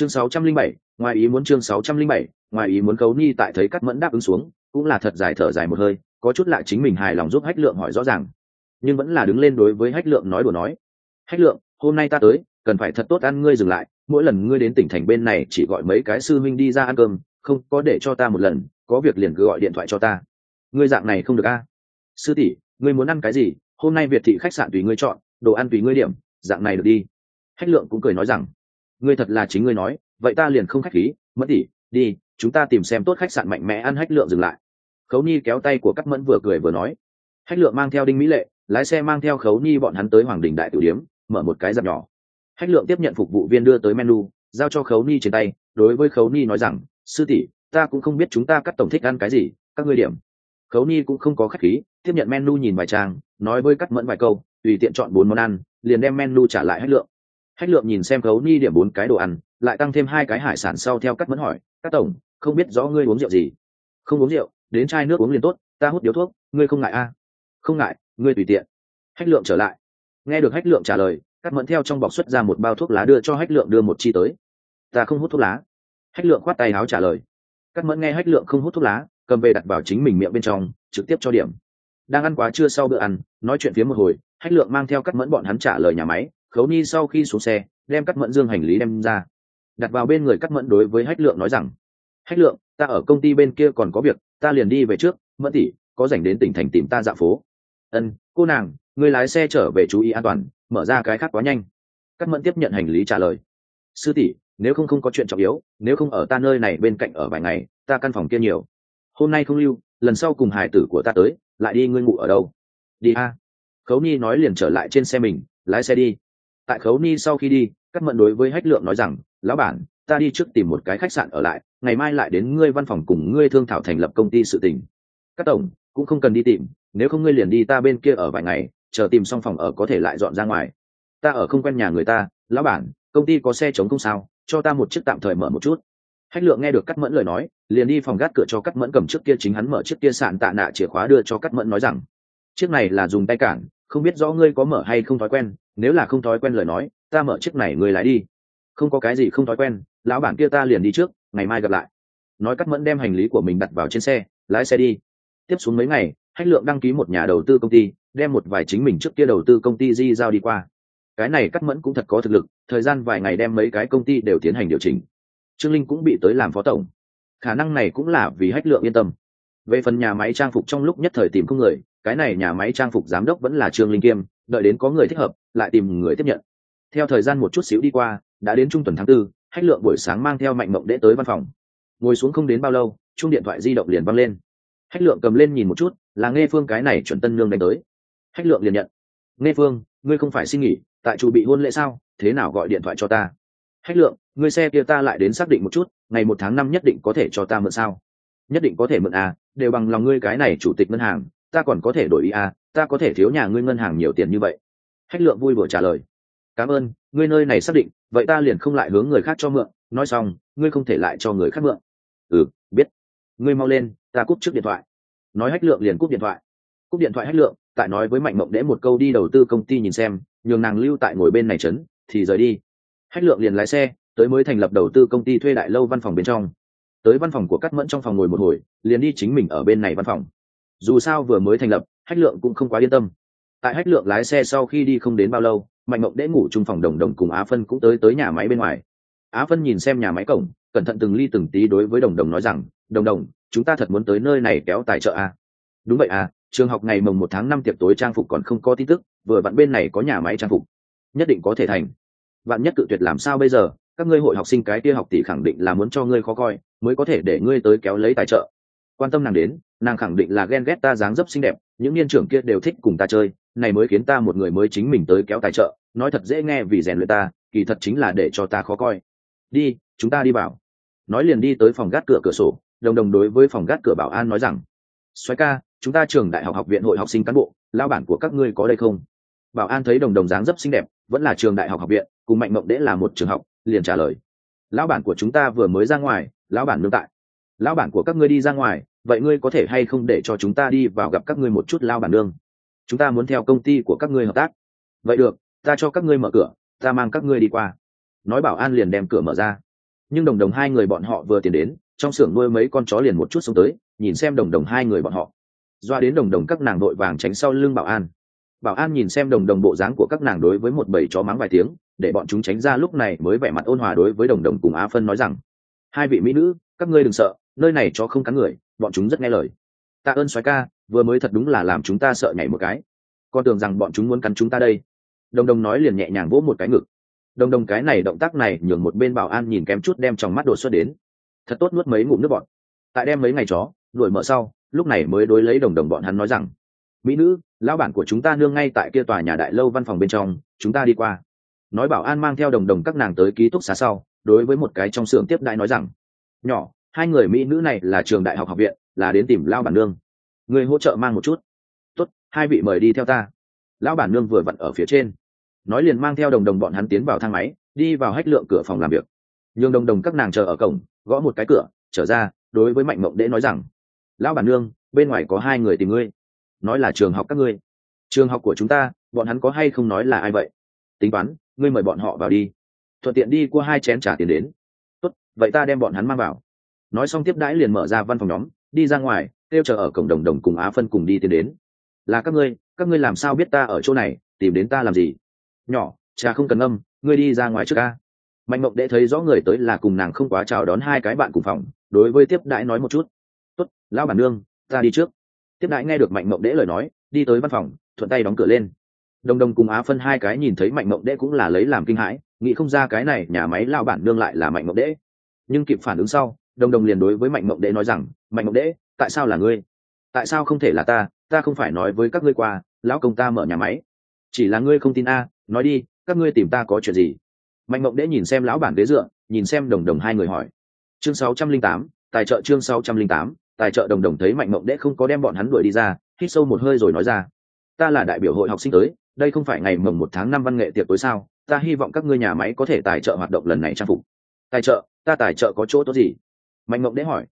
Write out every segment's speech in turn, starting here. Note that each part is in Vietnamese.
chương sáu trăm linh bảy, ngoài ý muốn chương sáu trăm linh bảy, ngoài ý muốn khấu ni tại thấy cắt mẫn đáp ứng xuống, cũng là thật dài thở dài một hơi, có chút lại chính mình hài lòng giúp hách lượng hỏi rõ ràng. Nhưng vẫn là đứng lên đối với hách lượng nói đùa nói. Hách lượng, hôm nay ta tới, cần phải thật tốt ăn ngươi dừng lại, mỗi lần ngươi đến tỉnh thành bên này chỉ gọi mấy cái sư minh đi ra ăn cơm, không có để cho ta một lần, có việc liền cứ gọi điện thoại cho ta. Ngươi dạng này không được a. Sư tỷ, ngươi muốn ăn cái gì? Hôm nay việt thị khách sạn tùy ngươi chọn, đồ ăn tùy ngươi điểm, dạng này được đi. Hách lượng cũng cười nói rằng ngươi thật là chính ngươi nói, vậy ta liền không khách khí, mẫn tỷ, đi, chúng ta tìm xem tốt khách sạn mạnh mẽ ăn hách lượng dừng lại. Khấu nhi kéo tay của các mẫn vừa cười vừa nói. Hách lượng mang theo đinh mỹ lệ, lái xe mang theo khấu nhi bọn hắn tới hoàng đình đại tử điếm, mở một cái dạp nhỏ. Hách lượng tiếp nhận phục vụ viên đưa tới menu, giao cho khấu nhi trên tay, đối với khấu nhi nói rằng, sư tỷ, ta cũng không biết chúng ta cắt tổng thích ăn cái gì, các ngươi điểm. Khấu nhi cũng không có khách khí, tiếp nhận menu nhìn vài trang, nói với cắt mẫn vài câu, tùy tiện chọn bốn món ăn, liền đem menu trả lại hách lượng hách lượng nhìn xem khấu ni điểm bốn cái đồ ăn, lại tăng thêm hai cái hải sản sau theo cắt mẫn hỏi các tổng, không biết rõ ngươi uống rượu gì? Không uống rượu, đến chai nước uống liền tốt, ta hút điếu thuốc, ngươi không ngại a à? không ngại, ngươi tùy tiện. Hách lượng trở lại. Nghe được hách lượng trả lời cắt mẫn theo trong bọc xuất ra một bao thuốc lá đưa cho hách lượng đưa một chi tới. Ta không hút thuốc lá. Hách lượng khoát tay áo trả lời. Cắt mẫn nghe hách lượng không hút thuốc lá, cầm về đặt vào chính mình miệng bên trong, trực tiếp cho điểm. Đang ăn quá trưa sau bữa ăn, nói chuyện phía một hồi, hách lượng mang theo cắt mẫn bọn hắn trả lời nhà máy khấu ni sau khi xuống xe, đem cắt mẫn dương hành lý đem ra. Đặt vào bên người cắt mẫn đối với hách lượng nói rằng, hách lượng, ta ở công ty bên kia còn có việc, ta liền đi về trước, mẫn tỷ, có dành đến tỉnh thành tìm ta dạ phố. Ân, cô nàng, người lái xe trở về chú ý an toàn, mở ra cái khác quá nhanh. Cắt mẫn tiếp nhận hành lý trả lời, sư tỷ, nếu không không có chuyện trọng yếu, nếu không ở ta nơi này bên cạnh ở vài ngày, ta căn phòng kia nhiều. Hôm nay không lưu, lần sau cùng hải tử của ta tới, lại đi ngươi ngủ ở đâu? Đi a. Khấu ni nói liền trở lại trên xe mình, lái xe đi tại khấu ni sau khi đi các mẫn đối với hách lượng nói rằng, lão bản, ta đi trước tìm một cái khách sạn ở lại, ngày mai lại đến ngươi văn phòng cùng ngươi thương thảo thành lập công ty sự tình. Các tổng, cũng không cần đi tìm, nếu không ngươi liền đi ta bên kia ở vài ngày, chờ tìm xong phòng ở có thể lại dọn ra ngoài. Ta ở không quen nhà người ta, lão bản, công ty có xe chống không sao, cho ta một chiếc tạm thời mở một chút. Hách lượng nghe được cắt mẫn lời nói, liền đi phòng gác cửa cho cắt mẫn cầm trước kia chính hắn mở chiếc kia sạn tạ nạ chìa khóa đưa cho cắt mẫn nói rằng, chiếc này là dùng tay cản không biết rõ ngươi có mở hay không thói quen, nếu là không thói quen lời nói, ta mở chiếc này ngươi lái đi. Không có cái gì không thói quen, lão bản kia ta liền đi trước, ngày mai gặp lại. Nói cắt mẫn đem hành lý của mình đặt vào trên xe, lái xe đi. Tiếp xuống mấy ngày, hách lượng đăng ký một nhà đầu tư công ty, đem một vài chính mình trước kia đầu tư công ty di giao đi qua. Cái này cắt mẫn cũng thật có thực lực, thời gian vài ngày đem mấy cái công ty đều tiến hành điều chỉnh. Trương linh cũng bị tới làm phó tổng. Khả năng này cũng là vì hách lượng yên tâm. Về phần nhà máy trang phục trong lúc nhất thời tìm không người cái này nhà máy trang phục giám đốc vẫn là trương linh kiêm, đợi đến có người thích hợp, lại tìm người tiếp nhận. Theo thời gian một chút xíu đi qua, đã đến trung tuần tháng tư hách lượng buổi sáng mang theo mạnh mộng đễ tới văn phòng. Ngồi xuống không đến bao lâu chung điện thoại di động liền văng lên. Hách lượng cầm lên nhìn một chút, là nghe phương cái này chuẩn tân lương đánh tới. Hách lượng liền nhận. Nghe phương, ngươi không phải xin nghỉ, tại chủ bị hôn lễ sao, thế nào gọi điện thoại cho ta? Hách lượng, ngươi xe kia ta lại đến xác định một chút, ngày một tháng năm nhất định có thể cho ta mượn sao? Nhất định có thể mượn à đều bằng lòng ngươi cái này chủ tịch ngân hàng ta còn có thể đổi ý à ta có thể thiếu nhà ngươi ngân hàng nhiều tiền như vậy. Hách lượng vui vừa trả lời. Cảm ơn, ngươi nơi này xác định, vậy ta liền không lại hướng người khác cho mượn. Nói xong, ngươi không thể lại cho người khác mượn. Ừ biết. Ngươi mau lên, ta cúp trước điện thoại. Nói hách lượng liền cúp điện thoại. Cúp điện thoại hách lượng, tại nói với mạnh mộng đễ một câu đi đầu tư công ty nhìn xem, nhường nàng lưu tại ngồi bên này trấn thì rời đi. Hách lượng liền lái xe, tới mới thành lập đầu tư công ty thuê đại lâu văn phòng bên trong. Tới văn phòng của cắt mẫn trong phòng ngồi một hồi, liền đi chính mình ở bên này văn phòng dù sao vừa mới thành lập, hách lượng cũng không quá yên tâm. Tại hách lượng lái xe sau khi đi không đến bao lâu, mạnh mộng đễ ngủ chung phòng đồng đồng cùng á phân cũng tới tới nhà máy bên ngoài. Á phân nhìn xem nhà máy cổng, cẩn thận từng ly từng tí đối với đồng đồng nói rằng, đồng đồng, chúng ta thật muốn tới nơi này kéo tài trợ à? đúng vậy à trường học ngày mồng một tháng năm tiệc tối trang phục còn không có tin tức, vừa vặn bên này có nhà máy trang phục. Nhất định có thể thành. Bạn nhất cự tuyệt làm sao bây giờ, các ngươi hội học sinh cái kia học tỷ khẳng định là muốn cho ngươi khó coi, mới có thể để ngươi tới kéo lấy tài trợ. Quan tâm nàng đến nàng khẳng định là ghen ghét ta dáng dấp xinh đẹp, những niên trưởng kia đều thích cùng ta chơi, này mới khiến ta một người mới chính mình tới kéo tài trợ, nói thật dễ nghe vì rèn luyện ta, kỳ thật chính là để cho ta khó coi. Đi, chúng ta đi vào. Nói liền đi tới phòng gác cửa cửa sổ, đồng đồng đối với phòng gác cửa bảo an nói rằng xoáy ca, chúng ta trường đại học học viện hội học sinh cán bộ lao bản của các ngươi có đây không? Bảo an thấy đồng đồng dáng dấp xinh đẹp, vẫn là trường đại học học viện, cùng mạnh mộng đễ là một trường học, liền trả lời, lão bản của chúng ta vừa mới ra ngoài, lão bản nương tại. Lão bản của các ngươi đi ra ngoài vậy ngươi có thể hay không để cho chúng ta đi vào gặp các ngươi một chút lao bản nương? Chúng ta muốn theo công ty của các ngươi hợp tác. Vậy được, ta cho các ngươi mở cửa, ta mang các ngươi đi qua. Nói bảo an liền đem cửa mở ra. Nhưng đồng đồng hai người bọn họ vừa tiến đến, trong xưởng nuôi mấy con chó liền một chút xuống tới, nhìn xem đồng đồng hai người bọn họ. Doa đến đồng đồng các nàng đội vàng tránh sau lưng bảo an. Bảo an nhìn xem đồng đồng bộ dáng của các nàng đối với một bầy chó mắng vài tiếng, để bọn chúng tránh ra lúc này mới vẻ mặt ôn hòa đối với đồng đồng cùng á phân nói rằng, hai vị mỹ nữ, các ngươi đừng sợ, nơi này chó không cắn người bọn chúng rất nghe lời. Tạ ơn soái ca, vừa mới thật đúng là làm chúng ta sợ nhảy một cái. Con tưởng rằng bọn chúng muốn cắn chúng ta đây. Đồng đồng nói liền nhẹ nhàng vỗ một cái ngực. Đồng đồng cái này động tác này nhường một bên bảo an nhìn kém chút đem trong mắt đột xuất đến. Thật tốt nuốt mấy ngụm nước bọn tại đem mấy ngày chó, đuổi mở sau, lúc này mới đối lấy đồng đồng bọn hắn nói rằng, mỹ nữ, lão bản của chúng ta nương ngay tại kia tòa nhà đại lâu văn phòng bên trong, chúng ta đi qua. Nói bảo an mang theo đồng đồng các nàng tới ký túc xá sau, đối với một cái trong xưởng tiếp đại nói rằng, nhỏ hai người mỹ nữ này là trường đại học học viện, là đến tìm lao bản nương. Người hỗ trợ mang một chút. Tốt, hai vị mời đi theo ta. Lão bản nương vừa vặn ở phía trên. Nói liền mang theo đồng đồng bọn hắn tiến vào thang máy, đi vào hách lượng cửa phòng làm việc. Nhường đồng đồng các nàng chờ ở cổng, gõ một cái cửa, trở ra, đối với mạnh mộng đễ nói rằng, lão bản nương, bên ngoài có hai người tìm ngươi. Nói là trường học các ngươi. Trường học của chúng ta, bọn hắn có hay không nói là ai vậy? Tính toán, ngươi mời bọn họ vào đi. Thuận tiện đi qua hai chén trả tiền đến. Tốt, vậy ta đem bọn hắn mang vào nói xong tiếp đãi liền mở ra văn phòng nhóm, đi ra ngoài, kêu chờ ở cổng đồng đồng cùng á phân cùng đi tiến đến. Là các ngươi các ngươi làm sao biết ta ở chỗ này, tìm đến ta làm gì? Nhỏ, cha không cần âm, ngươi đi ra ngoài trước ca mạnh mộng đệ thấy rõ người tới là cùng nàng không quá chào đón hai cái bạn cùng phòng, đối với tiếp đãi nói một chút. Tốt, lão bản nương, ta đi trước. Tiếp đãi nghe được mạnh mộng đệ lời nói, đi tới văn phòng, thuận tay đóng cửa lên. Đồng đồng cùng á phân hai cái nhìn thấy mạnh mộng đệ cũng là lấy làm kinh hãi, nghĩ không ra cái này nhà máy lao bản nương lại là mạnh mộng đệ nhưng kịp phản ứng sau đồng đồng liền đối với mạnh mộng đệ nói rằng, mạnh mộng đệ, tại sao là ngươi? Tại sao không thể là ta? Ta không phải nói với các ngươi qua, lão công ta mở nhà máy. Chỉ là ngươi không tin a, nói đi, các ngươi tìm ta có chuyện gì? Mạnh mộng đệ nhìn xem lão bản ghế dựa, nhìn xem đồng đồng hai người hỏi. Chương sáu trăm linh tám, tài trợ chương sáu trăm linh tám, tài trợ đồng đồng thấy mạnh mộng đệ không có đem bọn hắn đuổi đi ra, hít sâu một hơi rồi nói ra. Ta là đại biểu hội học sinh tới, đây không phải ngày mồng một tháng năm văn nghệ tiệc tối sao? Ta hy vọng các ngươi nhà máy có thể tài trợ hoạt động lần này trang phục. Tài trợ? Ta tài trợ có chỗ tốt gì? Mạnh mộng đế hỏi.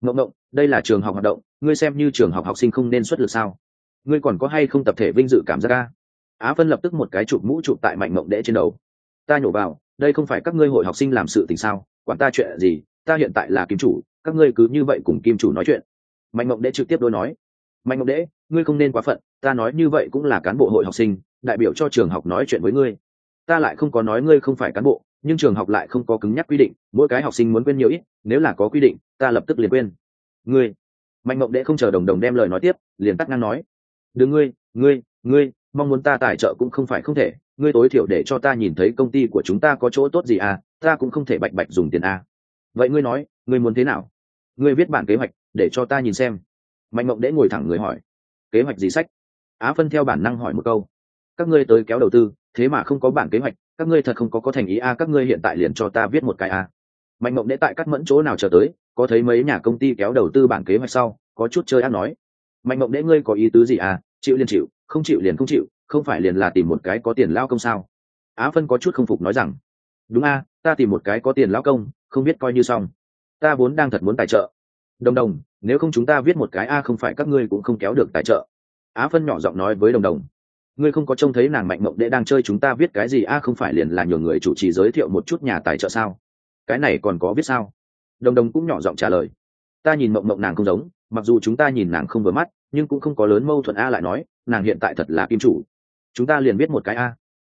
Mộng mộng đây là trường học hoạt động, ngươi xem như trường học học sinh không nên xuất lực sao? Ngươi còn có hay không tập thể vinh dự cảm giác ca á phân lập tức một cái chụp mũ chụp tại mạnh mộng đế trên đầu. Ta nhổ vào, đây không phải các ngươi hội học sinh làm sự tình sao? Quản ta chuyện gì? Ta hiện tại là kim chủ, các ngươi cứ như vậy cùng kim chủ nói chuyện. Mạnh mộng đế trực tiếp đôi nói. Mạnh mộng đế, ngươi không nên quá phận, ta nói như vậy cũng là cán bộ hội học sinh, đại biểu cho trường học nói chuyện với ngươi. Ta lại không có nói ngươi không phải cán bộ nhưng trường học lại không có cứng nhắc quy định, mỗi cái học sinh muốn quên nhiều ít, nếu là có quy định, ta lập tức liền quên. Ngươi, mạnh mộng đệ không chờ đồng đồng đem lời nói tiếp, liền tắt ngang nói, đừng ngươi ngươi ngươi, mong muốn ta tài trợ cũng không phải không thể, ngươi tối thiểu để cho ta nhìn thấy công ty của chúng ta có chỗ tốt gì à ta cũng không thể bạch bạch dùng tiền à. vậy ngươi nói, ngươi muốn thế nào? Ngươi viết bản kế hoạch, để cho ta nhìn xem. Mạnh mộng đệ ngồi thẳng người hỏi, kế hoạch gì sách? Á phân theo bản năng hỏi một câu, các ngươi tới kéo đầu tư, thế mà không có bản kế hoạch các ngươi thật không có có thành ý a à, các ngươi hiện tại liền cho ta viết một cái a. À. mạnh mộng đệ tại các mẫn chỗ nào chờ tới có thấy mấy nhà công ty kéo đầu tư bản kế hoạch sau có chút chơi ác nói. Mạnh mộng đệ ngươi có ý tứ gì à chịu liền chịu không chịu liền không chịu không phải liền là tìm một cái có tiền lao công sao? Á phân có chút không phục nói rằng đúng a ta tìm một cái có tiền lao công không biết coi như xong. Ta vốn đang thật muốn tài trợ. Đồng đồng nếu không chúng ta viết một cái a không phải các ngươi cũng không kéo được tài trợ. Á phân nhỏ giọng nói với đồng đồng ngươi không có trông thấy nàng mạnh mộng đệ đang chơi chúng ta viết cái gì? A, không phải liền là nhường người chủ trì giới thiệu một chút nhà tài trợ sao? Cái này còn có viết sao? Đồng đồng cũng nhỏ giọng trả lời. Ta nhìn mộng mộng nàng không giống, mặc dù chúng ta nhìn nàng không vừa mắt, nhưng cũng không có lớn mâu thuẫn a lại nói, nàng hiện tại thật là kim chủ. Chúng ta liền biết một cái a.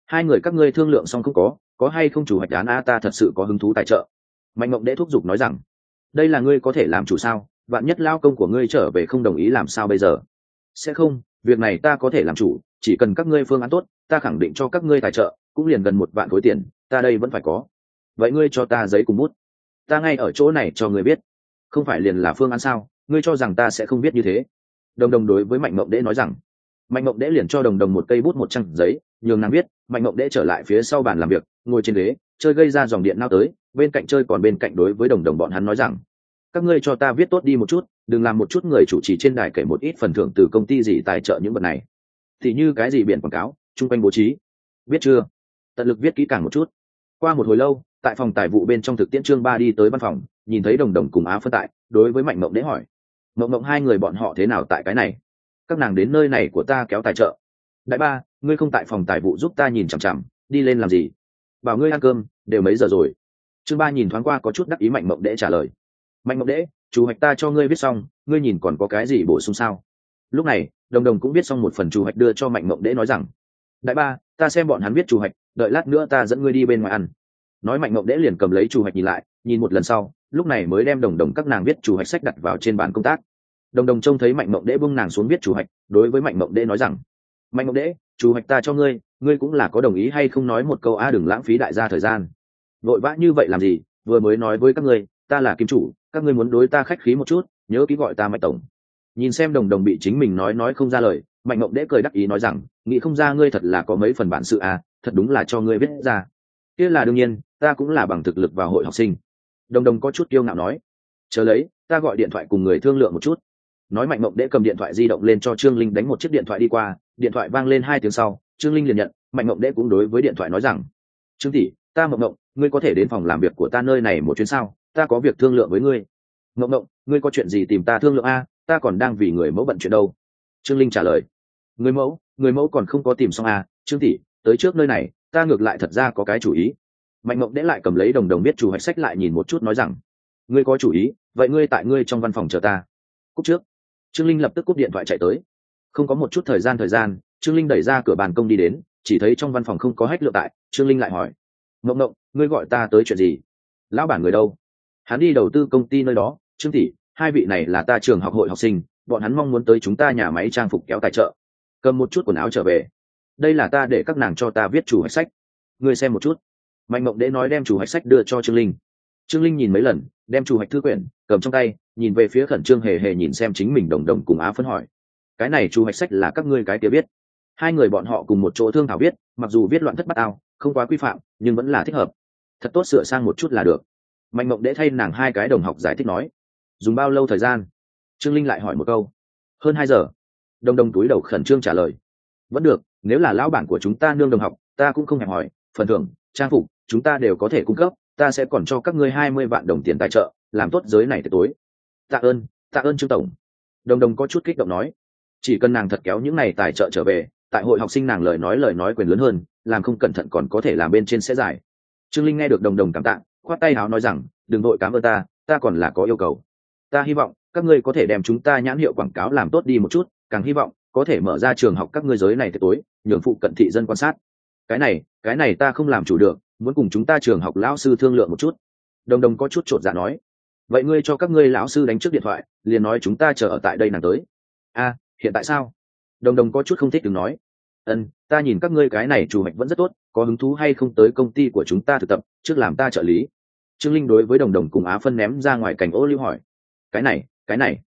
Hai người các ngươi thương lượng xong không có có hay không chủ hoạch án a ta thật sự có hứng thú tài trợ. Mạnh mộng đệ thúc giục nói rằng, đây là ngươi có thể làm chủ sao? Bạn nhất lao công của ngươi trở về không đồng ý làm sao bây giờ? Sẽ không, việc này ta có thể làm chủ chỉ cần các ngươi phương án tốt, ta khẳng định cho các ngươi tài trợ, cũng liền gần một vạn khối tiền, ta đây vẫn phải có. Vậy ngươi cho ta giấy cùng bút. Ta ngay ở chỗ này cho ngươi biết. Không phải liền là phương án sao? Ngươi cho rằng ta sẽ không biết như thế? Đồng đồng đối với mạnh mộng đễ nói rằng. Mạnh mộng đễ liền cho đồng đồng một cây bút một trang giấy, nhường nàng biết, mạnh mộng đễ trở lại phía sau bàn làm việc, ngồi trên ghế, chơi gây ra dòng điện nao tới, bên cạnh chơi còn bên cạnh đối với đồng đồng bọn hắn nói rằng. Các ngươi cho ta viết tốt đi một chút, đừng làm một chút người chủ trì trên đài kể một ít phần thưởng từ công ty gì tài trợ những vật này thì như cái gì biển quảng cáo, chung quanh bố trí. Biết chưa? Tận lực viết kỹ càng một chút. Qua một hồi lâu, tại phòng tài vụ bên trong thực tiễn trương ba đi tới văn phòng, nhìn thấy đồng đồng cùng á phân tại, đối với mạnh mộng đễ hỏi. Mộng mộng, hai người bọn họ thế nào tại cái này? Các nàng đến nơi này của ta kéo tài trợ. Đại ba, ngươi không tại phòng tài vụ giúp ta nhìn chằm chằm, đi lên làm gì? Bảo ngươi ăn cơm, đều mấy giờ rồi? Trương ba nhìn thoáng qua có chút đắc ý mạnh mộng đễ trả lời. Mạnh mộng đễ chủ hoạch ta cho ngươi viết xong, ngươi nhìn còn có cái gì bổ sung sao? Lúc này đồng đồng cũng viết xong một phần chủ hoạch đưa cho mạnh mộng đễ nói rằng, đại ba, ta xem bọn hắn viết chủ hoạch, đợi lát nữa ta dẫn ngươi đi bên ngoài ăn. Nói mạnh mộng đễ liền cầm lấy chủ hoạch nhìn lại, nhìn một lần sau, lúc này mới đem đồng đồng các nàng viết chủ hoạch sách đặt vào trên bàn công tác. Đồng đồng trông thấy mạnh mộng đễ bưng nàng xuống viết chủ hoạch, đối với mạnh mộng đễ nói rằng, mạnh mộng đễ, chủ hoạch ta cho ngươi ngươi cũng là có đồng ý hay không nói một câu a, đừng lãng phí đại gia thời gian. Vội vã như vậy làm gì? Vừa mới nói với các ngươi, ta là kim chủ, các ngươi muốn đối ta khách khí một chút, nhớ ký gọi ta mạnh tổng nhìn xem đồng đồng bị chính mình nói nói không ra lời, mạnh mộng đễ cười đắc ý nói rằng, nghĩ không ra ngươi thật là có mấy phần bản sự à thật đúng là cho ngươi viết ra. Kia là đương nhiên, ta cũng là bằng thực lực vào hội học sinh. Đồng đồng có chút kiêu ngạo nói, chờ lấy, ta gọi điện thoại cùng người thương lượng một chút. Nói mạnh mộng đễ cầm điện thoại di động lên cho trương linh đánh một chiếc điện thoại đi qua, điện thoại vang lên hai tiếng sau, trương linh liền nhận, mạnh mộng đễ cũng đối với điện thoại nói rằng, trương tỷ, ta mộng mộng, ngươi có thể đến phòng làm việc của ta nơi này một chuyến sao? Ta có việc thương lượng với ngươi. Mộng mộng, ngươi có chuyện gì tìm ta thương lượng a ta còn đang vì người mẫu bận chuyện đâu. Trương linh trả lời người mẫu người mẫu còn không có tìm xong à, trương tỷ tới trước nơi này ta ngược lại thật ra có cái chủ ý. Mạnh mộng đẽ lại cầm lấy đồng đồng biết chủ hoạch sách lại nhìn một chút nói rằng ngươi có chủ ý vậy ngươi tại ngươi trong văn phòng chờ ta. Cúc trước. Trương linh lập tức cúp điện thoại chạy tới. Không có một chút thời gian thời gian trương linh đẩy ra cửa bàn công đi đến chỉ thấy trong văn phòng không có hách lượng tại trương linh lại hỏi mộng mộng ngươi gọi ta tới chuyện gì? Lão bản người đâu? Hắn đi đầu tư công ty nơi đó trương tỷ hai vị này là ta trường học hội học sinh, bọn hắn mong muốn tới chúng ta nhà máy trang phục kéo tài trợ. Cầm một chút quần áo trở về. Đây là ta để các nàng cho ta viết chủ hoạch sách. Ngươi xem một chút. Mạnh mộng đễ nói đem chủ hoạch sách đưa cho trương linh. Trương linh nhìn mấy lần, đem chủ hoạch thư quyển, cầm trong tay, nhìn về phía khẩn trương hề hề nhìn xem chính mình đồng đồng cùng á phân hỏi. Cái này chủ hoạch sách là các ngươi cái kia biết hai người bọn họ cùng một chỗ thương thảo viết, mặc dù viết loạn thất bát ao, không quá quy phạm, nhưng vẫn là thích hợp. Thật tốt sửa sang một chút là được. Mạnh mộng đễ thay nàng hai cái đồng học giải thích nói dùng bao lâu thời gian? Trương linh lại hỏi một câu. Hơn hai giờ. Đồng đồng túi đầu khẩn trương trả lời. Vẫn được, nếu là lão bản của chúng ta nương đồng học, ta cũng không hẹp hỏi. Phần thưởng, trang phục, chúng ta đều có thể cung cấp, ta sẽ còn cho các ngươi hai mươi vạn đồng tiền tài trợ, làm tốt giới này tới tối. Tạ ơn tạ ơn trương tổng. Đồng đồng có chút kích động nói. Chỉ cần nàng thật kéo những này tài trợ trở về, tại hội học sinh nàng lời nói lời nói quyền lớn hơn, làm không cẩn thận còn có thể làm bên trên sẽ giải. Trương linh nghe được đồng đồng cảm tạ, khoát tay háo nói rằng, đừng vội cảm ơn ta ta còn là có yêu cầu ta hy vọng các ngươi có thể đem chúng ta nhãn hiệu quảng cáo làm tốt đi một chút, càng hy vọng có thể mở ra trường học các ngươi giới này tới tối, nhường phụ cận thị dân quan sát. Cái này cái này ta không làm chủ được, muốn cùng chúng ta trường học lão sư thương lượng một chút. Đồng đồng có chút chột dạ nói. Vậy ngươi cho các ngươi lão sư đánh trước điện thoại, liền nói chúng ta chờ ở tại đây nàng tới. A, hiện tại sao? Đồng đồng có chút không thích đừng nói. Ân ta nhìn các ngươi cái này chủ mạch vẫn rất tốt, có hứng thú hay không tới công ty của chúng ta thực tập, trước làm ta trợ lý. Trương linh đối với đồng đồng cùng á phân ném ra ngoài cảnh ô lưu hỏi cái này cái này.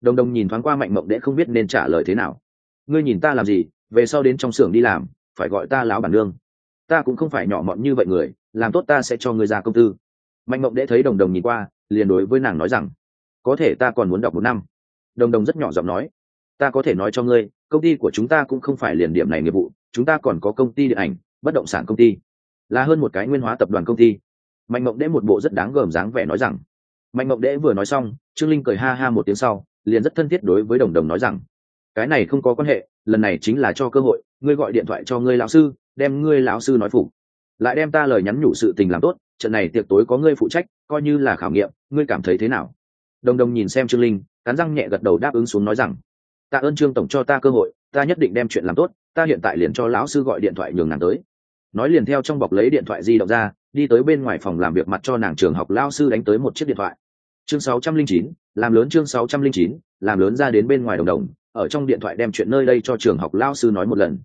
Đồng đồng nhìn thoáng qua mạnh mộng đệ không biết nên trả lời thế nào. Ngươi nhìn ta làm gì, về sau đến trong xưởng đi làm, phải gọi ta láo bản lương ta cũng không phải nhỏ mọn như vậy người, làm tốt ta sẽ cho ngươi ra công tư. Mạnh mộng đệ thấy đồng đồng nhìn qua, liền đối với nàng nói rằng, có thể ta còn muốn đọc một năm. Đồng đồng rất nhỏ giọng nói, ta có thể nói cho ngươi, công ty của chúng ta cũng không phải liền điểm này nghiệp vụ, chúng ta còn có công ty điện ảnh, bất động sản công ty. Là hơn một cái nguyên hóa tập đoàn công ty. Mạnh mộng đễ một bộ rất đáng gờm dáng vẻ nói rằng mạnh mộng đễ vừa nói xong, trương linh cười ha ha một tiếng sau, liền rất thân thiết đối với đồng đồng nói rằng, cái này không có quan hệ, lần này chính là cho cơ hội, ngươi gọi điện thoại cho ngươi lão sư, đem ngươi lão sư nói phục. Lại đem ta lời nhắn nhủ sự tình làm tốt, trận này tiệc tối có ngươi phụ trách, coi như là khảo nghiệm, ngươi cảm thấy thế nào? Đồng đồng nhìn xem trương linh, cắn răng nhẹ gật đầu đáp ứng xuống nói rằng, tạ ơn trương tổng cho ta cơ hội, ta nhất định đem chuyện làm tốt, ta hiện tại liền cho lão sư gọi điện thoại nhường nàng tới. Nói liền theo trong bọc lấy điện thoại di động ra, đi tới bên ngoài phòng làm việc mặt cho nàng trường học lao sư đánh tới một chiếc điện thoại chương 609, làm lớn chương 609, làm lớn ra đến bên ngoài đồng đồng ở trong điện thoại đem chuyện nơi đây cho trường học lao sư nói một lần.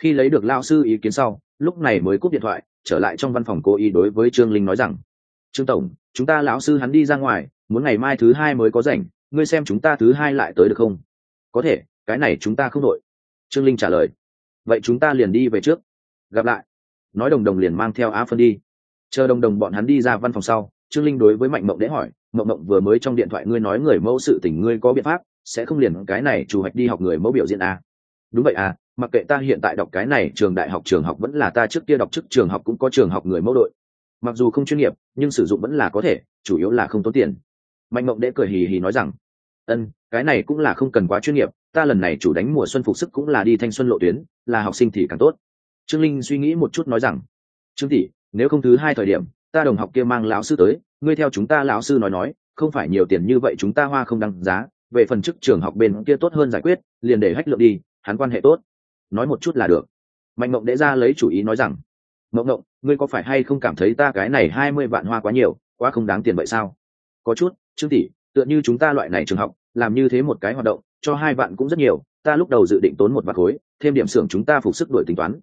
Khi lấy được lao sư ý kiến sau lúc này mới cúp điện thoại trở lại trong văn phòng cô y đối với trương linh nói rằng trương tổng chúng ta lão sư hắn đi ra ngoài muốn ngày mai thứ hai mới có rảnh ngươi xem chúng ta thứ hai lại tới được không? Có thể cái này chúng ta không đội. Trương linh trả lời vậy chúng ta liền đi về trước gặp lại. Nói đồng đồng liền mang theo á phân đi. Chờ đồng đồng bọn hắn đi ra văn phòng sau trương linh đối với mạnh mộng đễ hỏi mộng mộng vừa mới trong điện thoại ngươi nói người mẫu sự tình ngươi có biện pháp, sẽ không liền cái này chủ hoạch đi học người mẫu biểu diễn à. đúng vậy à mặc kệ ta hiện tại đọc cái này trường đại học, trường học vẫn là ta trước kia đọc trước trường học cũng có trường học người mẫu đội. Mặc dù không chuyên nghiệp, nhưng sử dụng vẫn là có thể, chủ yếu là không tốn tiền. Mạnh mộng đễ cười hì hì nói rằng, ân, cái này cũng là không cần quá chuyên nghiệp, ta lần này chủ đánh mùa xuân phục sức cũng là đi thanh xuân lộ tuyến, là học sinh thì càng tốt. Trương linh suy nghĩ một chút nói rằng, trương tỷ, nếu không thứ hai thời điểm ta đồng học kia mang lão sư tới, ngươi theo chúng ta lão sư nói nói, không phải nhiều tiền như vậy chúng ta hoa không đăng giá, về phần chức trường học bên kia tốt hơn giải quyết, liền để hách lượng đi, hắn quan hệ tốt. Nói một chút là được. Mạnh mộng đệ ra lấy chủ ý nói rằng mộng mộng ngươi có phải hay không cảm thấy ta cái này hai mươi vạn hoa quá nhiều, quá không đáng tiền vậy sao? Có chút, trương tỷ, tựa như chúng ta loại này trường học, làm như thế một cái hoạt động, cho hai vạn cũng rất nhiều, ta lúc đầu dự định tốn một vạn khối, thêm điểm xưởng chúng ta phục sức đổi tính toán.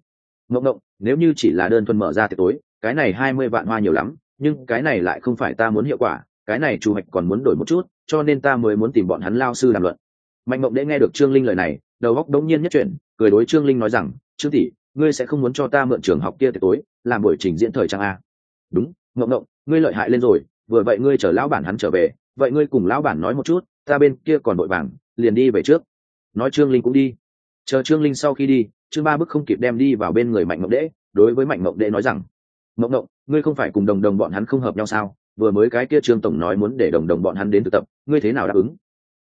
Mộng mộng nếu như chỉ là đơn thuần mở ra thì tối cái này hai mươi vạn hoa nhiều lắm, nhưng cái này lại không phải ta muốn hiệu quả, cái này chủ hoạch còn muốn đổi một chút, cho nên ta mới muốn tìm bọn hắn lao sư làm luận. Mạnh mộng đệ nghe được trương linh lời này, đầu góc đống nhiên nhất chuyển, cười đối trương linh nói rằng, trương tỷ, ngươi sẽ không muốn cho ta mượn trường học kia tiệc tối, làm buổi trình diễn thời trang a? Đúng, mộng mộng, ngươi lợi hại lên rồi, vừa vậy ngươi chở lão bản hắn trở về, vậy ngươi cùng lão bản nói một chút, ta bên kia còn đội vàng, liền đi về trước. Nói trương linh cũng đi. Chờ trương linh sau khi đi, trương ba bức không kịp đem đi vào bên người mạnh mộng đễ đối với mạnh mộng đễ nói rằng mộng mộng ngươi không phải cùng đồng đồng bọn hắn không hợp nhau sao? Vừa mới cái kia trương tổng nói muốn để đồng đồng bọn hắn đến thực tập, ngươi thế nào đáp ứng?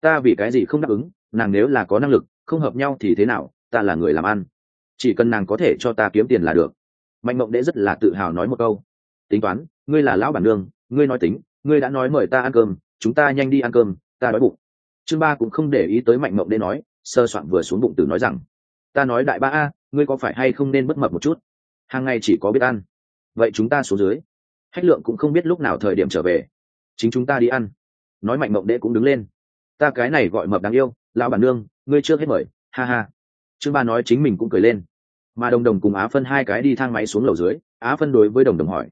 Ta vì cái gì không đáp ứng? Nàng nếu là có năng lực, không hợp nhau thì thế nào? Ta là người làm ăn. Chỉ cần nàng có thể cho ta kiếm tiền là được. Mạnh mộng đệ rất là tự hào nói một câu. Tính toán, ngươi là lão bản đương ngươi nói tính, ngươi đã nói mời ta ăn cơm, chúng ta nhanh đi ăn cơm, ta đói bụng. Chương ba cũng không để ý tới mạnh mộng đệ nói, sơ soạn vừa xuống bụng từ nói rằng, ta nói đại ba a, ngươi có phải hay không nên bất mập một chút? Hàng ngày chỉ có biết ăn vậy chúng ta xuống dưới. Hách lượng cũng không biết lúc nào thời điểm trở về. Chính chúng ta đi ăn. Nói mạnh mộng đệ cũng đứng lên. Ta cái này gọi mập đáng yêu, lão bản nương, ngươi chưa hết mời. Ha ha. Chương ba nói chính mình cũng cười lên. Mà đồng đồng cùng á phân hai cái đi thang máy xuống lầu dưới, á phân đối với đồng đồng hỏi.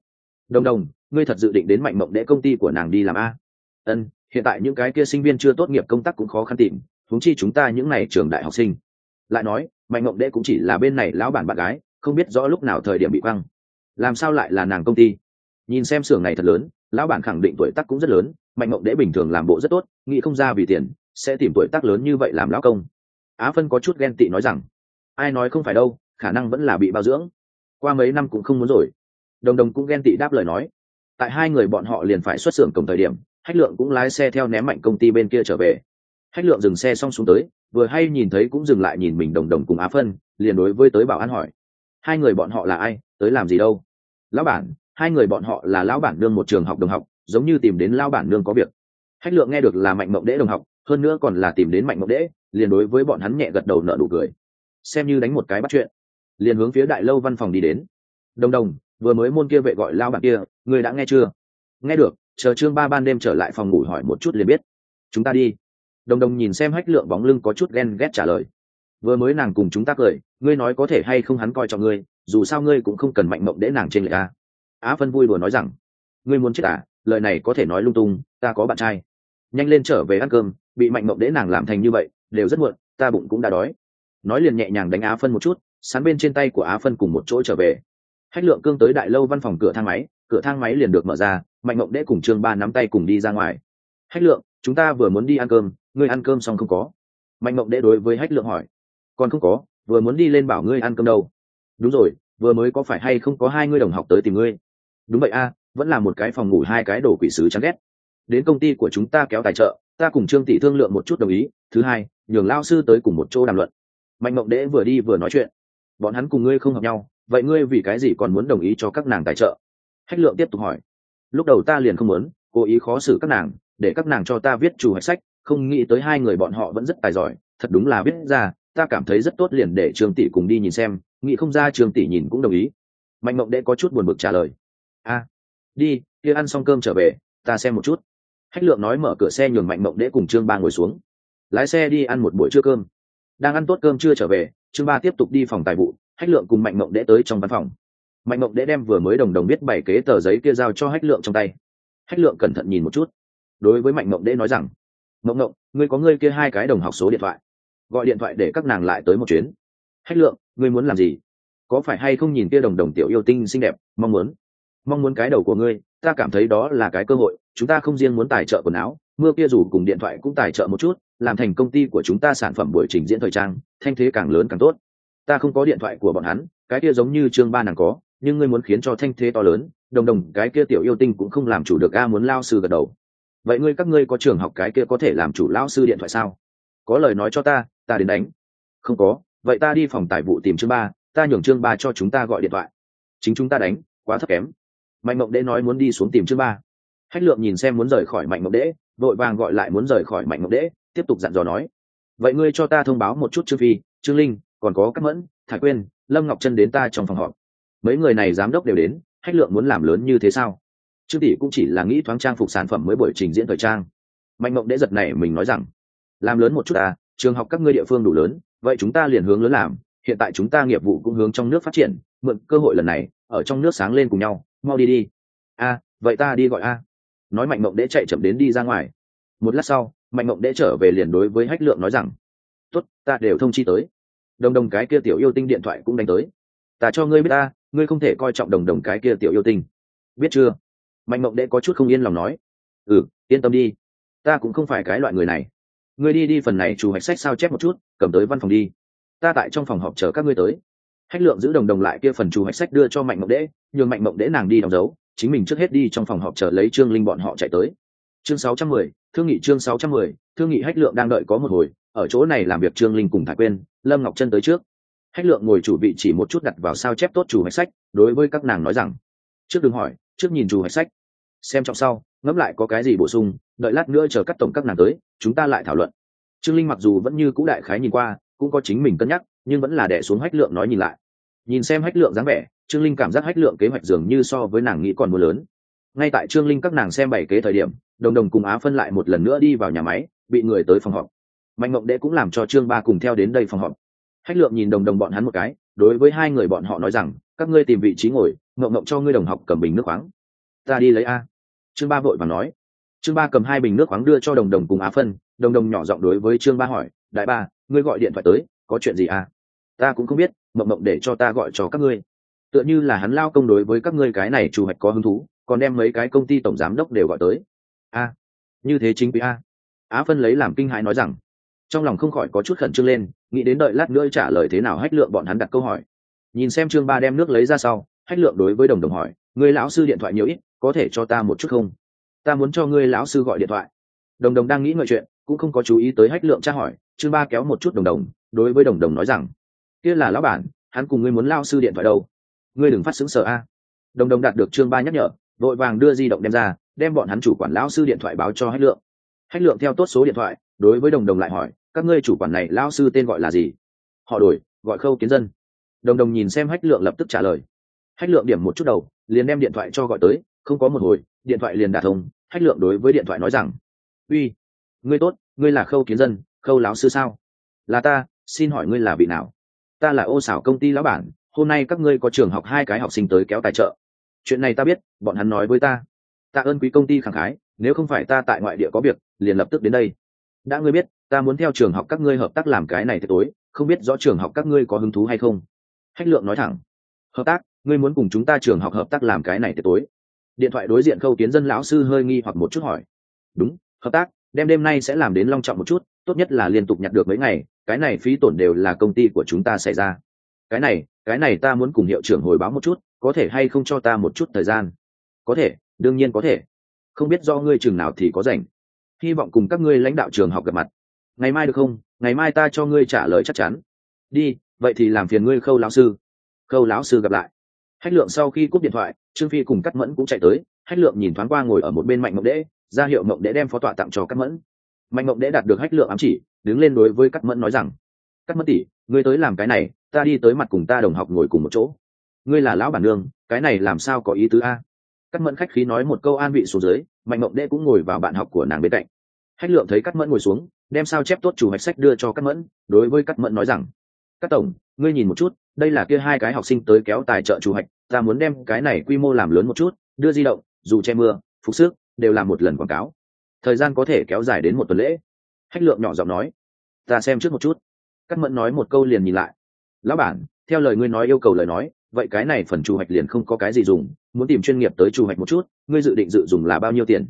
Đồng đồng, ngươi thật dự định đến mạnh mộng đệ công ty của nàng đi làm a? Ân, hiện tại những cái kia sinh viên chưa tốt nghiệp công tác cũng khó khăn tìm thúng chi chúng ta những n à y trường đại học sinh. Lại nói, mạnh mộng đệ cũng chỉ là bên này lão bản bạn gái, không biết rõ lúc nào thời điểm bị văng làm sao lại là nàng công ty? Nhìn xem xưởng này thật lớn, lão bản khẳng định tuổi tác cũng rất lớn, mạnh mộng đễ bình thường làm bộ rất tốt, nghĩ không ra vì tiền, sẽ tìm tuổi tác lớn như vậy làm lão công. Á phân có chút ghen tị nói rằng, ai nói không phải đâu, khả năng vẫn là bị bao dưỡng. Qua mấy năm cũng không muốn rồi. Đồng đồng cũng ghen tị đáp lời nói. Tại hai người bọn họ liền phải xuất xưởng cổng thời điểm, hách lượng cũng lái xe theo ném mạnh công ty bên kia trở về. Hách lượng dừng xe xong xuống tới, vừa hay nhìn thấy cũng dừng lại nhìn mình đồng đồng cùng á phân, liền đối với tới bảo an hỏi. Hai người bọn họ là ai, tới làm gì đâu? Lão bản, hai người bọn họ là lão bản nương một trường học đồng học, giống như tìm đến lão bản nương có việc. Hách lượng nghe được là mạnh mộng đễ đồng học, hơn nữa còn là tìm đến mạnh mộng đễ, liền đối với bọn hắn nhẹ gật đầu nợ nụ cười. Xem như đánh một cái bắt chuyện. Liền hướng phía đại lâu văn phòng đi đến. Đồng đồng, vừa mới môn kia vệ gọi lao bản kia, người đã nghe chưa? Nghe được, chờ trương ba ban đêm trở lại phòng ngủ hỏi một chút liền biết. Chúng ta đi. Đồng đồng nhìn xem hách lượng bóng lưng có chút ghen ghét trả lời. Vừa mới nàng cùng chúng ta cười, ngươi nói có thể hay không hắn coi trọng ngươi dù sao ngươi cũng không cần mạnh mộng để nàng trên lệ ta á phân vui đùa nói rằng, ngươi muốn chết à? Lời này có thể nói lung tung, ta có bạn trai. Nhanh lên trở về ăn cơm, bị mạnh mộng để nàng làm thành như vậy, đều rất muộn, ta bụng cũng đã đói. Nói liền nhẹ nhàng đánh á phân một chút sán bên trên tay của á phân cùng một chỗ trở về. Hách lượng cương tới đại lâu văn phòng cửa thang máy, cửa thang máy liền được mở ra, mạnh mộng đễ cùng trương ba nắm tay cùng đi ra ngoài. Hách lượng, chúng ta vừa muốn đi ăn cơm, ngươi ăn cơm xong không có? Mạnh mộng đễ đối với hách lượng hỏi. Còn không có, vừa muốn đi lên bảo ngươi ăn cơm đâu đúng rồi, vừa mới có phải hay không có hai ngươi đồng học tới tìm ngươi? Đúng vậy a, vẫn là một cái phòng ngủ hai cái đồ quỷ sứ chán ghét. Đến công ty của chúng ta kéo tài trợ, ta cùng trương tỷ thương lượng một chút đồng ý. Thứ hai, nhường lao sư tới cùng một chỗ đàm luận. Mạnh mộng đễ vừa đi vừa nói chuyện. Bọn hắn cùng ngươi không hợp nhau, vậy ngươi vì cái gì còn muốn đồng ý cho các nàng tài trợ? Hách lượng tiếp tục hỏi. Lúc đầu ta liền không muốn, cố ý khó xử các nàng, để các nàng cho ta viết chủ hạch sách, không nghĩ tới hai người bọn họ vẫn rất tài giỏi, thật đúng là viết ra, ta cảm thấy rất tốt liền để trường tỷ cùng đi nhìn xem nghĩ không ra trường tỷ nhìn cũng đồng ý. Mạnh mộng đệ có chút buồn bực trả lời. A, đi, kia ăn xong cơm trở về, ta xem một chút. Hách lượng nói mở cửa xe nhường mạnh mộng đệ cùng trương ba ngồi xuống. Lái xe đi ăn một buổi trưa cơm. Đang ăn tốt cơm chưa trở về? Trương ba tiếp tục đi phòng tài vụ. Hách lượng cùng mạnh mộng đệ tới trong văn phòng. Mạnh mộng đệ đem vừa mới đồng đồng biết bảy kế tờ giấy kia giao cho hách lượng trong tay. Hách lượng cẩn thận nhìn một chút. Đối với mạnh mộng đệ nói rằng, mộng mộng, ngươi có ngươi kia hai cái đồng học số điện thoại. Gọi điện thoại để các nàng lại tới một chuyến hách lượng, ngươi muốn làm gì? Có phải hay không nhìn kia đồng đồng tiểu yêu tinh xinh đẹp, mong muốn? Mong muốn cái đầu của ngươi, ta cảm thấy đó là cái cơ hội, chúng ta không riêng muốn tài trợ quần áo, mưa kia dù cùng điện thoại cũng tài trợ một chút, làm thành công ty của chúng ta sản phẩm buổi trình diễn thời trang, thanh thế càng lớn càng tốt. Ta không có điện thoại của bọn hắn, cái kia giống như chương ba nàng có, nhưng ngươi muốn khiến cho thanh thế to lớn, đồng đồng, cái kia tiểu yêu tinh cũng không làm chủ được, a muốn lao sư gật đầu. Vậy ngươi các ngươi có trường học cái kia có thể làm chủ lao sư điện thoại sao? Có lời nói cho ta ta đến đánh. Không có vậy ta đi phòng tài vụ tìm chương ba ta nhường chương ba cho chúng ta gọi điện thoại. Chính chúng ta đánh quá thấp kém. Mạnh mộng đễ nói muốn đi xuống tìm chương ba. Hách lượng nhìn xem muốn rời khỏi mạnh mộng đễ vội vàng gọi lại muốn rời khỏi mạnh mộng đễ tiếp tục dặn dò nói. Vậy ngươi cho ta thông báo một chút trương phi trương linh còn có các mẫn thải quên, lâm ngọc chân đến ta trong phòng họp. Mấy người này giám đốc đều đến hách lượng muốn làm lớn như thế sao? Trương tỷ cũng chỉ là nghĩ thoáng trang phục sản phẩm mới buổi trình diễn thời trang. Mạnh mộng đễ giật này mình nói rằng làm lớn một chút à trường học các ngươi địa phương đủ lớn vậy chúng ta liền hướng lớn làm, hiện tại chúng ta nghiệp vụ cũng hướng trong nước phát triển, mượn cơ hội lần này, ở trong nước sáng lên cùng nhau, mau đi đi. A, vậy ta đi gọi a. Nói mạnh mộng đễ chạy chậm đến đi ra ngoài. Một lát sau, mạnh mộng đễ trở về liền đối với hách lượng nói rằng, tốt, ta đều thông chi tới. Đồng đồng cái kia tiểu yêu tinh điện thoại cũng đánh tới. Ta cho ngươi biết ta, ngươi không thể coi trọng đồng đồng cái kia tiểu yêu tinh. Biết chưa? Mạnh mộng đễ có chút không yên lòng nói. Ừ yên tâm đi. Ta cũng không phải cái loại người này ngươi đi đi phần này chủ hạch sách sao chép một chút cầm tới văn phòng đi. Ta tại trong phòng họp chờ các ngươi tới. Hách lượng giữ đồng đồng lại kia phần chủ hạch sách đưa cho mạnh mộng đễ nhường mạnh mộng đễ nàng đi đóng dấu chính mình trước hết đi trong phòng họp chờ lấy trương linh bọn họ chạy tới. Chương 610, thương nghị chương 610, thương nghị hách lượng đang đợi có một hồi ở chỗ này làm việc trương linh cùng thải quên lâm ngọc chân tới trước. Hách lượng ngồi chủ vị chỉ một chút đặt vào sao chép tốt chủ hạch sách đối với các nàng nói rằng trước đừng hỏi trước nhìn chủ hạch sách xem trọng sau ngẫm lại có cái gì bổ sung, đợi lát nữa chờ các tổng các nàng tới, chúng ta lại thảo luận. Trương linh mặc dù vẫn như cũ đại khái nhìn qua, cũng có chính mình cân nhắc, nhưng vẫn là đẻ xuống hách lượng nói nhìn lại. Nhìn xem hách lượng dáng vẻ, trương linh cảm giác hách lượng kế hoạch dường như so với nàng nghĩ còn mưa lớn. Ngay tại trương linh các nàng xem bảy kế thời điểm, đồng đồng cùng á phân lại một lần nữa đi vào nhà máy, bị người tới phòng họp. Mạnh mộng đệ cũng làm cho trương ba cùng theo đến đây phòng họp. Hách lượng nhìn đồng đồng bọn hắn một cái, đối với hai người bọn họ nói rằng, các ngươi tìm vị trí ngồi mộng mộng cho ngươi đồng học cầm bình nước khoáng. Ta đi lấy a trương ba vội và nói. Trương ba cầm hai bình nước khoáng đưa cho đồng đồng cùng á phân. Đồng đồng nhỏ giọng đối với trương ba hỏi, đại ba, ngươi gọi điện thoại tới, có chuyện gì à? Ta cũng không biết, mộng mộng để cho ta gọi cho các ngươi. Tựa như là hắn lao công đối với các ngươi cái này chủ hoạch có hứng thú, còn đem mấy cái công ty tổng giám đốc đều gọi tới. A, như thế chính quý a. Á phân lấy làm kinh hãi nói rằng, trong lòng không khỏi có chút khẩn trương lên, nghĩ đến đợi lát nữa trả lời thế nào, hách lượng bọn hắn đặt câu hỏi. Nhìn xem trương ba đem nước lấy ra sau, hách lượng đối với đồng đồng hỏi người lão sư điện thoại nhiều ít, có thể cho ta một chút không? Ta muốn cho ngươi lão sư gọi điện thoại. Đồng đồng đang nghĩ ngợi chuyện, cũng không có chú ý tới hách lượng tra hỏi, trương ba kéo một chút đồng đồng, đối với đồng đồng nói rằng, kia là lão bản, hắn cùng ngươi muốn lao sư điện thoại đâu? Ngươi đừng phát xứng sở a. Đồng đồng đạt được trương ba nhắc nhở, vội vàng đưa di động đem ra, đem bọn hắn chủ quản lão sư điện thoại báo cho hách lượng. Hách lượng theo tốt số điện thoại, đối với đồng đồng lại hỏi, các ngươi chủ quản này lão sư tên gọi là gì? Họ đổi, gọi khâu kiến dân. Đồng đồng nhìn xem hách lượng lập tức trả lời. Hách lượng điểm một chút đầu liền đem điện thoại cho gọi tới, không có một hồi, điện thoại liền đả thông hách lượng đối với điện thoại nói rằng, uy, ngươi tốt, ngươi là khâu kiến dân, khâu láo sư sao? Là ta, xin hỏi ngươi là vị nào? Ta là ô xảo công ty lão bản, hôm nay các ngươi có trường học hai cái học sinh tới kéo tài trợ. Chuyện này ta biết, bọn hắn nói với ta. Ta ơn quý công ty khẳng khái, nếu không phải ta tại ngoại địa có việc, liền lập tức đến đây. Đã ngươi biết, ta muốn theo trường học các ngươi hợp tác làm cái này thế tối, không biết rõ trường học các ngươi có hứng thú hay không? Hách lượng nói thẳng. Hợp tác ngươi muốn cùng chúng ta trường học hợp tác làm cái này thế tối. Điện thoại đối diện khâu kiến dân lão sư hơi nghi hoặc một chút hỏi. Đúng, hợp tác, đem đêm nay sẽ làm đến long trọng một chút, tốt nhất là liên tục nhặt được mấy ngày, cái này phí tổn đều là công ty của chúng ta xảy ra. Cái này cái này ta muốn cùng hiệu trưởng hồi báo một chút, có thể hay không cho ta một chút thời gian? Có thể, đương nhiên có thể. Không biết do ngươi trường nào thì có rảnh. Hy vọng cùng các ngươi lãnh đạo trường học gặp mặt. Ngày mai được không? Ngày mai ta cho ngươi trả lời chắc chắn. Đi, vậy thì làm phiền ngươi khâu lão sư. Khâu lão sư gặp lại hách lượng sau khi cúp điện thoại, trương phi cùng cắt mẫn cũng chạy tới. Hách lượng nhìn thoáng qua ngồi ở một bên mạnh mộng đễ, ra hiệu mộng đễ đem phó tọa tặng cho cắt mẫn. Mạnh mộng đễ đạt được hách lượng ám chỉ, đứng lên đối với cắt mẫn nói rằng cắt mẫn tỷ, ngươi tới làm cái này, ta đi tới mặt cùng ta đồng học ngồi cùng một chỗ. Ngươi là lão bản nương, cái này làm sao có ý tứ a? Cắt mẫn khách khí nói một câu an vị xuống dưới, mạnh mộng đễ cũng ngồi vào bạn học của nàng bên cạnh. Hách lượng thấy cắt mẫn ngồi xuống, đem sao chép tốt chủ hạch sách đưa cho cắt mẫn, đối với cắt mẫn nói rằng các tổng ngươi nhìn một chút, đây là kia hai cái học sinh tới kéo tài trợ chủ hạch, ta muốn đem cái này quy mô làm lớn một chút, đưa di động, dù che mưa, phục sức, đều làm một lần quảng cáo. Thời gian có thể kéo dài đến một tuần lễ. Hách lượng nhỏ giọng nói. Ta xem trước một chút. Cắt mẫn nói một câu liền nhìn lại. Lão bản, theo lời ngươi nói yêu cầu lời nói, vậy cái này phần chủ hoạch liền không có cái gì dùng, muốn tìm chuyên nghiệp tới chủ hoạch một chút, ngươi dự định dự dùng là bao nhiêu tiền?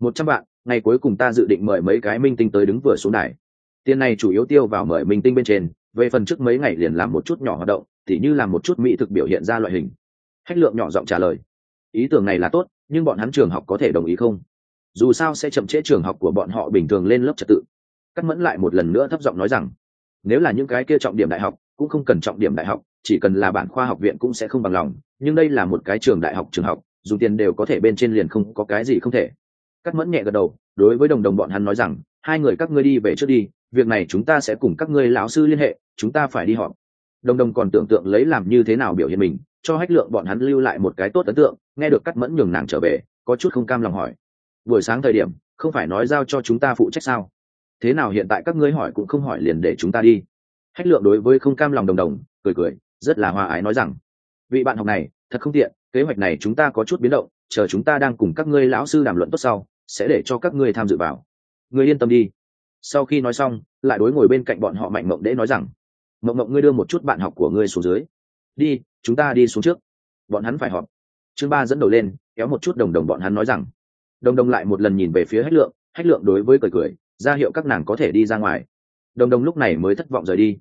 Một trăm vạn, ngày cuối cùng ta dự định mời mấy cái minh tinh tới đứng vừa xuống đài. Tiền này chủ yếu tiêu vào mời minh tinh bên trên về phần trước mấy ngày liền làm một chút nhỏ hoạt động thì như làm một chút mỹ thực biểu hiện ra loại hình. Hách lượng nhỏ giọng trả lời. Ý tưởng này là tốt, nhưng bọn hắn trường học có thể đồng ý không? Dù sao sẽ chậm trễ trường học của bọn họ bình thường lên lớp trật tự. Cắt mẫn lại một lần nữa thấp giọng nói rằng, nếu là những cái kia trọng điểm đại học, cũng không cần trọng điểm đại học, chỉ cần là bản khoa học viện cũng sẽ không bằng lòng, nhưng đây là một cái trường đại học trường học, dù tiền đều có thể bên trên liền không có cái gì không thể. Cắt mẫn nhẹ gật đầu, đối với đồng đồng bọn hắn nói rằng, hai người các ngươi đi về trước đi việc này chúng ta sẽ cùng các ngươi lão sư liên hệ, chúng ta phải đi họp. Đồng đồng còn tưởng tượng lấy làm như thế nào biểu hiện mình, cho hách lượng bọn hắn lưu lại một cái tốt ấn tượng, nghe được cắt mẫn nhường nàng trở về, có chút không cam lòng hỏi. Buổi sáng thời điểm, không phải nói giao cho chúng ta phụ trách sao? Thế nào hiện tại các ngươi hỏi cũng không hỏi liền để chúng ta đi. Hách lượng đối với không cam lòng đồng đồng, cười cười, rất là hòa ái nói rằng, vị bạn học này, thật không tiện, kế hoạch này chúng ta có chút biến động, chờ chúng ta đang cùng các ngươi lão sư đàm luận tốt sau, sẽ để cho các ngươi tham dự vào. Ngươi yên tâm đi sau khi nói xong, lại đối ngồi bên cạnh bọn họ mạnh mộng đễ nói rằng, mộng mộng, ngươi đưa một chút bạn học của ngươi xuống dưới. Đi, chúng ta đi xuống trước. Bọn hắn phải họp. Chương ba dẫn đầu lên, kéo một chút đồng đồng bọn hắn nói rằng. Đồng đồng lại một lần nhìn về phía hách lượng hách lượng đối với cười cười, ra hiệu các nàng có thể đi ra ngoài. Đồng đồng lúc này mới thất vọng rời đi.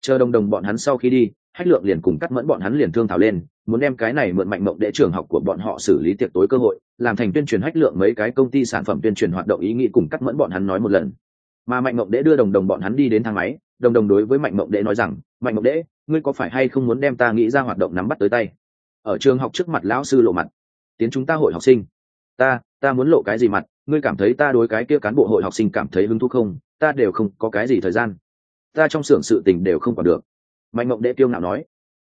Chờ đồng đồng bọn hắn sau khi đi, hách lượng liền cùng cắt mẫn bọn hắn liền thương thảo lên, muốn đem cái này mượn mạnh mộng để trường học của bọn họ xử lý tiệc tối cơ hội, làm thành tuyên truyền hách lượng mấy cái công ty sản phẩm tuyên truyền hoạt động ý nghĩ cùng cắt mẫn bọn hắn nói một lần mà mạnh mộng đệ đưa đồng đồng bọn hắn đi đến thang máy đồng đồng đối với mạnh mộng đệ nói rằng mạnh mộng đệ, ngươi có phải hay không muốn đem ta nghĩ ra hoạt động nắm bắt tới tay? Ở trường học trước mặt lão sư lộ mặt tiến chúng ta hội học sinh. Ta ta muốn lộ cái gì mặt ngươi cảm thấy ta đối cái kia cán bộ hội học sinh cảm thấy hứng thú không? Ta đều không có cái gì thời gian. Ta trong xưởng sự tình đều không còn được. Mạnh mộng đệ tiêu ngạo nói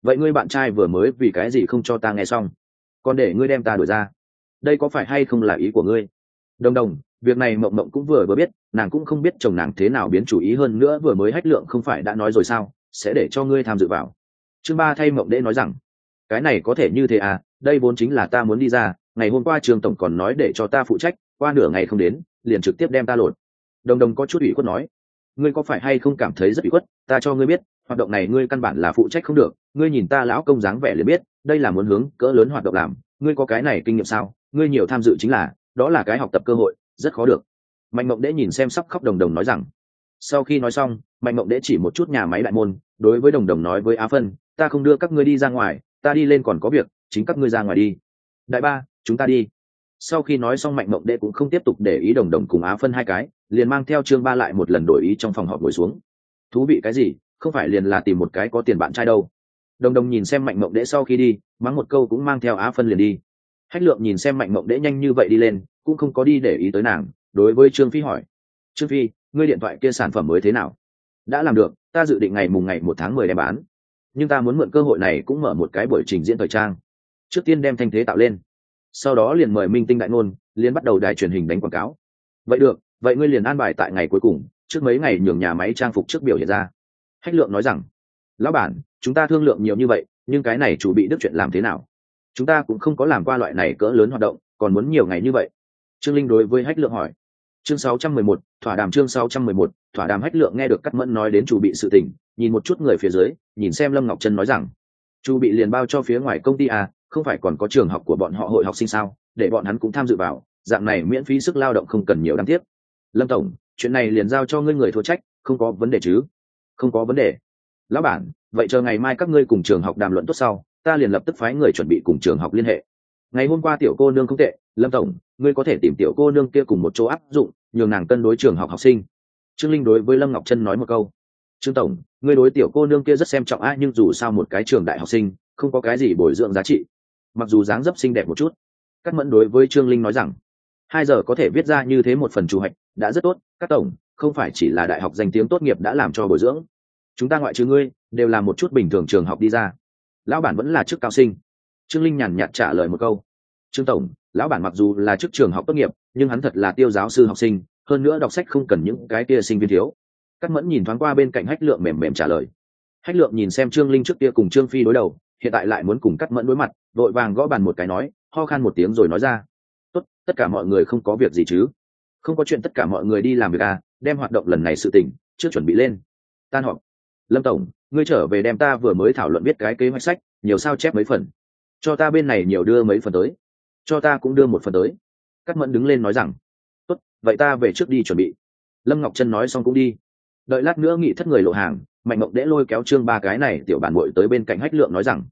vậy ngươi bạn trai vừa mới vì cái gì không cho ta nghe xong? Còn để ngươi đem ta đuổi ra? Đây có phải hay không là ý của ngươi? Đồng đồng việc này mộng mộng cũng vừa vừa biết, nàng cũng không biết chồng nàng thế nào biến chủ ý hơn nữa vừa mới hách lượng không phải đã nói rồi sao, sẽ để cho ngươi tham dự vào. Chương ba thay mộng đệ nói rằng, cái này có thể như thế à đây vốn chính là ta muốn đi ra, ngày hôm qua trường tổng còn nói để cho ta phụ trách, qua nửa ngày không đến, liền trực tiếp đem ta lột. Đồng đồng có chút ủy khuất nói, ngươi có phải hay không cảm thấy rất ủy khuất, ta cho ngươi biết, hoạt động này ngươi căn bản là phụ trách không được, ngươi nhìn ta lão công dáng vẻ liền biết, đây là muốn hướng cỡ lớn hoạt động làm, ngươi có cái này kinh nghiệm sao, ngươi nhiều tham dự chính là, đó là cái học tập cơ hội rất khó được. Mạnh mộng đễ nhìn xem sắp khóc đồng đồng nói rằng, sau khi nói xong, mạnh mộng đễ chỉ một chút nhà máy đại môn, đối với đồng đồng nói với á phân, ta không đưa các ngươi đi ra ngoài, ta đi lên còn có việc, chính các ngươi ra ngoài đi. Đại ba, chúng ta đi. Sau khi nói xong, mạnh mộng đệ cũng không tiếp tục để ý đồng đồng cùng á phân hai cái, liền mang theo trương ba lại một lần đổi ý trong phòng họp ngồi xuống. Thú vị cái gì, không phải liền là tìm một cái có tiền bạn trai đâu. Đồng đồng nhìn xem mạnh mộng đệ sau khi đi, mắng một câu cũng mang theo á phân liền đi. Hách lượng nhìn xem mạnh mộng đệ nhanh như vậy đi lên cũng không có đi để ý tới nàng, đối với trương phi hỏi. Trương phi, ngươi điện thoại kia sản phẩm mới thế nào? Đã làm được, ta dự định ngày mùng ngày một tháng mười đem bán. Nhưng ta muốn mượn cơ hội này cũng mở một cái buổi trình diễn thời trang. Trước tiên đem thanh thế tạo lên. Sau đó liền mời minh tinh đại ngôn, liền bắt đầu đài truyền hình đánh quảng cáo. Vậy được, vậy ngươi liền an bài tại ngày cuối cùng, trước mấy ngày nhường nhà máy trang phục trước biểu hiện ra. Hách lượng nói rằng, lão bản, chúng ta thương lượng nhiều như vậy, nhưng cái này chủ bị đức chuyện làm thế nào? Chúng ta cũng không có làm qua loại này cỡ lớn hoạt động, còn muốn nhiều ngày như vậy trương linh đối với hách lượng hỏi. Chương 611, thỏa đàm chương 611, thỏa đàm hách lượng nghe được cắt mẫn nói đến chủ bị sự tình nhìn một chút người phía dưới nhìn xem lâm ngọc trân nói rằng chu bị liền bao cho phía ngoài công ty à không phải còn có trường học của bọn họ hội học sinh sao? Để bọn hắn cũng tham dự vào dạng này miễn phí sức lao động không cần nhiều đáng tiếc. Lâm tổng chuyện này liền giao cho ngươi người thua trách không có vấn đề chứ? Không có vấn đề. Lão bản vậy chờ ngày mai các ngươi cùng trường học đàm luận tốt sau ta liền lập tức phái người chuẩn bị cùng trường học liên hệ ngày hôm qua tiểu cô nương không tệ, lâm tổng, ngươi có thể tìm tiểu cô nương kia cùng một chỗ áp dụng, nhường nàng cân đối trường học học sinh. Trương linh đối với lâm ngọc trân nói một câu. Trương tổng, ngươi đối tiểu cô nương kia rất xem trọng a nhưng dù sao một cái trường đại học sinh, không có cái gì bồi dưỡng giá trị. Mặc dù dáng dấp xinh đẹp một chút các mẫn đối với trương linh nói rằng, hai giờ có thể viết ra như thế một phần chủ hạch, đã rất tốt các tổng, không phải chỉ là đại học danh tiếng tốt nghiệp đã làm cho bồi dưỡng. Chúng ta ngoại trừ ngươi, đều là một chút bình thường trường học đi ra. Lão bản vẫn là chức cao sinh trương linh nhàn nhạt trả lời một câu. Trương tổng, lão bản mặc dù là chức trường học tốt nghiệp, nhưng hắn thật là tiêu giáo sư học sinh, hơn nữa đọc sách không cần những cái kia sinh viên thiếu. Cắt mẫn nhìn thoáng qua bên cạnh hách lượng mềm mềm trả lời. Hách lượng nhìn xem trương linh trước kia cùng trương phi đối đầu, hiện tại lại muốn cùng cắt mẫn đối mặt, vội vàng gõ bàn một cái nói, ho khan một tiếng rồi nói ra. Tốt, tất cả mọi người không có việc gì chứ? Không có chuyện tất cả mọi người đi làm việc à đem hoạt động lần này sự tỉnh chưa chuẩn bị lên. Tan họp. Lâm tổng, ngươi trở về đem ta vừa mới thảo luận biết cái kế hoạch sách, nhiều sao chép mấy phần cho ta bên này nhiều đưa mấy phần tới. Cho ta cũng đưa một phần tới. Cắt mẫn đứng lên nói rằng, tốt, vậy ta về trước đi chuẩn bị. Lâm ngọc trân nói xong cũng đi. Đợi lát nữa nghị thất người lộ hàng, mạnh mộng đễ lôi kéo trương ba cái này tiểu bản bội tới bên cạnh hách lượng nói rằng,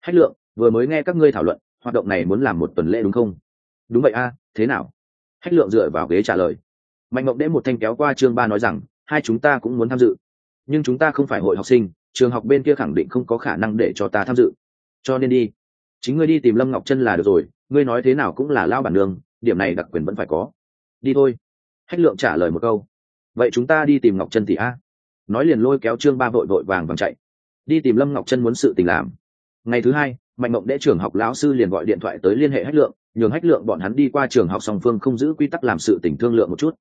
hách lượng, vừa mới nghe các ngươi thảo luận, hoạt động này muốn làm một tuần lễ đúng không? Đúng vậy a, thế nào? Hách lượng dựa vào ghế trả lời. Mạnh mộng đễ một thanh kéo qua trương ba nói rằng, hai chúng ta cũng muốn tham dự, nhưng chúng ta không phải hội học sinh, trường học bên kia khẳng định không có khả năng để cho ta tham dự. Cho nên đi chính ngươi đi tìm lâm ngọc chân là được rồi ngươi nói thế nào cũng là lao bản đường, điểm này đặc quyền vẫn phải có. Đi thôi. Hách lượng trả lời một câu. Vậy chúng ta đi tìm ngọc chân thì a. Nói liền lôi kéo trương ba vội vội vàng vàng chạy. Đi tìm lâm ngọc chân muốn sự tình làm. Ngày thứ hai mạnh mộng đệ trưởng học lão sư liền gọi điện thoại tới liên hệ hách lượng nhường hách lượng bọn hắn đi qua trường học song phương không giữ quy tắc làm sự tình thương lượng một chút.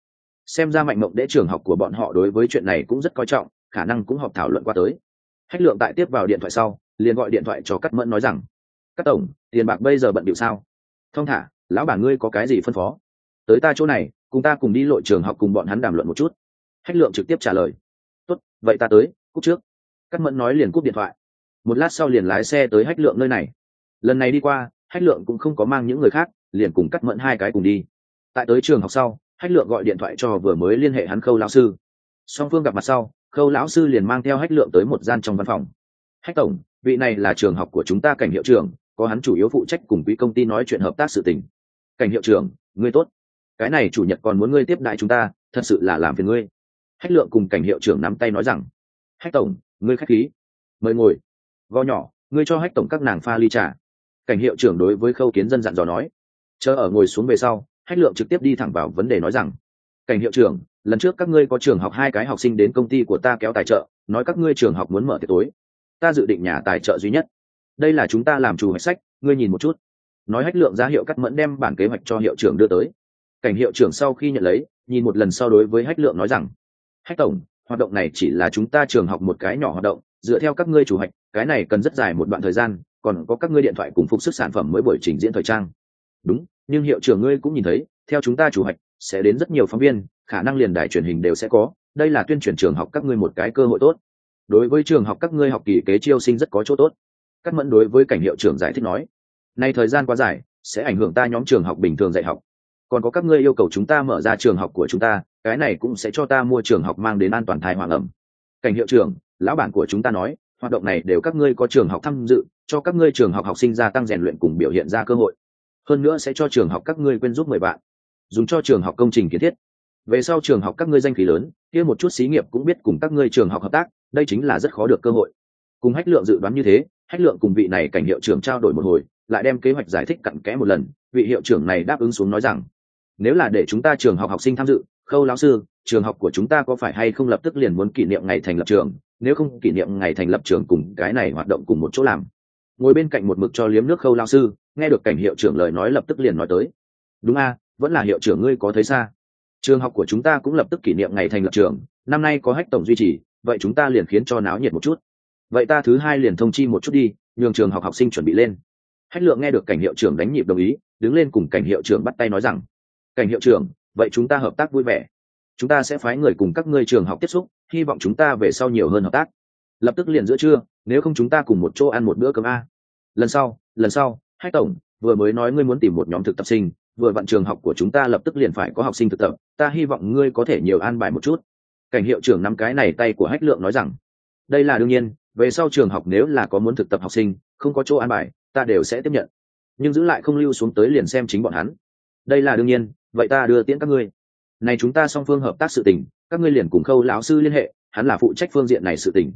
Xem ra mạnh mộng đệ trường học của bọn họ đối với chuyện này cũng rất coi trọng khả năng cũng họp thảo luận qua tới. Hách lượng tại tiếp vào điện thoại sau liền gọi điện thoại cho cắt mẫn nói rằng các tổng, tiền bạc bây giờ bận điệu sao? Thong thả, lão bản ngươi có cái gì phân phó? Tới ta chỗ này, cùng ta cùng đi lội trường học cùng bọn hắn đàm luận một chút. Hách lượng trực tiếp trả lời. Tốt, vậy ta tới, cúp trước. Các mẫn nói liền cúp điện thoại. Một lát sau liền lái xe tới hách lượng nơi này. Lần này đi qua, hách lượng cũng không có mang những người khác, liền cùng cắt mẫn hai cái cùng đi. Tại tới trường học sau, hách lượng gọi điện thoại cho vừa mới liên hệ hắn khâu lão sư. Song phương gặp mặt sau, khâu lão sư liền mang theo hách lượng tới một gian trong văn phòng. Hách tổng, vị này là trường học của chúng ta cảnh hiệu trưởng có hắn chủ yếu phụ trách cùng quỹ công ty nói chuyện hợp tác sự tình. Cảnh hiệu trưởng, ngươi tốt. Cái này chủ nhật còn muốn ngươi tiếp đại chúng ta, thật sự là làm phiền ngươi. Hách lượng cùng cảnh hiệu trưởng nắm tay nói rằng, hách tổng, ngươi khách khí. Mời ngồi. Gò nhỏ, ngươi cho hách tổng các nàng pha ly trà. Cảnh hiệu trưởng đối với khâu kiến dân dặn dò nói. Chờ ở ngồi xuống về sau, hách lượng trực tiếp đi thẳng vào vấn đề nói rằng, cảnh hiệu trưởng, lần trước các ngươi có trường học hai cái học sinh đến công ty của ta kéo tài trợ, nói các ngươi trường học muốn mở tiệc tối. Ta dự định nhà tài trợ duy nhất đây là chúng ta làm chủ hoạch sách, ngươi nhìn một chút. Nói hách lượng ra hiệu cắt mẫn đem bản kế hoạch cho hiệu trưởng đưa tới. Cảnh hiệu trưởng sau khi nhận lấy, nhìn một lần sau đối với hách lượng nói rằng, hách tổng, hoạt động này chỉ là chúng ta trường học một cái nhỏ hoạt động, dựa theo các ngươi chủ hoạch, cái này cần rất dài một đoạn thời gian, còn có các ngươi điện thoại cùng phục sức sản phẩm mới buổi trình diễn thời trang. Đúng, nhưng hiệu trưởng ngươi cũng nhìn thấy, theo chúng ta chủ hoạch, sẽ đến rất nhiều phóng viên, khả năng liền đài truyền hình đều sẽ có, đây là tuyên truyền trường học các ngươi một cái cơ hội tốt. Đối với trường học các ngươi học kỳ kế chiêu sinh rất có chỗ tốt cắt mẫn đối với cảnh hiệu trưởng giải thích nói, nay thời gian quá dài, sẽ ảnh hưởng ta nhóm trường học bình thường dạy học. Còn có các ngươi yêu cầu chúng ta mở ra trường học của chúng ta, cái này cũng sẽ cho ta mua trường học mang đến an toàn thai hoàng ẩm. Cảnh hiệu trưởng, lão bản của chúng ta nói, hoạt động này đều các ngươi có trường học tham dự, cho các ngươi trường học học sinh gia tăng rèn luyện cùng biểu hiện ra cơ hội. Hơn nữa sẽ cho trường học các ngươi quên giúp mười bạn, dùng cho trường học công trình kiến thiết. Về sau trường học các ngươi danh khí lớn, kia một chút xí nghiệp cũng biết cùng các ngươi trường học hợp tác, đây chính là rất khó được cơ hội. Cùng hách lượng dự đoán như thế hách lượng cùng vị này cảnh hiệu trưởng trao đổi một hồi, lại đem kế hoạch giải thích cặn kẽ một lần, vị hiệu trưởng này đáp ứng xuống nói rằng, nếu là để chúng ta trường học học sinh tham dự, khâu lão sư, trường học của chúng ta có phải hay không lập tức liền muốn kỷ niệm ngày thành lập trường? Nếu không, kỷ niệm ngày thành lập trường cùng cái này hoạt động cùng một chỗ làm. Ngồi bên cạnh một mực cho liếm nước khâu lão sư, nghe được cảnh hiệu trưởng lời nói lập tức liền nói tới, đúng a, vẫn là hiệu trưởng ngươi có thấy xa. Trường học của chúng ta cũng lập tức kỷ niệm ngày thành lập trường, năm nay có hách tổng duy trì, vậy chúng ta liền khiến cho náo nhiệt một chút vậy ta thứ hai liền thông chi một chút đi, nhường trường học học sinh chuẩn bị lên. Hách lượng nghe được cảnh hiệu trưởng đánh nhịp đồng ý, đứng lên cùng cảnh hiệu trưởng bắt tay nói rằng, cảnh hiệu trưởng, vậy chúng ta hợp tác vui vẻ. Chúng ta sẽ phái người cùng các ngươi trường học tiếp xúc, hy vọng chúng ta về sau nhiều hơn hợp tác. Lập tức liền giữa trưa, nếu không chúng ta cùng một chỗ ăn một bữa cơm a. Lần sau lần sau, hách tổng, vừa mới nói ngươi muốn tìm một nhóm thực tập sinh, vừa vặn trường học của chúng ta lập tức liền phải có học sinh thực tập, ta hy vọng ngươi có thể nhiều an bài một chút. Cảnh hiệu trưởng nắm cái này tay của hách lượng nói rằng, đây là đương nhiên về sau trường học nếu là có muốn thực tập học sinh, không có chỗ an bài, ta đều sẽ tiếp nhận. Nhưng giữ lại không lưu xuống tới liền xem chính bọn hắn. Đây là đương nhiên, vậy ta đưa tiễn các ngươi. Này chúng ta song phương hợp tác sự tình, các ngươi liền cùng khâu lão sư liên hệ, hắn là phụ trách phương diện này sự tình.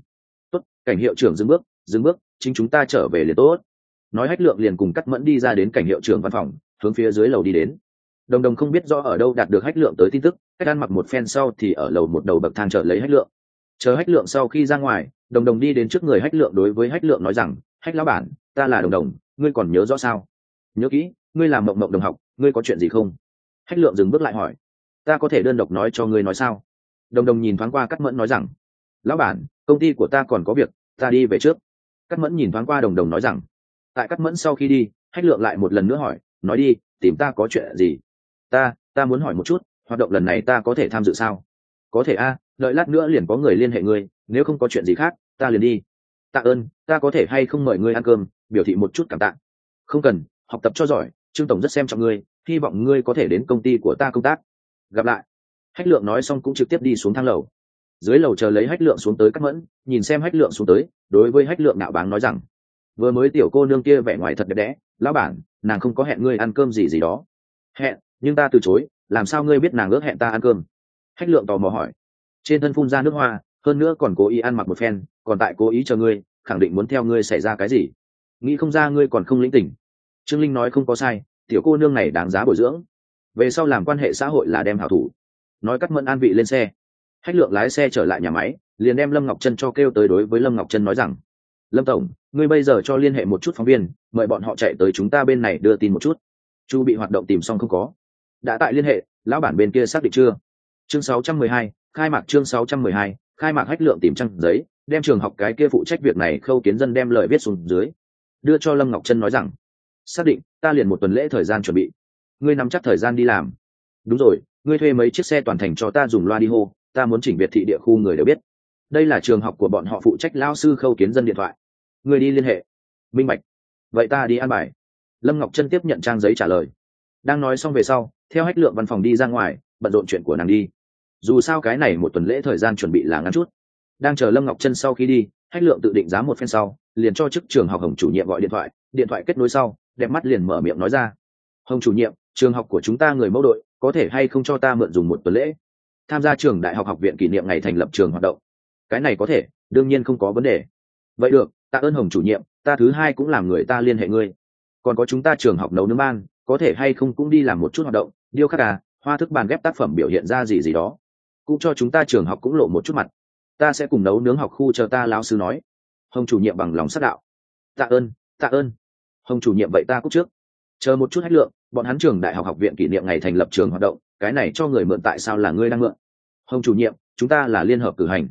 Tốt, cảnh hiệu trưởng dừng bước dừng bước, chính chúng ta trở về liền tốt. Nói hách lượng liền cùng cắt mẫn đi ra đến cảnh hiệu trưởng văn phòng, hướng phía dưới lầu đi đến. Đồng đồng không biết rõ ở đâu đạt được hách lượng tới tin tức, cách ăn mặc một phen sau thì ở lầu một đầu bậc thang trở lấy hách lượng chờ hách lượng sau khi ra ngoài, đồng đồng đi đến trước người hách lượng đối với hách lượng nói rằng, hách lão bản, ta là đồng đồng, ngươi còn nhớ rõ sao? Nhớ kỹ, ngươi làm mộng mộng đồng học, ngươi có chuyện gì không? Hách lượng dừng bước lại hỏi, ta có thể đơn độc nói cho ngươi nói sao? Đồng đồng nhìn thoáng qua cắt mẫn nói rằng, lão bản, công ty của ta còn có việc, ta đi về trước. Cắt mẫn nhìn thoáng qua đồng đồng nói rằng, tại cắt mẫn sau khi đi, hách lượng lại một lần nữa hỏi, nói đi, tìm ta có chuyện gì? Ta ta muốn hỏi một chút, hoạt động lần này ta có thể tham dự sao? Có thể a đợi lát nữa liền có người liên hệ ngươi, nếu không có chuyện gì khác, ta liền đi. Tạ ơn, ta có thể hay không mời ngươi ăn cơm, biểu thị một chút cảm tạ. Không cần, học tập cho giỏi, trương tổng rất xem trọng ngươi, hy vọng ngươi có thể đến công ty của ta công tác. Gặp lại. Hách lượng nói xong cũng trực tiếp đi xuống thang lầu. Dưới lầu chờ lấy hách lượng xuống tới cắt mẫn, nhìn xem hách lượng xuống tới, đối với hách lượng nạo báng nói rằng, vừa mới tiểu cô nương kia vẻ ngoài thật đẹp đẽ, lão bản, nàng không có hẹn ngươi ăn cơm gì gì đó. Hẹn, nhưng ta từ chối, làm sao ngươi biết nàng ước hẹn ta ăn cơm? Hách lượng tò mò hỏi trên thân phun ra nước hoa, hơn nữa còn cố ý ăn mặc một phen, còn tại cố ý cho ngươi, khẳng định muốn theo ngươi xảy ra cái gì. Nghĩ không ra ngươi còn không lĩnh tỉnh. Trương linh nói không có sai, tiểu cô nương này đáng giá bồi dưỡng. Về sau làm quan hệ xã hội là đem hảo thủ. Nói cắt mẫn an vị lên xe. Hách lượng lái xe trở lại nhà máy, liền đem lâm ngọc Trân cho kêu tới đối với lâm ngọc Trân nói rằng, lâm tổng, ngươi bây giờ cho liên hệ một chút phóng viên, mời bọn họ chạy tới chúng ta bên này đưa tin một chút. Chu bị hoạt động tìm xong không có. Đã tại liên hệ, lão bản bên kia xác định chưa? Chương 612, khai mạc chương 612, khai mạc hách lượng tìm trang giấy đem trường học cái kia phụ trách việc này khâu kiến dân đem lời viết xuống dưới. Đưa cho lâm ngọc chân nói rằng xác định ta liền một tuần lễ thời gian chuẩn bị. Ngươi nắm chắc thời gian đi làm. Đúng rồi ngươi thuê mấy chiếc xe toàn thành cho ta dùng loa đi hô ta muốn chỉnh biệt thị địa khu người đều biết. Đây là trường học của bọn họ phụ trách lao sư khâu kiến dân điện thoại. Ngươi đi liên hệ. Minh bạch. Vậy ta đi ăn bài. Lâm ngọc chân tiếp nhận trang giấy trả lời. Đang nói xong về sau theo hách lượng văn phòng đi ra ngoài bận rộn chuyện của nàng đi dù sao cái này một tuần lễ thời gian chuẩn bị là ngắn chút. Đang chờ lâm ngọc chân sau khi đi, hách lượng tự định giá một phen sau, liền cho chức trường học hồng chủ nhiệm gọi điện thoại điện thoại kết nối sau, đẹp mắt liền mở miệng nói ra. Hồng chủ nhiệm, trường học của chúng ta người mẫu đội, có thể hay không cho ta mượn dùng một tuần lễ? Tham gia trường đại học học viện kỷ niệm ngày thành lập trường hoạt động. Cái này có thể, đương nhiên không có vấn đề. Vậy được, tạ ơn hồng chủ nhiệm, ta thứ hai cũng làm người ta liên hệ ngươi. Còn có chúng ta trường học nấu nướng ban, có thể hay không cũng đi làm một chút hoạt động. Điêu khắc à hoa thức bàn ghép tác phẩm biểu hiện ra gì gì đó cũng cho chúng ta trường học cũng lộ một chút mặt. Ta sẽ cùng nấu nướng học khu chờ ta lao sư nói. Hồng chủ nhiệm bằng lòng sát đạo. Tạ ơn tạ ơn. Hồng chủ nhiệm vậy ta cúc trước. Chờ một chút hách lượng, bọn hắn trường đại học học viện kỷ niệm ngày thành lập trường hoạt động, cái này cho người mượn tại sao là ngươi đang mượn? Hồng chủ nhiệm, chúng ta là liên hợp cử hành.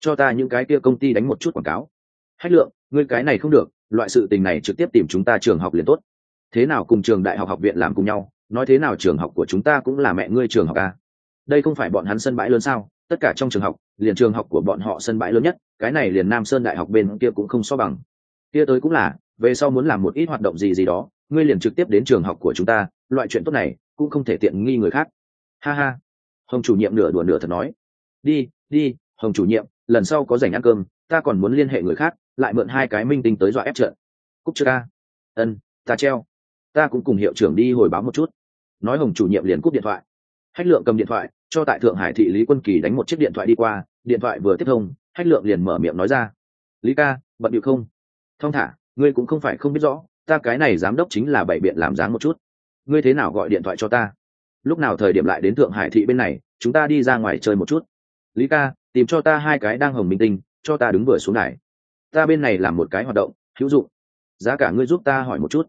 Cho ta những cái kia công ty đánh một chút quảng cáo. Hách lượng, ngươi cái này không được, loại sự tình này trực tiếp tìm chúng ta trường học liền tốt. Thế nào cùng trường đại học học viện làm cùng nhau, nói thế nào trường học của chúng ta cũng là mẹ ngươi trường học à? Đây không phải bọn hắn sân bãi lớn sao? Tất cả trong trường học, liền trường học của bọn họ sân bãi lớn nhất, cái này liền nam sơn đại học bên kia cũng không so bằng. Kia tới cũng là, về sau muốn làm một ít hoạt động gì gì đó, ngươi liền trực tiếp đến trường học của chúng ta, loại chuyện tốt này cũng không thể tiện nghi người khác. Ha ha. Hồng chủ nhiệm nửa đùa nửa thật nói. Đi đi, hồng chủ nhiệm, lần sau có dành ăn cơm, ta còn muốn liên hệ người khác, lại mượn hai cái minh tinh tới dọa ép trận. Cúc chưa ca ân, ta treo. Ta cũng cùng hiệu trưởng đi hồi báo một chút. Nói hồng chủ nhiệm liền cúp điện thoại hách lượng cầm điện thoại, cho tại thượng hải thị lý quân kỳ đánh một chiếc điện thoại đi qua, điện thoại vừa tiếp thông, hách lượng liền mở miệng nói ra. Lý ca, bận điệu không? Thong thả, ngươi cũng không phải không biết rõ, ta cái này giám đốc chính là bảy biện làm dáng một chút. Ngươi thế nào gọi điện thoại cho ta? Lúc nào thời điểm lại đến thượng hải thị bên này, chúng ta đi ra ngoài chơi một chút. Lý ca, tìm cho ta hai cái đang hồng minh tinh, cho ta đứng vừa xuống này. Ta bên này làm một cái hoạt động, hữu dụng. Giá cả ngươi giúp ta hỏi một chút.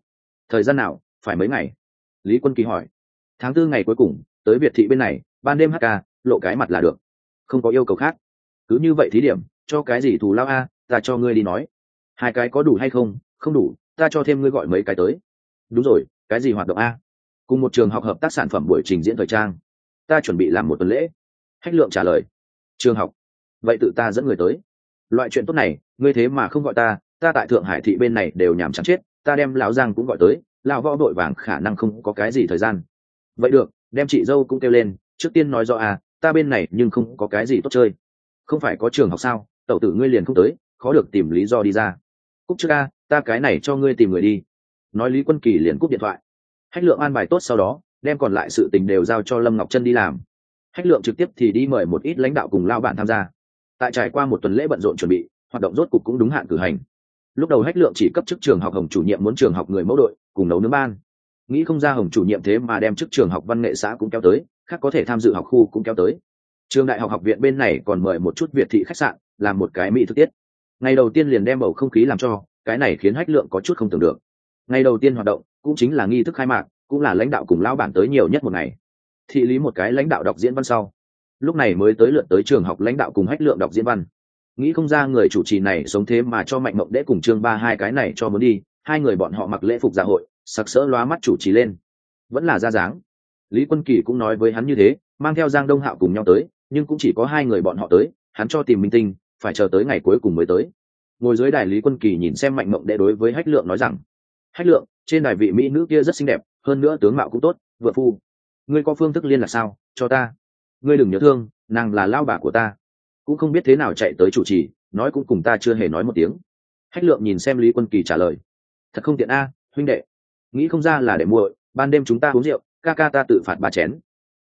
Thời gian nào, phải mấy ngày? Lý quân kỳ hỏi. Tháng tư ngày cuối cùng tới việt thị bên này, ban đêm hk lộ cái mặt là được. Không có yêu cầu khác. Cứ như vậy thí điểm, cho cái gì thù lao a, ta cho ngươi đi nói. Hai cái có đủ hay không? Không đủ, ta cho thêm ngươi gọi mấy cái tới. Đúng rồi, cái gì hoạt động a? Cùng một trường học hợp tác sản phẩm buổi trình diễn thời trang. Ta chuẩn bị làm một tuần lễ. Hách lượng trả lời. Trường học. Vậy tự ta dẫn người tới. Loại chuyện tốt này, ngươi thế mà không gọi ta ta tại thượng hải thị bên này đều nhảm chán chết, ta đem lão giang cũng gọi tới, lão võ đội vàng khả năng không có cái gì thời gian. Vậy được đem chị dâu cũng kêu lên, trước tiên nói rõ à ta bên này nhưng không có cái gì tốt chơi. Không phải có trường học sao? Tẩu tử ngươi liền không tới, khó được tìm lý do đi ra. Cúc trước a, ta cái này cho ngươi tìm người đi. Nói lý quân kỳ liền cúp điện thoại. Hách lượng an bài tốt sau đó, đem còn lại sự tình đều giao cho lâm ngọc Trân đi làm. Hách lượng trực tiếp thì đi mời một ít lãnh đạo cùng lao bạn tham gia. Tại trải qua một tuần lễ bận rộn chuẩn bị, hoạt động rốt cục cũng đúng hạn cử hành. Lúc đầu hách lượng chỉ cấp chức trường học hồng chủ nhiệm muốn trường học người mẫu đội, cùng nấu nướng ban nghĩ không ra hồng chủ nhiệm thế mà đem chức trường học văn nghệ xã cũng kéo tới, khác có thể tham dự học khu cũng kéo tới. Trường đại học học viện bên này còn mời một chút việt thị khách sạn, làm một cái mỹ thực tiết. Ngày đầu tiên liền đem bầu không khí làm cho, cái này khiến hách lượng có chút không tưởng được. Ngày đầu tiên hoạt động, cũng chính là nghi thức khai mạc, cũng là lãnh đạo cùng lao bản tới nhiều nhất một ngày. Thị lý một cái lãnh đạo đọc diễn văn sau. Lúc này mới tới lượt tới trường học lãnh đạo cùng hách lượng đọc diễn văn. Nghĩ không ra người chủ trì này sống thế mà cho mạnh mộng đễ cùng trương ba hai cái này cho muốn đi, hai người bọn họ mặc lễ phục dạ hội sặc sỡ lóa mắt chủ trì lên. Vẫn là ra dáng. Lý quân kỳ cũng nói với hắn như thế, mang theo giang đông hạo cùng nhau tới, nhưng cũng chỉ có hai người bọn họ tới, hắn cho tìm minh tinh, phải chờ tới ngày cuối cùng mới tới. Ngồi dưới đài lý quân kỳ nhìn xem mạnh mộng đệ đối với hách lượng nói rằng, hách lượng, trên đài vị mỹ nữ kia rất xinh đẹp, hơn nữa tướng mạo cũng tốt vợ phu. Ngươi có phương thức liên lạc sao? Cho ta. Ngươi đừng nhớ thương, nàng là lao bà của ta. Cũng không biết thế nào chạy tới chủ trì, nói cũng cùng ta chưa hề nói một tiếng. Hách lượng nhìn xem lý quân kỳ trả lời, thật không tiện a, huynh đệ nghĩ không ra là để muội, ban đêm chúng ta uống rượu, ca ca ta tự phạt ba chén.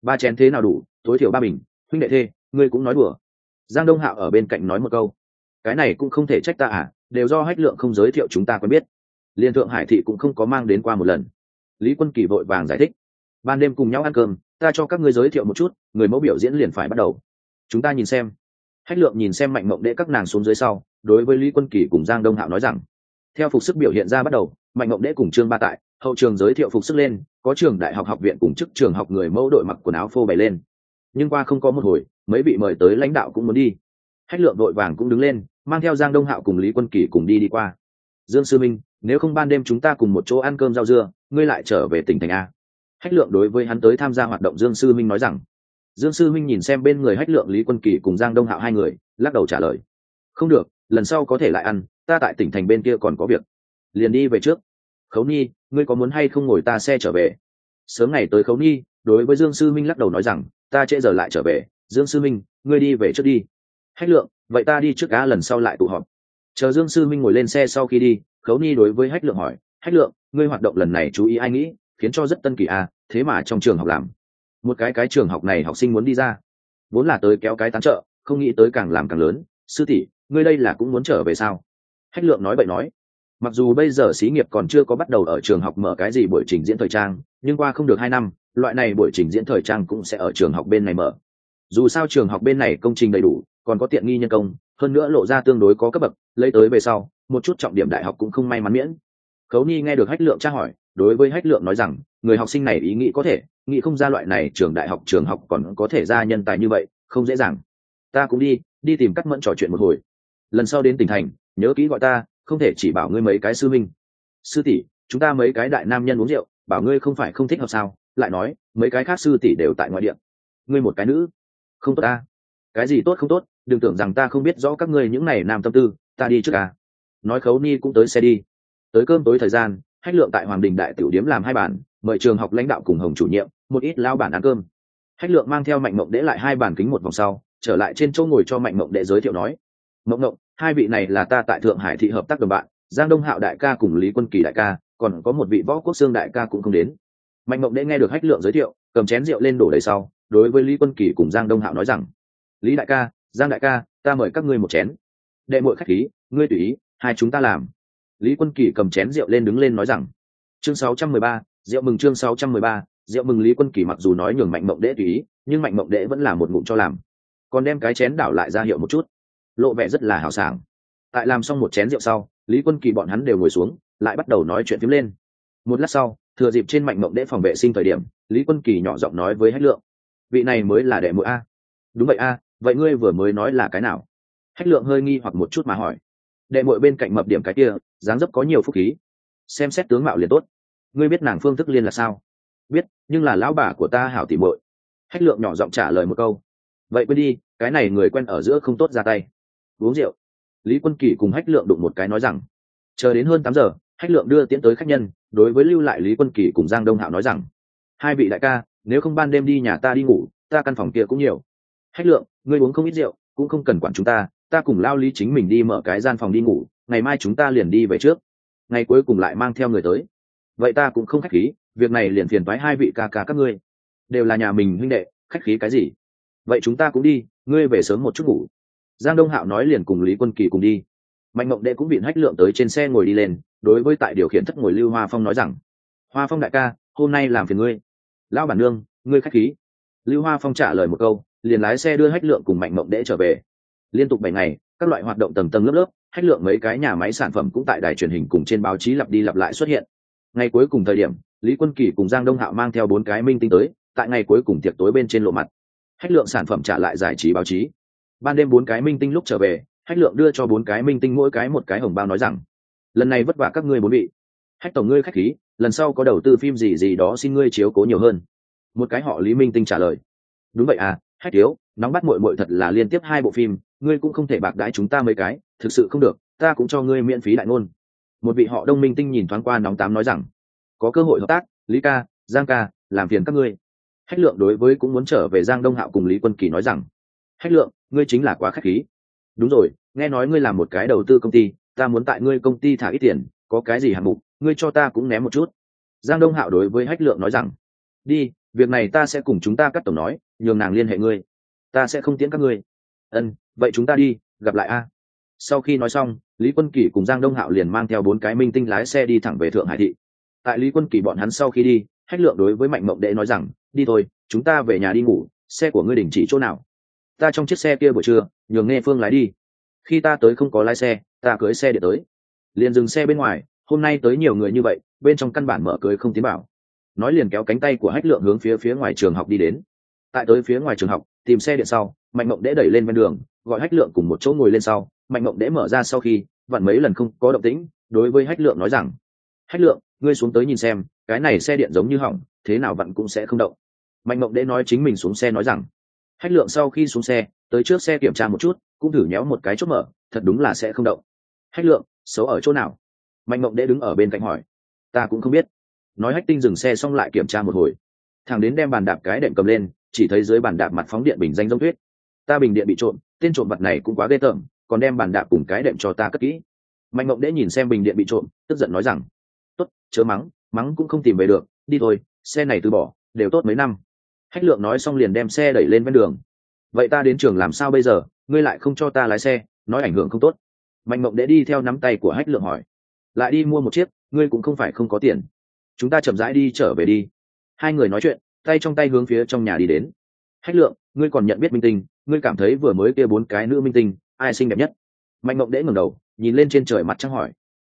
Ba chén thế nào đủ, tối thiểu ba bình. Huynh đệ thê, ngươi cũng nói đùa. Giang đông hạo ở bên cạnh nói một câu. Cái này cũng không thể trách ta à đều do hách lượng không giới thiệu chúng ta quen biết. Liên thượng hải thị cũng không có mang đến qua một lần. Lý quân kỳ vội vàng giải thích. Ban đêm cùng nhau ăn cơm, ta cho các ngươi giới thiệu một chút, người mẫu biểu diễn liền phải bắt đầu. Chúng ta nhìn xem. Hách lượng nhìn xem mạnh mộng đệ các nàng xuống dưới sau, đối với lý quân kỳ cùng giang đông hạo nói rằng, theo phục sức biểu hiện ra bắt đầu, mạnh mộng đệ cùng trương ba tại hậu trường giới thiệu phục sức lên, có trường đại học học viện cùng chức trường học người mẫu đội mặc quần áo phô bày lên. Nhưng qua không có một hồi, mấy vị mời tới lãnh đạo cũng muốn đi. Hách lượng đội vàng cũng đứng lên, mang theo giang đông hạo cùng lý quân kỳ cùng đi đi qua. Dương sư minh, nếu không ban đêm chúng ta cùng một chỗ ăn cơm rau dưa, ngươi lại trở về tỉnh thành a. Hách lượng đối với hắn tới tham gia hoạt động dương sư minh nói rằng. Dương sư minh nhìn xem bên người hách lượng lý quân kỳ cùng giang đông hạo hai người, lắc đầu trả lời. Không được, lần sau có thể lại ăn, ta tại tỉnh thành bên kia còn có việc. Liền đi về trước khấu nhi, ngươi có muốn hay không ngồi ta xe trở về? Sớm ngày tới khấu nhi, đối với dương sư minh lắc đầu nói rằng, ta trễ giờ lại trở về. Dương sư minh, ngươi đi về trước đi. Hách lượng, vậy ta đi trước cá lần sau lại tụ họp. Chờ dương sư minh ngồi lên xe sau khi đi, khấu nhi đối với hách lượng hỏi, hách lượng, ngươi hoạt động lần này chú ý ai nghĩ, khiến cho rất tân kỳ à thế mà trong trường học làm. Một cái cái trường học này học sinh muốn đi ra. Vốn là tới kéo cái tán trợ không nghĩ tới càng làm càng lớn. Sư tỷ, ngươi đây là cũng muốn trở về sao? Hách lượng nói bậy nói mặc dù bây giờ xí nghiệp còn chưa có bắt đầu ở trường học mở cái gì buổi trình diễn thời trang, nhưng qua không được hai năm, loại này buổi trình diễn thời trang cũng sẽ ở trường học bên này mở. Dù sao trường học bên này công trình đầy đủ, còn có tiện nghi nhân công, hơn nữa lộ ra tương đối có cấp bậc, lấy tới về sau, một chút trọng điểm đại học cũng không may mắn miễn. Khấu ni nghe được hách lượng tra hỏi, đối với hách lượng nói rằng, người học sinh này ý nghĩ có thể, nghĩ không ra loại này trường đại học, trường học còn có thể ra nhân tài như vậy, không dễ dàng. Ta cũng đi đi tìm cắt mẫn trò chuyện một hồi. Lần sau đến tỉnh thành, nhớ kỹ gọi ta không thể chỉ bảo ngươi mấy cái sư minh sư tỷ, chúng ta mấy cái đại nam nhân uống rượu, bảo ngươi không phải không thích hợp sao? Lại nói, mấy cái khác sư tỷ đều tại ngoại địa. Ngươi một cái nữ. Không tốt ta. Cái gì tốt không tốt, đừng tưởng rằng ta không biết rõ các ngươi những này nam tâm tư, ta đi trước à. Nói khấu ni cũng tới xe đi. Tới cơm tối thời gian, hách lượng tại hoàng đình đại tiểu điếm làm hai bản mời trường học lãnh đạo cùng hồng chủ nhiệm, một ít lao bản ăn cơm. Hách lượng mang theo mạnh mộng để lại hai bản kính một vòng sau, trở lại trên chỗ ngồi cho mạnh mộng để giới thiệu nói mộng mộng hai vị này là ta tại thượng hải thị hợp tác đồng bạn giang đông hạo đại ca cùng lý quân kỳ đại ca còn có một vị võ quốc xương đại ca cũng không đến. Mạnh mộng đệ nghe được hách lượng giới thiệu cầm chén rượu lên đổ đầy sau đối với lý quân kỳ cùng giang đông hạo nói rằng lý đại ca giang đại ca ta mời các ngươi một chén. Đệ mội khách khí ngươi tùy ý hai chúng ta làm. Lý quân kỳ cầm chén rượu lên đứng lên nói rằng chương 613, rượu mừng chương 613, rượu mừng. Lý quân kỳ mặc dù nói nhường mạnh mộng đệ tùy ý nhưng mạnh mộng đệ vẫn là một ngụm cho làm. Còn đem cái chén đảo lại ra hiệu một chút lộ vẻ rất là hào sảng. Tại làm xong một chén rượu sau, lý quân kỳ bọn hắn đều ngồi xuống, lại bắt đầu nói chuyện phiếm lên. Một lát sau, thừa dịp trên mạnh mộng đệ phòng vệ sinh thời điểm, lý quân kỳ nhỏ giọng nói với hách lượng, vị này mới là đệ mũi a. Đúng vậy a, vậy ngươi vừa mới nói là cái nào? Hách lượng hơi nghi hoặc một chút mà hỏi. Đệ muội bên cạnh mập điểm cái kia, dáng dấp có nhiều phúc khí. Xem xét tướng mạo liền tốt. Ngươi biết nàng phương thức liên là sao? Biết, nhưng là lão bà của ta hảo tỉ muội. Hách lượng nhỏ giọng trả lời một câu. Vậy quên đi, cái này người quen ở giữa không tốt ra tay uống rượu. Lý quân kỳ cùng hách lượng đụng một cái nói rằng, chờ đến hơn tám giờ, hách lượng đưa tiễn tới khách nhân, đối với lưu lại lý quân kỳ cùng giang đông hạo nói rằng, hai vị đại ca, nếu không ban đêm đi nhà ta đi ngủ, ta căn phòng kia cũng nhiều. Hách lượng, ngươi uống không ít rượu, cũng không cần quản chúng ta ta cùng lao lý chính mình đi mở cái gian phòng đi ngủ, ngày mai chúng ta liền đi về trước. Ngày cuối cùng lại mang theo người tới. Vậy ta cũng không khách khí, việc này liền phiền thoái hai vị ca ca các ngươi. Đều là nhà mình huynh đệ, khách khí cái gì? Vậy chúng ta cũng đi, ngươi về sớm một chút ngủ giang đông hạo nói liền cùng lý quân kỳ cùng đi. Mạnh mộng đệ cũng bị hách lượng tới trên xe ngồi đi lên, đối với tại điều khiển thất ngồi lưu hoa phong nói rằng, hoa phong đại ca, hôm nay làm phiền ngươi. Lão bản nương, ngươi khách khí. Lưu hoa phong trả lời một câu, liền lái xe đưa hách lượng cùng mạnh mộng đệ trở về. Liên tục bảy ngày, các loại hoạt động tầng tầng lớp lớp, hách lượng mấy cái nhà máy sản phẩm cũng tại đài truyền hình cùng trên báo chí lặp đi lặp lại xuất hiện. Ngày cuối cùng thời điểm, lý quân kỳ cùng giang đông hạo mang theo bốn cái minh tinh tới, tại ngày cuối cùng tiệc tối bên trên lộ mặt. Hách lượng sản phẩm trả lại giải trí báo chí ban đêm bốn cái minh tinh lúc trở về, hách lượng đưa cho bốn cái minh tinh mỗi cái một cái hồng bao nói rằng, lần này vất vả các ngươi bốn vị. Hách tổng ngươi khách khí, lần sau có đầu tư phim gì gì đó xin ngươi chiếu cố nhiều hơn. Một cái họ lý minh tinh trả lời, đúng vậy à hách thiếu, nóng bắt mội mội thật là liên tiếp hai bộ phim, ngươi cũng không thể bạc đãi chúng ta mấy cái, thực sự không được, ta cũng cho ngươi miễn phí đại ngôn. Một vị họ đông minh tinh nhìn thoáng qua nóng tám nói rằng, có cơ hội hợp tác, lý ca, giang ca, làm phiền các ngươi. Hách lượng đối với cũng muốn trở về giang đông hạo cùng lý quân kỳ nói rằng hách lượng, ngươi chính là quá k h á c h khí. Đúng rồi, nghe nói ngươi làm một cái đầu tư công ty, ta muốn tại ngươi công ty thả ít tiền, có cái gì hạng mục, ngươi cho ta cũng ném một chút. Giang đông hạo đối với hách lượng nói rằng, đi, việc này ta sẽ cùng chúng ta cắt tổng nói, nhường nàng liên hệ ngươi. Ta sẽ không tiễn các ngươi. Ân, vậy chúng ta đi, gặp lại a. Sau khi nói xong, lý quân kỳ cùng giang đông hạo liền mang theo bốn cái minh tinh lái xe đi thẳng về thượng hải thị. Tại lý quân kỳ bọn hắn sau khi đi hách lượng đối với mạnh mộng đệ nói rằng, đi thôi, chúng ta về nhà đi ngủ, xe của ngươi đình chỉ chỗ nào? Ta trong chiếc xe kia buổi trưa, nhường nghe phương lái đi. Khi ta tới không có lái xe, ta cưới xe để tới. Liền dừng xe bên ngoài, hôm nay tới nhiều người như vậy, bên trong căn bản mở cưới không tiến bảo. Nói liền kéo cánh tay của hách lượng hướng phía phía ngoài trường học đi đến. Tại tới phía ngoài trường học, tìm xe điện sau, mạnh mộng đễ đẩy lên ven đường, gọi hách lượng cùng một chỗ ngồi lên sau. Mạnh mộng đễ mở ra sau khi, vặn mấy lần không có động tĩnh, đối với hách lượng nói rằng, hách lượng, ngươi xuống tới nhìn xem, cái này xe điện giống như hỏng, thế nào vặn cũng sẽ không động. Mạnh mộng đễ nói chính mình xuống xe nói rằng hách lượng sau khi xuống xe, tới trước xe kiểm tra một chút, cũng thử nhéo một cái chốt mở, thật đúng là sẽ không động. Hách lượng, xấu ở chỗ nào? Mạnh mộng đệ đứng ở bên cạnh hỏi. Ta cũng không biết. Nói hách tinh dừng xe xong lại kiểm tra một hồi. Thằng đến đem bàn đạp cái đệm cầm lên, chỉ thấy dưới bàn đạp mặt phóng điện bình danh giống tuyết. Ta bình điện bị trộm, tên trộm vật này cũng quá ghê tởm, còn đem bàn đạp cùng cái đệm cho ta cất kỹ. Mạnh mộng đệ nhìn xem bình điện bị trộm, tức giận nói rằng, tốt, chớ mắng mắng cũng không tìm về được, đi thôi, xe này từ bỏ, đều tốt mấy năm hách lượng nói xong liền đem xe đẩy lên ven đường. Vậy ta đến trường làm sao bây giờ? Ngươi lại không cho ta lái xe, nói ảnh hưởng không tốt. Mạnh mộng đễ đi theo nắm tay của hách lượng hỏi. Lại đi mua một chiếc, ngươi cũng không phải không có tiền. Chúng ta chậm rãi đi trở về đi. Hai người nói chuyện, tay trong tay hướng phía trong nhà đi đến. Hách lượng, ngươi còn nhận biết minh tinh, ngươi cảm thấy vừa mới kia bốn cái nữ minh tinh, ai xinh đẹp nhất? Mạnh mộng đễ ngẩng đầu, nhìn lên trên trời mặt trăng hỏi.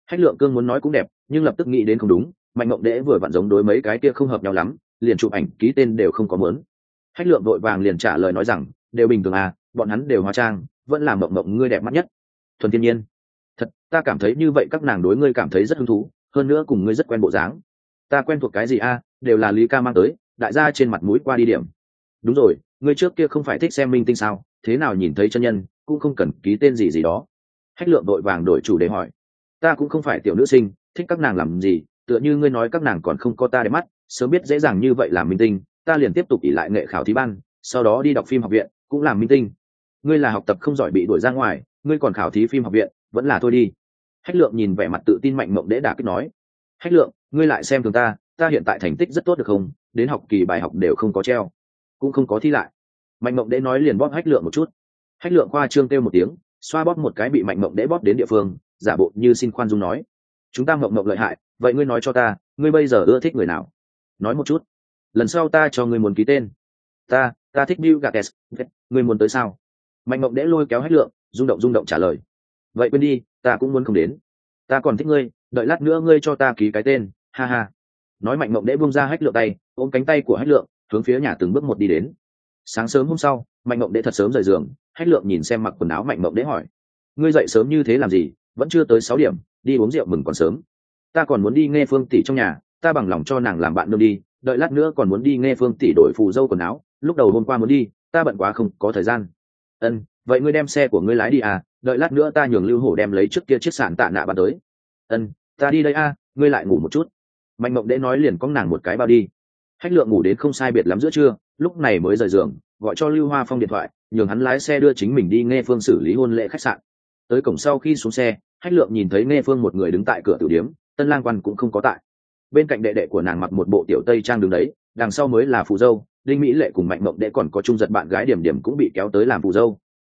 Hách lượng cương muốn nói cũng đẹp, nhưng lập tức nghĩ đến không đúng, mạnh mộng đễ vừa vặn giống đối mấy cái kia không hợp nhau lắm liền chụp ảnh, ký tên đều không có mớn. Hách lượng vội vàng liền trả lời nói rằng, đều bình thường à bọn hắn đều hóa trang, vẫn là mộng mộng ngươi đẹp mắt nhất. Thuần thiên nhiên, thật, ta cảm thấy như vậy các nàng đối ngươi cảm thấy rất hứng thú, hơn nữa cùng ngươi rất quen bộ dáng. Ta quen thuộc cái gì a đều là lý ca mang tới, đại gia trên mặt mũi qua đi điểm. Đúng rồi, ngươi trước kia không phải thích xem minh tinh sao, thế nào nhìn thấy chân nhân, cũng không cần ký tên gì gì đó. Hách lượng đội vàng đổi chủ đề hỏi. Ta cũng không phải tiểu nữ sinh, thích các nàng làm gì, tựa như ngươi nói các nàng còn không có ta để mắt sớm biết dễ dàng như vậy làm minh tinh, ta liền tiếp tục ỉ lại nghệ khảo thí ban, sau đó đi đọc phim học viện, cũng làm minh tinh. Ngươi là học tập không giỏi bị đuổi ra ngoài, ngươi còn khảo thí phim học viện, vẫn là thôi đi. Hách lượng nhìn vẻ mặt tự tin mạnh mộng đễ đà kích nói, hách lượng, ngươi lại xem thường ta ta hiện tại thành tích rất tốt được không? Đến học kỳ bài học đều không có treo, cũng không có thi lại. Mạnh mộng đễ nói liền bóp hách lượng một chút. Hách lượng khoa trương kêu một tiếng, xoa bóp một cái bị mạnh mộng đễ bóp đến địa phương, giả bộ như xin khoan dung nói, chúng ta mộng mộng lợi hại, vậy ngươi nói cho ta, ngươi bây giờ ưa thích người nào? Nói một chút lần sau ta cho ngươi muốn ký tên ta ta thích Bill Gates, ngươi muốn tới sao? Mạnh Mộng Đễ lôi kéo hết lượng, rung động rung động trả lời. Vậy quên đi, ta cũng muốn không đến. Ta còn thích ngươi, đợi lát nữa ngươi cho ta ký cái tên, ha ha. Nói Mạnh Mộng Đễ buông ra hách lượng tay, ôm cánh tay của hách lượng, hướng phía nhà từng bước một đi đến. Sáng sớm hôm sau, Mạnh Mộng Đễ thật sớm rời giường, hách lượng nhìn xem mặc quần áo Mạnh Mộng Đễ hỏi: "Ngươi dậy sớm như thế làm gì? Vẫn chưa tới sáu điểm, đi uống rượu mừng còn sớm. Ta còn muốn đi nghe Phương tỷ trong nhà, ta bằng lòng cho nàng làm bạn nương đi, đợi lát nữa còn muốn đi nghe Phương tỷ đổi phù dâu quần áo, lúc đầu hôm qua muốn đi ta bận quá không có thời gian. Ân vậy ngươi đem xe của ngươi lái đi à đợi lát nữa ta nhường lưu hổ đem lấy trước kia chiếc sạn tạ nạ bàn tới. Ân ta đi đây a à, ngươi lại ngủ một chút. Mạnh mộng đễ nói liền có nàng một cái bao đi. Hách lượng ngủ đến không sai biệt lắm giữa trưa lúc này mới rời giường gọi cho lưu hoa phong điện thoại nhường hắn lái xe đưa chính mình đi nghe phương xử lý hôn lễ khách sạn. Tới cổng sau khi xuống xe hách lượng nhìn thấy nghe phương một người đứng tại cửa tử điếm tân lang quan cũng không có tại bên cạnh đệ đệ của nàng mặc một bộ tiểu tây trang đứng đấy, đằng sau mới là phù dâu, đinh mỹ lệ cùng mạnh mộng đệ còn có trung giật bạn gái điểm điểm cũng bị kéo tới làm phù dâu.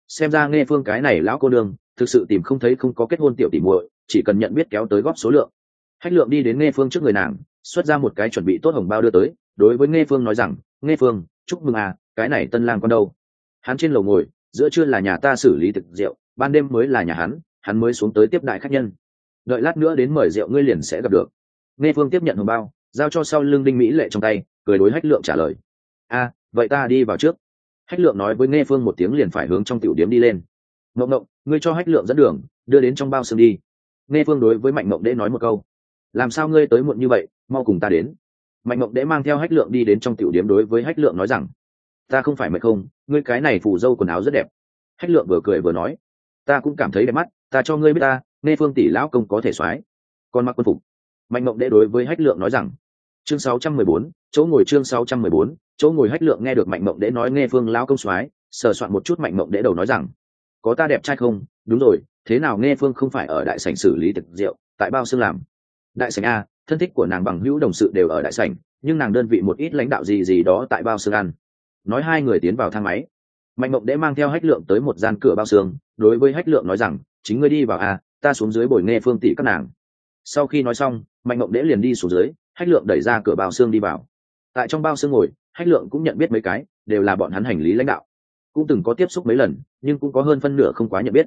Xem ra nghe phương cái này lão cô nương, thực sự tìm không thấy không có kết hôn tiểu tỉ muội, chỉ cần nhận biết kéo tới góp số lượng. Hách lượng đi đến nghe phương trước người nàng, xuất ra một cái chuẩn bị tốt hồng bao đưa tới, đối với nghe phương nói rằng, nghe phương, chúc mừng à cái này tân lang con đâu? Hắn trên lầu ngồi, giữa trưa là nhà ta xử lý thực rượu, ban đêm mới là nhà hắn hắn mới xuống tới tiếp đại khách nhân. Đợi lát nữa đến mời rượu ngươi liền sẽ gặp được nghe phương tiếp nhận hồng bao, giao cho sau lưng đinh mỹ lệ trong tay, cười đối hách lượng trả lời. A, vậy ta đi vào trước. Hách lượng nói với nghe phương một tiếng liền phải hướng trong tiểu điếm đi lên. Mộng mộng ngươi cho hách lượng dẫn đường, đưa đến trong bao xương đi. Nghe phương đối với mạnh mộng đễ nói một câu. Làm sao ngươi tới muộn như vậy, mau cùng ta đến. Mạnh mộng đễ mang theo hách lượng đi đến trong tiểu điếm đối với hách lượng nói rằng, ta không phải mệt không, ngươi cái này phủ dâu quần áo rất đẹp. Hách lượng vừa cười vừa nói, ta cũng cảm thấy đẹp mắt, ta cho ngươi biết ta, nghe phương tỷ lão công có thể soái còn mặc quân phục mạnh mộng Đế đối với hách lượng nói rằng chương 614, chỗ ngồi chương 614, chỗ ngồi hách lượng nghe được mạnh mộng Đế nói nghe phương Lão công soái sờ soạn một chút mạnh mộng Đế đầu nói rằng có ta đẹp trai không? Đúng rồi thế nào nghe phương không phải ở đại sảnh xử lý thực rượu tại bao xương làm? Đại sảnh a thân thích của nàng bằng hữu đồng sự đều ở đại sảnh nhưng nàng đơn vị một ít lãnh đạo gì gì đó tại bao xương ăn. Nói hai người tiến vào thang máy. Mạnh mộng Đế mang theo hách lượng tới một gian cửa bao xương đối với hách lượng nói rằng chính ngươi đi vào a ta xuống dưới bồi nghe phương tỷ các nàng sau khi nói xong, mạnh mộng đễ liền đi xuống dưới, hách lượng đẩy ra cửa bao xương đi vào. Tại trong bao xương ngồi, hách lượng cũng nhận biết mấy cái, đều là bọn hắn hành lý lãnh đạo. Cũng từng có tiếp xúc mấy lần, nhưng cũng có hơn phân nửa không quá nhận biết.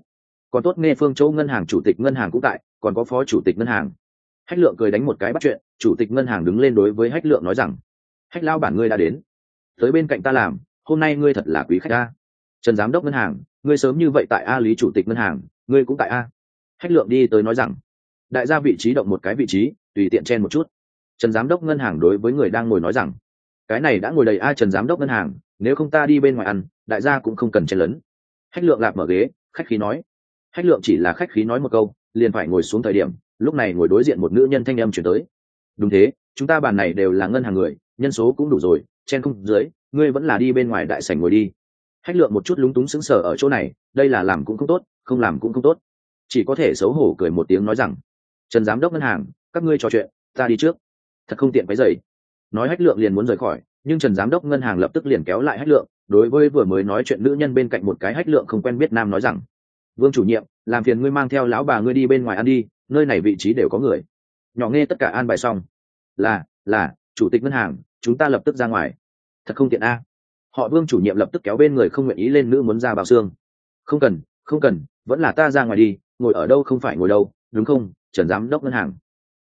Còn tốt nghe phương châu ngân hàng chủ tịch ngân hàng cũng tại, còn có phó chủ tịch ngân hàng. Hách lượng cười đánh một cái bắt chuyện, chủ tịch ngân hàng đứng lên đối với hách lượng nói rằng, hách lao bản ngươi đã đến. Tới bên cạnh ta làm, hôm nay ngươi thật là quý khách ta trần giám đốc ngân hàng, ngươi sớm như vậy tại a lý chủ tịch ngân hàng, ngươi cũng tại a. Hách lượng đi tới nói rằng đại gia vị trí động một cái vị trí, tùy tiện chen một chút. Trần giám đốc ngân hàng đối với người đang ngồi nói rằng, cái này đã ngồi đầy a trần giám đốc ngân hàng, nếu không ta đi bên ngoài ăn, đại gia cũng không cần chen lấn. Hách lượng lạp mở ghế, khách khí nói. Hách lượng chỉ là khách khí nói một câu, liền phải ngồi xuống thời điểm, lúc này ngồi đối diện một nữ nhân thanh âm chuyển tới. Đúng thế, chúng ta bàn này đều là ngân hàng người, nhân số cũng đủ rồi, chen không dưới, ngươi vẫn là đi bên ngoài đại sảnh ngồi đi. Hách lượng một chút lúng túng sững sờ ở chỗ này, đây là làm cũng không tốt, không làm cũng không tốt. Chỉ có thể xấu hổ cười một tiếng nói rằng trần giám đốc ngân hàng, các ngươi trò chuyện, ta đi trước. Thật không tiện cái giày nói hách lượng liền muốn rời khỏi, nhưng trần giám đốc ngân hàng lập tức liền kéo lại hách lượng, đối với vừa mới nói chuyện nữ nhân bên cạnh một cái hách lượng không quen biết nam nói rằng, vương chủ nhiệm, làm phiền ngươi mang theo lão bà ngươi đi bên ngoài ăn đi, nơi này vị trí đều có người. Nhỏ nghe tất cả an bài xong. Là là, chủ tịch ngân hàng, chúng ta lập tức ra ngoài. Thật không tiện a. Họ vương chủ nhiệm lập tức kéo bên người không nguyện ý lên nữ muốn ra bao xương. Không cần không cần, vẫn là ta ra ngoài đi, ngồi ở đâu không phải ngồi đâu, đúng không? Trần giám đốc ngân hàng.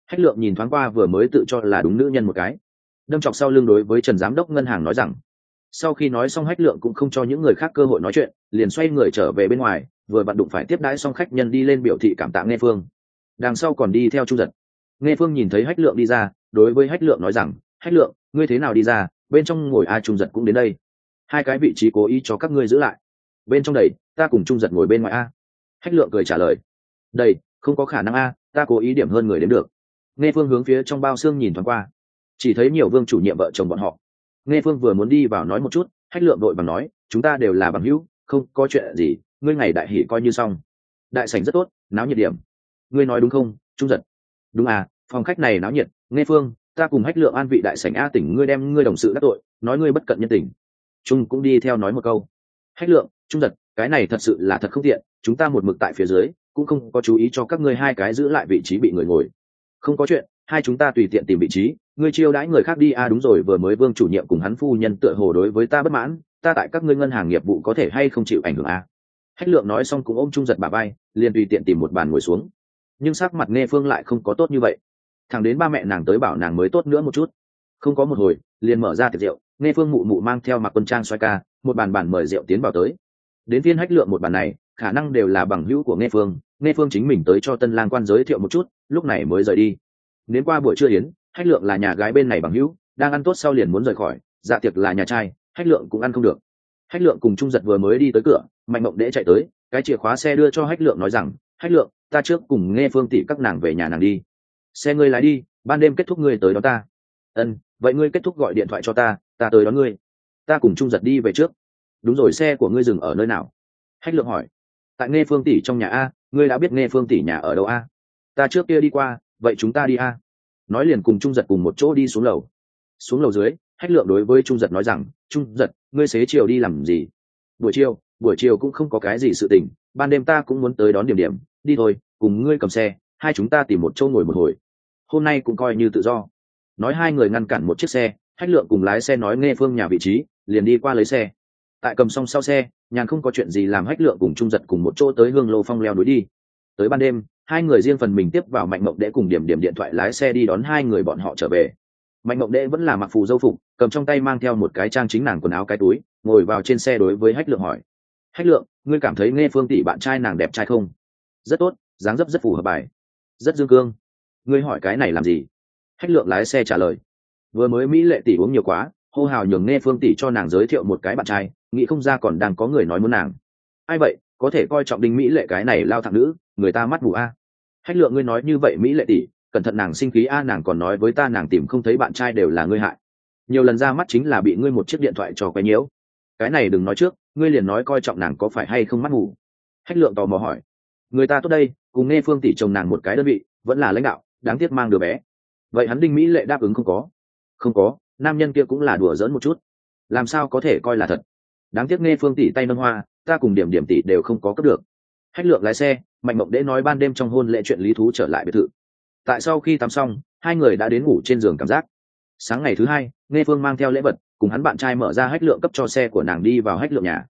Hách lượng nhìn thoáng qua vừa mới tự cho là đúng nữ nhân một cái. Đâm chọc sau lưng đối với trần giám đốc ngân hàng nói rằng sau khi nói xong hách lượng cũng không cho những người khác cơ hội nói chuyện liền xoay người trở về bên ngoài vừa vặn đụng phải tiếp đãi xong khách nhân đi lên biểu thị cảm tạ nghe phương. Đằng sau còn đi theo trung giật. Nghe phương nhìn thấy hách lượng đi ra đối với hách lượng nói rằng hách lượng ngươi thế nào đi ra? Bên trong ngồi a trung giật cũng đến đây. Hai cái vị trí cố ý cho các ngươi giữ lại. Bên trong đầy ta cùng trung giật ngồi bên ngoài a. Hách lượng cười trả lời Đầy, không có khả năng a ta cố ý điểm hơn người đến được. Nghe phương hướng phía trong bao xương nhìn thoáng qua, chỉ thấy nhiều vương chủ nhiệm vợ chồng bọn họ. Nghe phương vừa muốn đi vào nói một chút, hách lượng đội bằng nói, chúng ta đều là bằng hữu, không có chuyện gì, ngươi ngày đại hỷ coi như xong. Đại sảnh rất tốt, náo nhiệt điểm. Ngươi nói đúng không, trung giật? Đúng à phòng khách này náo nhiệt. Nghe phương, ta cùng hách lượng an vị đại sảnh a tỉnh ngươi đem ngươi đồng sự đắc tội, nói ngươi bất cận nhân tình. Trung cũng đi theo nói một câu. Hách lượng, trung giật, cái này thật sự là thật không tiện, chúng ta một mực tại phía dưới cũng không có chú ý cho các ngươi hai cái giữ lại vị trí bị người ngồi. Không có chuyện, hai chúng ta tùy tiện tìm vị trí. Ngươi chiêu đãi người khác đi. A à đúng rồi, vừa mới vương chủ nhiệm cùng hắn phu nhân tựa hồ đối với ta bất mãn. Ta tại các ngươi ngân hàng nghiệp vụ có thể hay không chịu ảnh hưởng a à? hách lượng nói xong cũng ôm trung giật bà bay liền tùy tiện tìm một bàn ngồi xuống. Nhưng sắc mặt nghe phương lại không có tốt như vậy. Thằng đến ba mẹ nàng tới bảo nàng mới tốt nữa một chút. Không có một hồi, liền mở ra tiệc rượu. Nghe phương mụ mụ mang theo mặc quân trang xoay ca, một bàn bàn mời rượu tiến vào tới. Đến phiên hách lượng một bàn này khả năng đều là bằng hữu của nghe phương nghe phương chính mình tới cho tân lang quan giới thiệu một chút, lúc này mới rời đi. Đến qua buổi trưa yến, hách lượng là nhà gái bên này bằng hữu, đang ăn tốt sau liền muốn rời khỏi dạ tiệc là nhà trai, hách lượng cũng ăn không được. Hách lượng cùng trung giật vừa mới đi tới cửa, mạnh mộng đễ chạy tới, cái chìa khóa xe đưa cho hách lượng nói rằng, hách lượng, ta trước cùng nghe phương tỷ các nàng về nhà nàng đi. Xe ngươi lái đi, ban đêm kết thúc ngươi tới đó ta. Ân, vậy ngươi kết thúc gọi điện thoại cho ta ta tới đón ngươi. Ta cùng trung giật đi về trước. Đúng rồi, xe của ngươi dừng ở nơi nào? Hách lượng hỏi tại nghe phương tỷ trong nhà a, ngươi đã biết nghe phương tỷ nhà ở đâu a? Ta trước kia đi qua, vậy chúng ta đi a. Nói liền cùng trung giật cùng một chỗ đi xuống lầu. Xuống lầu dưới, hách lượng đối với trung giật nói rằng, trung giật, ngươi xế chiều đi làm gì? Buổi chiều buổi chiều cũng không có cái gì sự tình, ban đêm ta cũng muốn tới đón điểm điểm, đi thôi, cùng ngươi cầm xe, hai chúng ta tìm một chỗ ngồi một hồi. Hôm nay cũng coi như tự do. Nói hai người ngăn cản một chiếc xe, hách lượng cùng lái xe nói nghe phương nhà vị trí, liền đi qua lấy xe. Tại cầm xong sau xe nhàn không có chuyện gì làm hách lượng cùng trung giật cùng một chỗ tới hương lô phong leo núi đi. Tới ban đêm, hai người riêng phần mình tiếp vào mạnh mộng đệ cùng điểm điểm điện thoại lái xe đi đón hai người bọn họ trở về. Mạnh mộng đệ vẫn là mặc phù dâu phục, cầm trong tay mang theo một cái trang chính nàng quần áo cái túi, ngồi vào trên xe đối với hách lượng hỏi. Hách lượng, ngươi cảm thấy nghe phương tỷ bạn trai nàng đẹp trai không? Rất tốt, dáng dấp rất phù hợp bài. Rất dương cương. Ngươi hỏi cái này làm gì? Hách lượng lái xe trả lời. Vừa mới mỹ lệ tỷ uống nhiều quá, hô hào nhường nghe phương tỷ cho nàng giới thiệu một cái bạn trai nghĩ không ra còn đang có người nói muốn nàng. Ai vậy? Có thể coi trọng đinh mỹ lệ cái này lao thẳng nữ, người ta mắt mù a. Hách lượng ngươi nói như vậy mỹ lệ tỷ, cẩn thận nàng sinh khí a, nàng còn nói với ta nàng tìm không thấy bạn trai đều là ngươi hại. Nhiều lần ra mắt chính là bị ngươi một chiếc điện thoại cho quấy nhiễu. Cái này đừng nói trước, ngươi liền nói coi trọng nàng có phải hay không mắt ngủ hách lượng tò mò hỏi. Người ta tốt đây, cùng nghe phương tỷ chồng nàng một cái đơn vị, vẫn là lãnh đạo, đáng tiếc mang đứa bé. Vậy hắn đinh mỹ lệ đáp ứng không có? Không có, nam nhân kia cũng là đùa giỡn một chút. Làm sao có thể coi là thật? Đáng tiếc nghe phương tỷ tay nâng hoa, ta cùng điểm điểm tỷ đều không có cấp được. Hách lượng lái xe, mạnh mộng đễ nói ban đêm trong hôn lễ chuyện lý thú trở lại biệt thự. Tại sau khi tắm xong, hai người đã đến ngủ trên giường cảm giác. Sáng ngày thứ hai, nghe phương mang theo lễ vật, cùng hắn bạn trai mở ra hách lượng cấp cho xe của nàng đi vào hách lượng nhà.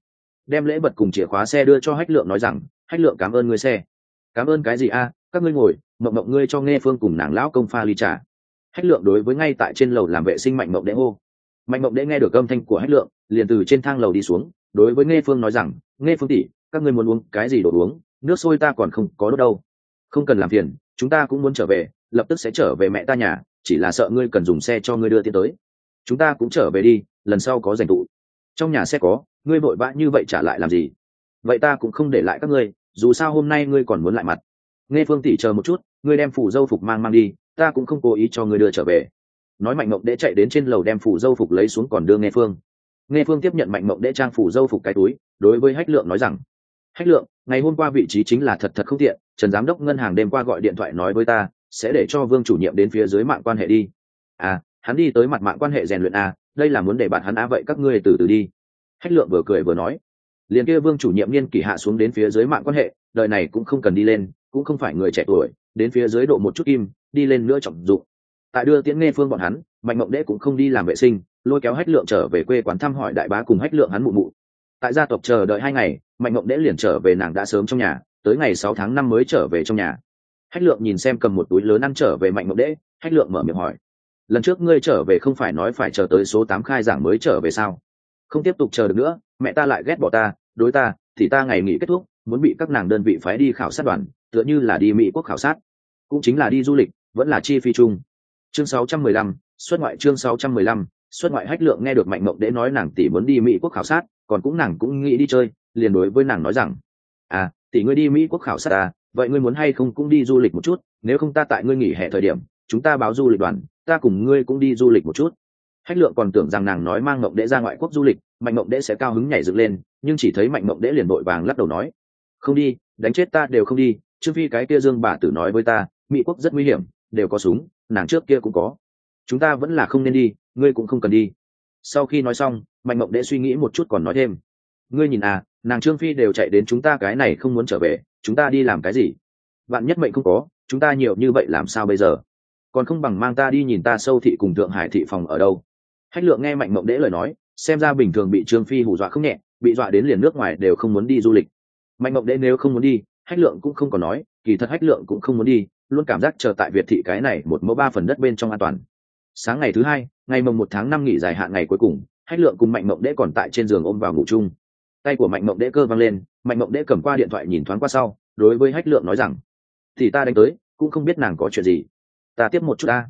Đem lễ vật cùng chìa khóa xe đưa cho hách lượng nói rằng, hách lượng cảm ơn người xe. Cảm ơn cái gì a? Các ngươi ngồi, mộng mộng ngươi cho nghe phương cùng nàng lão công pha ly trà. Hách lượng đối với ngay tại trên lầu làm vệ sinh mạnh mộng đễ hô mạnh mộng đễ nghe được âm thanh của hách lượng, liền từ trên thang lầu đi xuống, đối với nghe phương nói rằng nghe phương tỷ, các ngươi muốn uống cái gì đồ uống? Nước sôi ta còn không có đốt đâu. Không cần làm phiền, chúng ta cũng muốn trở về, lập tức sẽ trở về mẹ ta nhà, chỉ là sợ ngươi cần dùng xe cho ngươi đưa tiến tới. Chúng ta cũng trở về đi, lần sau có dành tụ. Trong nhà xe có, ngươi vội vã như vậy trả lại làm gì? Vậy ta cũng không để lại các ngươi, dù sao hôm nay ngươi còn muốn lại mặt. Nghe phương tỷ chờ một chút, ngươi đem phủ dâu phục mang mang đi, ta cũng không cố ý cho ngươi đưa trở về nói mạnh mộng đễ chạy đến trên lầu đem phủ dâu phục lấy xuống còn đưa nghe phương. Nghe phương tiếp nhận mạnh mộng đễ trang phủ dâu phục cái túi, đối với hách lượng nói rằng, hách lượng, ngày hôm qua vị trí chính là thật thật không tiện, trần giám đốc ngân hàng đêm qua gọi điện thoại nói với ta, sẽ để cho vương chủ nhiệm đến phía dưới mạng quan hệ đi. À hắn đi tới mặt mạng quan hệ rèn luyện à đây là muốn để bạn hắn á vậy các ngươi từ từ đi. Hách lượng vừa cười vừa nói, liền kia vương chủ nhiệm niên kỷ hạ xuống đến phía dưới mạng quan hệ, đời này cũng không cần đi lên, cũng không phải người trẻ tuổi, đến phía dưới độ một chút kim đi lên nữa trọng dụng tại đưa tiễn nghe phương bọn hắn, mạnh mộng đễ cũng không đi làm vệ sinh, lôi kéo hách lượng trở về quê quán thăm hỏi đại bá cùng hách lượng hắn mụ mụ. Tại gia tộc chờ đợi hai ngày, mạnh mộng đễ liền trở về nàng đã sớm trong nhà, tới ngày sáu tháng năm mới trở về trong nhà. Hách lượng nhìn xem cầm một túi lớn ăn trở về mạnh mộng đễ hách lượng mở miệng hỏi, lần trước ngươi trở về không phải nói phải chờ tới số tám khai giảng mới trở về sao? Không tiếp tục chờ được nữa, mẹ ta lại ghét bỏ ta, đối ta, thì ta ngày nghỉ kết thúc, muốn bị các nàng đơn vị phái đi khảo sát đoàn, tựa như là đi mỹ quốc khảo sát. Cũng chính là đi du lịch, vẫn là chi phi chung chương 615, xuất ngoại chương 615, xuất ngoại hách lượng nghe được mạnh mộng đế nói nàng tỷ muốn đi mỹ quốc khảo sát còn cũng nàng cũng nghĩ đi chơi liền đối với nàng nói rằng à tỷ ngươi đi mỹ quốc khảo sát à vậy ngươi muốn hay không cũng đi du lịch một chút nếu không ta tại ngươi nghỉ hè thời điểm chúng ta báo du lịch đoàn ta cùng ngươi cũng đi du lịch một chút. Hách lượng còn tưởng rằng nàng nói mang mộng đế ra ngoại quốc du lịch mạnh mộng đế sẽ cao hứng nhảy dựng lên nhưng chỉ thấy mạnh mộng đế liền vội vàng lắc đầu nói không đi đánh chết ta đều không đi trương phi cái kia dương bà tử nói với ta mỹ quốc rất nguy hiểm đều có súng, nàng trước kia cũng có. Chúng ta vẫn là không nên đi, ngươi cũng không cần đi. Sau khi nói xong, mạnh mộng đệ suy nghĩ một chút còn nói thêm. Ngươi nhìn à nàng trương phi đều chạy đến chúng ta cái này không muốn trở về, chúng ta đi làm cái gì? Bạn nhất mệnh không có, chúng ta nhiều như vậy làm sao bây giờ? Còn không bằng mang ta đi nhìn ta sâu thị cùng thượng hải thị phòng ở đâu. Hách lượng nghe mạnh mộng đễ lời nói, xem ra bình thường bị trương phi hù dọa không nhẹ, bị dọa đến liền nước ngoài đều không muốn đi du lịch. Mạnh mộng đễ nếu không muốn đi hách lượng cũng không còn nói, kỳ thật hách lượng cũng không muốn đi, luôn cảm giác chờ tại việt thị cái này một mẫu ba phần đất bên trong an toàn. Sáng ngày thứ hai, ngày mồng một tháng năm nghỉ dài hạn ngày cuối cùng, hách lượng cùng mạnh mộng đễ còn tại trên giường ôm vào ngủ chung. Tay của mạnh mộng đễ cơ văng lên, mạnh mộng đễ cầm qua điện thoại nhìn thoáng qua sau, đối với hách lượng nói rằng, thì ta đánh tới, cũng không biết nàng có chuyện gì. Ta tiếp một chút ta.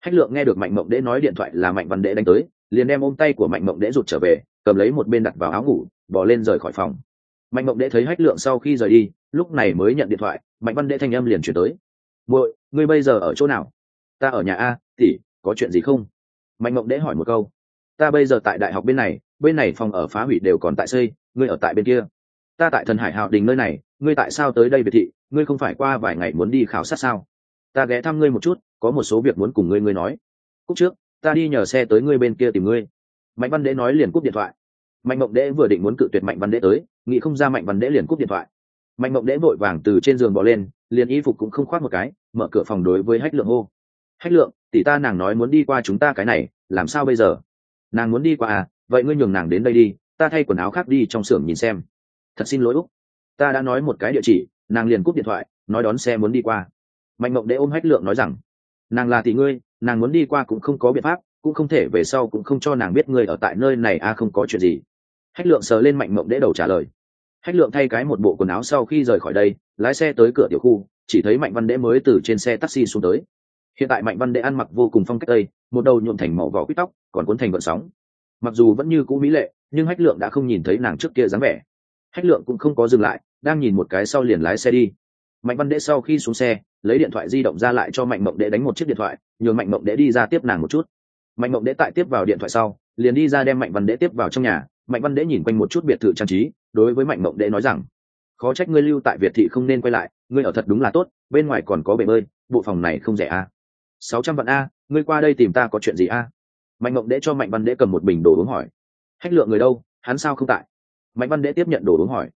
Hách lượng nghe được mạnh mộng đễ nói điện thoại là mạnh văn đễ đánh tới, liền đem ôm tay của mạnh mộng đễ rụt trở về, cầm lấy một bên đặt vào áo ngủ, bỏ lên rời khỏi phòng mạnh mộng đệ thấy hách lượng sau khi rời đi, lúc này mới nhận điện thoại, mạnh văn đệ thanh âm liền chuyển tới. Muội, ngươi bây giờ ở chỗ nào? Ta ở nhà a, tỷ, có chuyện gì không? Mạnh mộng đệ hỏi một câu. Ta bây giờ tại đại học bên này bên này phòng ở phá hủy đều còn tại xây, ngươi ở tại bên kia. Ta tại thần hải hạo đình nơi này, ngươi tại sao tới đây biệt thị, ngươi không phải qua vài ngày muốn đi khảo sát sao? Ta ghé thăm ngươi một chút, có một số việc muốn cùng ngươi ngươi nói. Cúc trước, ta đi nhờ xe tới ngươi bên kia tìm ngươi. Mạnh văn đễ nói liền cúp điện thoại mạnh mộng đễ vừa định muốn cự tuyệt mạnh văn đễ tới, nghĩ không ra mạnh văn đễ liền cúp điện thoại. Mạnh mộng đễ vội vàng từ trên giường bỏ lên, liền y phục cũng không khoác một cái, mở cửa phòng đối với hách lượng hô. Hách lượng, tỷ ta nàng nói muốn đi qua chúng ta cái này, làm sao bây giờ? Nàng muốn đi qua à vậy ngươi nhường nàng đến đây đi, ta thay quần áo khác đi trong xưởng nhìn xem. Thật xin lỗi úc, ta đã nói một cái địa chỉ, nàng liền cúp điện thoại, nói đón xe muốn đi qua. Mạnh mộng đễ ôm hách lượng nói rằng, nàng là tỷ ngươi, nàng muốn đi qua cũng không có biện pháp, cũng không thể về sau cũng không cho nàng biết ngươi ở tại nơi này a à không có chuyện gì hách lượng sờ lên mạnh mộng đễ đầu trả lời. Hách lượng thay cái một bộ quần áo sau khi rời khỏi đây, lái xe tới cửa tiểu khu, chỉ thấy mạnh văn đễ mới từ trên xe taxi xuống tới. Hiện tại mạnh văn đễ ăn mặc vô cùng phong cách tây, một đầu nhuộm thành màu vỏ quýt tóc, còn cuốn thành vận sóng. Mặc dù vẫn như cũ mỹ lệ, nhưng hách lượng đã không nhìn thấy nàng trước kia dáng vẻ. Hách lượng cũng không có dừng lại, đang nhìn một cái sau liền lái xe đi. Mạnh văn đễ sau khi xuống xe, lấy điện thoại di động ra lại cho mạnh mộng đễ đánh một chiếc điện thoại, nhường mạnh mộng đễ đi ra tiếp nàng một chút. Mạnh mộng đễ tại tiếp vào điện thoại sau, liền đi ra đem mạnh văn đễ tiếp vào trong nhà mạnh văn đễ nhìn quanh một chút biệt thự trang trí, đối với mạnh mộng đễ nói rằng, khó trách ngươi lưu tại việt thị không nên quay lại, ngươi ở thật đúng là tốt, bên ngoài còn có bể bơi, bộ phòng này không rẻ a. Sáu trăm vạn a, ngươi qua đây tìm ta có chuyện gì a? Mạnh mộng đễ cho mạnh văn đễ cầm một bình đồ uống hỏi. Hách lượng người đâu, hắn sao không tại? Mạnh văn đễ tiếp nhận đồ uống hỏi.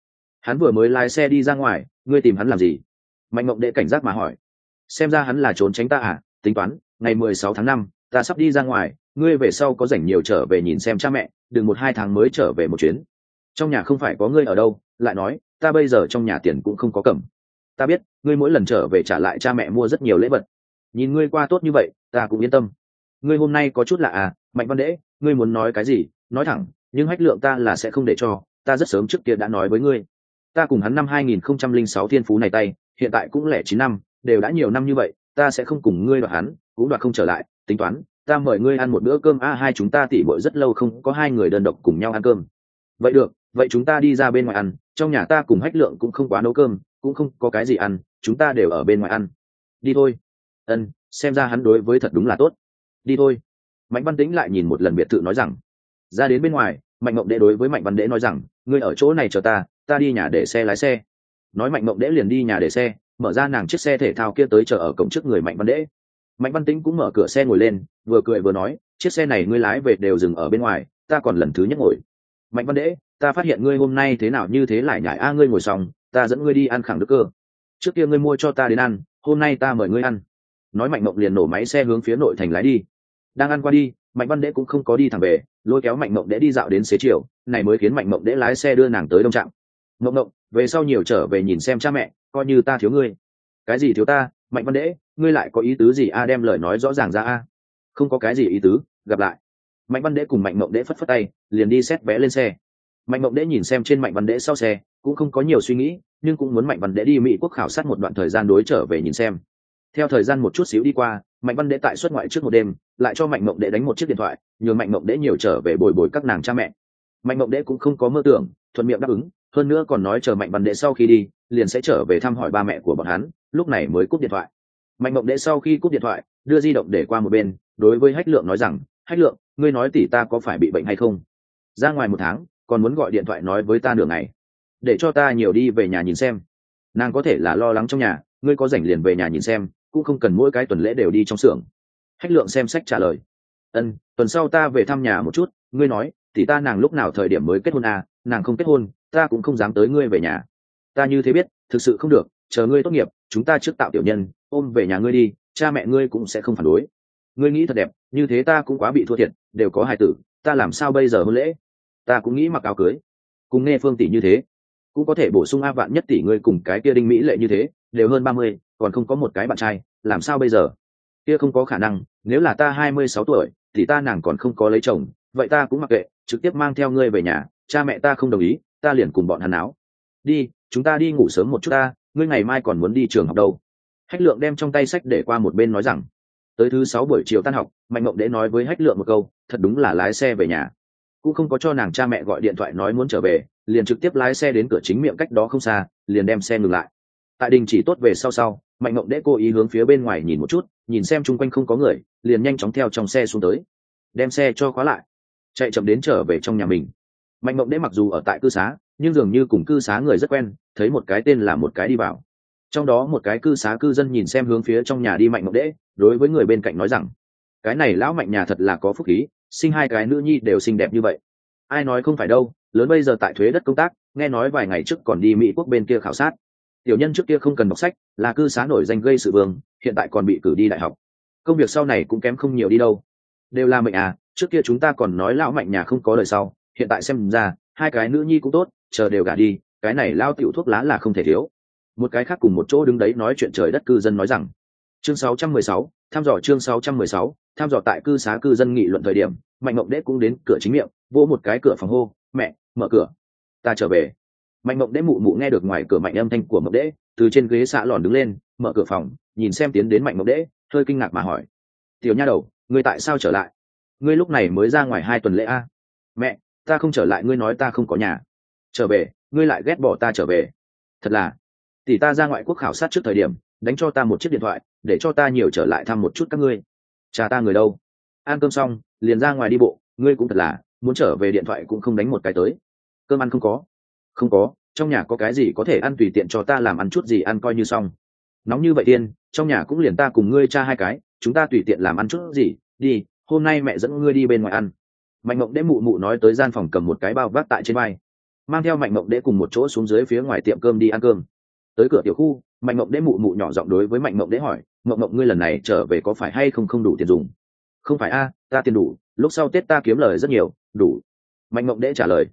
Hắn vừa mới lái xe đi ra ngoài, ngươi tìm hắn làm gì? Mạnh mộng đễ cảnh giác mà hỏi. Xem ra hắn là trốn tránh ta à tính toán, ngày mười sáu tháng năm, ta sắp đi ra ngoài, ngươi về sau có rảnh nhiều trở về nhìn xem cha mẹ đừng một hai tháng mới trở về một chuyến. Trong nhà không phải có ngươi ở đâu, lại nói, ta bây giờ trong nhà tiền cũng không có cầm. Ta biết, ngươi mỗi lần trở về trả lại cha mẹ mua rất nhiều lễ vật. Nhìn ngươi qua tốt như vậy, ta cũng yên tâm. Ngươi hôm nay có chút lạ à mạnh văn đễ, ngươi muốn nói cái gì? Nói thẳng, nhưng hách lượng ta là sẽ không để cho, ta rất sớm trước kia đã nói với ngươi. Ta cùng hắn năm 2006 thiên phú này tay, hiện tại cũng lẻ chín năm, đều đã nhiều năm như vậy, ta sẽ không cùng ngươi đoạt hắn, cũng đoạt không trở lại, tính toán ta mời ngươi ăn một bữa cơm. A, hai chúng ta tỉ bội rất lâu không có hai người đơn độc cùng nhau ăn cơm. Vậy được, vậy chúng ta đi ra bên ngoài ăn. Trong nhà ta cùng hách lượng cũng không quá nấu cơm, cũng không có cái gì ăn. Chúng ta đều ở bên ngoài ăn. Đi thôi. Ân, xem ra hắn đối với thật đúng là tốt. Đi thôi. Mạnh văn tĩnh lại nhìn một lần biệt thự nói rằng, ra đến bên ngoài, mạnh mộng đệ đối với mạnh văn đễ nói rằng, ngươi ở chỗ này chờ ta ta đi nhà để xe lái xe. Nói mạnh mộng đễ liền đi nhà để xe, mở ra nàng chiếc xe thể thao kia tới chờ ở cổng trước người mạnh văn đễ mạnh văn tĩnh cũng mở cửa xe ngồi lên, vừa cười vừa nói, chiếc xe này ngươi lái về đều dừng ở bên ngoài, ta còn lần thứ nhất ngồi. Mạnh văn đễ ta phát hiện ngươi hôm nay thế nào như thế lại nhải a, ngươi ngồi xong, ta dẫn ngươi đi ăn khẳng đức cơ. Trước kia ngươi mua cho ta đến ăn, hôm nay ta mời ngươi ăn. Nói mạnh mộng liền nổ máy xe hướng phía nội thành lái đi. Đang ăn qua đi, mạnh văn đễ cũng không có đi thẳng về, lôi kéo mạnh mộng đễ đi dạo đến xế chiều, này mới khiến mạnh mộng đễ lái xe đưa nàng tới đông trạm. Mộng mộng, về sau nhiều trở về nhìn xem cha mẹ, coi như ta thiếu ngươi. Cái gì thiếu ta? Mạnh văn đễ, ngươi lại có ý tứ gì? A, đem lời nói rõ ràng ra a. Không có cái gì ý tứ, gặp lại. Mạnh văn đễ cùng mạnh mộng đễ phất phất tay, liền đi xét vé lên xe. Mạnh mộng đễ nhìn xem trên mạnh văn đễ sau xe, cũng không có nhiều suy nghĩ, nhưng cũng muốn mạnh văn đễ đi mỹ quốc khảo sát một đoạn thời gian đối trở về nhìn xem. Theo thời gian một chút xíu đi qua, mạnh văn đễ tại xuất ngoại trước một đêm, lại cho mạnh mộng đễ đánh một chiếc điện thoại, nhờ mạnh mộng đễ nhiều trở về bồi bồi các nàng cha mẹ. Mạnh mộng đễ cũng không có mơ tưởng, thuận miệng đáp ứng hơn nữa còn nói chờ mạnh văn đệ sau khi đi, liền sẽ trở về thăm hỏi ba mẹ của bọn hắn, lúc này mới cúp điện thoại. Mạnh mộng đệ sau khi cúp điện thoại, đưa di động để qua một bên, đối với hách lượng nói rằng, hách lượng, ngươi nói tỷ ta có phải bị bệnh hay không? Ra ngoài một tháng, còn muốn gọi điện thoại nói với ta nửa ngày. Để cho ta nhiều đi về nhà nhìn xem. Nàng có thể là lo lắng trong nhà, ngươi có rảnh liền về nhà nhìn xem, cũng không cần mỗi cái tuần lễ đều đi trong xưởng. Hách lượng xem sách trả lời. Ân, tuần sau ta về thăm nhà một chút, ngươi nói thì ta nàng lúc nào thời điểm mới kết hôn à nàng không kết hôn, ta cũng không dám tới ngươi về nhà. Ta như thế biết, thực sự không được, chờ ngươi tốt nghiệp, chúng ta trước tạo tiểu nhân, ôm về nhà ngươi đi, cha mẹ ngươi cũng sẽ không phản đối. Ngươi nghĩ thật đẹp, như thế ta cũng quá bị thua thiệt, đều có hài tử, ta làm sao bây giờ hôn lễ? Ta cũng nghĩ mặc áo cưới. Cùng nghe phương tỷ như thế, cũng có thể bổ sung a vạn nhất tỷ ngươi cùng cái kia đinh mỹ lệ như thế, đều hơn ba mươi, còn không có một cái bạn trai, làm sao bây giờ? Kia không có khả năng, nếu là ta hai mươi sáu tuổi, thì ta nàng còn không có lấy chồng, vậy ta cũng mặc kệ, trực tiếp mang theo ngươi về nhà cha mẹ ta không đồng ý, ta liền cùng bọn hắn áo đi, chúng ta đi ngủ sớm một chút ta, ngươi ngày mai còn muốn đi trường học đâu. Hách lượng đem trong tay sách để qua một bên nói rằng, tới thứ sáu buổi chiều tan học, mạnh mộng đễ nói với hách lượng một câu, thật đúng là lái xe về nhà. Cũng không có cho nàng cha mẹ gọi điện thoại nói muốn trở về, liền trực tiếp lái xe đến cửa chính miệng cách đó không xa, liền đem xe ngừng lại. Tại đình chỉ tốt về sau sau, mạnh mộng đễ cố ý hướng phía bên ngoài nhìn một chút, nhìn xem chung quanh không có người, liền nhanh chóng theo trong xe xuống tới. Đem xe cho khóa lại. Chạy chậm đến trở về trong nhà mình mạnh mộng đế mặc dù ở tại cư xá, nhưng dường như cùng cư xá người rất quen, thấy một cái tên là một cái đi vào. Trong đó một cái cư xá cư dân nhìn xem hướng phía trong nhà đi mạnh mộng đế, đối với người bên cạnh nói rằng, cái này lão mạnh nhà thật là có phúc khí, sinh hai cái nữ nhi đều xinh đẹp như vậy. Ai nói không phải đâu, lớn bây giờ tại thuế đất công tác, nghe nói vài ngày trước còn đi mỹ quốc bên kia khảo sát. Tiểu nhân trước kia không cần đọc sách, là cư xá nổi danh gây sự vương, hiện tại còn bị cử đi đại học. Công việc sau này cũng kém không nhiều đi đâu. Đều là mệnh à trước kia chúng ta còn nói lão mạnh nhà không có lời sau hiện tại xem ra hai cái nữ nhi cũng tốt chờ đều gả đi cái này lao tiểu thuốc lá là không thể thiếu. Một cái khác cùng một chỗ đứng đấy nói chuyện trời đất cư dân nói rằng chương 616, tham dò chương 616, tham dò tại cư xá cư dân nghị luận thời điểm mạnh mộng đế cũng đến cửa chính miệng vỗ một cái cửa phòng hô mẹ mở cửa. Ta trở về. Mạnh mộng đế mụ mụ nghe được ngoài cửa mạnh âm thanh của mộng đế từ trên ghế xạ lòn đứng lên mở cửa phòng nhìn xem tiến đến mạnh mộng đế hơi kinh ngạc mà hỏi tiểu nha đầu ngươi tại sao trở lại? Ngươi lúc này mới ra ngoài hai tuần lễ a? Mẹ ta không trở lại, ngươi nói ta không có nhà. Trở về, ngươi lại ghét bỏ ta trở về. Thật là, tỷ ta ra ngoại quốc khảo sát trước thời điểm, đánh cho ta một chiếc điện thoại, để cho ta nhiều trở lại thăm một chút các ngươi. Cha ta người đâu? Ăn cơm xong, liền ra ngoài đi bộ, ngươi cũng thật là, muốn trở về điện thoại cũng không đánh một cái tới. Cơm ăn không có? Không có, trong nhà có cái gì có thể ăn tùy tiện cho ta làm ăn chút gì ăn coi như xong. Nóng như vậy tiên, trong nhà cũng liền ta cùng ngươi cha hai cái, chúng ta tùy tiện làm ăn chút gì, đi, hôm nay mẹ dẫn ngươi đi bên ngoài ăn mạnh mộng Đế mụ mụ nói tới gian phòng cầm một cái bao vác tại trên vai. Mang theo mạnh mộng Đế cùng một chỗ xuống dưới phía ngoài tiệm cơm đi ăn cơm. Tới cửa tiểu khu, mạnh mộng Đế mụ mụ nhỏ giọng đối với mạnh mộng Đế hỏi, mộng mộng, ngươi lần này trở về có phải hay không không đủ tiền dùng? Không phải a, ta tiền đủ, lúc sau tết ta kiếm lời rất nhiều, đủ. Mạnh mộng Đế trả lời.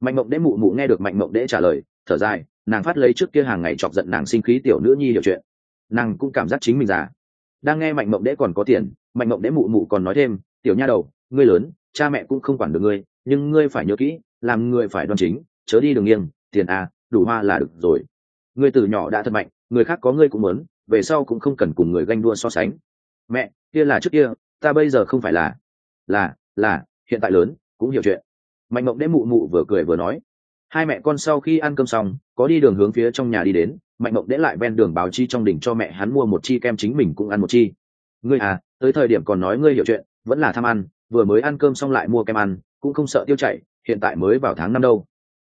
Mạnh mộng Đế mụ mụ nghe được mạnh mộng Đế trả lời, thở dài, nàng phát lấy trước kia hàng ngày chọc giận nàng sinh khí tiểu nữ nhi hiểu chuyện. Nàng cũng cảm giác chính mình già. Đang nghe mạnh mộng Đế còn có tiền, mạnh mộng Đế mụ mụ còn nói thêm, tiểu nha đầu, ngươi lớn cha mẹ cũng không quản được ngươi, nhưng ngươi phải nhớ kỹ, làm người phải đoan chính, chớ đi đường nghiêng, tiền à đủ hoa là được rồi. Ngươi từ nhỏ đã thật mạnh, người khác có ngươi cũng muốn, về sau cũng không cần cùng người ganh đua so sánh. Mẹ, kia là trước kia, ta bây giờ không phải là. Là là, hiện tại lớn, cũng hiểu chuyện. Mạnh mộng đễ mụ mụ vừa cười vừa nói. Hai mẹ con sau khi ăn cơm xong, có đi đường hướng phía trong nhà đi đến, mạnh mộng đễ lại ven đường báo chi trong đỉnh cho mẹ hắn mua một chi kem chính mình cũng ăn một chi. Ngươi à tới thời điểm còn nói ngươi hiểu chuyện, vẫn là tham ăn vừa mới ăn cơm xong lại mua kem ăn cũng không sợ tiêu chảy hiện tại mới vào tháng năm đâu.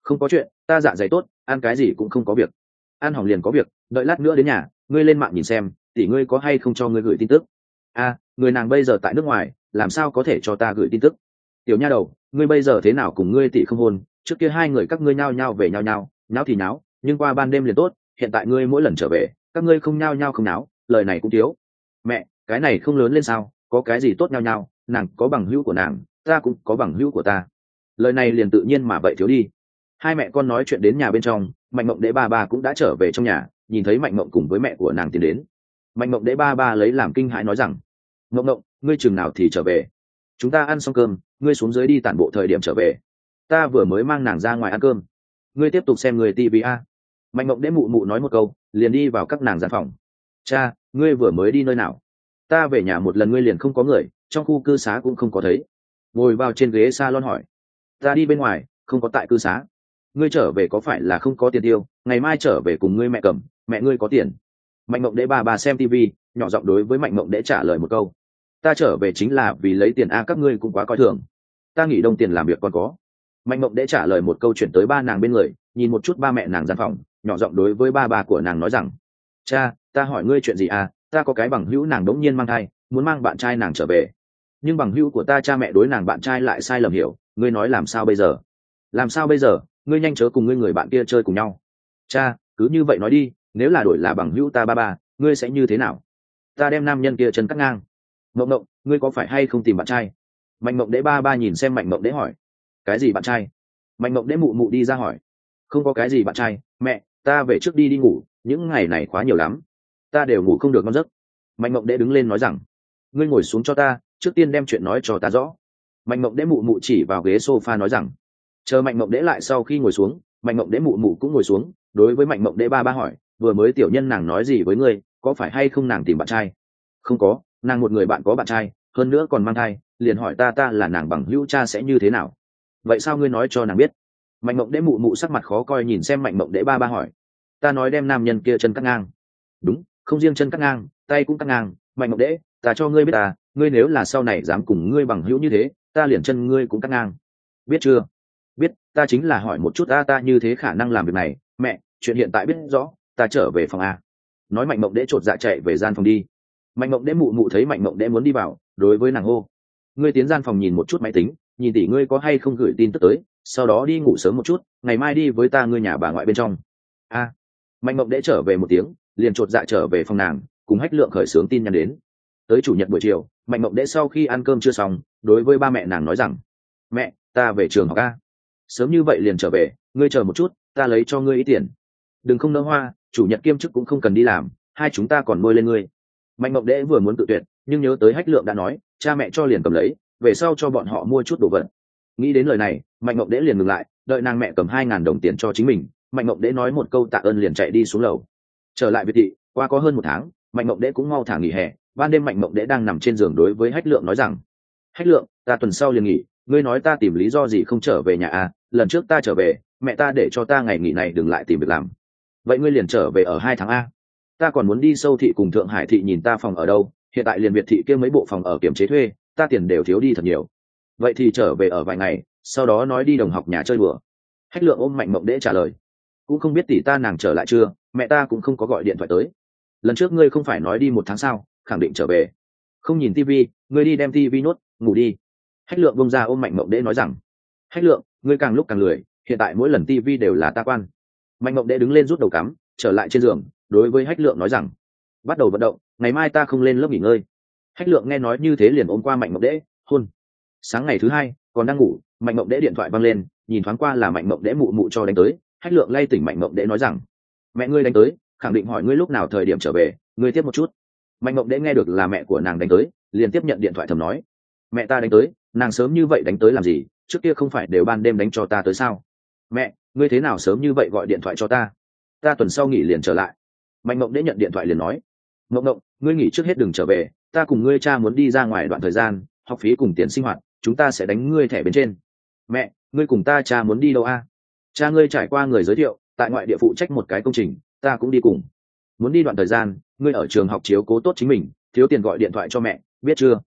Không có chuyện ta dạ dày tốt ăn cái gì cũng không có việc. Ăn hỏng liền có việc đợi lát nữa đến nhà ngươi lên mạng nhìn xem tỷ ngươi có hay không cho ngươi gửi tin tức. A à, người nàng bây giờ tại nước ngoài làm sao có thể cho ta gửi tin tức? Tiểu nha đầu ngươi bây giờ thế nào cùng ngươi tỷ không hôn? Trước kia hai người các ngươi nhao nhao về nhao nhao nháo thì nháo nhưng qua ban đêm liền tốt hiện tại ngươi mỗi lần trở về các ngươi không nhao nhao không náo lời này cũng thiếu. Mẹ cái này không lớn lên sao có cái gì tốt nhao nhao? Nàng có bằng hữu của nàng, ta cũng có bằng hữu của ta. Lời này liền tự nhiên mà vậy thiếu đi. Hai mẹ con nói chuyện đến nhà bên trong, mạnh mộng đế ba ba cũng đã trở về trong nhà, nhìn thấy mạnh mộng cùng với mẹ của nàng tiến đến. Mạnh mộng đế ba ba lấy làm kinh hãi nói rằng, mộng mộng, ngươi chừng nào thì trở về? Chúng ta ăn xong cơm, ngươi xuống dưới đi tản bộ thời điểm trở về. Ta vừa mới mang nàng ra ngoài ăn cơm. Ngươi tiếp tục xem người tv a. Mạnh mộng đế mụ mụ nói một câu, liền đi vào các nàng gian phòng. Cha, ngươi vừa mới đi nơi nào? Ta về nhà một lần ngươi liền không có người trong khu cư xá cũng không có thấy. Ngồi vào trên ghế s a lon hỏi. Ta đi bên ngoài, không có tại cư xá. Ngươi trở về có phải là không có tiền tiêu? Ngày mai trở về cùng ngươi mẹ cầm, mẹ ngươi có tiền. Mạnh mộng đễ bà bà xem tv nhỏ giọng đối với mạnh mộng đễ trả lời một câu. Ta trở về chính là vì lấy tiền a, các ngươi cũng quá coi thường. Ta nghỉ đông tiền làm việc còn có. Mạnh mộng đễ trả lời một câu chuyển tới ba nàng bên người, nhìn một chút ba mẹ nàng gian phòng, nhỏ giọng đối với ba bà của nàng nói rằng, cha, ta hỏi ngươi chuyện gì à ta có cái bằng hữu nàng đống nhiên mang thai, muốn mang bạn trai nàng trở về nhưng bằng hữu của ta cha mẹ đối nàng bạn trai lại sai lầm hiểu, ngươi nói làm sao bây giờ? Làm sao bây giờ? Ngươi nhanh chớ cùng ngươi người bạn kia chơi cùng nhau. Cha, cứ như vậy nói đi, nếu là đổi là bằng hữu ta ba ba, ngươi sẽ như thế nào? Ta đem nam nhân kia chân cắt ngang. Mộng mộng, ngươi có phải hay không tìm bạn trai? Mạnh mộng đế ba ba nhìn xem mạnh mộng đế hỏi. Cái gì bạn trai? Mạnh mộng đế mụ mụ đi ra hỏi. Không có cái gì bạn trai, mẹ, ta về trước đi đi ngủ, những ngày này quá nhiều lắm. Ta đều ngủ không được ngon giấc. Mạnh mộng đế đứng lên nói rằng, ngươi ngồi xuống cho ta trước tiên đem chuyện nói cho ta rõ. Mạnh mộng đễ mụ mụ chỉ vào ghế s o f a nói rằng, chờ mạnh mộng đễ lại sau khi ngồi xuống, mạnh mộng đễ mụ mụ cũng ngồi xuống, đối với mạnh mộng đễ ba ba hỏi, vừa mới tiểu nhân nàng nói gì với ngươi, có phải hay không nàng tìm bạn trai? Không có, nàng một người bạn có bạn trai, hơn nữa còn mang thai, liền hỏi ta ta là nàng bằng hữu cha sẽ như thế nào. Vậy sao ngươi nói cho nàng biết? Mạnh mộng đễ mụ mụ sắc mặt khó coi nhìn xem mạnh mộng đễ ba ba hỏi, ta nói đem nam nhân kia chân cắt ngang. Đúng, không riêng chân cắt ngang, tay cũng cắt ngang. Mạnh mộng đễ ta cho ngươi biết ta ngươi nếu là sau này dám cùng ngươi bằng hữu như thế, ta liền chân ngươi cũng cắt ngang. Biết chưa? Biết, ta chính là hỏi một chút ta ta như thế khả năng làm việc này. Mẹ, chuyện hiện tại biết rõ, ta trở về phòng a. Nói mạnh mộng đễ chột dạ chạy về gian phòng đi. Mạnh mộng đễ mụ mụ thấy mạnh mộng đễ muốn đi vào, đối với nàng hô. Ngươi tiến gian phòng nhìn một chút máy tính, nhìn tỷ ngươi có hay không gửi tin tức tới, sau đó đi ngủ sớm một chút, ngày mai đi với ta ngươi nhà bà ngoại bên trong. A. Mạnh mộng đễ trở về một tiếng, liền chột dạ trở về phòng nàng, cùng hách lượng khởi xướng tin nhắn đến. Tới chủ nhật buổi chiều mạnh mộng đễ sau khi ăn cơm chưa xong, đối với ba mẹ nàng nói rằng, mẹ, ta về trường học a. Sớm như vậy liền trở về, ngươi chờ một chút, ta lấy cho ngươi ít tiền. Đừng không nỡ hoa, chủ nhật kiêm chức cũng không cần đi làm, hai chúng ta còn môi lên ngươi. Mạnh mộng đễ vừa muốn tự tuyệt, nhưng nhớ tới hách lượng đã nói, cha mẹ cho liền cầm lấy, về sau cho bọn họ mua chút đồ vật. Nghĩ đến lời này, mạnh mộng đễ liền ngừng lại, đợi nàng mẹ cầm hai ngàn đồng tiền cho chính mình, mạnh mộng đễ nói một câu tạ ơn liền chạy đi xuống lầu. Trở lại biệt thị, qua có hơn một tháng, mạnh mộng đễ cũng mau thả nghỉ hè ban đêm mạnh mộng đễ đang nằm trên giường đối với hách lượng nói rằng, hách lượng, ta tuần sau liền nghỉ, ngươi nói ta tìm lý do gì không trở về nhà à? Lần trước ta trở về, mẹ ta để cho ta ngày nghỉ này đừng lại tìm việc làm. Vậy ngươi liền trở về ở hai tháng a. Ta còn muốn đi sâu thị cùng thượng hải thị nhìn ta phòng ở đâu, hiện tại liền việt thị kia mấy bộ phòng ở kiểm chế thuê, ta tiền đều thiếu đi thật nhiều. Vậy thì trở về ở vài ngày, sau đó nói đi đồng học nhà chơi bừa hách lượng ôm mạnh mộng đễ trả lời, cũng không biết tỷ ta nàng trở lại chưa, mẹ ta cũng không có gọi điện thoại tới. Lần trước ngươi không phải nói đi một tháng sau khẳng định trở về. Không nhìn tivi ngươi đi đem tivi nốt ngủ đi. Hách lượng bông ra ôm mạnh mộng đễ nói rằng, hách lượng, ngươi càng lúc càng lười, hiện tại mỗi lần tivi đều là ta quan. Mạnh mộng đễ đứng lên rút đầu cắm, trở lại trên giường, đối với hách lượng nói rằng, bắt đầu vận động, ngày mai ta không lên lớp nghỉ ngơi. Hách lượng nghe nói như thế liền ôm qua mạnh mộng đễ, hôn. Sáng ngày thứ hai, còn đang ngủ, mạnh mộng đễ điện thoại văng lên, nhìn thoáng qua là mạnh mộng đễ mụ mụ cho đánh tới. Hách lượng lay tỉnh mạnh mộng đễ nói rằng, mẹ ngươi đánh tới, khẳng định hỏi ngươi lúc nào thời điểm trở về, ngươi tiếp một chút mạnh mộng đễ nghe được là mẹ của nàng đánh tới, liền tiếp nhận điện thoại thầm nói. Mẹ ta đánh tới, nàng sớm như vậy đánh tới làm gì? Trước kia không phải đều ban đêm đánh cho ta tới sao? Mẹ, ngươi thế nào sớm như vậy gọi điện thoại cho ta? Ta tuần sau nghỉ liền trở lại. Mạnh mộng đễ nhận điện thoại liền nói. Mộng mộng, ngươi nghỉ trước hết đừng trở về, ta cùng ngươi cha muốn đi ra ngoài đoạn thời gian, học phí cùng tiền sinh hoạt, chúng ta sẽ đánh ngươi thẻ bên trên. Mẹ, ngươi cùng ta cha muốn đi đâu a? Cha ngươi trải qua người giới thiệu, tại ngoại địa phụ trách một cái công trình, ta cũng đi cùng muốn đi đoạn thời gian ngươi ở trường học chiếu cố tốt chính mình thiếu tiền gọi điện thoại cho mẹ biết chưa?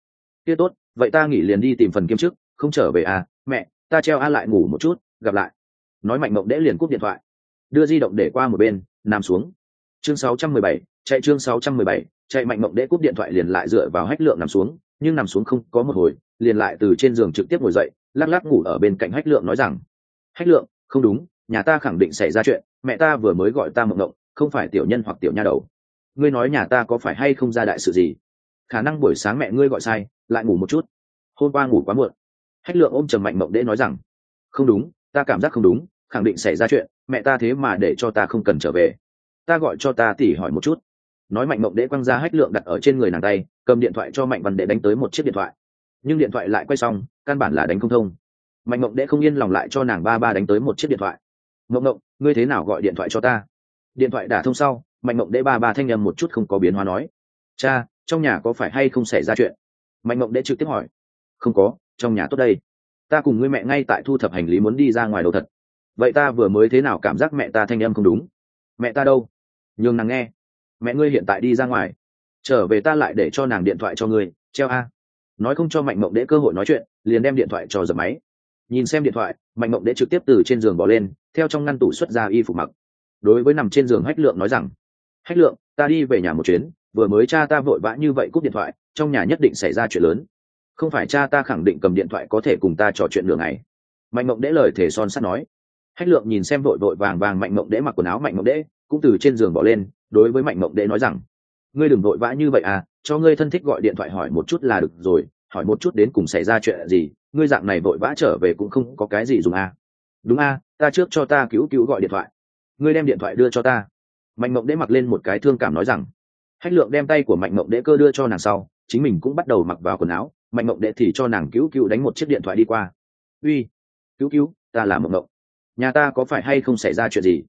Kia tốt vậy ta nghỉ liền đi tìm phần kiêm chức không trở về à? Mẹ ta treo a lại ngủ một chút gặp lại. Nói mạnh mộng đễ liền cúp điện thoại. Đưa di động để qua một bên nằm xuống. Chương 617, chạy chương 617, chạy mạnh mộng đễ cúp điện thoại liền lại dựa vào hách lượng nằm xuống nhưng nằm xuống không có một hồi liền lại từ trên giường trực tiếp ngồi dậy lắc lắc ngủ ở bên cạnh hách lượng nói rằng hách lượng không đúng nhà ta khẳng định xảy ra chuyện mẹ ta vừa mới gọi ta mộng mộng không phải tiểu nhân hoặc tiểu nha đầu. Ngươi nói nhà ta có phải hay không ra đại sự gì? Khả năng buổi sáng mẹ ngươi gọi sai, lại ngủ một chút. Hôm qua ngủ quá muộn. Hách lượng ôm trầm mạnh mộng đễ nói rằng, không đúng, ta cảm giác không đúng, khẳng định xảy ra chuyện, mẹ ta thế mà để cho ta không cần trở về. Ta gọi cho ta tỉ hỏi một chút. Nói mạnh mộng đễ quăng ra hách lượng đặt ở trên người nàng tay, cầm điện thoại cho mạnh văn đệ đánh tới một chiếc điện thoại. Nhưng điện thoại lại quay xong, căn bản là đánh không thông. Mạnh mộng đễ không yên lòng lại cho nàng ba ba đánh tới một chiếc điện thoại. Mộng mộng, ngươi thế nào gọi điện thoại cho ta? Điện thoại đả thông sau, mạnh mộng đệ ba ba thanh â m một chút không có biến hóa nói, cha, trong nhà có phải hay không xảy ra chuyện? Mạnh mộng đệ trực tiếp hỏi, không có, trong nhà tốt đây. Ta cùng người mẹ ngay tại thu thập hành lý muốn đi ra ngoài đồ thật. Vậy ta vừa mới thế nào cảm giác mẹ ta thanh âm không đúng? Mẹ ta đâu? Nhường nàng nghe, mẹ ngươi hiện tại đi ra ngoài. Trở về ta lại để cho nàng điện thoại cho ngươi, treo a. Nói không cho mạnh mộng đệ cơ hội nói chuyện, liền đem điện thoại cho dập máy. Nhìn xem điện thoại, mạnh mộng đệ trực tiếp từ trên giường bỏ lên, theo trong ngăn tủ xuất ra y phục mặc đối với nằm trên giường hách lượng nói rằng, hách lượng, ta đi về nhà một chuyến, vừa mới cha ta vội vã như vậy cúp điện thoại, trong nhà nhất định xảy ra chuyện lớn. Không phải cha ta khẳng định cầm điện thoại có thể cùng ta trò chuyện đường này mạnh mộng đễ lời thể son sắt nói. Hách lượng nhìn xem vội vội vàng vàng mạnh mộng đễ mặc quần áo mạnh mộng đễ cũng từ trên giường bỏ lên, đối với mạnh mộng đễ nói rằng, ngươi đừng vội vã như vậy à cho ngươi thân thích gọi điện thoại hỏi một chút là được rồi, hỏi một chút đến cùng xảy ra chuyện gì, ngươi dạng này vội vã trở về cũng không có cái gì dùng à. đúng à ta trước cho ta cứu cứu gọi điện thoại ngươi đem điện thoại đưa cho ta. Mạnh mộng đễ mặc lên một cái thương cảm nói rằng, hách lượng đem tay của mạnh mộng đễ cơ đưa cho nàng sau, chính mình cũng bắt đầu mặc vào quần áo. Mạnh mộng Đệ thì cho nàng cứu cứu đánh một chiếc điện thoại đi qua. Uy, cứu cứu, ta là mộng mộng. Nhà ta có phải hay không xảy ra chuyện gì?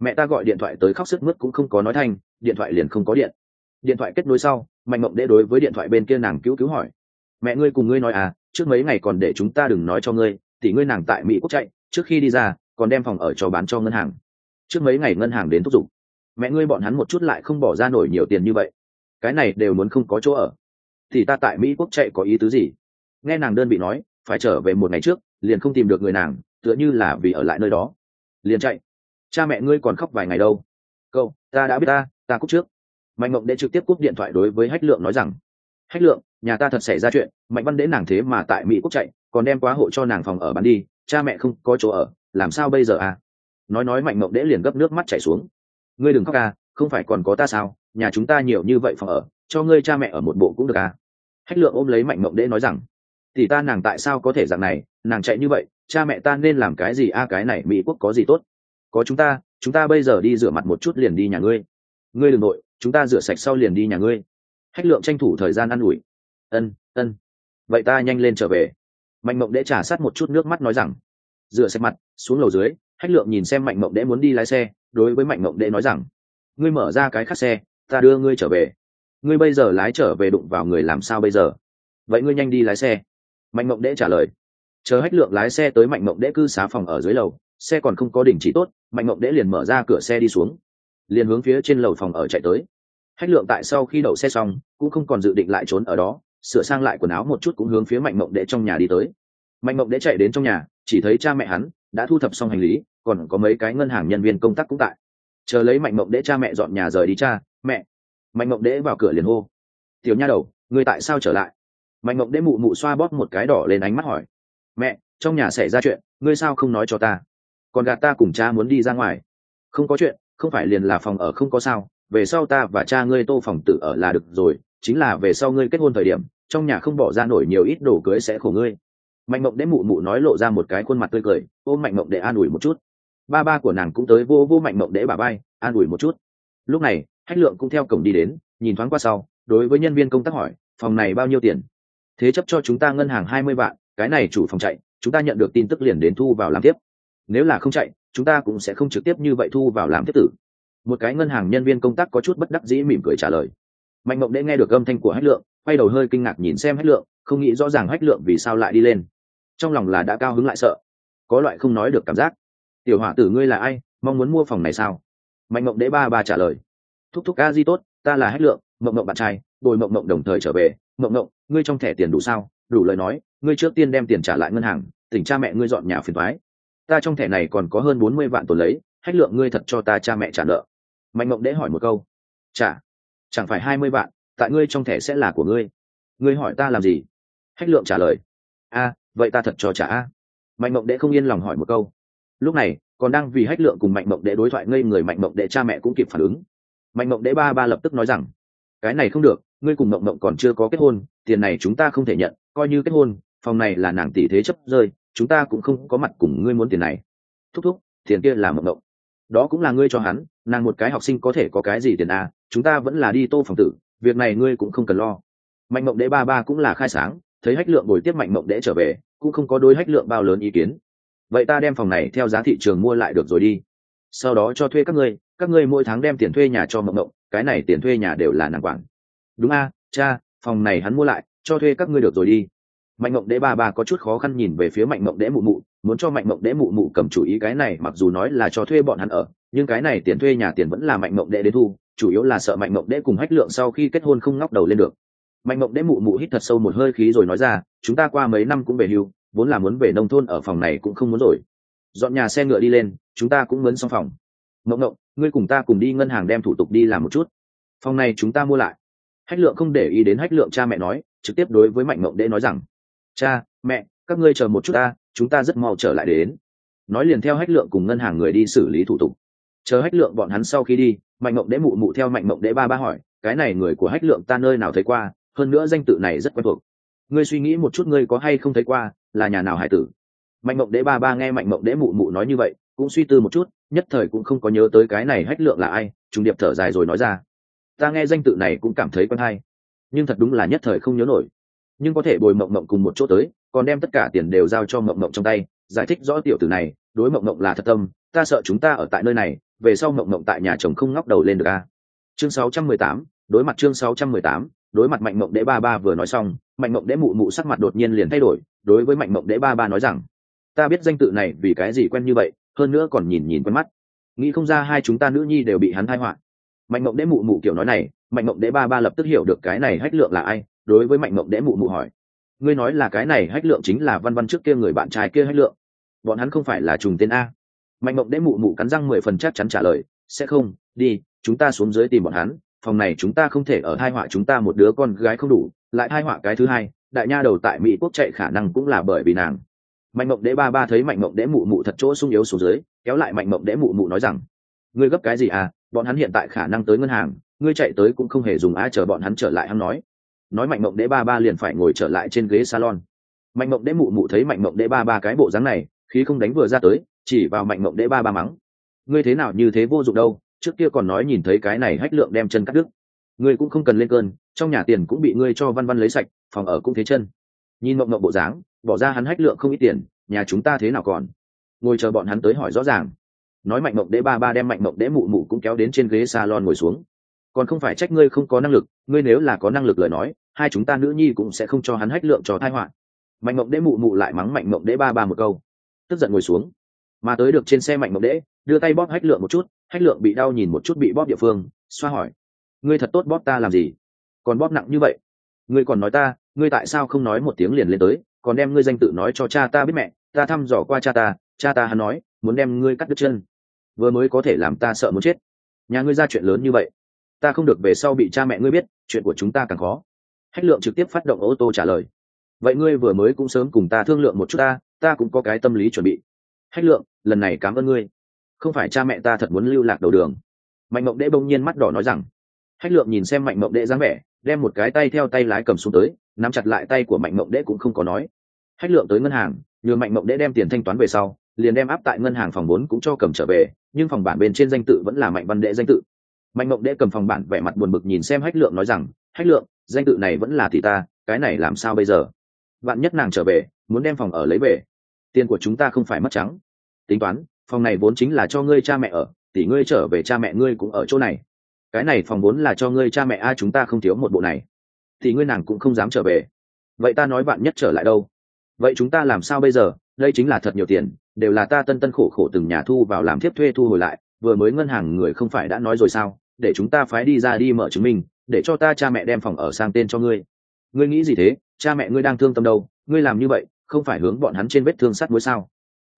Mẹ ta gọi điện thoại tới khóc sức mướt cũng không có nói thanh, điện thoại liền không có điện. Điện thoại kết nối sau, mạnh mộng Đệ đối với điện thoại bên kia nàng cứu cứu hỏi, mẹ ngươi cùng ngươi nói à trước mấy ngày còn để chúng ta đừng nói cho ngươi thì ngươi nàng tại mỹ quốc chạy, trước khi đi ra, còn đem phòng ở cho bán cho ngân hàng trước mấy ngày ngân hàng đến thúc giục. Mẹ ngươi bọn hắn một chút lại không bỏ ra nổi nhiều tiền như vậy. Cái này đều muốn không có chỗ ở. Thì ta tại mỹ quốc chạy có ý tứ gì? Nghe nàng đơn bị nói, phải trở về một ngày trước, liền không tìm được người nàng, tựa như là vì ở lại nơi đó. Liền chạy. Cha mẹ ngươi còn khóc vài ngày đâu. Câu ta đã biết ta ta cúc trước. Mạnh mộng đệ trực tiếp cúp điện thoại đối với hách lượng nói rằng, hách lượng, nhà ta thật xảy ra chuyện, mạnh văn đễ nàng thế mà tại mỹ quốc chạy, còn đem quá hộ cho nàng phòng ở bán đi, cha mẹ không có chỗ ở, làm sao bây giờ à? Nói nói mạnh mộng đễ liền gấp nước mắt chảy xuống. Ngươi đừng khóc ca không phải còn có ta sao? Nhà chúng ta nhiều như vậy phòng ở, cho ngươi cha mẹ ở một bộ cũng được à? Hách lượng ôm lấy mạnh mộng đễ nói rằng thì ta nàng tại sao có thể dạng này? Nàng chạy như vậy, cha mẹ ta nên làm cái gì a cái này mỹ quốc có gì tốt? Có chúng ta chúng ta bây giờ đi rửa mặt một chút liền đi nhà ngươi. Ngươi đ ừ n g nội, chúng ta rửa sạch sau liền đi nhà ngươi. Hách lượng tranh thủ thời gian ă n ủi, ân ân, vậy ta nhanh lên trở về. Mạnh mộng đễ trả sát một chút nước mắt nói rằng, rửa sạch mặt, xuống lầu dưới hách lượng nhìn xem mạnh mộng đệ muốn đi lái xe, đối với mạnh mộng đệ nói rằng, ngươi mở ra cái khắc xe, ta đưa ngươi trở về. Ngươi bây giờ lái trở về đụng vào người làm sao bây giờ? Vậy ngươi nhanh đi lái xe. Mạnh mộng đệ trả lời, chờ hách lượng lái xe tới mạnh mộng đệ cư xá phòng ở dưới lầu, xe còn không có đình chỉ tốt, mạnh mộng đệ liền mở ra cửa xe đi xuống, liền hướng phía trên lầu phòng ở chạy tới. Hách lượng tại sau khi đậu xe xong, cũng không còn dự định lại trốn ở đó, sửa sang lại quần áo một chút cũng hướng phía mạnh mộng đệ trong nhà đi tới. Mạnh mộng đệ chạy đến trong nhà, chỉ thấy cha mẹ hắn đã thu thập xong hành lý còn có mấy cái ngân hàng nhân viên công tác cũng tại. Chờ lấy mạnh mộng đễ cha mẹ dọn nhà rời đi cha, mẹ. Mạnh mộng đễ vào cửa liền hô. Tiểu nha đầu người tại sao trở lại? Mạnh mộng đễ mụ mụ xoa bóp một cái đỏ lên ánh mắt hỏi. Mẹ, trong nhà xảy ra chuyện, ngươi sao không nói cho ta? Còn gạt ta cùng cha muốn đi ra ngoài. Không có chuyện, không phải liền là phòng ở không có sao, về sau ta và cha ngươi tô phòng tự ở là được rồi, chính là về sau ngươi kết hôn thời điểm, trong nhà không bỏ ra nổi nhiều ít đồ cưới sẽ khổ ngươi. Mạnh mộng đễ mụ mụ nói lộ ra một cái khuôn mặt tươi cười, ôm mạnh mộng để an ủi một chút ba ba của nàng cũng tới vô vô mạnh mộng đẽ bà bay an ủi một chút. Lúc này, hách lượng cũng theo cổng đi đến, nhìn thoáng qua sau, đối với nhân viên công tác hỏi, phòng này bao nhiêu tiền? Thế chấp cho chúng ta ngân hàng hai mươi vạn, cái này chủ phòng chạy, chúng ta nhận được tin tức liền đến thu vào làm tiếp. Nếu là không chạy, chúng ta cũng sẽ không trực tiếp như vậy thu vào làm tiếp tử. Một cái ngân hàng nhân viên công tác có chút bất đắc dĩ mỉm cười trả lời. Mạnh mộng đễ nghe được âm thanh của hách lượng, quay đầu hơi kinh ngạc nhìn xem hách lượng, không nghĩ rõ ràng hách lượng vì sao lại đi lên. Trong lòng là đã cao hứng lại sợ. Có loại không nói được cảm giác tiểu hỏa tử ngươi là ai, mong muốn mua phòng này sao? Mạnh mộng đế ba ba trả lời. Thúc thúc a di tốt, ta là hách lượng, mộng mộng bạn trai, bồi mộng mộng đồng thời trở về. Mộng mộng, ngươi trong thẻ tiền đủ sao? Đủ lời nói, ngươi trước tiên đem tiền trả lại ngân hàng, tỉnh cha mẹ ngươi dọn nhà phiền thoái ta trong thẻ này còn có hơn bốn mươi vạn tồn lấy, hách lượng ngươi thật cho ta cha mẹ trả nợ. Mạnh mộng đế hỏi một câu. Trả chẳng phải hai mươi vạn, tại ngươi trong thẻ sẽ là của ngươi. Ngươi hỏi ta làm gì? Hách lượng trả lời. A, vậy ta thật cho trả a. Mạnh mộng đế không yên lòng hỏi một câu lúc này, còn đang vì hách lượng cùng mạnh mộng đệ đối thoại ngây người mạnh mộng đệ cha mẹ cũng kịp phản ứng. Mạnh mộng đệ ba ba lập tức nói rằng, cái này không được, ngươi cùng mộng mộng còn chưa có kết hôn, tiền này chúng ta không thể nhận, coi như kết hôn, phòng này là nàng tỷ thế chấp rơi, chúng ta cũng không có mặt cùng ngươi muốn tiền này. Thúc thúc, tiền kia là mộng mộng. Đó cũng là ngươi cho hắn, nàng một cái học sinh có thể có cái gì tiền à chúng ta vẫn là đi tô phòng tử, việc này ngươi cũng không cần lo. Mạnh mộng đệ ba ba cũng là khai sáng, thấy hách lượng bồi tiếp mạnh mộng đệ trở về, cũng không có đối hách lượng bao lớn ý kiến vậy ta đem phòng này theo giá thị trường mua lại được rồi đi. Sau đó cho thuê các ngươi các ngươi mỗi tháng đem tiền thuê nhà cho mộng mộng, cái này tiền thuê nhà đều là nàng quản. Đúng a, cha, phòng này hắn mua lại, cho thuê các ngươi được rồi đi. Mạnh mộng đế ba ba có chút khó khăn nhìn về phía mạnh mộng đế mụ mụ, muốn cho mạnh mộng đế mụ mụ cầm chủ ý cái này mặc dù nói là cho thuê bọn hắn ở, nhưng cái này tiền thuê nhà tiền vẫn là mạnh mộng đế đến thu, chủ yếu là sợ mạnh mộng đế cùng hách lượng sau khi kết hôn không ngóc đầu lên được. Mạnh mộng đế mụ mụ hít thật sâu một hơi khí rồi nói ra, chúng ta qua mấy năm cũng về hưu vốn là muốn về nông thôn ở phòng này cũng không muốn rồi. Dọn nhà xe ngựa đi lên, chúng ta cũng mướn xong phòng. Mộng mộng ngươi cùng ta cùng đi ngân hàng đem thủ tục đi làm một chút. Phòng này chúng ta mua lại. Hách lượng không để ý đến hách lượng cha mẹ nói, trực tiếp đối với mạnh mộng đễ nói rằng, cha, mẹ, các ngươi chờ một chút ta, chúng ta rất mau trở lại đến. Nói liền theo hách lượng cùng ngân hàng người đi xử lý thủ tục. Chờ hách lượng bọn hắn sau khi đi, mạnh mộng đễ mụ mụ theo mạnh mộng đễ ba ba hỏi, cái này người của hách lượng ta nơi nào thấy qua? Hơn nữa danh tự này rất quen thuộc ngươi suy nghĩ một chút ngươi có hay không thấy qua là nhà nào hải tử? Mạnh mộng Đế ba ba nghe mạnh mộng Đế mụ mụ nói như vậy cũng suy tư một chút nhất thời cũng không có nhớ tới cái này hách lượng là ai trùng điệp thở dài rồi nói ra. Ta nghe danh tự này cũng cảm thấy quen hay nhưng thật đúng là nhất thời không nhớ nổi. Nhưng có thể bồi mộng mộng cùng một chỗ tới còn đem tất cả tiền đều giao cho mộng mộng trong tay giải thích rõ tiểu tử này đối mộng mộng là thật tâm ta sợ chúng ta ở tại nơi này về sau mộng mộng tại nhà chồng không ngóc đầu lên được a. Chương 618, đối mặt chương 618, đối mặt mạnh mộng đế ba ba vừa nói xong, mạnh mộng đế mụ mụ sắc mặt đột nhiên liền thay đổi, đối với mạnh mộng đế ba ba nói rằng, ta biết danh tự này vì cái gì quen như vậy, hơn nữa còn nhìn nhìn quen mắt. Nghĩ không ra hai chúng ta nữ nhi đều bị hắn thai họa. Mạnh mộng đế mụ mụ kiểu nói này, mạnh mộng đế ba ba lập tức hiểu được cái này hách lượng là ai, đối với mạnh mộng đế mụ mụ hỏi, ngươi nói là cái này hách lượng chính là văn văn trước kia người bạn trai kia hách lượng? Bọn hắn không phải là trùng tên a? Mạnh mộng đế mụ mụ cắn răng mười phần chắc chắn trả lời, sẽ không, đi, chúng ta xuống dưới tìm bọn hắn phòng này chúng ta không thể ở hai họa chúng ta một đứa con gái không đủ, lại hai họa cái thứ hai, đại nha đầu tại mỹ quốc chạy khả năng cũng là bởi vì nàng. Mạnh mộng đế ba ba thấy mạnh mộng đế mụ mụ thật chỗ sung yếu xuống dưới, kéo lại mạnh mộng đế mụ mụ nói rằng, ngươi gấp cái gì à? Bọn hắn hiện tại khả năng tới ngân hàng, ngươi chạy tới cũng không hề dùng ai chờ bọn hắn trở lại hắn nói. Nói mạnh mộng đế ba ba liền phải ngồi trở lại trên ghế salon. Mạnh mộng đế mụ mụ thấy mạnh mộng đế ba ba cái bộ dáng này, khí không đánh vừa ra tới, chỉ vào mạnh mộng đế ba ba mắng, ngươi thế nào như thế vô dụng đâu? Trước kia còn nói nhìn thấy cái này hách lượng đem chân cắt đứt. Ngươi cũng không cần lên cơn, trong nhà tiền cũng bị ngươi cho văn văn lấy sạch, phòng ở cũng thế chân. Nhìn mộng mộng bộ dáng, bỏ ra hắn hách lượng không ít tiền, nhà chúng ta thế nào còn? Ngồi chờ bọn hắn tới hỏi rõ ràng. Nói mạnh mộng đệ ba ba đem mạnh mộng đệ mụ mụ cũng kéo đến trên ghế salon ngồi xuống. Còn không phải trách ngươi không có năng lực, ngươi nếu là có năng lực lời nói, hai chúng ta nữ nhi cũng sẽ không cho hắn hách lượng cho thai họa. Mạnh mộng đệ mụ mụ lại mắng mạnh mộng đệ ba ba một câu. Tức giận ngồi xuống. Mà tới được trên xe mạnh mộng đệ đưa tay bóp hách lượng một chút hách lượng bị đau nhìn một chút bị bóp địa phương, xoa hỏi, ngươi thật tốt bóp ta làm gì? Còn bóp nặng như vậy? Ngươi còn nói ta, ngươi tại sao không nói một tiếng liền lên tới, còn đem ngươi danh tự nói cho cha ta biết mẹ, ta thăm dò qua cha ta cha ta hắn nói, muốn đem ngươi cắt đứt chân. Vừa mới có thể làm ta sợ muốn chết. Nhà ngươi ra chuyện lớn như vậy, ta không được về sau bị cha mẹ ngươi biết, chuyện của chúng ta càng khó. Hách lượng trực tiếp phát động ô tô trả lời, vậy ngươi vừa mới cũng sớm cùng ta thương lượng một chút ta ta cũng có cái tâm lý chuẩn bị. Hách lượng, lần này cảm ơn ngươi không phải cha mẹ ta thật muốn lưu lạc đầu đường. Mạnh mộng đệ bỗng nhiên mắt đỏ nói rằng, hách lượng nhìn xem mạnh mộng đệ dáng vẻ, đem một cái tay theo tay lái cầm xuống tới, nắm chặt lại tay của mạnh mộng đệ cũng không có nói. Hách lượng tới ngân hàng, nhờ mạnh mộng đệ đem tiền thanh toán về sau, liền đem áp tại ngân hàng phòng vốn cũng cho cầm trở về, nhưng phòng bản bên trên danh tự vẫn là mạnh văn đệ danh tự. Mạnh mộng đệ cầm phòng bản vẻ mặt buồn bực nhìn xem hách lượng nói rằng, hách lượng, danh tự này vẫn là thì ta, cái này làm sao bây giờ? Bạn nhất nàng trở về, muốn đem phòng ở lấy về, tiền của chúng ta không phải mất trắng. Tính toán phòng này vốn chính là cho ngươi cha mẹ ở tỷ ngươi trở về cha mẹ ngươi cũng ở chỗ này. Cái này phòng vốn là cho ngươi cha mẹ, a, chúng ta không thiếu một bộ này. Thì ngươi nàng cũng không dám trở về. Vậy ta nói bạn nhất trở lại đâu? Vậy chúng ta làm sao bây giờ? Đây chính là thật nhiều tiền, đều là ta tân tân khổ khổ từng nhà thu vào làm tiếp thuê thu hồi lại, vừa mới ngân hàng người không phải đã nói rồi sao? Để chúng ta phái đi ra đi mở chứng minh, để cho ta cha mẹ đem phòng ở sang tên cho ngươi. Ngươi nghĩ gì thế? Cha mẹ ngươi đang thương tâm đâu? Ngươi làm như vậy, không phải hướng bọn hắn trên vết thương sắt mũi sao?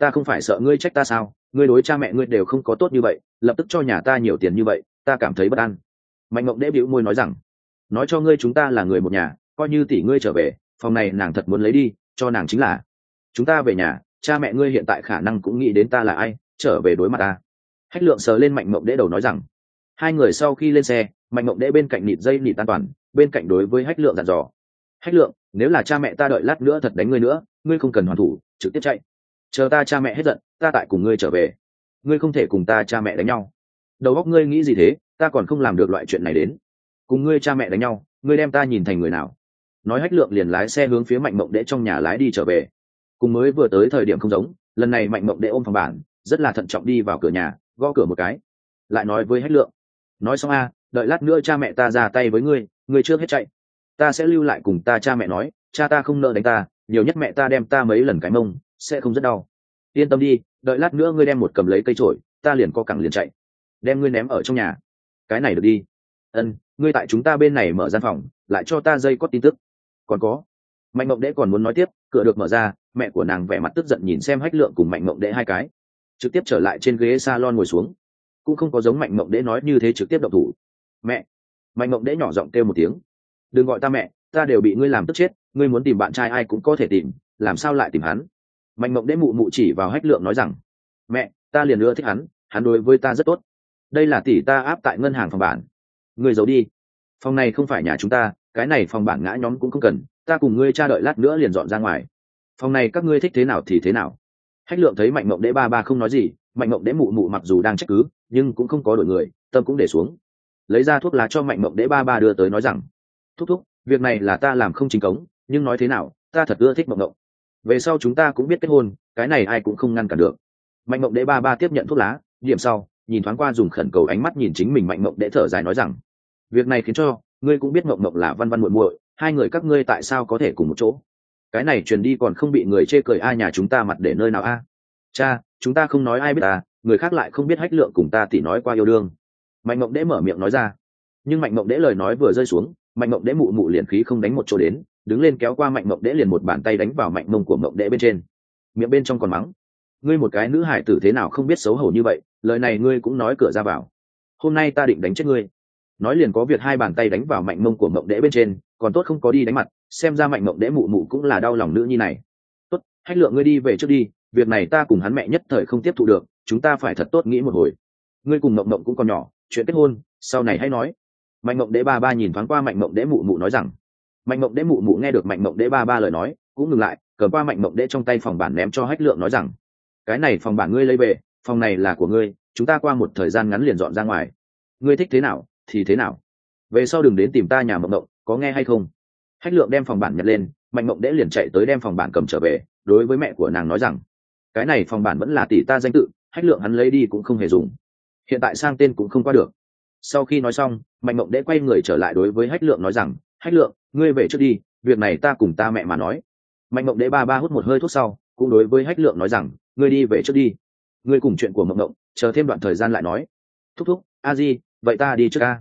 Ta không phải sợ ngươi trách ta sao? Ngươi đối cha mẹ ngươi đều không có tốt như vậy, lập tức cho nhà ta nhiều tiền như vậy, ta cảm thấy bất an. Mạnh mộng đễ bĩu môi nói rằng, nói cho ngươi chúng ta là người một nhà, coi như tỷ ngươi trở về, phòng này nàng thật muốn lấy đi, cho nàng chính là. Chúng ta về nhà, cha mẹ ngươi hiện tại khả năng cũng nghĩ đến ta là ai, trở về đối mặt ta. Hách lượng sờ lên mạnh mộng đễ đầu nói rằng, hai người sau khi lên xe, mạnh mộng đễ bên cạnh nịt dây nịt an toàn, bên cạnh đối với hách lượng dặn dò. Hách lượng, nếu là cha mẹ ta đợi lát nữa thật đánh ngươi nữa, ngươi không cần hoàn thủ, trực tiếp chạy chờ ta cha mẹ hết giận, ta tại cùng ngươi trở về. Ngươi không thể cùng ta cha mẹ đánh nhau. Đầu óc ngươi nghĩ gì thế, ta còn không làm được loại chuyện này đến. Cùng ngươi cha mẹ đánh nhau, ngươi đem ta nhìn thành người nào? Nói hách lượng liền lái xe hướng phía mạnh mộng đệ trong nhà lái đi trở về. Cùng mới vừa tới thời điểm không giống, lần này mạnh mộng đệ ôm phòng bản rất là thận trọng đi vào cửa nhà, gõ cửa một cái. Lại nói với hách lượng, nói xong a, đợi lát nữa cha mẹ ta ra tay với ngươi ngươi chưa hết chạy. Ta sẽ lưu lại cùng ta cha mẹ nói, cha ta không nợ đánh ta, nhiều nhất mẹ ta đem ta mấy lần cái mông sẽ không rất đau. Yên tâm đi, đợi lát nữa ngươi đem một cầm lấy cây trổi ta liền co cẳng liền chạy. Đem ngươi ném ở trong nhà. Cái này được đi. Ân, ngươi tại chúng ta bên này mở gian phòng, lại cho ta dây có tin tức. Còn có, mạnh mộng đễ còn muốn nói tiếp, cửa được mở ra, mẹ của nàng vẻ mặt tức giận nhìn xem hách lượng cùng mạnh mộng đễ hai cái. Trực tiếp trở lại trên ghế s a lon ngồi xuống. Cũng không có giống mạnh mộng đễ nói như thế trực tiếp độc thủ. Mẹ, mạnh mộng đễ nhỏ giọng kêu một tiếng. Đừng gọi ta mẹ, ta đều bị ngươi làm tức chết, ngươi muốn tìm bạn trai ai cũng có thể tìm, làm sao lại tìm hắn? Mạnh mộng Đế mụ mụ chỉ vào hách lượng nói rằng, mẹ, ta liền ưa thích hắn hắn đối với ta rất tốt. Đây là tỷ ta áp tại ngân hàng phòng bản. Ngươi giấu đi. Phòng này không phải nhà chúng ta, cái này phòng bản ngã nhóm cũng không cần. Ta cùng ngươi cha đợi lát nữa liền dọn ra ngoài. Phòng này các ngươi thích thế nào thì thế nào. Hách lượng thấy mạnh mộng Đế ba ba không nói gì, mạnh mộng Đế mụ mụ mặc dù đang trách cứ, nhưng cũng không có đổi người, tâm cũng để xuống. Lấy ra thuốc lá cho mạnh mộng Đế ba ba đưa tới nói rằng, thúc thúc, việc này là ta làm không chính cống, nhưng nói thế nào, ta thật ưa thích mộng mộng về sau chúng ta cũng biết kết hôn, cái này ai cũng không ngăn cản được. Mạnh mộng đệ ba ba tiếp nhận thuốc lá, điểm sau, nhìn thoáng qua dùng khẩn cầu ánh mắt nhìn chính mình mạnh mộng đệ thở dài nói rằng, việc này khiến cho, ngươi cũng biết mộng mộng là văn văn muội muội, hai người các ngươi tại sao có thể cùng một chỗ? Cái này truyền đi còn không bị người chê cười ai nhà chúng ta mặt để nơi nào a? Cha, chúng ta không nói ai biết ta, người khác lại không biết hách lượng cùng ta thì nói qua yêu đương. Mạnh mộng đễ mở miệng nói ra. Nhưng mạnh mộng đễ lời nói vừa rơi xuống, mạnh mộng đễ mụ mụ liền khí không đánh một chỗ đến đứng lên kéo qua mạnh mộng đễ liền một bàn tay đánh vào mạnh mông của mộng đễ bên trên. Miệng bên trong còn mắng, ngươi một cái nữ hải tử thế nào không biết xấu hổ như vậy, lời này ngươi cũng nói cửa ra vào. Hôm nay ta định đánh chết ngươi. Nói liền có việc hai bàn tay đánh vào mạnh mông của mộng đễ bên trên, còn tốt không có đi đánh mặt, xem ra mạnh mộng đễ mụ mụ cũng là đau lòng nữ nhi này. Tốt, hách lượng ngươi đi về trước đi, việc này ta cùng hắn mẹ nhất thời không tiếp thụ được, chúng ta phải thật tốt nghĩ một hồi. Ngươi cùng mộng mộng cũng còn nhỏ, chuyện kết hôn, sau này hãy nói. Mạnh mộng đễ ba ba nhìn thoáng qua mạnh mộng đễ mụ mụ nói rằng mạnh mộng Đế mụ mụ nghe được mạnh mộng Đế ba ba lời nói, cũng ngừng lại, cầm qua mạnh mộng Đế trong tay phòng bản ném cho hách lượng nói rằng, cái này phòng bản ngươi lấy về, phòng này là của ngươi, chúng ta qua một thời gian ngắn liền dọn ra ngoài. Ngươi thích thế nào, thì thế nào. Về sau đừng đến tìm ta nhà mộng mộng, có nghe hay không? Hách lượng đem phòng bản nhặt lên, mạnh mộng Đế liền chạy tới đem phòng bản cầm trở về, đối với mẹ của nàng nói rằng, cái này phòng bản vẫn là tỷ ta danh tự, hách lượng hắn lấy đi cũng không hề dùng. Hiện tại sang tên cũng không qua được. Sau khi nói xong, mạnh mộng Đế quay người trở lại đối với hách lượng nói rằng, hách lượng ngươi về trước đi, việc này ta cùng ta mẹ mà nói. Mạnh mộng đế ba ba hút một hơi thuốc sau, cũng đối với hách lượng nói rằng, ngươi đi về trước đi. Ngươi cùng chuyện của mộng mộng, chờ thêm đoạn thời gian lại nói. Thúc thúc, a di, vậy ta đi trước ca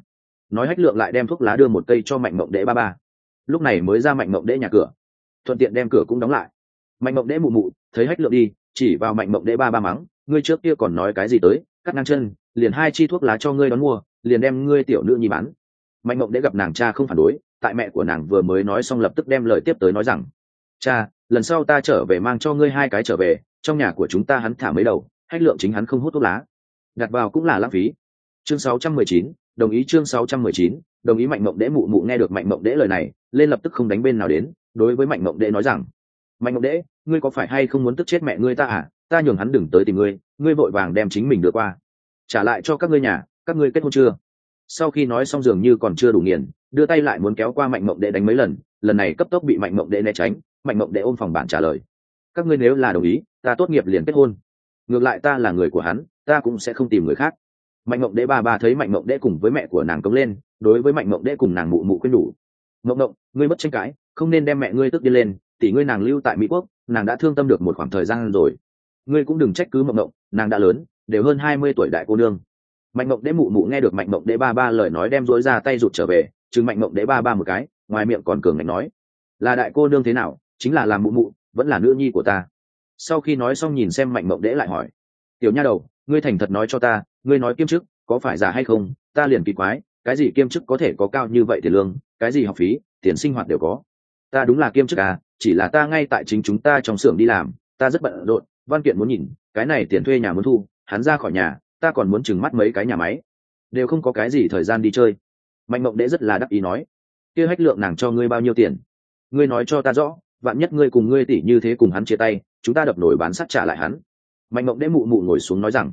nói hách lượng lại đem thuốc lá đưa một cây cho mạnh mộng đế ba ba. Lúc này mới ra mạnh mộng đế nhà cửa. Thuận tiện đem cửa cũng đóng lại. Mạnh mộng đế mụ mụ, thấy hách lượng đi, chỉ vào mạnh mộng đế ba ba mắng, ngươi trước kia còn nói cái gì tới, cắt ngang chân, liền hai chi thuốc lá cho ngươi đón mua, liền đem ngươi tiểu nữ nhi bán. Mạnh mộng đế gặp nàng cha không phản đối tại mẹ của nàng vừa mới nói xong lập tức đem lời tiếp tới nói rằng cha lần sau ta trở về mang cho ngươi hai cái trở về trong nhà của chúng ta hắn thả mấy đầu hách lượng chính hắn không hút thuốc lá. Đặt vào cũng là lãng phí. Chương 619, đồng ý chương 619, đồng ý mạnh mộng đễ mụ mụ nghe được mạnh mộng đễ lời này lên lập tức không đánh bên nào đến đối với mạnh mộng đễ nói rằng mạnh mộng đễ ngươi có phải hay không muốn tức chết mẹ ngươi ta à? Ta nhường hắn đừng tới tìm ngươi ngươi vội vàng đem chính mình đưa qua. Trả lại cho các ngươi nhà các ngươi kết hôn chưa? Sau khi nói xong dường như còn chưa đủ nghiền đưa tay lại muốn kéo qua mạnh mộng đệ đánh mấy lần lần này cấp tốc bị mạnh mộng đệ né tránh, mạnh mộng đệ ôm phòng bản trả lời. Các ngươi nếu là đồng ý, ta tốt nghiệp liền kết hôn. Ngược lại ta là người của hắn, ta cũng sẽ không tìm người khác. Mạnh mộng đệ ba ba thấy mạnh mộng đệ cùng với mẹ của nàng cống lên, đối với mạnh mộng đệ cùng nàng mụ mụ khuyên đủ. Mộng mộng, ngươi mất tranh cãi, không nên đem mẹ ngươi tức đi lên, tỷ ngươi nàng lưu tại mỹ quốc, nàng đã thương tâm được một khoảng thời gian rồi. Ngươi cũng đừng trách cứ mộng mộng, nàng đã lớn, đều hơn hai mươi tuổi đại cô nương. Mạnh mộng đệ mụ mụ nghe được mạnh mộng đệ ba ba lời nói đem dối ra tay rụt trở về chừng mạnh mộng đế ba ba một cái, ngoài miệng còn cường ngạnh nói, là đại cô nương thế nào? Chính là làm mụ mụ, vẫn là nữ nhi của ta. Sau khi nói xong nhìn xem mạnh mộng đế lại hỏi, tiểu nha đầu, ngươi thành thật nói cho ta, ngươi nói kiêm chức, có phải giả hay không? Ta liền kỳ quái, cái gì kiêm chức có thể có cao như vậy tiền lương, cái gì học phí, tiền sinh hoạt đều có. Ta đúng là kiêm chức à chỉ là ta ngay tại chính chúng ta trong xưởng đi làm, ta rất bận rộn, văn kiện muốn nhìn, cái này tiền thuê nhà muốn thu, hắn ra khỏi nhà, ta còn muốn chừng mắt mấy cái nhà máy. Đều không có cái gì thời gian đi chơi mạnh mộng Đế rất là đắc ý nói, kia hách lượng nàng cho ngươi bao nhiêu tiền? Ngươi nói cho ta rõ, vạn nhất ngươi cùng ngươi tỷ như thế cùng hắn chia tay, chúng ta đập nổi bán sắt trả lại hắn. Mạnh mộng Đế mụ mụ ngồi xuống nói rằng,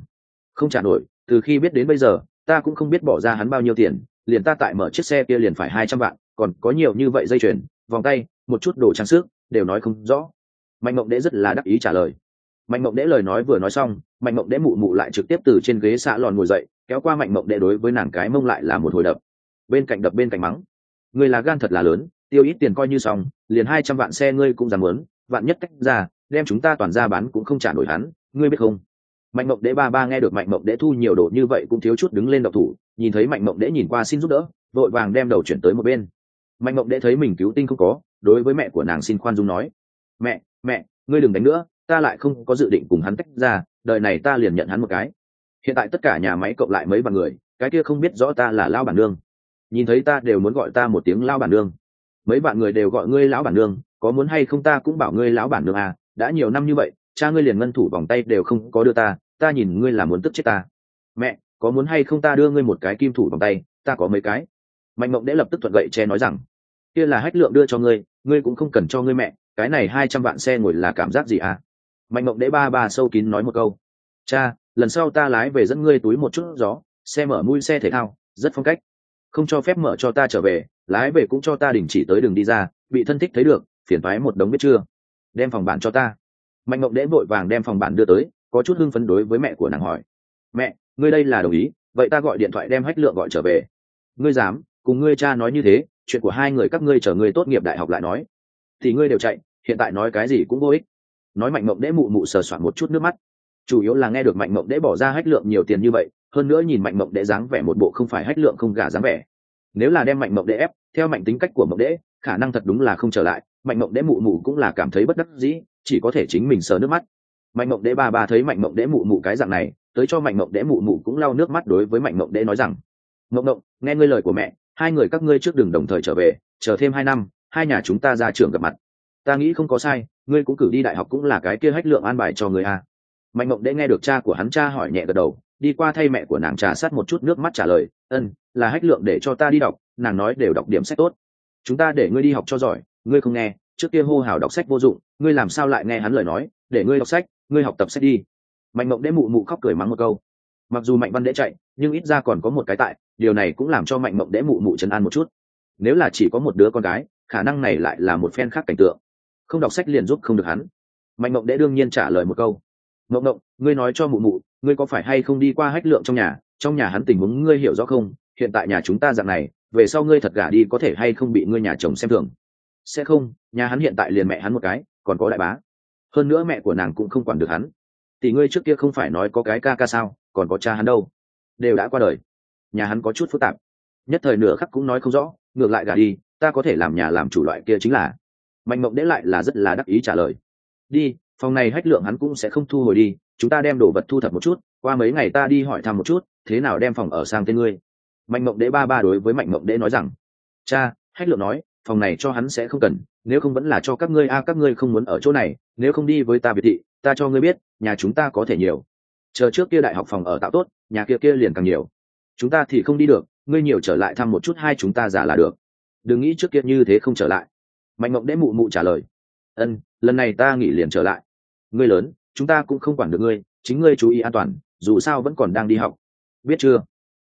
không trả nổi, từ khi biết đến bây giờ, ta cũng không biết bỏ ra hắn bao nhiêu tiền, liền ta tại mở chiếc xe kia liền phải hai trăm vạn, còn có nhiều như vậy dây chuyền, vòng tay, một chút đồ trang sức, đều nói không rõ. Mạnh mộng Đế rất là đắc ý trả lời. Mạnh mộng Đế lời nói vừa nói xong, mạnh mộng Đế mụ mụ lại trực tiếp từ trên ghế xạ lòn ngồi dậy, kéo qua mạnh mộng Đế đối với nàng cái mông lại là một hồi đập bên cạnh đập bên cạnh mắng. Người là gan thật là lớn, tiêu ít tiền coi như xong, liền hai trăm vạn xe ngươi cũng dám lớn vạn nhất cách ra, đem chúng ta toàn ra bán cũng không trả nổi hắn, ngươi biết không? Mạnh mộng đế ba ba nghe được mạnh mộng đế thu nhiều đồ như vậy cũng thiếu chút đứng lên độc thủ, nhìn thấy mạnh mộng đế nhìn qua xin giúp đỡ, vội vàng đem đầu chuyển tới một bên. Mạnh mộng đế thấy mình cứu tinh không có, đối với mẹ của nàng xin khoan dung nói, mẹ mẹ, ngươi đừng đánh nữa, ta lại không có dự định cùng hắn tách ra, đời này ta liền nhận hắn một cái. Hiện tại tất cả nhà máy cộng lại mấy vạn người, cái kia không biết rõ ta là lao bản nương nhìn thấy ta đều muốn gọi ta một tiếng lao bản nương. Mấy bạn người đều gọi ngươi lão bản nương, có muốn hay không ta cũng bảo ngươi lão bản nương à đã nhiều năm như vậy, cha ngươi liền ngân thủ vòng tay đều không có đưa ta ta nhìn ngươi là muốn tức chết ta. Mẹ, có muốn hay không ta đưa ngươi một cái kim thủ vòng tay, ta có mấy cái? Mạnh mộng đẽ lập tức thuận gậy che nói rằng, kia là hách lượng đưa cho ngươi ngươi cũng không cần cho ngươi mẹ, cái này hai trăm vạn xe ngồi là cảm giác gì à? Mạnh mộng đẽ ba ba sâu kín nói một câu, cha, lần sau ta lái về dẫn ngươi túi một chút gió, xe mở mui xe thể thao, rất phong cách không cho phép mở cho ta trở về, lái về cũng cho ta đình chỉ tới đường đi ra, bị thân thích thấy được, phiền thoái một đống biết chưa? Đem phòng bản cho ta. Mạnh mộng đễ vội vàng đem phòng bản đưa tới, có chút hưng phấn đối với mẹ của nàng hỏi. Mẹ, ngươi đây là đồng ý, vậy ta gọi điện thoại đem hách lượng gọi trở về. Ngươi dám, cùng ngươi cha nói như thế, chuyện của hai người các ngươi chờ ngươi tốt nghiệp đại học lại nói. Thì ngươi đều chạy, hiện tại nói cái gì cũng vô ích. Nói mạnh mộng đễ mụ mụ sờ soạn một chút nước mắt. Chủ yếu là nghe được mạnh mộng đễ bỏ ra hách lượng nhiều tiền như vậy hơn nữa nhìn mạnh mộng đệ dáng vẻ một bộ không phải hách lượng không gả dáng vẻ. Nếu là đem mạnh mộng đệ ép, theo mạnh tính cách của mộng đệ khả năng thật đúng là không trở lại. Mạnh mộng đệ mụ mụ cũng là cảm thấy bất đắc dĩ, chỉ có thể chính mình sờ nước mắt. Mạnh mộng đệ ba ba thấy mạnh mộng đệ mụ mụ cái dạng này, tới cho mạnh mộng đệ mụ mụ cũng lau nước mắt đối với mạnh mộng đệ nói rằng, mộng mộng, nghe ngươi lời của mẹ, hai người các ngươi trước đường đồng thời trở về, chờ thêm hai năm, hai nhà chúng ta ra trường gặp mặt. Ta nghĩ không có sai, ngươi cũng cử đi đại học cũng là cái kia hách lượng an bài cho người a. Mạnh mộng đệ nghe được cha của hắn cha hỏi nhẹ gật đầu đi qua thay mẹ của nàng trà sát một chút nước mắt trả lời, ân, là hách lượng để cho ta đi đọc, nàng nói đều đọc điểm sách tốt. Chúng ta để ngươi đi học cho giỏi, ngươi không nghe, trước kia hô hào đọc sách vô dụng, ngươi làm sao lại nghe hắn lời nói, để ngươi đọc sách, ngươi học tập sách đi. Mạnh mộng đễ mụ mụ khóc cười mắng một câu. Mặc dù mạnh văn đễ chạy, nhưng ít ra còn có một cái tại, điều này cũng làm cho mạnh mộng đễ mụ mụ chấn an một chút. Nếu là chỉ có một đứa con gái, khả năng này lại là một phen khác cảnh tượng. Không đọc sách liền giúp không được hắn. Mạnh mộng đễ đương nhiên trả lời một câu. Mộng mộng, ngươi nói cho mụ mụ ngươi có phải hay không đi qua hách lượng trong nhà trong nhà hắn tình huống ngươi hiểu rõ không? Hiện tại nhà chúng ta dạng này, về sau ngươi thật gả đi có thể hay không bị ngươi nhà chồng xem thường? Sẽ không, nhà hắn hiện tại liền mẹ hắn một cái, còn có đại bá. Hơn nữa mẹ của nàng cũng không quản được hắn. Thì ngươi trước kia không phải nói có cái ca ca sao, còn có cha hắn đâu. Đều đã qua đời. Nhà hắn có chút phức tạp. Nhất thời nửa khắc cũng nói không rõ, ngược lại gả đi, ta có thể làm nhà làm chủ loại kia chính là. Mạnh mộng đễ lại là rất là đắc ý trả lời. Đi phòng này hách lượng hắn cũng sẽ không thu hồi đi, chúng ta đem đồ vật thu thập một chút, qua mấy ngày ta đi hỏi thăm một chút, thế nào đem phòng ở sang tên ngươi? Mạnh mộng Đế ba ba đối với mạnh mộng Đế nói rằng, cha, hách lượng nói, phòng này cho hắn sẽ không cần, nếu không vẫn là cho các ngươi a, các ngươi không muốn ở chỗ này, nếu không đi với ta biệt thị, ta cho ngươi biết, nhà chúng ta có thể nhiều. Chờ trước kia đại học phòng ở tạo tốt, nhà kia kia liền càng nhiều. Chúng ta thì không đi được, ngươi nhiều trở lại thăm một chút hai chúng ta giả là được. Đừng nghĩ trước kia như thế không trở lại. Mạnh mộng Đế mụ mụ trả lời, ân, lần này ta nghỉ liền trở lại ngươi lớn, chúng ta cũng không quản được ngươi, chính ngươi chú ý an toàn, dù sao vẫn còn đang đi học. Biết chưa?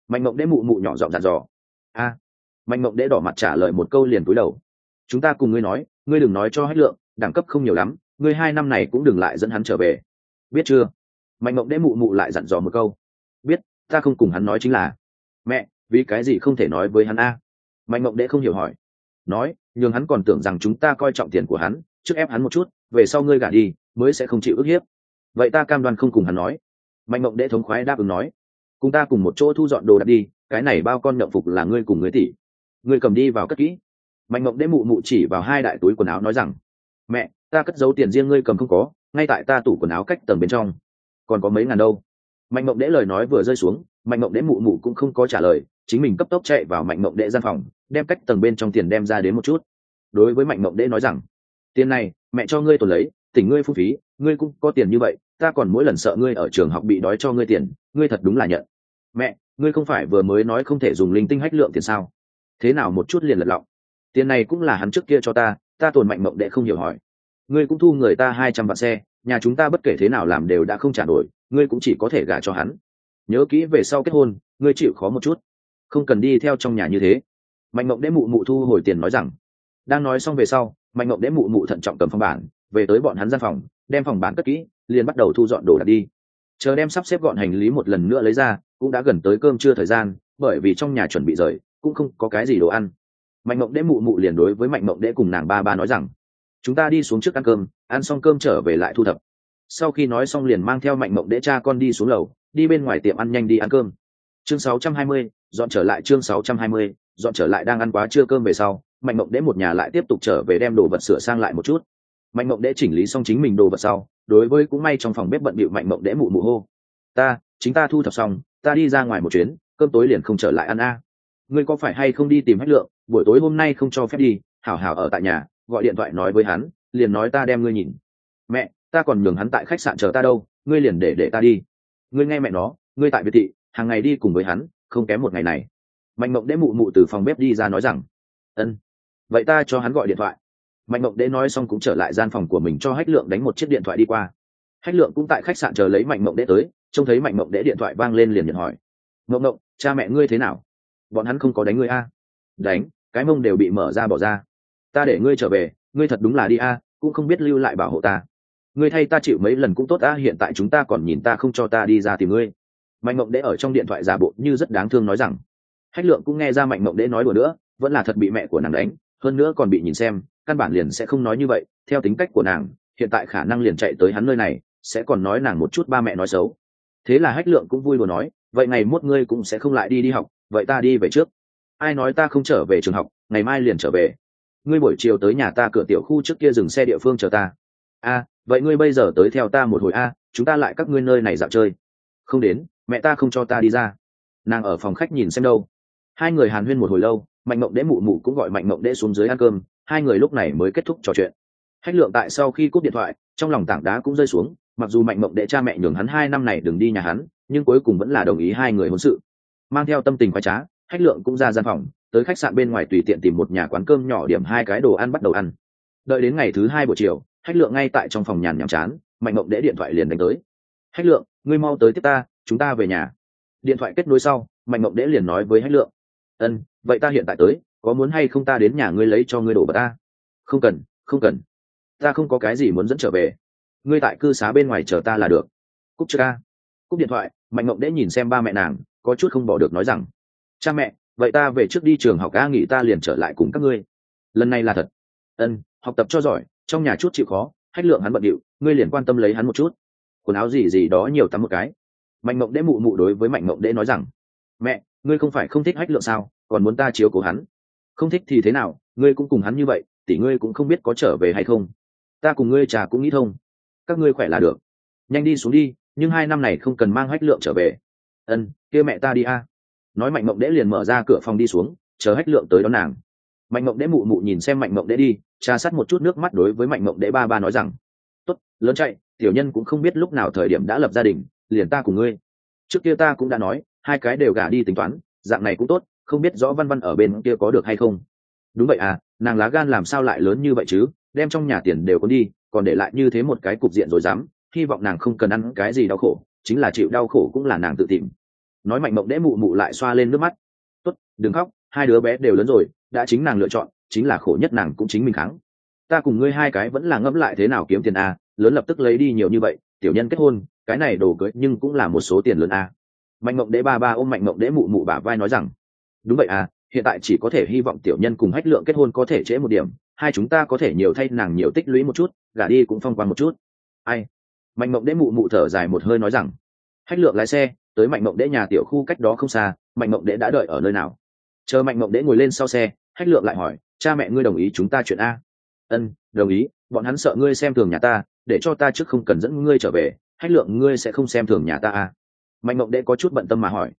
Mạnh mộng đễ mụ mụ nhỏ giọng dặn dò. A. Mạnh mộng đễ đỏ mặt trả lời một câu liền cúi đầu. Chúng ta cùng ngươi nói, ngươi đừng nói cho hết lượng, đẳng cấp không nhiều lắm, ngươi hai năm này cũng đừng lại dẫn hắn trở về. Biết chưa? Mạnh mộng đễ mụ mụ lại dặn dò một câu. Biết, ta không cùng hắn nói chính là, mẹ, vì cái gì không thể nói với hắn a? Mạnh mộng đễ không hiểu hỏi. Nói nhưng hắn còn tưởng rằng chúng ta coi trọng tiền của hắn, trước ép hắn một chút, về sau ngươi gả đi mới sẽ không chịu ức hiếp. Vậy ta cam đoan không cùng hắn nói. Mạnh mộng đệ thống khoái đáp ứng nói. Cùng ta cùng một chỗ thu dọn đồ đạc đi, cái này bao con nhậu phục là ngươi cùng người tỷ ngươi cầm đi vào cất kỹ. Mạnh mộng đệ mụ mụ chỉ vào hai đại túi quần áo nói rằng, mẹ, ta cất giấu tiền riêng ngươi cầm không có, ngay tại ta tủ quần áo cách tầng bên trong. Còn có mấy ngàn đâu? Mạnh mộng đệ lời nói vừa rơi xuống, mạnh mộng đệ mụ mụ cũng không có trả lời, chính mình cấp tốc chạy vào mạnh mộng đệ gian phòng, đem cách tầng bên trong tiền đem ra đến một chút. Đối với mạnh mộng đệ nói rằng, tiền này, mẹ cho ngươi tồn lấy tỉnh ngươi phung phí, ngươi cũng có tiền như vậy, ta còn mỗi lần sợ ngươi ở trường học bị đói cho ngươi tiền, ngươi thật đúng là nhận. Mẹ, ngươi không phải vừa mới nói không thể dùng linh tinh hách lượng tiền sao? Thế nào một chút liền lật lọng? Tiền này cũng là hắn trước kia cho ta ta tồn mạnh mộng đệ không hiểu hỏi. Ngươi cũng thu người ta hai trăm vạn xe, nhà chúng ta bất kể thế nào làm đều đã không trả nổi, ngươi cũng chỉ có thể gả cho hắn. Nhớ kỹ về sau kết hôn, ngươi chịu khó một chút. Không cần đi theo trong nhà như thế. Mạnh mộng đễ mụ mụ thu hồi tiền nói rằng. Đang nói xong về sau, mạnh mộng đễ mụ mụ thận trọng cầm phong bản về tới bọn hắn gian phòng đem phòng bán cất kỹ liền bắt đầu thu dọn đồ đạc đi. Chờ đem sắp xếp gọn hành lý một lần nữa lấy ra cũng đã gần tới cơm trưa thời gian bởi vì trong nhà chuẩn bị rời cũng không có cái gì đồ ăn. Mạnh mộng đễ mụ mụ liền đối với mạnh mộng đễ cùng nàng ba ba nói rằng chúng ta đi xuống trước ăn cơm ăn xong cơm trở về lại thu thập. Sau khi nói xong liền mang theo mạnh mộng đễ cha con đi xuống lầu đi bên ngoài tiệm ăn nhanh đi ăn cơm. Chương 620, dọn trở lại chương 620, dọn trở lại đang ăn quá trưa cơm về sau mạnh mộng đễ một nhà lại tiếp tục trở về đem đồ vật sửa sang lại một chút mạnh mộng đễ chỉnh lý xong chính mình đồ vật sau, đối với cũng may trong phòng bếp bận bịu mạnh mộng đễ mụ mụ hô, ta, chính ta thu thập xong, ta đi ra ngoài một chuyến, cơm tối liền không trở lại ăn a. Ngươi có phải hay không đi tìm hách lượng, buổi tối hôm nay không cho phép đi, hảo hảo ở tại nhà, gọi điện thoại nói với hắn, liền nói ta đem ngươi nhìn. Mẹ, ta còn nhường hắn tại khách sạn chờ ta đâu, ngươi liền để để ta đi. Ngươi nghe mẹ nó, ngươi tại biệt thị, hàng ngày đi cùng với hắn, không kém một ngày này. Mạnh mộng đễ mụ mụ từ phòng bếp đi ra nói rằng, ân, vậy ta cho hắn gọi điện thoại mạnh mộng Đế nói xong cũng trở lại gian phòng của mình cho hách lượng đánh một chiếc điện thoại đi qua. Hách lượng cũng tại khách sạn chờ lấy mạnh mộng Đế tới, trông thấy mạnh mộng Đế điện thoại vang lên liền nhận hỏi. Mộng mộng, cha mẹ ngươi thế nào? Bọn hắn không có đánh ngươi a? Đánh, cái mông đều bị mở ra bỏ ra. Ta để ngươi trở về, ngươi thật đúng là đi a, cũng không biết lưu lại bảo hộ ta. Ngươi thay ta chịu mấy lần cũng tốt a, hiện tại chúng ta còn nhìn ta không cho ta đi ra tìm ngươi. Mạnh mộng Đế ở trong điện thoại giả bộ như rất đáng thương nói rằng. Hách lượng cũng nghe ra mạnh mộng Đế nói đùa nữa, vẫn là thật bị mẹ của nàng đánh, hơn nữa còn bị nhìn xem căn bản liền sẽ không nói như vậy, theo tính cách của nàng, hiện tại khả năng liền chạy tới hắn nơi này, sẽ còn nói nàng một chút ba mẹ nói xấu. Thế là hách lượng cũng vui vừa nói, vậy ngày mốt ngươi cũng sẽ không lại đi đi học, vậy ta đi về trước. Ai nói ta không trở về trường học, ngày mai liền trở về. Ngươi buổi chiều tới nhà ta cửa tiểu khu trước kia dừng xe địa phương chờ ta. A, vậy ngươi bây giờ tới theo ta một hồi a, chúng ta lại các ngươi nơi này dạo chơi. Không đến, mẹ ta không cho ta đi ra. Nàng ở phòng khách nhìn xem đâu. Hai người hàn huyên một hồi lâu, mạnh mộng đễ mụ mụ cũng gọi mạnh mộng đễ xuống dưới ăn cơm hai người lúc này mới kết thúc trò chuyện. Hách lượng tại sau khi cúp điện thoại, trong lòng tảng đá cũng rơi xuống, mặc dù mạnh mộng đệ cha mẹ nhường hắn hai năm này đừng đi nhà hắn, nhưng cuối cùng vẫn là đồng ý hai người hôn sự. Mang theo tâm tình khoái trá, hách lượng cũng ra gian phòng, tới khách sạn bên ngoài tùy tiện tìm một nhà quán cơm nhỏ điểm hai cái đồ ăn bắt đầu ăn. Đợi đến ngày thứ hai buổi chiều, hách lượng ngay tại trong phòng nhàn nhàm chán, mạnh mộng đễ điện thoại liền đánh tới. Hách lượng, ngươi mau tới tiếp ta, chúng ta về nhà. Điện thoại kết nối sau, mạnh mộng đễ liền nói với hách lượng. Ân, vậy ta hiện tại tới có muốn hay không ta đến nhà ngươi lấy cho ngươi đổ bật ta? Không cần không cần. Ta không có cái gì muốn dẫn trở về. Ngươi tại cư xá bên ngoài chờ ta là được. Cúc chưa ca cúc điện thoại, mạnh mộng đễ nhìn xem ba mẹ nàng, có chút không bỏ được nói rằng, cha mẹ, vậy ta về trước đi trường học ca nghỉ ta liền trở lại cùng các ngươi. Lần này là thật. Ân, học tập cho giỏi, trong nhà chút chịu khó, hách lượng hắn bận điệu, ngươi liền quan tâm lấy hắn một chút. Quần áo gì gì đó nhiều tắm một cái. Mạnh mộng đễ mụ mụ đối với mạnh mộng đễ nói rằng, mẹ, ngươi không phải không thích hách lượng sao? Còn muốn ta chiếu cố hắn? Không thích thì thế nào, ngươi cũng cùng hắn như vậy, tỷ ngươi cũng không biết có trở về hay không. Ta cùng ngươi trà cũng nghĩ thông. Các ngươi khỏe là được. Nhanh đi xuống đi, nhưng hai năm này không cần mang hách lượng trở về. Ân, kia mẹ ta đi a. Nói mạnh mộng đễ liền mở ra cửa phòng đi xuống, chờ hách lượng tới đón nàng. Mạnh mộng đễ mụ mụ nhìn xem mạnh mộng đễ đi, trà sát một chút nước mắt đối với mạnh mộng đễ ba ba nói rằng, tốt, lớn chạy, tiểu nhân cũng không biết lúc nào thời điểm đã lập gia đình, liền ta cùng ngươi. Trước kia ta cũng đã nói, hai cái đều gả đi tính toán, dạng này cũng tốt không biết rõ văn văn ở bên kia có được hay không. Đúng vậy à nàng lá gan làm sao lại lớn như vậy chứ, đem trong nhà tiền đều có đi, còn để lại như thế một cái cục diện rồi dám, hy vọng nàng không cần ăn cái gì đau khổ, chính là chịu đau khổ cũng là nàng tự tìm. Nói mạnh mộng đễ mụ mụ lại xoa lên nước mắt. Tốt, đừng khóc, hai đứa bé đều lớn rồi, đã chính nàng lựa chọn, chính là khổ nhất nàng cũng chính mình kháng. Ta cùng ngươi hai cái vẫn là ngẫm lại thế nào kiếm tiền a lớn lập tức lấy đi nhiều như vậy, tiểu nhân kết hôn, cái này đồ cưới nhưng cũng là một số tiền lớn a mạnh mộng đễ ba ba ôm mạnh mộng đễ mụ mụ bả vai nói rằng đúng vậy à hiện tại chỉ có thể hy vọng tiểu nhân cùng hách lượng kết hôn có thể trễ một điểm, hai chúng ta có thể nhiều thay nàng nhiều tích lũy một chút, gả đi cũng phong quan một chút. Ai? Mạnh mộng đễ mụ mụ thở dài một hơi nói rằng, hách lượng lái xe, tới mạnh mộng đễ nhà tiểu khu cách đó không xa, mạnh mộng đễ đã đợi ở nơi nào? Chờ mạnh mộng đễ ngồi lên sau xe, hách lượng lại hỏi, cha mẹ ngươi đồng ý chúng ta chuyện a? Ân, đồng ý, bọn hắn sợ ngươi xem thường nhà ta, để cho ta trước không cần dẫn ngươi trở về, hách lượng ngươi sẽ không xem thường nhà ta a. Mạnh mộng đễ có chút bận tâm mà hỏi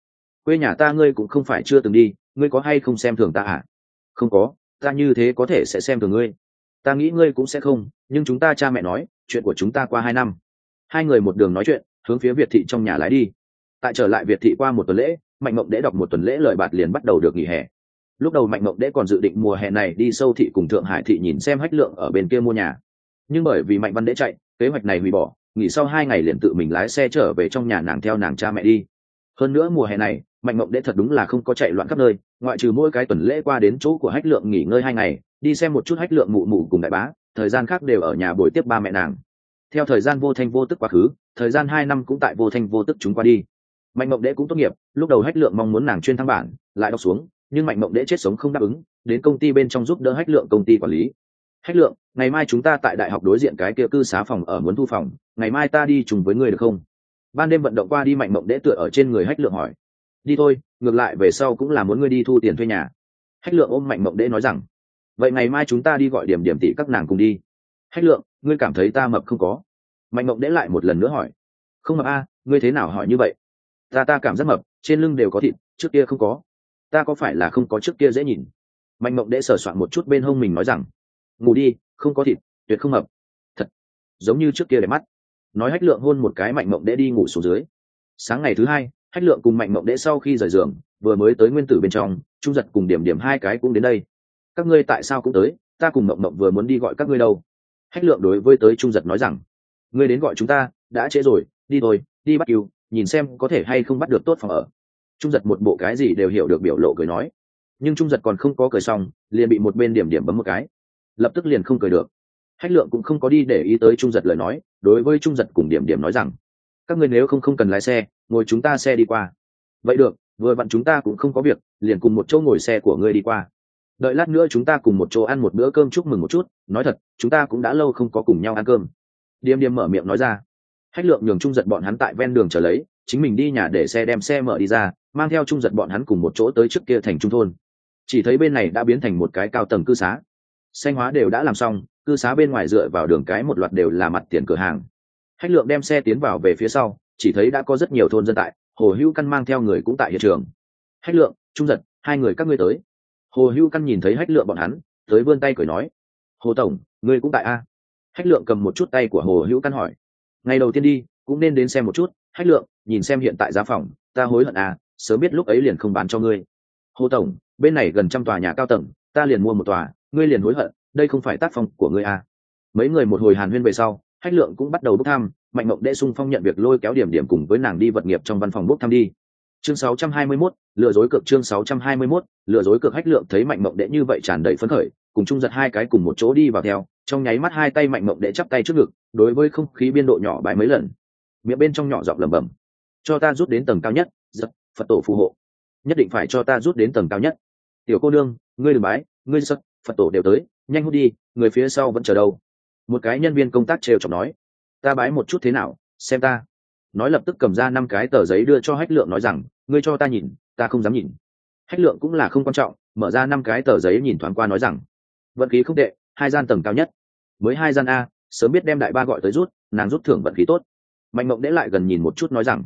quê nhà ta ngươi cũng không phải chưa từng đi, ngươi có hay không xem thường ta à? Không có, ta như thế có thể sẽ xem thường ngươi. Ta nghĩ ngươi cũng sẽ không, nhưng chúng ta cha mẹ nói, chuyện của chúng ta qua hai năm. Hai người một đường nói chuyện, hướng phía việt thị trong nhà lái đi. Tại trở lại việt thị qua một tuần lễ, mạnh mộng đễ đọc một tuần lễ lời bạt liền bắt đầu được nghỉ hè. Lúc đầu mạnh mộng đễ còn dự định mùa hè này đi sâu thị cùng thượng hải thị nhìn xem hách lượng ở bên kia mua nhà. Nhưng bởi vì mạnh văn đễ chạy, kế hoạch này hủy bỏ, nghỉ sau hai ngày liền tự mình lái xe trở về trong nhà nàng theo nàng cha mẹ đi. Hơn nữa mùa hè này mạnh mộng đệ thật đúng là không có chạy loạn khắp nơi, ngoại trừ mỗi cái tuần lễ qua đến chỗ của hách lượng nghỉ ngơi hai ngày, đi xem một chút hách lượng mụ mụ cùng đại bá, thời gian khác đều ở nhà buổi tiếp ba mẹ nàng. Theo thời gian vô thanh vô tức quá khứ, thời gian hai năm cũng tại vô thanh vô tức chúng qua đi. Mạnh mộng đệ cũng tốt nghiệp, lúc đầu hách lượng mong muốn nàng chuyên thăng bản, lại đọc xuống, nhưng mạnh mộng đệ chết sống không đáp ứng, đến công ty bên trong giúp đỡ hách lượng công ty quản lý. Hách lượng, ngày mai chúng ta tại đại học đối diện cái kia cư xá phòng ở muốn thu phòng, ngày mai ta đi chung với ngươi được không? Ban đêm vận động qua đi, mạnh mộng đệ tựa ở trên người hách lượng hỏi đi thôi, ngược lại về sau cũng là muốn ngươi đi thu tiền thuê nhà. Hách lượng ôm mạnh mộng đễ nói rằng, vậy ngày mai chúng ta đi gọi điểm điểm tỷ các nàng cùng đi. Hách lượng, ngươi cảm thấy ta mập không có? Mạnh mộng đễ lại một lần nữa hỏi, không mập a, ngươi thế nào hỏi như vậy? Ta ta cảm giác mập, trên lưng đều có thịt, trước kia không có. Ta có phải là không có trước kia dễ nhìn? Mạnh mộng đễ sờ soạn một chút bên hông mình nói rằng, ngủ đi, không có thịt, tuyệt không mập. Thật, giống như trước kia để mắt. Nói hách lượng hôn một cái mạnh mộng đễ đi ngủ xuống dưới. Sáng ngày thứ hai hách lượng cùng mạnh mộng đệ sau khi rời giường, vừa mới tới nguyên tử bên trong trung giật cùng điểm điểm hai cái cũng đến đây. Các ngươi tại sao cũng tới? Ta cùng mộng mộng vừa muốn đi gọi các ngươi đâu. Hách lượng đối với tới trung giật nói rằng, ngươi đến gọi chúng ta, đã trễ rồi, đi thôi, đi bắt cứu nhìn xem có thể hay không bắt được tốt phòng ở. Trung giật một bộ cái gì đều hiểu được biểu lộ cười nói. Nhưng trung giật còn không có cười xong, liền bị một bên điểm điểm bấm một cái. Lập tức liền không cười được. Hách lượng cũng không có đi để ý tới trung giật lời nói, đối với trung giật cùng điểm điểm nói rằng, các ngươi nếu không không cần lái xe ngồi chúng ta xe đi qua. Vậy được, vừa vặn chúng ta cũng không có việc, liền cùng một chỗ ngồi xe của ngươi đi qua. Đợi lát nữa chúng ta cùng một chỗ ăn một bữa cơm chúc mừng một chút, nói thật, chúng ta cũng đã lâu không có cùng nhau ăn cơm. Điềm điềm mở miệng nói ra. Hách lượng nhường trung giật bọn hắn tại ven đường trở lấy, chính mình đi nhà để xe đem xe mở đi ra, mang theo trung giật bọn hắn cùng một chỗ tới trước kia thành trung thôn. Chỉ thấy bên này đã biến thành một cái cao tầng cư xá. Xanh hóa đều đã làm xong, cư xá bên ngoài dựa vào đường cái một loạt đều là mặt tiền cửa hàng. Hách lượng đem xe tiến vào về phía sau chỉ thấy đã có rất nhiều thôn dân tại, hồ hữu căn mang theo người cũng tại hiện trường. Hách lượng, trung giật, hai người các ngươi tới. Hồ hữu căn nhìn thấy hách lượng bọn hắn, tới vươn tay cười nói, hồ tổng, ngươi cũng tại a? Hách lượng cầm một chút tay của hồ hữu căn hỏi, ngày đầu tiên đi, cũng nên đến xem một chút. Hách lượng, nhìn xem hiện tại giá phòng, ta hối hận à sớm biết lúc ấy liền không bán cho ngươi. Hồ tổng, bên này gần trăm tòa nhà cao tầng, ta liền mua một tòa, ngươi liền hối hận, đây không phải tác phong của ngươi à. mấy người một hồi hàn huyên về sau hách lượng cũng bắt đầu bốc thăm mạnh mộng đệ sung phong nhận việc lôi kéo điểm điểm cùng với nàng đi vật nghiệp trong văn phòng bốc thăm đi chương 621, lừa dối cược. chương 621, lừa dối cược. hách lượng thấy mạnh mộng đệ như vậy tràn đầy phấn khởi cùng chung giật hai cái cùng một chỗ đi vào theo trong nháy mắt hai tay mạnh mộng đệ chắp tay trước ngực đối với không khí biên độ nhỏ bài mấy lần miệng bên trong nhỏ giọng lẩm bẩm cho ta rút đến tầng cao nhất giật phật tổ phù hộ nhất định phải cho ta rút đến tầng cao nhất tiểu cô nương ngươi đừng bái ngươi giật phật tổ đều tới nhanh hút đi người phía sau vẫn chờ đâu một cái nhân viên công tác trêu chọc nói, ta bái một chút thế nào, xem ta. Nói lập tức cầm ra năm cái tờ giấy đưa cho hách lượng nói rằng, ngươi cho ta nhìn, ta không dám nhìn. Hách lượng cũng là không quan trọng, mở ra năm cái tờ giấy nhìn thoáng qua nói rằng, vận khí không tệ, hai gian tầng cao nhất. Mới hai gian a, sớm biết đem đại ba gọi tới rút, nàng rút thưởng vận khí tốt. Mạnh mộng đễ lại gần nhìn một chút nói rằng,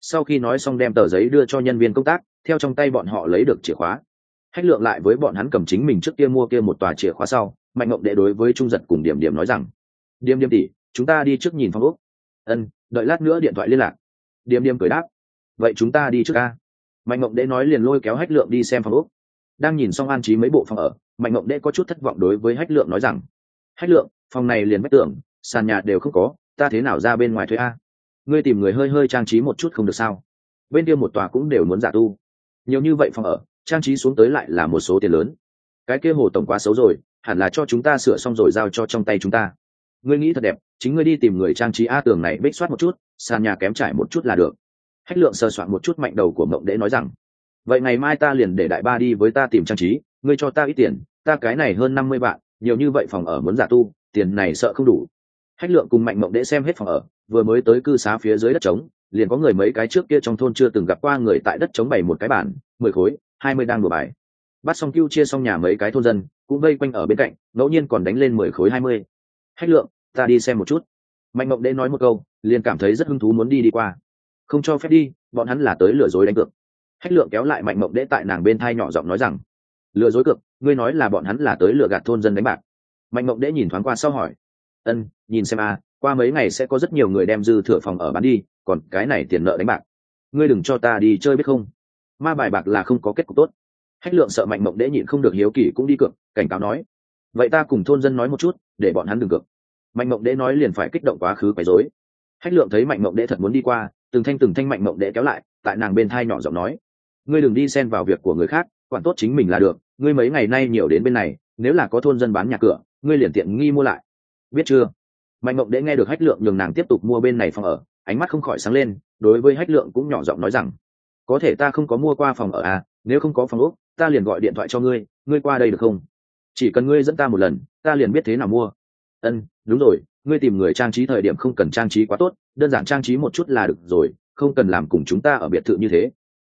sau khi nói xong đem tờ giấy đưa cho nhân viên công tác, theo trong tay bọn họ lấy được chìa khóa. Hách lượng lại với bọn hắn cầm chính mình trước kia mua kia một tòa chìa khóa sau mạnh mộng đệ đối với trung giật cùng điểm điểm nói rằng Điểm Điểm tỉ chúng ta đi trước nhìn phong úc ân đợi lát nữa điện thoại liên lạc. Điểm Điểm cười đáp vậy chúng ta đi trước ca mạnh mộng Đệ nói liền lôi kéo hách lượng đi xem phòng úc đang nhìn xong an trí mấy bộ phòng ở mạnh mộng Đệ có chút thất vọng đối với hách lượng nói rằng hách lượng phòng này liền vách tưởng, sàn nhà đều không có ta thế nào ra bên ngoài thuê a? Ngươi tìm người hơi hơi trang trí một chút không được sao? Bên kia một tòa cũng đều muốn giả tu. Nhiều như vậy phòng ở trang trí xuống tới lại là một số tiền lớn. Cái kia hồ tổng quá xấu rồi hẳn là cho chúng ta sửa xong rồi giao cho trong tay chúng ta. Ngươi nghĩ thật đẹp, chính ngươi đi tìm người trang trí a tường này bích soát một chút, sàn nhà kém trải một chút là được. Hách lượng sờ soạn một chút mạnh đầu của mộng đễ nói rằng, vậy ngày mai ta liền để đại ba đi với ta tìm trang trí, ngươi cho ta ít tiền, ta cái này hơn năm mươi vạn, nhiều như vậy phòng ở muốn giả tu, tiền này sợ không đủ. Hách lượng cùng mạnh mộng đễ xem hết phòng ở, vừa mới tới cư xá phía dưới đất trống, liền có người mấy cái trước kia trong thôn chưa từng gặp qua người tại đất trống bày một cái bản mười khối, hai mươi đang đùa bài bắt xong cưu chia xong nhà mấy cái thôn dân, cũng vây quanh ở bên cạnh, ngẫu nhiên còn đánh lên mười khối hai mươi. Hách lượng, ta đi xem một chút. Mạnh mộng đễ nói một câu, liền cảm thấy rất hứng thú muốn đi đi qua. Không cho phép đi, bọn hắn là tới lừa dối đánh cược. Hách lượng kéo lại mạnh mộng đễ tại nàng bên thai nhỏ giọng nói rằng, lừa dối cược, ngươi nói là bọn hắn là tới lừa gạt thôn dân đánh bạc. Mạnh mộng đễ nhìn thoáng qua sau hỏi, ân, nhìn xem a, qua mấy ngày sẽ có rất nhiều người đem dư thừa phòng ở bán đi, còn cái này tiền nợ đánh bạc. Ngươi đừng cho ta đi chơi biết không? Ma bài bạc là không có kết cục tốt hách lượng sợ mạnh mộng đễ nhịn không được hiếu kỳ cũng đi cược, cảnh cáo nói, vậy ta cùng thôn dân nói một chút, để bọn hắn đừng cược. Mạnh mộng đễ nói liền phải kích động quá khứ quấy rối. Hách lượng thấy mạnh mộng đễ thật muốn đi qua, từng thanh từng thanh mạnh mộng đễ kéo lại, tại nàng bên thai nhỏ giọng nói, ngươi đừng đi xen vào việc của người khác, quản tốt chính mình là được, ngươi mấy ngày nay nhiều đến bên này, nếu là có thôn dân bán nhà cửa, ngươi liền tiện nghi mua lại. Biết chưa? Mạnh mộng đễ nghe được hách lượng nhường nàng tiếp tục mua bên này phòng ở, ánh mắt không khỏi sáng lên, đối với hách lượng cũng nhỏ giọng nói rằng, có thể ta không có mua qua phòng ở à nếu không có phòng ốc, ta liền gọi điện thoại cho ngươi ngươi qua đây được không? Chỉ cần ngươi dẫn ta một lần ta liền biết thế nào mua. Ân đúng rồi ngươi tìm người trang trí thời điểm không cần trang trí quá tốt đơn giản trang trí một chút là được rồi không cần làm cùng chúng ta ở biệt thự như thế.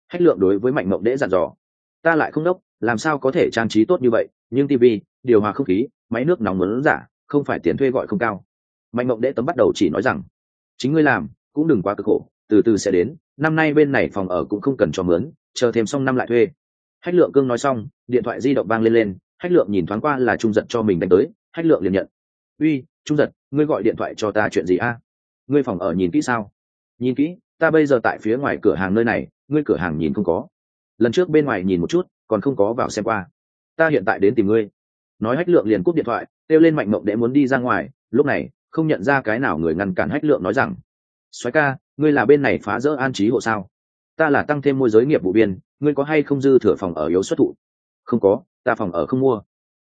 Hách lượng đối với mạnh mộng đễ dặn dò. Ta lại không đốc làm sao có thể trang trí tốt như vậy? Nhưng tv điều hòa không khí máy nước nóng muốn giả không phải tiền thuê gọi không cao. Mạnh mộng đễ tấm bắt đầu chỉ nói rằng chính ngươi làm cũng đừng quá cực khổ từ từ sẽ đến năm nay bên này phòng ở cũng không cần cho mướn chờ thêm xong năm lại thuê. Hách lượng cương nói xong, điện thoại di động vang lên lên, hách lượng nhìn thoáng qua là trung giật cho mình đánh tới, hách lượng liền nhận. Uy, trung giật, ngươi gọi điện thoại cho ta chuyện gì a? Ngươi phòng ở nhìn kỹ sao? Nhìn kỹ, ta bây giờ tại phía ngoài cửa hàng nơi này, ngươi cửa hàng nhìn không có. Lần trước bên ngoài nhìn một chút, còn không có vào xem qua. Ta hiện tại đến tìm ngươi. Nói hách lượng liền cúp điện thoại, kêu lên mạnh mộng để muốn đi ra ngoài, lúc này, không nhận ra cái nào người ngăn cản hách lượng nói rằng, soái ca, ngươi là bên này phá rỡ an trí hộ sao? Ta là tăng thêm môi giới nghiệp vụ biên, ngươi có hay không dư thừa phòng ở yếu xuất thụ? Không có ta phòng ở không mua.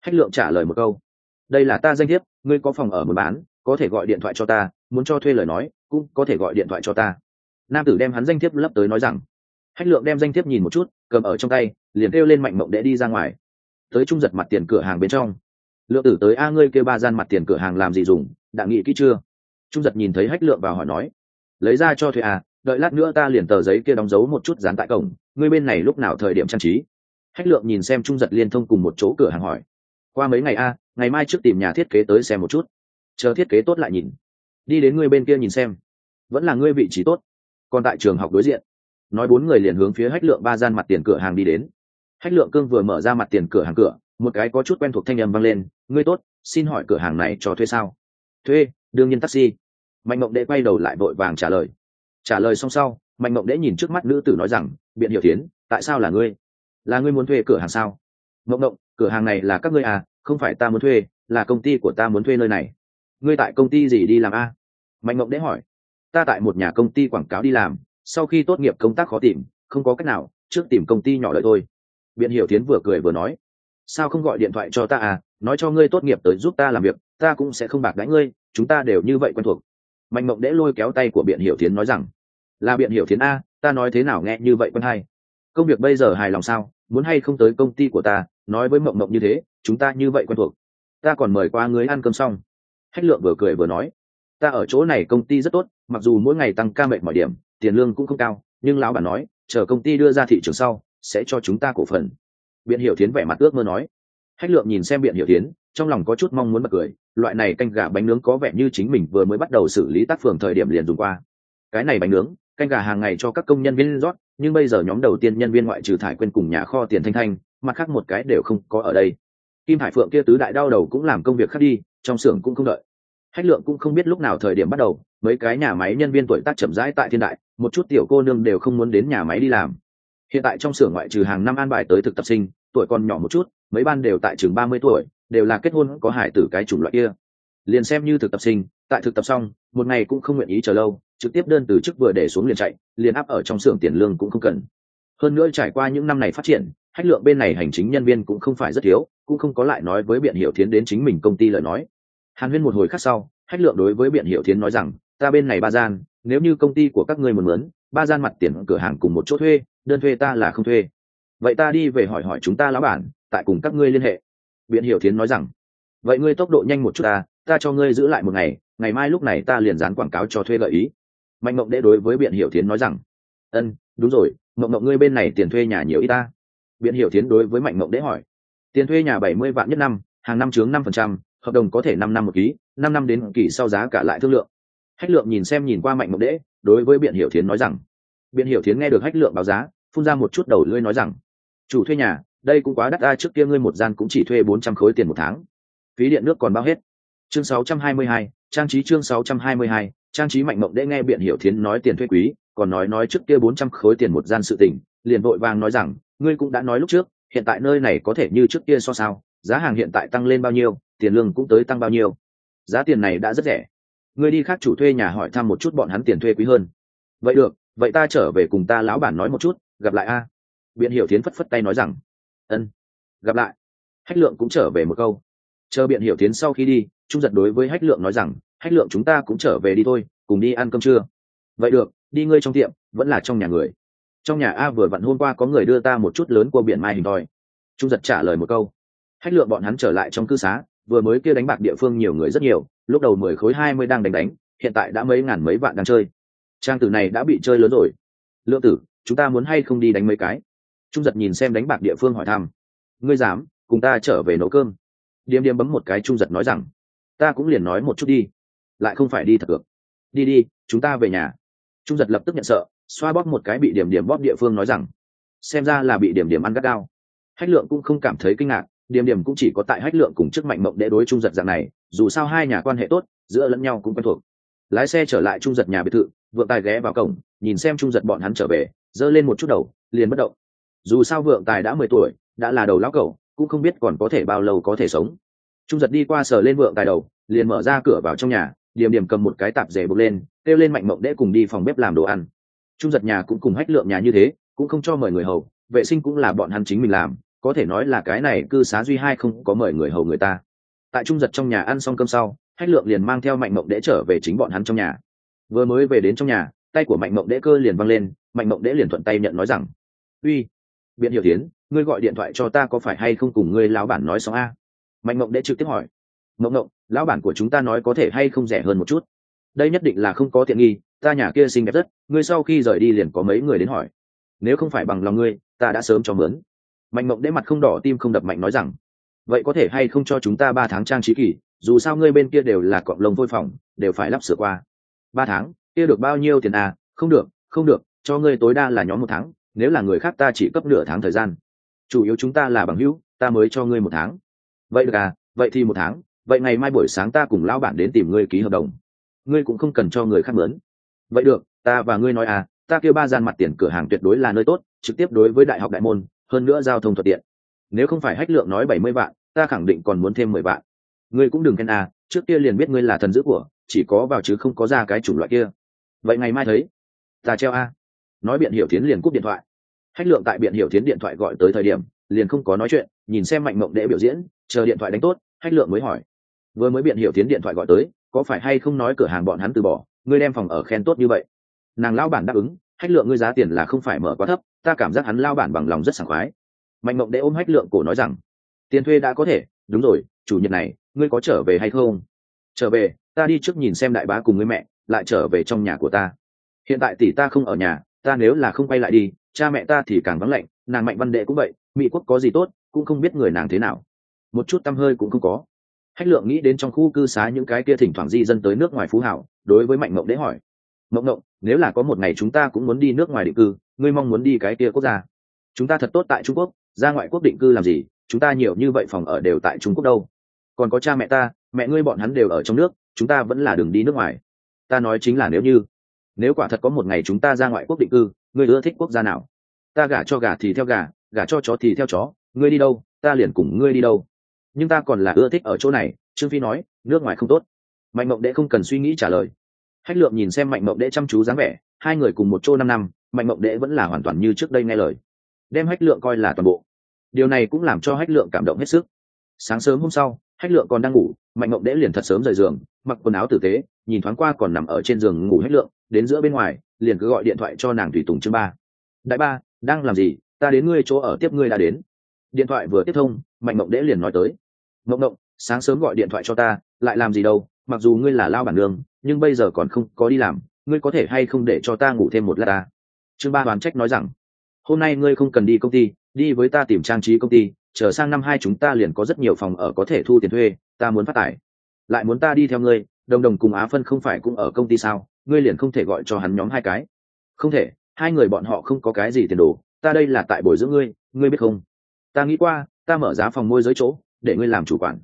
Hách lượng trả lời một câu. Đây là ta danh thiếp ngươi có phòng ở muốn bán có thể gọi điện thoại cho ta muốn cho thuê lời nói cũng có thể gọi điện thoại cho ta. Nam tử đem hắn danh thiếp lấp tới nói rằng. Hách lượng đem danh thiếp nhìn một chút cầm ở trong tay liền kêu lên mạnh mộng để đi ra ngoài. Tới trung giật mặt tiền cửa hàng bên trong. Lượng tử tới a ngươi kêu ba gian mặt tiền cửa hàng làm gì dùng đã nghĩ kỹ chưa? Trung giật nhìn thấy hách lượng vào hỏi nói. Lấy ra cho thuê à đợi lát nữa ta liền tờ giấy kia đóng dấu một chút dán tại cổng, ngươi bên này lúc nào thời điểm trang trí? Hách lượng nhìn xem trung giật liên thông cùng một chỗ cửa hàng hỏi. Qua mấy ngày a, ngày mai trước tìm nhà thiết kế tới xem một chút. Chờ thiết kế tốt lại nhìn. Đi đến ngươi bên kia nhìn xem. Vẫn là ngươi vị trí tốt. Còn tại trường học đối diện. Nói bốn người liền hướng phía hách lượng ba gian mặt tiền cửa hàng đi đến. Hách lượng cương vừa mở ra mặt tiền cửa hàng cửa, một cái có chút quen thuộc thanh âm vang lên. Ngươi tốt, xin hỏi cửa hàng này cho thuê sao? Thuê, đương nhiên taxi. Mạnh mộng đệ quay đầu lại vội vàng trả lời trả lời xong sau, mạnh mộng đệ nhìn trước mắt nữ tử nói rằng, biện hiểu tiến tại sao là ngươi? Là ngươi muốn thuê cửa hàng sao? Mộng mộng, cửa hàng này là các ngươi à không phải ta muốn thuê, là công ty của ta muốn thuê nơi này. Ngươi tại công ty gì đi làm a? Mạnh mộng đệ hỏi. Ta tại một nhà công ty quảng cáo đi làm, sau khi tốt nghiệp công tác khó tìm, không có cách nào, trước tìm công ty nhỏ lợi thôi. Biện hiểu tiến vừa cười vừa nói. Sao không gọi điện thoại cho ta à nói cho ngươi tốt nghiệp tới giúp ta làm việc, ta cũng sẽ không bạc đánh ngươi, chúng ta đều như vậy quen thuộc. Mạnh mộng đễ lôi kéo tay của biện hiểu tiến nói rằng là biện hiểu tiến a, ta nói thế nào nghe như vậy quân hay. Công việc bây giờ hài lòng sao? Muốn hay không tới công ty của ta, nói với mộng mộng như thế, chúng ta như vậy quen thuộc. Ta còn mời qua người ăn cơm xong. Hách lượng vừa cười vừa nói, ta ở chỗ này công ty rất tốt, mặc dù mỗi ngày tăng ca mệnh mọi điểm, tiền lương cũng không cao, nhưng lão bản nói, chờ công ty đưa ra thị trường sau, sẽ cho chúng ta cổ phần. Biện hiểu tiến vẻ mặt ước mơ nói. Hách lượng nhìn xem biện hiểu tiến trong lòng có chút mong muốn bật cười, loại này canh gà bánh nướng có vẻ như chính mình vừa mới bắt đầu xử lý tác phường thời điểm liền dùng qua. Cái này bánh nướng canh gà hàng ngày cho các công nhân viên rót, nhưng bây giờ nhóm đầu tiên nhân viên ngoại trừ thải quên cùng nhà kho tiền thanh thanh, mặt khác một cái đều không có ở đây. Kim hải phượng kia tứ đại đau đầu cũng làm công việc khác đi, trong xưởng cũng không đợi. Hách lượng cũng không biết lúc nào thời điểm bắt đầu, mấy cái nhà máy nhân viên tuổi tác chậm rãi tại thiên đại, một chút tiểu cô nương đều không muốn đến nhà máy đi làm. Hiện tại trong xưởng ngoại trừ hàng năm an bài tới thực tập sinh, tuổi còn nhỏ một chút, mấy ban đều tại trường ba mươi tuổi, đều là kết hôn có hải tử cái chủng loại kia. Liền xem như thực tập sinh, tại thực tập xong, một ngày cũng không nguyện ý chờ lâu trực tiếp đơn từ chức vừa để xuống liền chạy, liền áp ở trong xưởng tiền lương cũng không cần. Hơn nữa trải qua những năm này phát triển, hách lượng bên này hành chính nhân viên cũng không phải rất thiếu, cũng không có lại nói với biện hiệu thiến đến chính mình công ty lời nói. Hàn huyên một hồi khác sau, hách lượng đối với biện hiệu thiến nói rằng, ta bên này ba gian, nếu như công ty của các ngươi muốn mướn, ba gian mặt tiền cửa hàng cùng một chỗ thuê, đơn thuê ta là không thuê. Vậy ta đi về hỏi hỏi chúng ta lão bản, tại cùng các ngươi liên hệ. Biện hiệu thiến nói rằng, vậy ngươi tốc độ nhanh một chút ta ta cho ngươi giữ lại một ngày ngày mai lúc này ta liền dán quảng cáo cho thuê gợi ý mạnh mộng đệ đối với biện Hiểu thiến nói rằng ân đúng rồi mộng mộng ngươi bên này tiền thuê nhà nhiều ít ta. Biện Hiểu thiến đối với mạnh mộng đệ hỏi tiền thuê nhà bảy mươi vạn nhất năm hàng năm chướng năm phần trăm hợp đồng có thể năm năm một ký năm năm đến kỳ sau giá cả lại thương lượng. Hách lượng nhìn xem nhìn qua mạnh mộng đệ đối với biện Hiểu thiến nói rằng biện Hiểu thiến nghe được hách lượng báo giá phun ra một chút đầu lưỡi nói rằng chủ thuê nhà đây cũng quá đắt Ai trước kia ngươi một gian cũng chỉ thuê bốn trăm khối tiền một tháng. Phí điện nước còn bao hết. Chương 622, trang trí chương 622, trang trí mạnh mộng để nghe biện hiểu thiến nói tiền thuê quý, còn nói nói trước kia bốn trăm khối tiền một gian sự tình, liền vội vàng nói rằng, ngươi cũng đã nói lúc trước, hiện tại nơi này có thể như trước kia so sao, giá hàng hiện tại tăng lên bao nhiêu, tiền lương cũng tới tăng bao nhiêu. Giá tiền này đã rất rẻ. Ngươi đi khác chủ thuê nhà hỏi thăm một chút bọn hắn tiền thuê quý hơn. Vậy được, vậy ta trở về cùng ta lão bản nói một chút, gặp lại a. Biện hiểu thiến phất phất tay nói rằng. Ân, gặp lại. Hách lượng cũng trở về một câu. Chờ biện hiểu thiến sau khi đi, trung giật đối với hách lượng nói rằng hách lượng chúng ta cũng trở về đi thôi, cùng đi ăn cơm trưa. Vậy được, đi ngươi trong tiệm, vẫn là trong nhà người. Trong nhà a vừa vặn hôm qua có người đưa ta một chút lớn của biển mai hình thoi. Trung giật trả lời một câu. Hách lượng bọn hắn trở lại trong cư xá, vừa mới kia đánh bạc địa phương nhiều người rất nhiều, lúc đầu mười khối hai mươi đang đánh đánh, hiện tại đã mấy ngàn mấy vạn đang chơi. Trang tử này đã bị chơi lớn rồi. Lượng tử, chúng ta muốn hay không đi đánh mấy cái? Trung giật nhìn xem đánh bạc địa phương hỏi thăm. Ngươi dám, cùng ta trở về nấu cơm. Điềm điềm bấm một cái trung giật nói rằng, ta cũng liền nói một chút đi lại không phải đi thật cược đi đi, chúng ta về nhà. Trung giật lập tức nhận sợ, xoa bóp một cái bị điểm điểm bóp địa phương nói rằng, xem ra là bị điểm điểm ăn gắt gao. Hách lượng cũng không cảm thấy kinh ngạc, điểm điểm cũng chỉ có tại hách lượng cùng chức mạnh mộng đệ đối trung giật dạng này, dù sao hai nhà quan hệ tốt, giữa lẫn nhau cũng quen thuộc. Lái xe trở lại trung giật nhà biệt thự, vượng tài ghé vào cổng, nhìn xem trung giật bọn hắn trở về, giơ lên một chút đầu, liền bất động. Dù sao vượng tài đã mười tuổi, đã là đầu lão cẩu, cũng không biết còn có thể bao lâu có thể sống. Trung giật đi qua sờ lên vượng tài đầu, liền mở ra cửa vào trong nhà điểm điểm cầm một cái tạp dề bốc lên, kêu lên mạnh mộng đễ cùng đi phòng bếp làm đồ ăn. Trung giật nhà cũng cùng hách lượng nhà như thế, cũng không cho mời người hầu, vệ sinh cũng là bọn hắn chính mình làm, có thể nói là cái này cư xá duy hai không có mời người hầu người ta. Tại trung giật trong nhà ăn xong cơm sau, hách lượng liền mang theo mạnh mộng đễ trở về chính bọn hắn trong nhà. Vừa mới về đến trong nhà, tay của mạnh mộng đễ cơ liền văng lên, mạnh mộng đễ liền thuận tay nhận nói rằng, uy, biện hiểu tiến, ngươi gọi điện thoại cho ta có phải hay không cùng ngươi lão bản nói xong a? Mạnh mộng đễ trực tiếp hỏi mộng mộng lão bản của chúng ta nói có thể hay không rẻ hơn một chút. Đây nhất định là không có tiện nghi, ta nhà kia xinh đẹp rất, ngươi sau khi rời đi liền có mấy người đến hỏi. Nếu không phải bằng lòng ngươi, ta đã sớm cho mướn. Mạnh mộng đễ mặt không đỏ tim không đập mạnh nói rằng, vậy có thể hay không cho chúng ta ba tháng trang trí kỷ dù sao ngươi bên kia đều là cọng lông vôi phòng đều phải lắp sửa qua. Ba tháng, kia được bao nhiêu tiền à? Không được không được, cho ngươi tối đa là nhóm một tháng, nếu là người khác ta chỉ cấp nửa tháng thời gian. Chủ yếu chúng ta là bằng hữu, ta mới cho ngươi một tháng. Vậy được à? Vậy thì một tháng vậy ngày mai buổi sáng ta cùng lão bản đến tìm ngươi ký hợp đồng. Ngươi cũng không cần cho người khác mướn. Vậy được, ta và ngươi nói à ta kêu ba gian mặt tiền cửa hàng tuyệt đối là nơi tốt, trực tiếp đối với đại học đại môn, hơn nữa giao thông thuận tiện. Nếu không phải hách lượng nói bảy mươi vạn, ta khẳng định còn muốn thêm mười vạn. Ngươi cũng đừng khen à trước kia liền biết ngươi là thần dữ của, chỉ có vào chứ không có ra cái chủng loại kia. Vậy ngày mai thấy. Ta treo a. Nói biện hiểu tiến liền cúp điện thoại. Hách lượng tại biện hiểu tiến điện thoại gọi tới thời điểm, liền không có nói chuyện, nhìn xem mạnh mộng đệ biểu diễn, chờ điện thoại đánh tốt, hách lượng mới hỏi vừa mới biện hiểu tiến điện thoại gọi tới, có phải hay không nói cửa hàng bọn hắn từ bỏ, ngươi đem phòng ở khen tốt như vậy? Nàng lao bản đáp ứng, hách lượng ngươi giá tiền là không phải mở quá thấp, ta cảm giác hắn lao bản bằng lòng rất sảng khoái. Mạnh mộng đệ ôm hách lượng cổ nói rằng, tiền thuê đã có thể, đúng rồi, chủ nhật này, ngươi có trở về hay không? Trở về, ta đi trước nhìn xem đại bá cùng ngươi mẹ, lại trở về trong nhà của ta. Hiện tại tỷ ta không ở nhà, ta nếu là không quay lại đi, cha mẹ ta thì càng vắng lạnh, nàng mạnh văn đệ cũng vậy, mỹ quốc có gì tốt, cũng không biết người nàng thế nào. Một chút tâm hơi cũng không có hách lượng nghĩ đến trong khu cư xá những cái kia thỉnh thoảng di dân tới nước ngoài phú hảo, đối với mạnh mộng đế hỏi, mộng mộng, nếu là có một ngày chúng ta cũng muốn đi nước ngoài định cư, ngươi mong muốn đi cái kia quốc gia? Chúng ta thật tốt tại trung quốc, ra ngoại quốc định cư làm gì, chúng ta nhiều như vậy phòng ở đều tại trung quốc đâu. Còn có cha mẹ ta, mẹ ngươi bọn hắn đều ở trong nước, chúng ta vẫn là đường đi nước ngoài. Ta nói chính là nếu như, nếu quả thật có một ngày chúng ta ra ngoại quốc định cư, ngươi ưa thích quốc gia nào? Ta gả cho gà thì theo gà, gả cho chó thì theo chó, ngươi đi đâu, ta liền cùng ngươi đi đâu nhưng ta còn là ưa thích ở chỗ này, trương phi nói, nước ngoài không tốt. Mạnh mộng đệ không cần suy nghĩ trả lời. Hách lượng nhìn xem mạnh mộng đệ chăm chú dáng vẻ, hai người cùng một chỗ năm năm, mạnh mộng đệ vẫn là hoàn toàn như trước đây nghe lời. Đem hách lượng coi là toàn bộ. Điều này cũng làm cho hách lượng cảm động hết sức. Sáng sớm hôm sau, hách lượng còn đang ngủ, mạnh mộng đệ liền thật sớm rời giường, mặc quần áo tử tế, nhìn thoáng qua còn nằm ở trên giường ngủ hách lượng, đến giữa bên ngoài, liền cứ gọi điện thoại cho nàng thủy tùng chương ba. Đại ba, đang làm gì? Ta đến ngươi chỗ ở tiếp ngươi đã đến điện thoại vừa tiếp thông mạnh mộng đễ liền nói tới. Mộng mộng sáng sớm gọi điện thoại cho ta lại làm gì đâu mặc dù ngươi là lao bản lương, nhưng bây giờ còn không có đi làm ngươi có thể hay không để cho ta ngủ thêm một lát ta? Chương ba đoán trách nói rằng hôm nay ngươi không cần đi công ty đi với ta tìm trang trí công ty chờ sang năm hai chúng ta liền có rất nhiều phòng ở có thể thu tiền thuê ta muốn phát tải. Lại muốn ta đi theo ngươi đồng đồng cùng á phân không phải cũng ở công ty sao ngươi liền không thể gọi cho hắn nhóm hai cái. Không thể hai người bọn họ không có cái gì tiền đồ ta đây là tại bồi dưỡng ngươi ngươi biết không? Ta nghĩ qua, ta mở giá phòng môi giới chỗ, để ngươi làm chủ quản.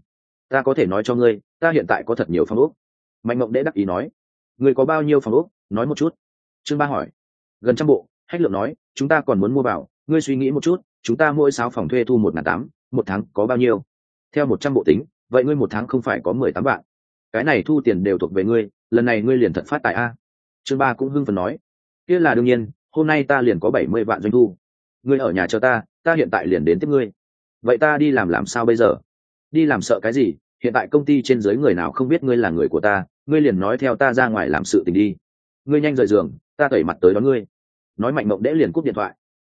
Ta có thể nói cho ngươi, ta hiện tại có thật nhiều phòng úc mạnh mộng đễ đắc ý nói. Ngươi có bao nhiêu phòng úc nói một chút. Trương ba hỏi. Gần trăm bộ, hách lượng nói, chúng ta còn muốn mua bảo, ngươi suy nghĩ một chút, chúng ta mỗi sáu phòng thuê thu một n g h n tám, một tháng có bao nhiêu? Theo một trăm bộ tính, vậy ngươi một tháng không phải có mười tám vạn. Cái này thu tiền đều thuộc về ngươi, lần này ngươi liền thật phát tại a. Chương ba cũng hưng phần nói. Kia là đương nhiên, hôm nay ta liền có bảy mươi vạn doanh thu. Ngươi ở nhà chờ ta ta hiện tại liền đến tiếp ngươi. Vậy ta đi làm làm sao bây giờ? Đi làm sợ cái gì? Hiện tại công ty trên dưới người nào không biết ngươi là người của ta, ngươi liền nói theo ta ra ngoài làm sự tình đi. Ngươi nhanh rời giường, ta tẩy mặt tới đón ngươi. Nói mạnh mộng đễ liền cúp điện thoại.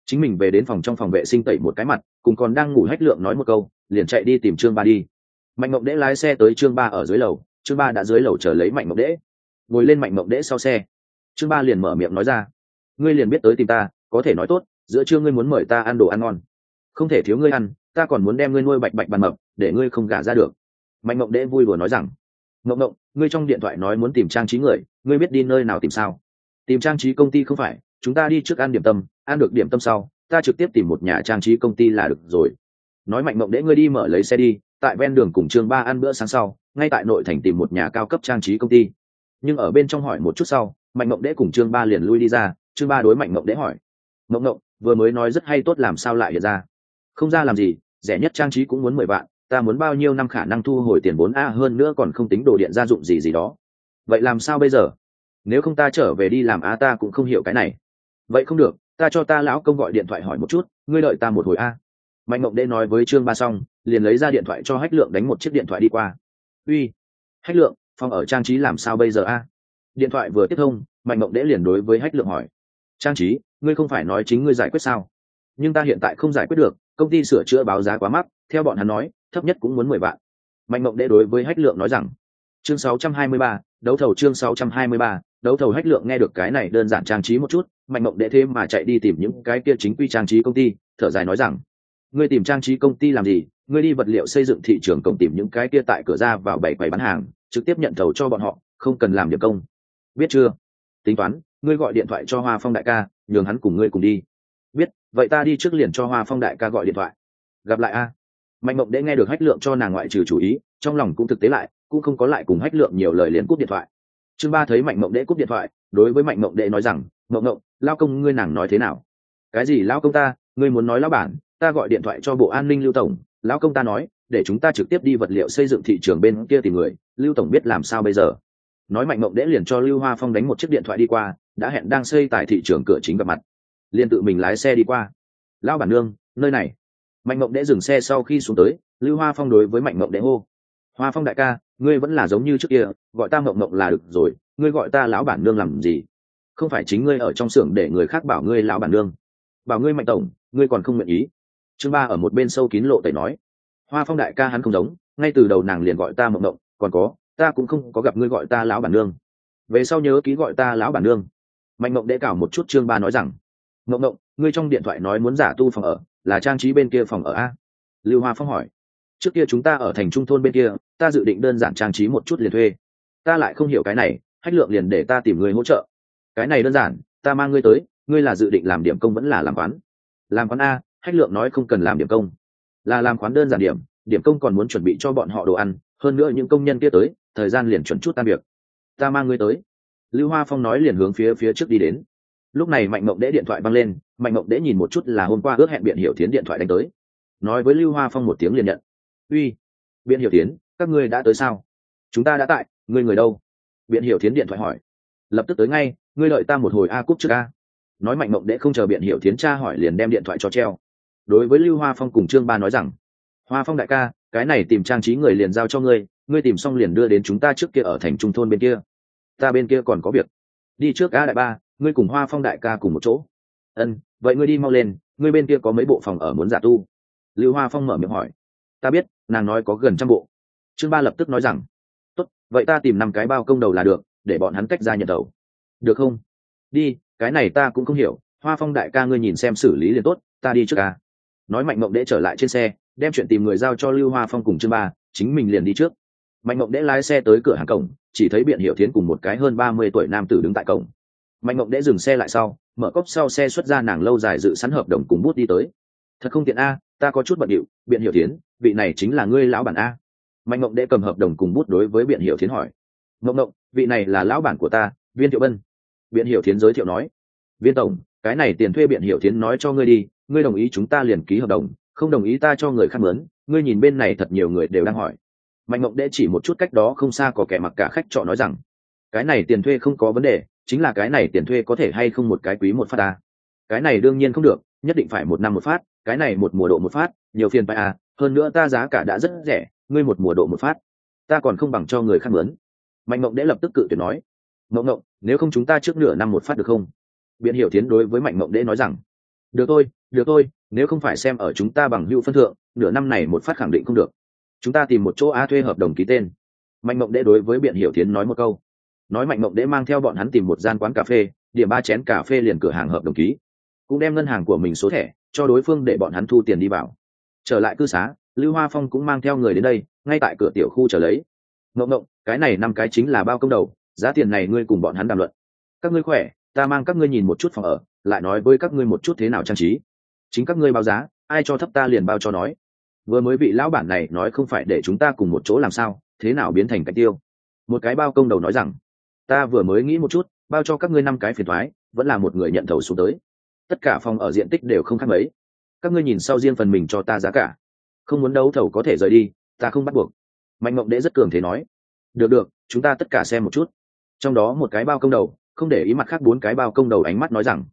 Chính mình về đến phòng trong phòng vệ sinh tẩy một cái mặt, cùng còn đang ngủ hách lượng nói một câu, liền chạy đi tìm trương ba đi. Mạnh mộng đễ lái xe tới trương ba ở dưới lầu. Trương ba đã dưới lầu chờ lấy mạnh mộng đễ. Ngồi lên mạnh mộng đễ sau xe. Trương ba liền mở miệng nói ra. Ngươi liền biết tới tìm ta, có thể nói tốt giữa trưa ngươi muốn mời ta ăn đồ ăn ngon. Không thể thiếu ngươi ăn, ta còn muốn đem ngươi nuôi bạch bạch bàn mập, để ngươi không gả ra được. Mạnh mộng đễ vui vừa nói rằng, mộng mộng, ngươi trong điện thoại nói muốn tìm trang trí người, ngươi biết đi nơi nào tìm sao? Tìm trang trí công ty không phải, chúng ta đi trước ăn điểm tâm, ăn được điểm tâm sau, ta trực tiếp tìm một nhà trang trí công ty là được rồi. Nói mạnh mộng đễ, ngươi đi mở lấy xe đi, tại ven đường cùng trương ba ăn bữa sáng sau, ngay tại nội thành tìm một nhà cao cấp trang trí công ty. Nhưng ở bên trong hỏi một chút sau, mạnh mộng đễ cùng trương ba liền lui đi ra, trương ba đối mạnh mộng đễ hỏi, mộng mộng vừa mới nói rất hay tốt làm sao lại hiện ra. Không ra làm gì, rẻ nhất trang trí cũng muốn mười vạn, ta muốn bao nhiêu năm khả năng thu hồi tiền vốn a hơn nữa còn không tính đồ điện gia dụng gì gì đó. Vậy làm sao bây giờ? Nếu không ta trở về đi làm a ta cũng không hiểu cái này. Vậy không được, ta cho ta lão công gọi điện thoại hỏi một chút, ngươi đợi ta một hồi a. Mạnh mộng đê nói với trương ba xong, liền lấy ra điện thoại cho hách lượng đánh một chiếc điện thoại đi qua. Uy, hách lượng, phòng ở trang trí làm sao bây giờ a? Điện thoại vừa tiếp thông, mạnh mộng đễ liền đối với hách lượng hỏi trang trí ngươi không phải nói chính ngươi giải quyết sao? Nhưng ta hiện tại không giải quyết được công ty sửa chữa báo giá quá mắc theo bọn hắn nói thấp nhất cũng muốn mười vạn. Mạnh mộng đệ đối với hách lượng nói rằng chương 623, đấu thầu chương 623, đấu thầu hách lượng nghe được cái này đơn giản trang trí một chút mạnh mộng đệ thêm mà chạy đi tìm những cái kia chính quy trang trí công ty thở dài nói rằng ngươi tìm trang trí công ty làm gì? Ngươi đi vật liệu xây dựng thị trường cộng tìm những cái kia tại cửa ra vào bảy quầy bán hàng trực tiếp nhận thầu cho bọn họ không cần làm điểm công. Biết chưa? Tính toán ngươi gọi điện thoại cho hoa phong đại ca, nhường hắn cùng ngươi cùng đi. Biết, vậy ta đi trước liền cho hoa phong đại ca gọi điện thoại. Gặp lại a. Mạnh mộng đệ nghe được hách lượng cho nàng ngoại trừ chủ ý, trong lòng cũng thực tế lại, cũng không có lại cùng hách lượng nhiều lời liền cúp điện thoại. Chương ba thấy mạnh mộng đệ cúp điện thoại, đối với mạnh mộng đệ nói rằng, mộng mộng lao công ngươi nàng nói thế nào? Cái gì lao công ta? Ngươi muốn nói lão bản, ta gọi điện thoại cho bộ an ninh lưu tổng, lão công ta nói, để chúng ta trực tiếp đi vật liệu xây dựng thị trường bên kia tìm người, lưu tổng biết làm sao bây giờ? Nói mạnh mộng đễ liền cho lưu hoa phong đánh một chiếc điện thoại đi qua, đã hẹn đang xây tại thị trường cửa chính gặp mặt. Liền tự mình lái xe đi qua. Lão bản nương, nơi này. Mạnh mộng đễ dừng xe sau khi xuống tới, lưu hoa phong đối với mạnh mộng đễ hô. Hoa phong đại ca, ngươi vẫn là giống như trước kia, gọi ta mộng mộng là được rồi, ngươi gọi ta lão bản nương làm gì? Không phải chính ngươi ở trong xưởng để người khác bảo ngươi lão bản nương. Bảo ngươi mạnh tổng, ngươi còn không nguyện ý. Chương ba ở một bên sâu kín lộ tẩy nói. Hoa phong đại ca hắn không giống, ngay từ đầu nàng liền gọi ta mộng mộng, còn có ta cũng không có gặp ngươi gọi ta lão bản nương. Về sau nhớ ký gọi ta lão bản nương. Mạnh mộng đệ cảo một chút chương ba nói rằng mộng mộng ngươi trong điện thoại nói muốn giả tu phòng ở, là trang trí bên kia phòng ở a? Lưu hoa phong hỏi, trước kia chúng ta ở thành trung thôn bên kia, ta dự định đơn giản trang trí một chút liền thuê. Ta lại không hiểu cái này, hách lượng liền để ta tìm người hỗ trợ. Cái này đơn giản, ta mang ngươi tới, ngươi là dự định làm điểm công vẫn là làm quán. Làm quán a, hách lượng nói không cần làm điểm công. Là làm quán đơn giản điểm điểm công còn muốn chuẩn bị cho bọn họ đồ ăn, hơn nữa những công nhân kia tới thời gian liền chuẩn chút tan việc. Ta mang ngươi tới. Lưu hoa phong nói liền hướng phía phía trước đi đến. Lúc này mạnh mộng đễ điện thoại băng lên, mạnh mộng đễ nhìn một chút là hôm qua ước hẹn biện hiểu tiến điện thoại đánh tới. Nói với lưu hoa phong một tiếng liền nhận. Uy, biện hiểu tiến các ngươi đã tới sao? Chúng ta đã tại, ngươi người đâu? Biện hiểu tiến điện thoại hỏi. Lập tức tới ngay, ngươi đợi ta một hồi a cúp trước a. Nói mạnh mộng đễ không chờ biện hiểu tiến tra hỏi liền đem điện thoại cho treo. Đối với lưu hoa phong cùng trương ba nói rằng, hoa phong đại ca, cái này tìm trang trí người liền giao cho ngươi ngươi tìm xong liền đưa đến chúng ta trước kia ở thành trung thôn bên kia. Ta bên kia còn có việc. Đi trước a đại ba, ngươi cùng hoa phong đại ca cùng một chỗ. Ân, vậy ngươi đi mau lên, ngươi bên kia có mấy bộ phòng ở muốn giả tu? Lưu hoa phong mở miệng hỏi. Ta biết, nàng nói có gần trăm bộ. Trương ba lập tức nói rằng, tốt, vậy ta tìm năm cái bao công đầu là được, để bọn hắn cách ra nhận đầu. Được không? Đi, cái này ta cũng không hiểu. Hoa phong đại ca ngươi nhìn xem xử lý liền tốt, ta đi trước ca nói mạnh mộng đễ trở lại trên xe, đem chuyện tìm người giao cho lưu hoa phong cùng trương ba, chính mình liền đi trước mạnh mộng đễ lái xe tới cửa hàng cổng, chỉ thấy biện hiệu thiến cùng một cái hơn ba mươi tuổi nam tử đứng tại cổng. Mạnh mộng đễ dừng xe lại sau, mở cốc sau xe xuất ra nàng lâu dài dự sẵn hợp đồng cùng bút đi tới. Thật không tiện a, ta có chút bận điệu, biện hiệu thiến, vị này chính là ngươi lão bản a. Mạnh mộng đễ cầm hợp đồng cùng bút đối với biện hiệu thiến hỏi. Mộng mộng vị này là lão bản của ta, viên thiệu bân. Biện hiệu thiến giới thiệu nói. Viên tổng, cái này tiền thuê biện hiệu thiến nói cho ngươi đi, ngươi đồng ý chúng ta liền ký hợp đồng, không đồng ý ta cho người khác mướn, ngươi nhìn bên này thật nhiều người đều đang hỏi mạnh mộng đệ chỉ một chút cách đó không xa có kẻ mặc cả khách trọ nói rằng, cái này tiền thuê không có vấn đề, chính là cái này tiền thuê có thể hay không một cái quý một phát à. cái này đương nhiên không được, nhất định phải một năm một phát, cái này một mùa độ một phát, nhiều phiền phải à? Hơn nữa ta giá cả đã rất rẻ, ngươi một mùa độ một phát, ta còn không bằng cho người khác mướn. Mạnh mộng đệ lập tức cự tuyệt nói mộng mộng nếu không chúng ta trước nửa năm một phát được không? Biện hiểu tiến đối với mạnh mộng đệ nói rằng, được thôi được thôi, nếu không phải xem ở chúng ta bằng hữu phân thượng, nửa năm này một phát khẳng định không được chúng ta tìm một chỗ a thuê hợp đồng ký tên. Mạnh mộng đễ đối với biện hiểu tiến nói một câu. Nói mạnh mộng đễ mang theo bọn hắn tìm một gian quán cà phê, điểm ba chén cà phê liền cửa hàng hợp đồng ký. Cũng đem ngân hàng của mình số thẻ cho đối phương để bọn hắn thu tiền đi vào. Trở lại cư xá, lưu hoa phong cũng mang theo người đến đây, ngay tại cửa tiểu khu trở lấy. Mộng mộng cái này năm cái chính là bao công đầu, giá tiền này ngươi cùng bọn hắn đàm luận. Các ngươi khỏe, ta mang các ngươi nhìn một chút phòng ở, lại nói với các ngươi một chút thế nào trang trí. Chính các ngươi báo giá, ai cho thấp ta liền bao cho nói vừa mới vị lão bản này nói không phải để chúng ta cùng một chỗ làm sao, thế nào biến thành cái tiêu? Một cái bao công đầu nói rằng, ta vừa mới nghĩ một chút, bao cho các ngươi năm cái phiền thoái, vẫn là một người nhận thầu xuống tới. Tất cả phòng ở diện tích đều không khác mấy. Các ngươi nhìn sau riêng phần mình cho ta giá cả. Không muốn đấu thầu có thể rời đi, ta không bắt buộc. Mạnh mộng đễ rất cường thế nói, được được, chúng ta tất cả xem một chút. Trong đó một cái bao công đầu, không để ý mặt khác bốn cái bao công đầu ánh mắt nói rằng,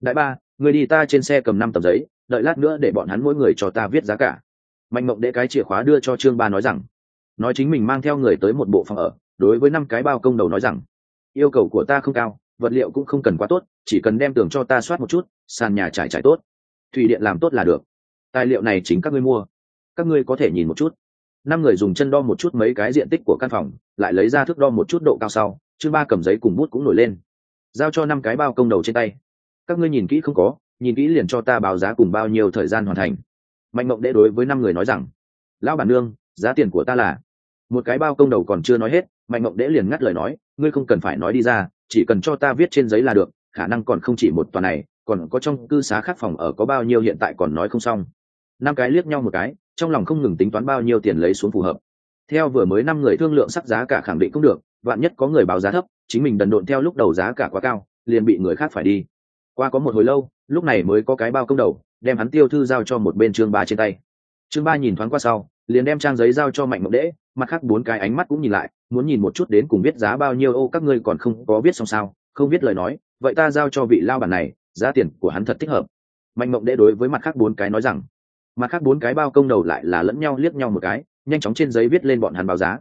đại ba người đi ta trên xe cầm năm tờ giấy, đợi lát nữa để bọn hắn mỗi người cho ta viết giá cả mạnh mộng đệ cái chìa khóa đưa cho trương ba nói rằng, nói chính mình mang theo người tới một bộ phòng ở, đối với năm cái bao công đầu nói rằng, yêu cầu của ta không cao, vật liệu cũng không cần quá tốt, chỉ cần đem tường cho ta soát một chút, sàn nhà trải trải tốt, thủy điện làm tốt là được. Tài liệu này chính các ngươi mua, các ngươi có thể nhìn một chút. Năm người dùng chân đo một chút mấy cái diện tích của căn phòng, lại lấy ra thước đo một chút độ cao sau chương ba cầm giấy cùng bút cũng nổi lên, giao cho năm cái bao công đầu trên tay. Các ngươi nhìn kỹ không có, nhìn kỹ liền cho ta báo giá cùng bao nhiêu thời gian hoàn thành mạnh mộng đệ đối với năm người nói rằng, lão bản nương, giá tiền của ta là một cái bao công đầu còn chưa nói hết, mạnh mộng đệ liền ngắt lời nói, ngươi không cần phải nói đi ra, chỉ cần cho ta viết trên giấy là được, khả năng còn không chỉ một tòa này, còn có trong cư xá khác phòng ở có bao nhiêu hiện tại còn nói không xong. Năm cái liếc nhau một cái, trong lòng không ngừng tính toán bao nhiêu tiền lấy xuống phù hợp. Theo vừa mới năm người thương lượng sắc giá cả khẳng định không được, vạn nhất có người báo giá thấp, chính mình đần độn theo lúc đầu giá cả quá cao, liền bị người khác phải đi. Qua có một hồi lâu, lúc này mới có cái bao công đầu đem hắn tiêu thư giao cho một bên chương ba trên tay. Chương ba nhìn thoáng qua sau, liền đem trang giấy giao cho mạnh mộng đễ, mặt khác bốn cái ánh mắt cũng nhìn lại, muốn nhìn một chút đến cùng biết giá bao nhiêu, ô, các ngươi còn không có biết xong sao? Không biết lời nói, vậy ta giao cho vị lao bản này, giá tiền của hắn thật thích hợp. Mạnh mộng đễ đối với mặt khác bốn cái nói rằng, mặt khác bốn cái bao công đầu lại là lẫn nhau liếc nhau một cái, nhanh chóng trên giấy viết lên bọn hắn báo giá.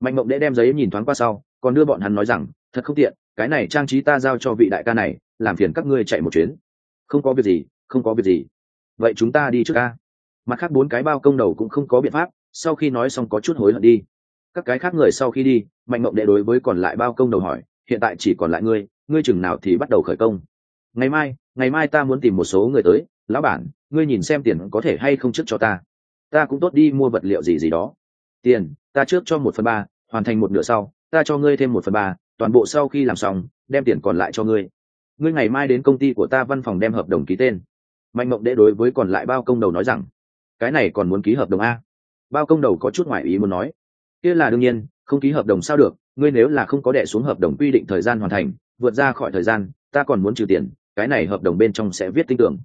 Mạnh mộng đễ đem giấy nhìn thoáng qua sau, còn đưa bọn hắn nói rằng, thật không tiện, cái này trang trí ta giao cho vị đại ca này, làm phiền các ngươi chạy một chuyến. Không có việc gì, không có việc gì vậy chúng ta đi trước ca mặt khác bốn cái bao công đầu cũng không có biện pháp, sau khi nói xong có chút hối hận đi. Các cái khác người sau khi đi, mạnh mộng đệ đối với còn lại bao công đầu hỏi, hiện tại chỉ còn lại ngươi ngươi chừng nào thì bắt đầu khởi công? Ngày mai ngày mai ta muốn tìm một số người tới, lão bản, ngươi nhìn xem tiền có thể hay không trước cho ta. Ta cũng tốt đi mua vật liệu gì gì đó. Tiền, ta trước cho một phần ba, hoàn thành một nửa sau, ta cho ngươi thêm một phần ba, toàn bộ sau khi làm xong, đem tiền còn lại cho ngươi. Ngươi ngày mai đến công ty của ta văn phòng đem hợp đồng ký tên mạnh mộng đệ đối với còn lại bao công đầu nói rằng, cái này còn muốn ký hợp đồng a? Bao công đầu có chút ngoại ý muốn nói, kia là đương nhiên, không ký hợp đồng sao được, ngươi nếu là không có đệ xuống hợp đồng quy định thời gian hoàn thành, vượt ra khỏi thời gian, ta còn muốn trừ tiền, cái này hợp đồng bên trong sẽ viết tinh tưởng.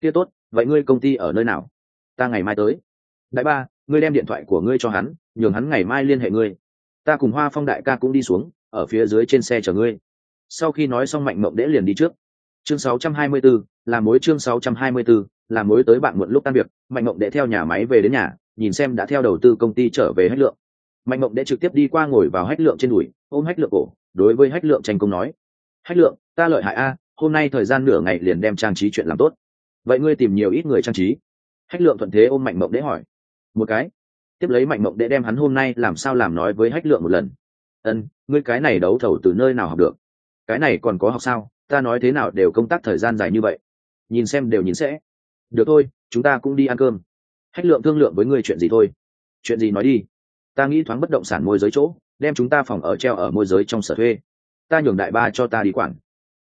Kia tốt, vậy ngươi công ty ở nơi nào? Ta ngày mai tới. Đại ba, ngươi đem điện thoại của ngươi cho hắn, nhường hắn ngày mai liên hệ ngươi. Ta cùng hoa phong đại ca cũng đi xuống, ở phía dưới trên xe chở ngươi. Sau khi nói xong mạnh mộng đễ liền đi trước chương 624, là mối chương 624, là mối tới bạn muộn lúc tan việc. Mạnh mộng đệ theo nhà máy về đến nhà nhìn xem đã theo đầu tư công ty trở về hách lượng. Mạnh mộng đệ trực tiếp đi qua ngồi vào hách lượng trên đùi ôm hách lượng cổ đối với hách lượng tranh công nói hách lượng ta lợi hại a hôm nay thời gian nửa ngày liền đem trang trí chuyện làm tốt. Vậy ngươi tìm nhiều ít người trang trí. Hách lượng thuận thế ôm mạnh mộng đệ hỏi một cái. Tiếp lấy mạnh mộng đệ đem hắn hôm nay làm sao làm nói với hách lượng một lần ân ngươi cái này đấu thầu từ nơi nào học được? Cái này còn có học sao? Ta nói thế nào đều công tác thời gian dài như vậy. Nhìn xem đều nhìn sẽ. Được thôi, chúng ta cũng đi ăn cơm. Hách lượng thương lượng với ngươi chuyện gì thôi. Chuyện gì nói đi. Ta nghĩ thoáng bất động sản môi giới chỗ, đem chúng ta phòng ở treo ở môi giới trong sở thuê. Ta nhường đại ba cho ta đi quản.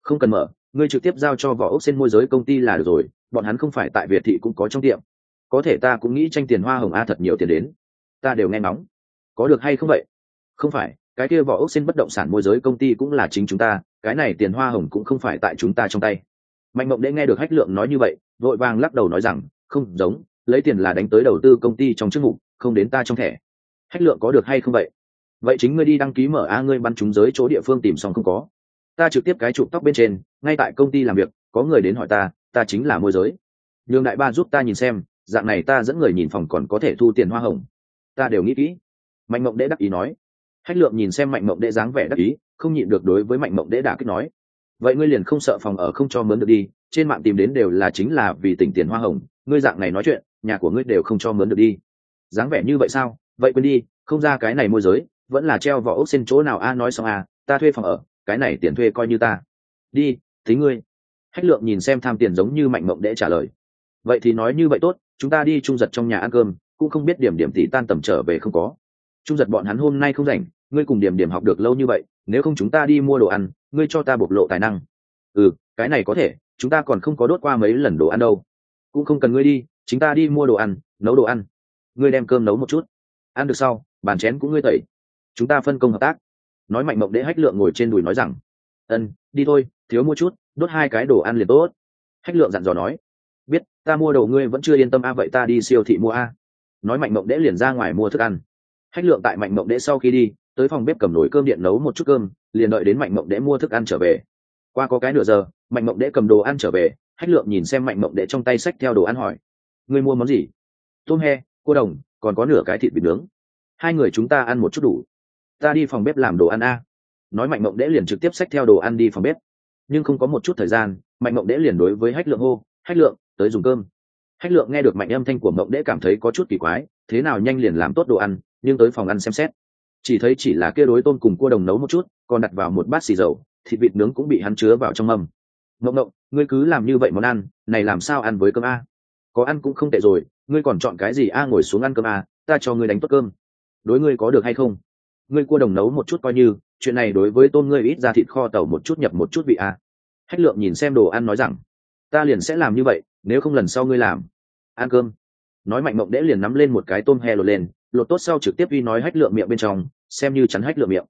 Không cần mở, ngươi trực tiếp giao cho vỏ ốc xin môi giới công ty là được rồi, bọn hắn không phải tại việt thị cũng có trong tiệm. Có thể ta cũng nghĩ tranh tiền hoa hồng a thật nhiều tiền đến. Ta đều nghe nóng có được hay không vậy? Không phải, cái kia vỏ ốc xin bất động sản môi giới công ty cũng là chính chúng ta cái này tiền hoa hồng cũng không phải tại chúng ta trong tay. Mạnh mộng đễ nghe được hách lượng nói như vậy, vội vàng lắc đầu nói rằng, không giống, lấy tiền là đánh tới đầu tư công ty trong chức mục, không đến ta trong thẻ. Hách lượng có được hay không vậy? Vậy chính ngươi đi đăng ký mở a, ngươi bắn trúng giới chỗ địa phương tìm xong không có. Ta trực tiếp cái chụp tóc bên trên, ngay tại công ty làm việc, có người đến hỏi ta ta chính là môi giới. Nhường đại ba giúp ta nhìn xem, dạng này ta dẫn người nhìn phòng còn có thể thu tiền hoa hồng. Ta đều nghĩ kỹ. Mạnh mộng đễ đắc ý nói hách lượng nhìn xem mạnh mộng đệ dáng vẻ đắc ý, không nhịn được đối với mạnh mộng đệ đả kích nói, vậy ngươi liền không sợ phòng ở không cho mướn được đi, trên mạng tìm đến đều là chính là vì tỉnh tiền hoa hồng, ngươi dạng này nói chuyện, nhà của ngươi đều không cho mướn được đi. Dáng vẻ như vậy sao? Vậy quên đi, không ra cái này môi giới, vẫn là treo vỏ ốc xin chỗ nào a, nói xong a ta thuê phòng ở, cái này tiền thuê coi như ta. Đi, tính ngươi. Hách lượng nhìn xem tham tiền giống như mạnh mộng đệ trả lời, vậy thì nói như vậy tốt, chúng ta đi trung giật trong nhà ăn cơm, cũng không biết điểm điểm tỷ tan tầm trở về không có. Trung giật bọn hắn hôm nay không rảnh ngươi cùng điểm điểm học được lâu như vậy, nếu không chúng ta đi mua đồ ăn, ngươi cho ta bộc lộ tài năng. Ừ cái này có thể, chúng ta còn không có đốt qua mấy lần đồ ăn đâu. Cũng không cần ngươi đi chúng ta đi mua đồ ăn, nấu đồ ăn. Ngươi đem cơm nấu một chút. Ăn được sau, bàn chén cũng ngươi tẩy. Chúng ta phân công hợp tác. Nói mạnh mộng đễ hách lượng ngồi trên đùi nói rằng, ân, đi thôi, thiếu mua chút, đốt hai cái đồ ăn liền tốt. Hách lượng dặn dò nói, biết, ta mua đồ ngươi vẫn chưa yên tâm a, vậy ta đi siêu thị mua a. Nói mạnh mộng đễ liền ra ngoài mua thức ăn. Hách lượng tại mạnh mộng đễ sau khi đi tới phòng bếp cầm nồi cơm điện nấu một chút cơm, liền đợi đến mạnh mộng đệ mua thức ăn trở về. Qua có cái nửa giờ, mạnh mộng đệ cầm đồ ăn trở về, hách lượng nhìn xem mạnh mộng đệ trong tay sách theo đồ ăn hỏi, ngươi mua món gì? Tôm he cô đồng, còn có nửa cái thịt vịt nướng. Hai người chúng ta ăn một chút đủ. Ta đi phòng bếp làm đồ ăn a. Nói mạnh mộng đệ liền trực tiếp xách theo đồ ăn đi phòng bếp. Nhưng không có một chút thời gian, mạnh mộng đễ liền đối với hách lượng hô, hách lượng, tới dùng cơm. Hách lượng nghe được mạnh âm thanh của mộng đễ cảm thấy có chút kỳ quái, thế nào nhanh liền làm tốt đồ ăn, nhưng tới phòng ăn xem xét chỉ thấy chỉ là kia đối tôm cùng cua đồng nấu một chút, còn đặt vào một bát xì dầu, thịt vịt nướng cũng bị hắn chứa vào trong mâm. Ngộng ngộng, ngươi cứ làm như vậy món ăn, này làm sao ăn với cơm a? Có ăn cũng không tệ rồi, ngươi còn chọn cái gì a ngồi xuống ăn cơm a, ta cho ngươi đánh tốt cơm. Đối ngươi có được hay không? Ngươi cua đồng nấu một chút coi như, chuyện này đối với tôm ngươi ít ra thịt kho tàu một chút nhập một chút vị a. Hách lượng nhìn xem đồ ăn nói rằng, ta liền sẽ làm như vậy, nếu không lần sau ngươi làm. Ăn cơm. Nói mạnh mộng đễ liền nắm lên một cái tôm he lột lên lột tốt sau trực tiếp uy nói hách lượng miệng bên trong, xem như chắn hách lượng miệng.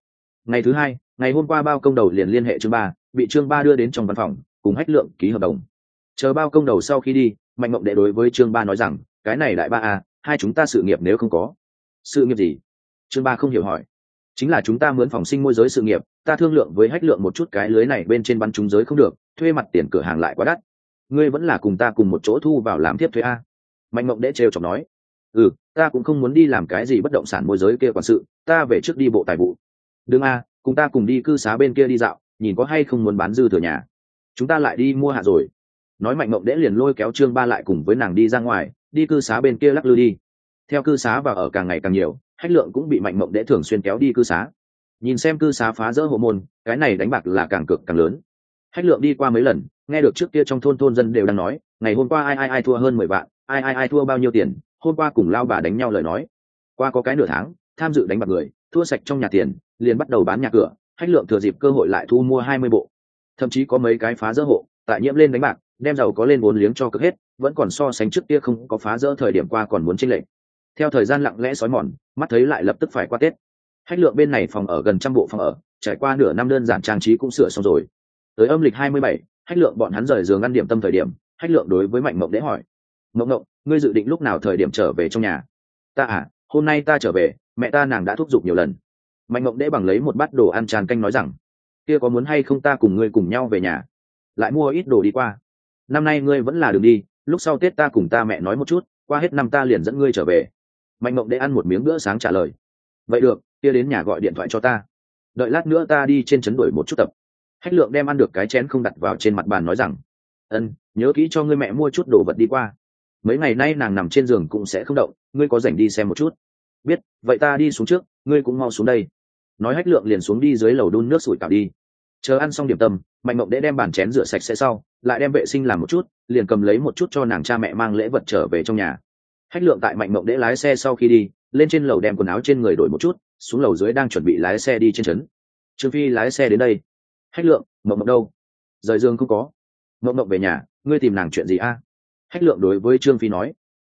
Ngày thứ hai, ngày hôm qua bao công đầu liền liên hệ chương ba, bị chương ba đưa đến trong văn phòng, cùng hách lượng ký hợp đồng. Chờ bao công đầu sau khi đi, mạnh mộng đệ đối với chương ba nói rằng, cái này đại ba a, hai chúng ta sự nghiệp nếu không có. Sự nghiệp gì? Chương ba không hiểu hỏi. Chính là chúng ta mướn phòng sinh môi giới sự nghiệp, ta thương lượng với hách lượng một chút cái lưới này bên trên bắn trúng giới không được, thuê mặt tiền cửa hàng lại quá đắt. Ngươi vẫn là cùng ta cùng một chỗ thu vào làm tiếp thuế a. Mạnh mộng đệ trêu chọc nói. Ừ ta cũng không muốn đi làm cái gì bất động sản môi giới kia quản sự, ta về trước đi bộ tài vụ. Đương a, cùng ta cùng đi cư xá bên kia đi dạo, nhìn có hay không muốn bán dư thừa nhà. Chúng ta lại đi mua hạ rồi. Nói mạnh mộng đễ liền lôi kéo trương ba lại cùng với nàng đi ra ngoài, đi cư xá bên kia lắc lư đi. Theo cư xá và ở càng ngày càng nhiều, hách lượng cũng bị mạnh mộng đễ thường xuyên kéo đi cư xá. Nhìn xem cư xá phá rỡ hộ môn, cái này đánh bạc là càng cực càng lớn. Hách lượng đi qua mấy lần, nghe được trước kia trong thôn thôn dân đều đang nói, ngày hôm qua ai ai ai thua hơn mười vạn, ai ai ai thua bao nhiêu tiền hôm qua cùng lao bà đánh nhau lời nói. Qua có cái nửa tháng, tham dự đánh bạc người, thua sạch trong nhà tiền, liền bắt đầu bán nhà cửa, hách lượng thừa dịp cơ hội lại thu mua hai mươi bộ. Thậm chí có mấy cái phá dỡ hộ, tại nhiễm lên đánh bạc, đem giàu có lên vốn liếng cho cực hết, vẫn còn so sánh trước kia không có phá dỡ thời điểm qua còn muốn tranh lệch. Theo thời gian lặng lẽ xói mòn, mắt thấy lại lập tức phải qua tết. Hách lượng bên này phòng ở gần trăm bộ phòng ở, trải qua nửa năm đơn giản trang trí cũng sửa xong rồi. Tới âm lịch hai mươi bảy, hách lượng bọn hắn rời giường ăn điểm tâm thời điểm, hách lượng đối với mạnh mộng đễ hỏi. Mộng mộng ngươi dự định lúc nào thời điểm trở về trong nhà? Ta à hôm nay ta trở về, mẹ ta nàng đã thúc giục nhiều lần. Mạnh mộng đễ bằng lấy một bát đồ ăn tràn canh nói rằng, kia có muốn hay không ta cùng ngươi cùng nhau về nhà? Lại mua ít đồ đi qua. Năm nay ngươi vẫn là đường đi, lúc sau tết ta cùng ta mẹ nói một chút, qua hết năm ta liền dẫn ngươi trở về. Mạnh mộng đễ ăn một miếng bữa sáng trả lời, vậy được, kia đến nhà gọi điện thoại cho ta. Đợi lát nữa ta đi trên chấn đuổi một chút tập. Hách lượng đem ăn được cái chén không đặt vào trên mặt bàn nói rằng, ân, nhớ kỹ cho ngươi mẹ mua chút đồ vật đi qua mấy ngày nay nàng nằm trên giường cũng sẽ không động, ngươi có rảnh đi xem một chút. Biết, vậy ta đi xuống trước, ngươi cũng mau xuống đây. Nói hách lượng liền xuống đi dưới lầu đun nước sủi cảo đi. Chờ ăn xong điểm tâm, mạnh mộng đễ đem bàn chén rửa sạch sẽ sau, lại đem vệ sinh làm một chút, liền cầm lấy một chút cho nàng cha mẹ mang lễ vật trở về trong nhà. Hách lượng tại mạnh mộng đễ lái xe sau khi đi, lên trên lầu đem quần áo trên người đổi một chút, xuống lầu dưới đang chuẩn bị lái xe đi trên trấn. Trương phi lái xe đến đây. Hách lượng, mộng mộng đâu? Rời dương không có. Mộng mộng về nhà, ngươi tìm nàng chuyện gì a? Hách lượng đối với trương phi nói,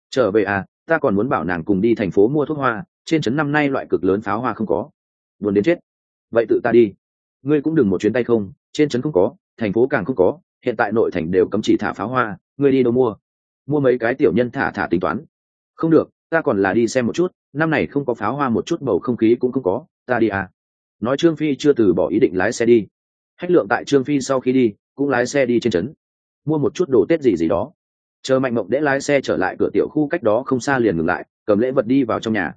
trở về à ta còn muốn bảo nàng cùng đi thành phố mua thuốc hoa, trên trấn năm nay loại cực lớn pháo hoa không có. Buồn đến chết. Vậy tự ta đi. Ngươi cũng đừng một chuyến tay không, trên trấn không có, thành phố càng không có, hiện tại nội thành đều cấm chỉ thả pháo hoa, ngươi đi đâu mua? Mua mấy cái tiểu nhân thả thả tính toán. Không được, ta còn là đi xem một chút, năm này không có pháo hoa một chút bầu không khí cũng không có, ta đi à. Nói trương phi chưa từ bỏ ý định lái xe đi. Hách lượng tại trương phi sau khi đi, cũng lái xe đi trên trấn. Mua một chút đồ tết gì gì đó chờ mạnh mộng đễ lái xe trở lại cửa tiểu khu cách đó không xa liền ngừng lại, cầm lễ vật đi vào trong nhà.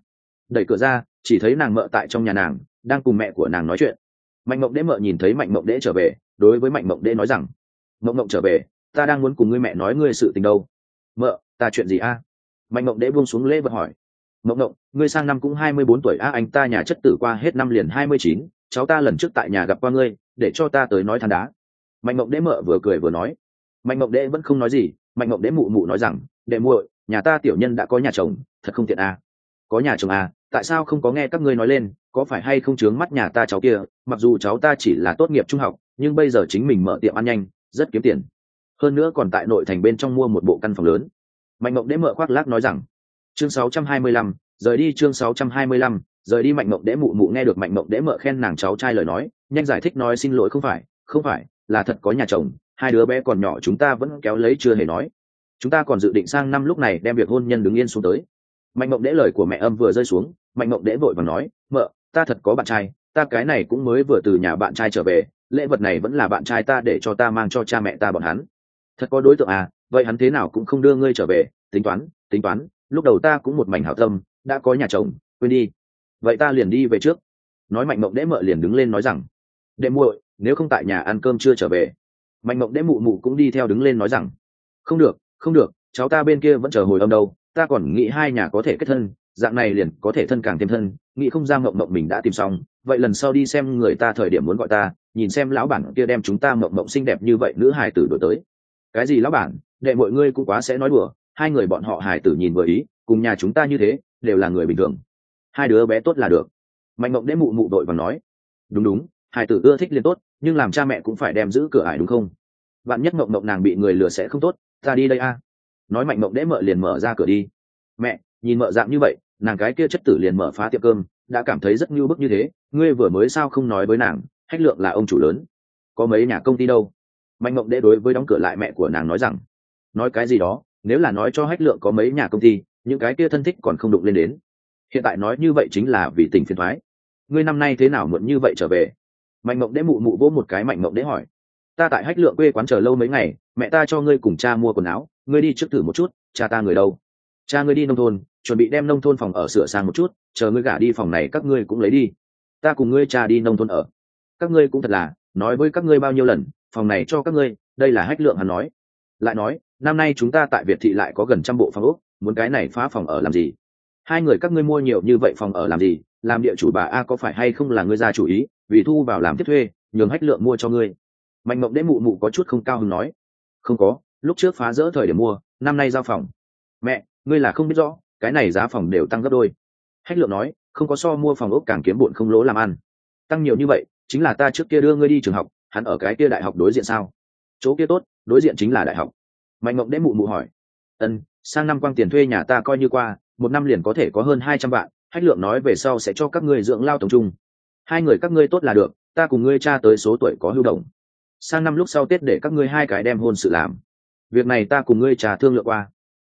Đẩy cửa ra, chỉ thấy nàng mợ tại trong nhà nàng, đang cùng mẹ của nàng nói chuyện. Mạnh mộng đễ mợ nhìn thấy mạnh mộng đễ trở về, đối với mạnh mộng đễ nói rằng, mộng mộng trở về, ta đang muốn cùng ngươi mẹ nói ngươi sự tình đâu. Mợ, ta chuyện gì a? Mạnh mộng đễ buông xuống lễ vật hỏi. Mộng mộng, ngươi sang năm cũng hai mươi bốn tuổi a, anh ta nhà chất tử qua hết năm liền hai mươi chín, cháu ta lần trước tại nhà gặp qua ngươi, để cho ta tới nói than đá. Mạnh mộng đễ mợ vừa cười vừa nói. Mạnh mộng đễ vẫn không nói gì mạnh mộng đế mụ mụ nói rằng đệ muội nhà ta tiểu nhân đã có nhà chồng thật không tiện à? có nhà chồng à? tại sao không có nghe các ngươi nói lên có phải hay không chướng mắt nhà ta cháu kia mặc dù cháu ta chỉ là tốt nghiệp trung học nhưng bây giờ chính mình mở tiệm ăn nhanh rất kiếm tiền hơn nữa còn tại nội thành bên trong mua một bộ căn phòng lớn mạnh mộng đế mợ khoác lác nói rằng chương 625, rời đi chương 625, rời đi mạnh mộng đế mụ mụ nghe được mạnh mộng đế mợ khen nàng cháu trai lời nói nhanh giải thích nói xin lỗi không phải không phải là thật có nhà chồng hai đứa bé còn nhỏ chúng ta vẫn kéo lấy chưa hề nói. Chúng ta còn dự định sang năm lúc này đem việc hôn nhân đứng yên xuống tới. Mạnh mộng đễ lời của mẹ âm vừa rơi xuống, mạnh mộng đễ vội và nói, mợ, ta thật có bạn trai, ta cái này cũng mới vừa từ nhà bạn trai trở về, lễ vật này vẫn là bạn trai ta để cho ta mang cho cha mẹ ta bọn hắn. Thật có đối tượng à vậy hắn thế nào cũng không đưa ngươi trở về, tính toán tính toán, lúc đầu ta cũng một mảnh hảo tâm, đã có nhà chồng, quên đi. Vậy ta liền đi về trước. Nói mạnh mộng đễ mợ liền đứng lên nói rằng, đệ muội, nếu không tại nhà ăn cơm chưa trở về mạnh mộng đễ mụ mụ cũng đi theo đứng lên nói rằng, không được không được, cháu ta bên kia vẫn chờ hồi âm đâu, ta còn nghĩ hai nhà có thể kết thân, dạng này liền có thể thân càng thêm thân, nghĩ không ra mộng mộng mình đã tìm xong, vậy lần sau đi xem người ta thời điểm muốn gọi ta, nhìn xem lão bản kia đem chúng ta mộng mộng xinh đẹp như vậy nữ hài tử đổi tới. Cái gì lão bản, đệ mọi ngươi cũng quá sẽ nói đùa, hai người bọn họ hài tử nhìn vừa ý, cùng nhà chúng ta như thế, đều là người bình thường. Hai đứa bé tốt là được. Mạnh mộng đễ mụ mụ đội và nói, đúng đúng, hài tử ưa thích liền tốt nhưng làm cha mẹ cũng phải đem giữ cửa ải đúng không? Bạn nhất mộng mộng nàng bị người lừa sẽ không tốt, ta đi đây a. Nói mạnh mộng đễ mợ liền mở ra cửa đi. Mẹ, nhìn mợ dạng như vậy, nàng cái kia chất tử liền mở phá tiệm cơm, đã cảm thấy rất ngưu bức như thế, ngươi vừa mới sao không nói với nàng, hách lượng là ông chủ lớn. Có mấy nhà công ty đâu? Mạnh mộng đễ đối với đóng cửa lại mẹ của nàng nói rằng, nói cái gì đó, nếu là nói cho hách lượng có mấy nhà công ty, những cái kia thân thích còn không đụng lên đến. Hiện tại nói như vậy chính là vì tình phiền thoái. Ngươi năm nay thế nào muộn như vậy trở về? Mạnh mộng đễ mụ mụ vỗ một cái mạnh mộng đễ hỏi, ta tại hách lượng quê quán chờ lâu mấy ngày, mẹ ta cho ngươi cùng cha mua quần áo, ngươi đi trước thử một chút, cha ta người đâu? Cha ngươi đi nông thôn, chuẩn bị đem nông thôn phòng ở sửa sang một chút, chờ ngươi gả đi phòng này các ngươi cũng lấy đi. Ta cùng ngươi cha đi nông thôn ở. Các ngươi cũng thật là, nói với các ngươi bao nhiêu lần, phòng này cho các ngươi, đây là hách lượng hắn nói. Lại nói, năm nay chúng ta tại việt thị lại có gần trăm bộ phòng ốc, muốn cái này phá phòng ở làm gì? Hai người các ngươi mua nhiều như vậy phòng ở làm gì? Làm địa chủ bà a có phải hay không là ngươi ra chủ ý? Vì thu vào làm tiếp thuê, nhường hách lượng mua cho ngươi. Mạnh mộng đế mụ mụ có chút không cao hứng nói. Không có, lúc trước phá rỡ thời điểm mua, năm nay giao phòng. Mẹ, ngươi là không biết rõ, cái này giá phòng đều tăng gấp đôi. Hách lượng nói, không có so mua phòng ốc càng kiếm bụn không lỗ làm ăn. Tăng nhiều như vậy, chính là ta trước kia đưa ngươi đi trường học, hắn ở cái kia đại học đối diện sao? Chỗ kia tốt, đối diện chính là đại học. Mạnh mộng đế mụ mụ hỏi. Ân, sang năm quang tiền thuê nhà ta coi như qua, một năm liền có thể có hơn hai trăm vạn. Hách lượng nói về sau sẽ cho các ngươi dưỡng lao tổng trung hai người các ngươi tốt là được, ta cùng ngươi cha tới số tuổi có hưu đồng sang năm lúc sau tết để các ngươi hai cái đem hôn sự làm. Việc này ta cùng ngươi trà thương lượng qua.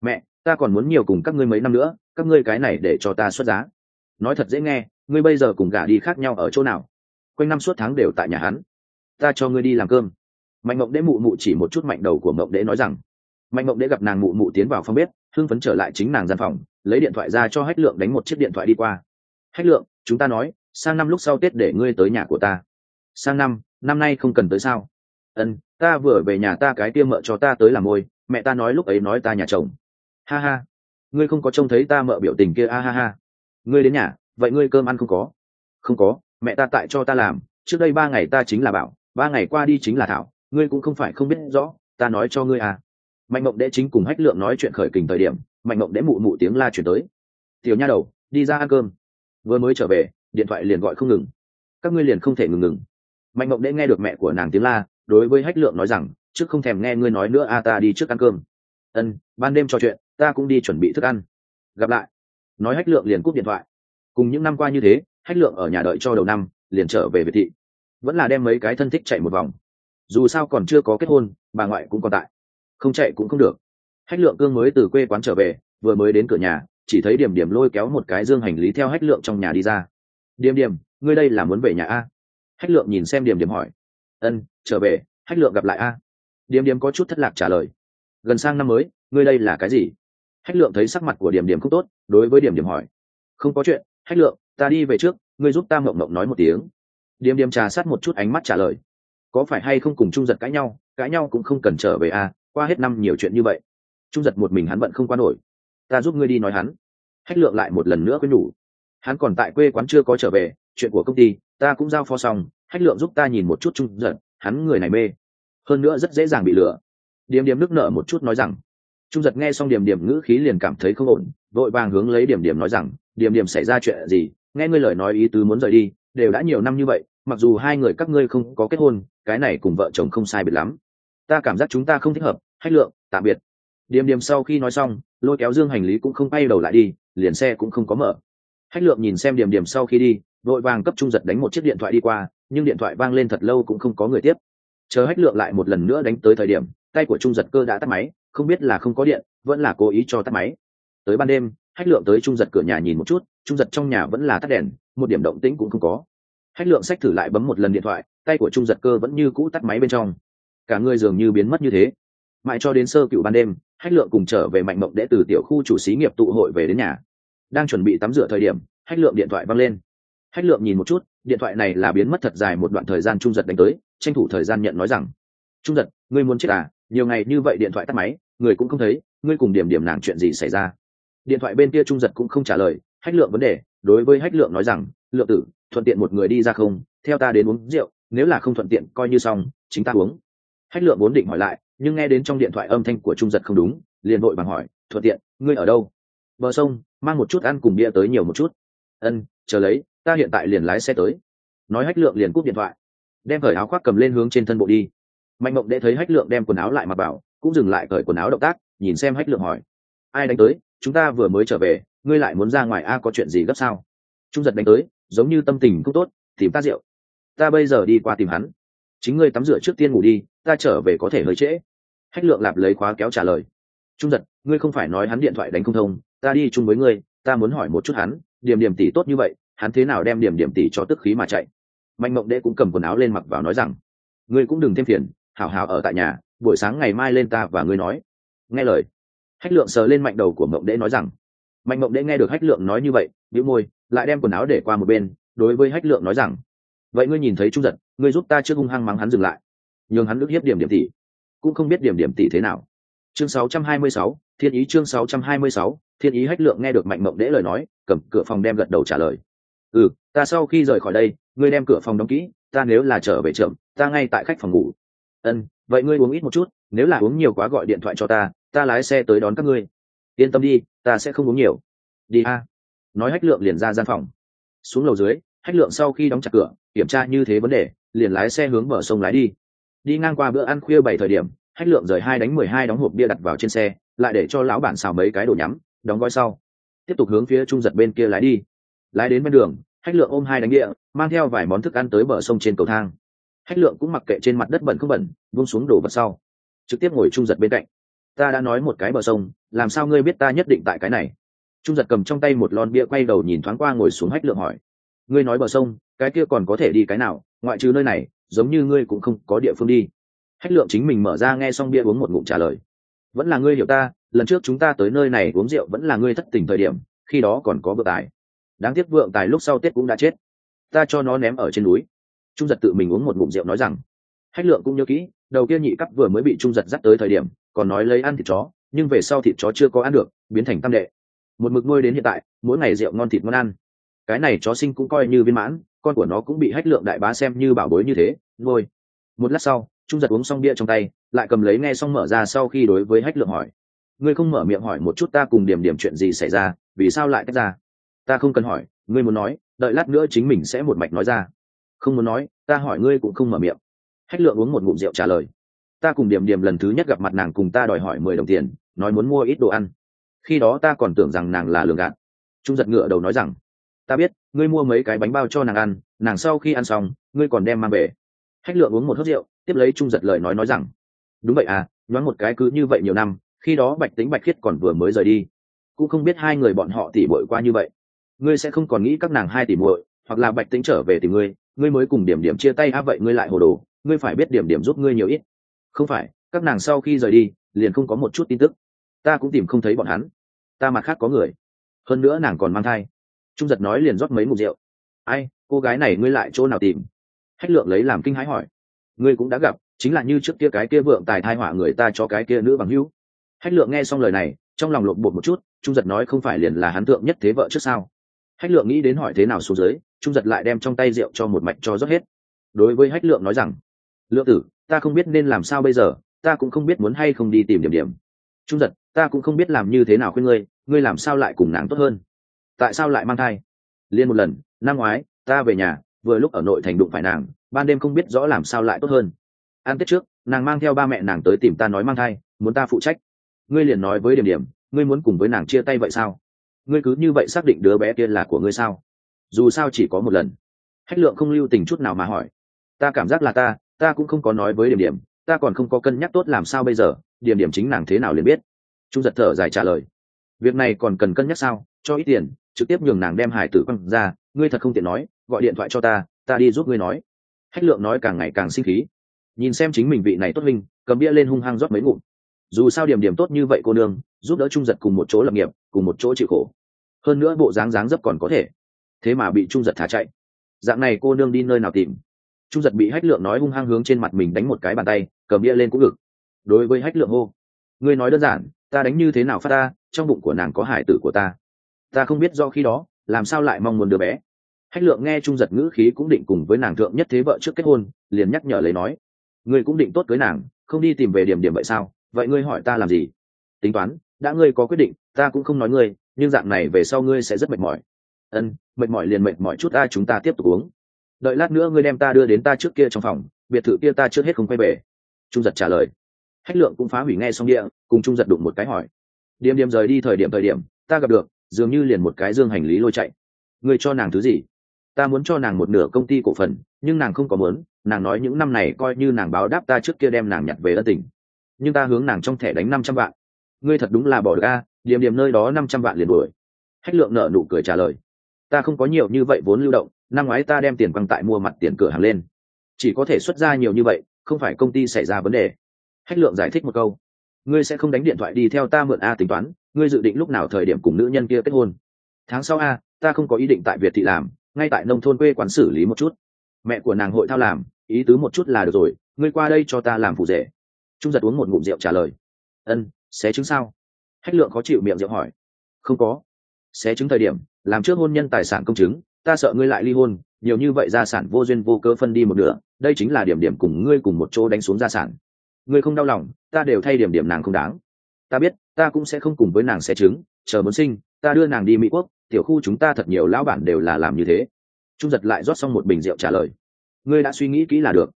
Mẹ, ta còn muốn nhiều cùng các ngươi mấy năm nữa, các ngươi cái này để cho ta xuất giá. Nói thật dễ nghe, ngươi bây giờ cùng gả đi khác nhau ở chỗ nào? Quanh năm suốt tháng đều tại nhà hắn. Ta cho ngươi đi làm cơm. Mạnh mộng đễ mụ mụ chỉ một chút mạnh đầu của mộng đễ nói rằng. Mạnh mộng đễ gặp nàng mụ mụ tiến vào phòng bếp, hưng phấn trở lại chính nàng gian phòng, lấy điện thoại ra cho hách lượng đánh một chiếc điện thoại đi qua. Hách lượng, chúng ta nói sang năm lúc sau tết để ngươi tới nhà của ta. Sang năm năm nay không cần tới sao? Ân, ta vừa về nhà ta cái tiêm mợ cho ta tới làm môi mẹ ta nói lúc ấy nói ta nhà chồng. Ha ha. Ngươi không có trông thấy ta mợ biểu tình kia a ha ha. Ngươi đến nhà, vậy ngươi cơm ăn không có? Không có, mẹ ta tại cho ta làm. Trước đây ba ngày ta chính là bảo, ba ngày qua đi chính là thảo. Ngươi cũng không phải không biết rõ, ta nói cho ngươi à. Mạnh mộng đễ chính cùng hách lượng nói chuyện khởi kình thời điểm, mạnh mộng đễ mụ mụ tiếng la chuyển tới. Tiểu nha đầu, đi ra ăn cơm. Vừa mới trở về điện thoại liền gọi không ngừng. Các ngươi liền không thể ngừng ngừng. Mạnh mộng đễ nghe được mẹ của nàng tiếng la, đối với hách lượng nói rằng, trước không thèm nghe ngươi nói nữa, a, ta đi trước ăn cơm. Ân, ban đêm trò chuyện, ta cũng đi chuẩn bị thức ăn. Gặp lại. Nói hách lượng liền cúp điện thoại. Cùng những năm qua như thế, hách lượng ở nhà đợi cho đầu năm, liền trở về việt thị. Vẫn là đem mấy cái thân thích chạy một vòng. Dù sao còn chưa có kết hôn, bà ngoại cũng còn tại. Không chạy cũng không được. Hách lượng cương mới từ quê quán trở về, vừa mới đến cửa nhà, chỉ thấy điểm điểm lôi kéo một cái dương hành lý theo hách lượng trong nhà đi ra. Điềm điềm, ngươi đây là muốn về nhà a? Hách lượng nhìn xem điềm điềm hỏi. Ân trở về hách lượng gặp lại a. Điềm điềm có chút thất lạc trả lời. Gần sang năm mới ngươi đây là cái gì? Hách lượng thấy sắc mặt của điểm điểm không tốt đối với điểm điểm hỏi. Không có chuyện hách lượng ta đi về trước ngươi giúp ta mộng mộng nói một tiếng. Điểm điểm trà sát một chút ánh mắt trả lời. Có phải hay không cùng trung giật cãi nhau cãi nhau cũng không cần trở về à qua hết năm nhiều chuyện như vậy. Trung giật một mình hắn bận không qua nổi. Ta giúp ngươi đi nói hắn. Hách lượng lại một lần nữa quên nhủ hắn còn tại quê quán chưa có trở về, chuyện của công ty, ta cũng giao phó xong hách lượng giúp ta nhìn một chút trung giật hắn người này mê. Hơn nữa rất dễ dàng bị lừa. Điểm điểm nước nợ một chút nói rằng, trung giật nghe xong điểm điểm ngữ khí liền cảm thấy không ổn, vội vàng hướng lấy điểm điểm nói rằng điểm điểm xảy ra chuyện gì? Nghe ngươi lời nói ý tứ muốn rời đi, đều đã nhiều năm như vậy, mặc dù hai người các ngươi không có kết hôn, cái này cùng vợ chồng không sai biệt lắm. Ta cảm giác chúng ta không thích hợp hách lượng, tạm biệt. Điểm điểm sau khi nói xong, lôi kéo dương hành lý cũng không bay đầu lại đi, liền xe cũng không có mở hách lượng nhìn xem điểm điểm sau khi đi, vội vàng cấp trung giật đánh một chiếc điện thoại đi qua, nhưng điện thoại vang lên thật lâu cũng không có người tiếp. Chờ hách lượng lại một lần nữa đánh tới thời điểm, tay của trung giật cơ đã tắt máy, không biết là không có điện, vẫn là cố ý cho tắt máy. Tới ban đêm, hách lượng tới trung giật cửa nhà nhìn một chút, trung giật trong nhà vẫn là tắt đèn, một điểm động tĩnh cũng không có. Hách lượng sách thử lại bấm một lần điện thoại, tay của trung giật cơ vẫn như cũ tắt máy bên trong. Cả người dường như biến mất như thế. Mãi cho đến sơ cựu ban đêm, hách lượng cùng trở về mạnh mộng đệ từ tiểu khu chủ xí nghiệp tụ hội về đến nhà đang chuẩn bị tắm rửa thời điểm, hách lượng điện thoại văng lên. Hách lượng nhìn một chút, điện thoại này là biến mất thật dài một đoạn thời gian trung giật đánh tới, tranh thủ thời gian nhận nói rằng, trung giật, ngươi muốn chết à? Nhiều ngày như vậy điện thoại tắt máy, người cũng không thấy, ngươi cùng điểm điểm nàng chuyện gì xảy ra? Điện thoại bên kia trung giật cũng không trả lời, hách lượng vấn đề, đối với hách lượng nói rằng, lượng tử, thuận tiện một người đi ra không? Theo ta đến uống rượu, nếu là không thuận tiện, coi như xong, chính ta uống. Hách lượng vốn định hỏi lại, nhưng nghe đến trong điện thoại âm thanh của trung giật không đúng, liền vội bằng hỏi, thuận tiện, ngươi ở đâu? Bờ sông mang một chút ăn cùng bia tới nhiều một chút. Ân chờ lấy ta hiện tại liền lái xe tới. Nói hách lượng liền cúp điện thoại đem cởi áo khoác cầm lên hướng trên thân bộ đi. Mạnh mộng đệ thấy hách lượng đem quần áo lại mặc vào, cũng dừng lại cởi quần áo động tác nhìn xem hách lượng hỏi. Ai đánh tới? Chúng ta vừa mới trở về ngươi lại muốn ra ngoài a có chuyện gì gấp sao? Trung giật đánh tới giống như tâm tình cũng tốt tìm ta rượu. Ta bây giờ đi qua tìm hắn. Chính ngươi tắm rửa trước tiên ngủ đi ta trở về có thể hơi trễ. Hách lượng lạp lấy khóa kéo trả lời. Trung giật ngươi không phải nói hắn điện thoại đánh không thông ta đi chung với ngươi, ta muốn hỏi một chút hắn, điểm điểm tỷ tốt như vậy, hắn thế nào đem điểm điểm tỷ cho tức khí mà chạy? Mạnh mộng đệ cũng cầm quần áo lên mặc vào nói rằng, ngươi cũng đừng thêm phiền, hảo hảo ở tại nhà, buổi sáng ngày mai lên ta và ngươi nói. Nghe lời, hách lượng sờ lên mạnh đầu của mộng đệ nói rằng, mạnh mộng đệ nghe được hách lượng nói như vậy, bĩu môi, lại đem quần áo để qua một bên, đối với hách lượng nói rằng, vậy ngươi nhìn thấy trung giật, ngươi giúp ta trước hung hăng mắng hắn dừng lại. Nhường hắn ức hiếp điểm điểm tỷ, cũng không biết điểm điểm tỷ thế nào chương 626, thiên ý chương 626, thiên ý hách lượng nghe được mạnh mộng đễ lời nói cầm cửa phòng đem gật đầu trả lời. Ừ ta sau khi rời khỏi đây ngươi đem cửa phòng đóng kỹ ta nếu là trở về trộm ta ngay tại khách phòng ngủ. Ân vậy ngươi uống ít một chút nếu là uống nhiều quá gọi điện thoại cho ta ta lái xe tới đón các ngươi. Yên tâm đi ta sẽ không uống nhiều. Đi a nói hách lượng liền ra gian phòng. Xuống lầu dưới hách lượng sau khi đóng chặt cửa kiểm tra như thế vấn đề liền lái xe hướng bờ sông lái đi. Đi ngang qua bữa ăn khuya bảy thời điểm hách lượng rời hai đánh mười hai đóng hộp bia đặt vào trên xe, lại để cho lão bản xào mấy cái đồ nhắm, đóng gói sau. Tiếp tục hướng phía trung giật bên kia lái đi. Lái đến bên đường hách lượng ôm hai đánh địa, mang theo vài món thức ăn tới bờ sông trên cầu thang. Hách lượng cũng mặc kệ trên mặt đất bẩn không bẩn vung xuống đổ vật sau. Trực tiếp ngồi trung giật bên cạnh. Ta đã nói một cái bờ sông, làm sao ngươi biết ta nhất định tại cái này? Trung giật cầm trong tay một lon bia quay đầu nhìn thoáng qua ngồi xuống hách lượng hỏi. Ngươi nói bờ sông, cái kia còn có thể đi cái nào? Ngoại trừ nơi này, giống như ngươi cũng không có địa phương đi hách lượng chính mình mở ra nghe xong bia uống một ngụm trả lời. Vẫn là ngươi hiểu ta, lần trước chúng ta tới nơi này uống rượu vẫn là ngươi thất tình thời điểm, khi đó còn có vượng tài. Đáng tiếc vượng tài lúc sau tết cũng đã chết. Ta cho nó ném ở trên núi. Trung giật tự mình uống một ngụm rượu nói rằng. Hách lượng cũng nhớ kỹ, đầu kia nhị cấp vừa mới bị trung giật dắt tới thời điểm, còn nói lấy ăn thịt chó, nhưng về sau thịt chó chưa có ăn được, biến thành tam đệ. Một mực nuôi đến hiện tại, mỗi ngày rượu ngon thịt ngon ăn. Cái này chó sinh cũng coi như viên mãn, con của nó cũng bị hách lượng đại bá xem như bảo bối như thế, nuôi. Một lát sau trung giật uống xong bia trong tay, lại cầm lấy nghe xong mở ra sau khi đối với hách lượng hỏi. Ngươi không mở miệng hỏi một chút ta cùng điểm điểm chuyện gì xảy ra, vì sao lại tách ra? Ta không cần hỏi, ngươi muốn nói, đợi lát nữa chính mình sẽ một mạch nói ra. Không muốn nói, ta hỏi ngươi cũng không mở miệng. Hách lượng uống một ngụm rượu trả lời. Ta cùng điểm điểm lần thứ nhất gặp mặt nàng cùng ta đòi hỏi mười đồng tiền, nói muốn mua ít đồ ăn. Khi đó ta còn tưởng rằng nàng là lường gạt. Trung giật ngựa đầu nói rằng, ta biết, ngươi mua mấy cái bánh bao cho nàng ăn, nàng sau khi ăn xong, ngươi còn đem mang về hách lượng uống một hớt rượu, tiếp lấy trung giật lời nói nói rằng, đúng vậy à nhoáng một cái cứ như vậy nhiều năm, khi đó bạch tính bạch khiết còn vừa mới rời đi, cũng không biết hai người bọn họ tỉ bội qua như vậy. Ngươi sẽ không còn nghĩ các nàng hai tỉ muội, hoặc là bạch tính trở về tìm ngươi ngươi mới cùng điểm điểm chia tay, á vậy ngươi lại hồ đồ, ngươi phải biết điểm điểm giúp ngươi nhiều ít. Không phải, các nàng sau khi rời đi, liền không có một chút tin tức. Ta cũng tìm không thấy bọn hắn. Ta mặt khác có người. Hơn nữa nàng còn mang thai. Trung giật nói liền rót mấy mục rượu. Ai, cô gái này ngươi lại chỗ nào tìm? Hách lượng lấy làm kinh hãi hỏi. Ngươi cũng đã gặp, chính là như trước kia cái kia vượng tài thai họa người ta cho cái kia nữ bằng hữu. Hách lượng nghe xong lời này, trong lòng lộn bột một chút, trung giật nói không phải liền là hắn thượng nhất thế vợ trước sao? Hách lượng nghĩ đến hỏi thế nào xuống dưới, trung giật lại đem trong tay rượu cho một mạch cho rót hết. Đối với hách lượng nói rằng, lượng tử, ta không biết nên làm sao bây giờ, ta cũng không biết muốn hay không đi tìm điểm điểm. Trung giật, ta cũng không biết làm như thế nào khuyên ngươi ngươi làm sao lại cùng nàng tốt hơn? Tại sao lại mang thai? Liên một lần, năm ngoái, ta về nhà vừa lúc ở nội thành đụng phải nàng, ban đêm không biết rõ làm sao lại tốt hơn. An tết trước, nàng mang theo ba mẹ nàng tới tìm ta nói mang thai, muốn ta phụ trách. Ngươi liền nói với điểm điểm, ngươi muốn cùng với nàng chia tay vậy sao? Ngươi cứ như vậy xác định đứa bé kia là của ngươi sao? Dù sao chỉ có một lần. Hách lượng không lưu tình chút nào mà hỏi. Ta cảm giác là ta ta cũng không có nói với điểm điểm, ta còn không có cân nhắc tốt làm sao bây giờ, điểm điểm chính nàng thế nào liền biết. Trung giật thở dài trả lời. Việc này còn cần cân nhắc sao? Cho ít tiền, trực tiếp nhường nàng đem hải tử quăng ra ngươi thật không tiện nói, gọi điện thoại cho ta ta đi giúp ngươi nói. Hách lượng nói càng ngày càng sinh khí. Nhìn xem chính mình vị này tốt minh cầm bia lên hung hăng rót mấy ngụm. Dù sao điểm điểm tốt như vậy cô nương, giúp đỡ trung giật cùng một chỗ lập nghiệp, cùng một chỗ chịu khổ. Hơn nữa bộ dáng dáng dấp còn có thể. Thế mà bị trung giật thả chạy. Dạng này cô nương đi nơi nào tìm? Trung giật bị hách lượng nói hung hăng hướng trên mặt mình đánh một cái bàn tay, cầm bia lên cũng ngực đối với hách lượng hô, ngươi nói đơn giản, ta đánh như thế nào phát ta, trong bụng của nàng có hải tử của ta. Ta không biết do khi đó làm sao lại mong muốn đứa bé? Hách lượng nghe trung giật ngữ khí cũng định cùng với nàng thượng nhất thế vợ trước kết hôn, liền nhắc nhở lấy nói, ngươi cũng định tốt cưới nàng, không đi tìm về điểm điểm vậy sao? Vậy ngươi hỏi ta làm gì? Tính toán, đã ngươi có quyết định, ta cũng không nói ngươi, nhưng dạng này về sau ngươi sẽ rất mệt mỏi. Ân, mệt mỏi liền mệt mỏi chút ta, chúng ta tiếp tục uống. Đợi lát nữa ngươi đem ta đưa đến ta trước kia trong phòng, biệt thự kia ta trước hết không quay về. Trung giật trả lời. Hách lượng cũng phá hủy nghe xong địa, cùng trung giật đụng một cái hỏi, điểm điểm rời đi thời điểm thời điểm, ta gặp được dường như liền một cái dương hành lý lôi chạy. Người cho nàng thứ gì? Ta muốn cho nàng một nửa công ty cổ phần, nhưng nàng không có muốn, nàng nói những năm này coi như nàng báo đáp ta trước kia đem nàng nhặt về ân tình. Nhưng ta hướng nàng trong thẻ đánh năm trăm vạn. Ngươi thật đúng là bỏ được a, điểm điểm nơi đó năm trăm vạn liền đuổi. Hách lượng nợ nụ cười trả lời. Ta không có nhiều như vậy vốn lưu động, năm ngoái ta đem tiền quăng tại mua mặt tiền cửa hàng lên. Chỉ có thể xuất ra nhiều như vậy, không phải công ty xảy ra vấn đề. Hách lượng giải thích một câu. Ngươi sẽ không đánh điện thoại đi theo ta mượn a tính toán ngươi dự định lúc nào thời điểm cùng nữ nhân kia kết hôn? Tháng sau a, ta không có ý định tại việt thị làm, ngay tại nông thôn quê quán xử lý một chút. Mẹ của nàng hội thao làm, ý tứ một chút là được rồi, ngươi qua đây cho ta làm phụ rể. Trung giật uống một ngụm rượu trả lời. Ân, xé trứng sao? Hách lượng khó chịu miệng rượu hỏi. Không có. Xé trứng thời điểm, làm trước hôn nhân tài sản công chứng, ta sợ ngươi lại ly hôn, nhiều như vậy gia sản vô duyên vô cớ phân đi một nửa, đây chính là điểm điểm cùng ngươi cùng một chỗ đánh xuống gia sản. Ngươi không đau lòng, ta đều thay điểm điểm nàng không đáng. Ta biết ta cũng sẽ không cùng với nàng sẽ trứng chờ muốn sinh, ta đưa nàng đi mỹ quốc, tiểu khu chúng ta thật nhiều lão bản đều là làm như thế. Trung giật lại rót xong một bình rượu trả lời. Ngươi đã suy nghĩ kỹ là được.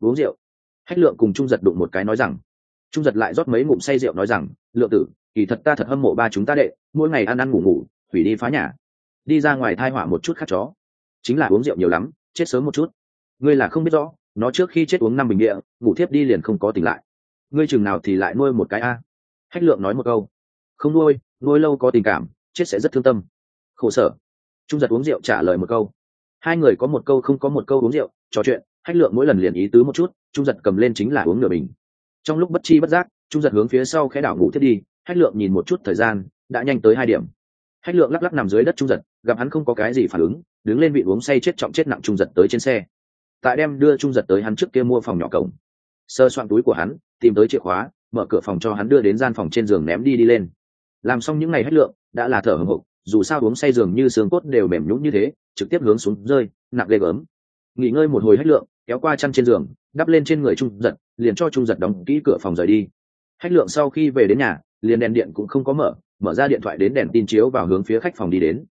Uống rượu. Hách lượng cùng trung giật đụng một cái nói rằng. Trung giật lại rót mấy ngụm say rượu nói rằng, lượng tử, kỳ thật ta thật hâm mộ ba chúng ta đệ, mỗi ngày ăn ăn ngủ ngủ, hủy đi phá nhà. Đi ra ngoài thai họa một chút khát chó. Chính là uống rượu nhiều lắm, chết sớm một chút. Ngươi là không biết rõ, nó trước khi chết uống năm bình địa ngủ thiếp đi liền không có tỉnh lại. Ngươi chừng nào thì lại nuôi một cái a hách lượng nói một câu. Không nuôi nuôi lâu có tình cảm, chết sẽ rất thương tâm. Khổ sở. Trung giật uống rượu trả lời một câu. Hai người có một câu không có một câu uống rượu, trò chuyện, hách lượng mỗi lần liền ý tứ một chút, trung giật cầm lên chính là uống nửa bình. Trong lúc bất chi bất giác, trung giật hướng phía sau khẽ đảo ngủ thiết đi, hách lượng nhìn một chút thời gian, đã nhanh tới hai điểm. Hách lượng lắc lắc nằm dưới đất trung giật, gặp hắn không có cái gì phản ứng, đứng lên bị uống say chết trọng chết nặng trung giật tới trên xe. Tại đem đưa trung giật tới hắn trước kia mua phòng nhỏ cổng. Sơ soạn túi của hắn, tìm tới chìa khóa mở cửa phòng cho hắn đưa đến gian phòng trên giường ném đi đi lên. Làm xong những ngày hết lượng, đã là thở hồng hộc, dù sao uống say giường như xương cốt đều mềm nhũn như thế, trực tiếp hướng xuống rơi, nặng ghê gớm. Nghỉ ngơi một hồi hết lượng, kéo qua chăn trên giường, đắp lên trên người trung giật, liền cho trung giật đóng kỹ cửa phòng rời đi. Hách lượng sau khi về đến nhà, liền đèn điện cũng không có mở mở ra điện thoại đến đèn tin chiếu vào hướng phía khách phòng đi đến.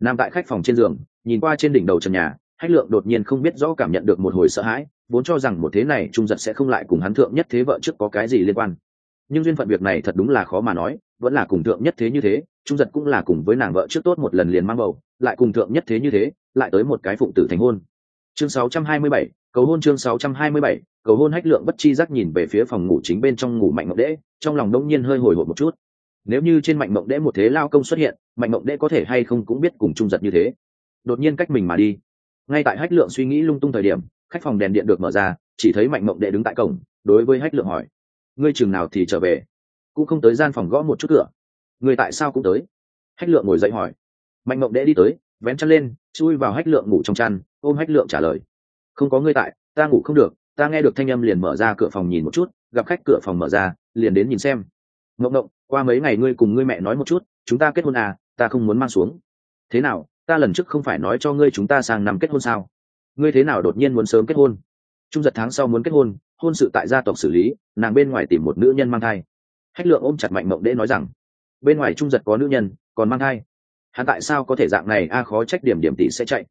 Nằm tại khách phòng trên giường, nhìn qua trên đỉnh đầu trần nhà hách lượng đột nhiên không biết rõ cảm nhận được một hồi sợ hãi vốn cho rằng một thế này trung giật sẽ không lại cùng hắn thượng nhất thế vợ trước có cái gì liên quan. Nhưng duyên phận việc này thật đúng là khó mà nói vẫn là cùng thượng nhất thế như thế trung giật cũng là cùng với nàng vợ trước tốt một lần liền mang bầu lại cùng thượng nhất thế như thế lại tới một cái phụng tử thành hôn. Chương 627, cầu hôn chương 627, cầu hôn hách lượng bất chi giác nhìn về phía phòng ngủ chính bên trong ngủ mạnh mộng đễ trong lòng đông nhiên hơi hồi hộp một chút. Nếu như trên mạnh mộng đễ một thế lao công xuất hiện mạnh mộng đễ có thể hay không cũng biết cùng trung giật như thế. Đột nhiên cách mình mà đi ngay tại hách lượng suy nghĩ lung tung thời điểm, khách phòng đèn điện được mở ra, chỉ thấy mạnh mộng đệ đứng tại cổng, đối với hách lượng hỏi, ngươi chừng nào thì trở về? Cũng không tới gian phòng gõ một chút cửa. Người tại sao cũng tới? Hách lượng ngồi dậy hỏi. Mạnh mộng đệ đi tới, vén chăn lên, chui vào hách lượng ngủ trong chăn, ôm hách lượng trả lời, không có ngươi tại, ta ngủ không được, ta nghe được thanh âm liền mở ra cửa phòng nhìn một chút, gặp khách cửa phòng mở ra, liền đến nhìn xem. Mộng mộng, qua mấy ngày ngươi cùng ngươi mẹ nói một chút, chúng ta kết hôn à ta không muốn mang xuống. Thế nào ta lần trước không phải nói cho ngươi chúng ta sang năm kết hôn sao? Ngươi thế nào đột nhiên muốn sớm kết hôn? Trung giật tháng sau muốn kết hôn hôn sự tại gia tộc xử lý, nàng bên ngoài tìm một nữ nhân mang thai. Hách lượng ôm chặt mạnh mộng đễ nói rằng, bên ngoài trung giật có nữ nhân, còn mang thai. Hắn tại sao có thể dạng này? A, khó trách điểm điểm tỷ sẽ chạy.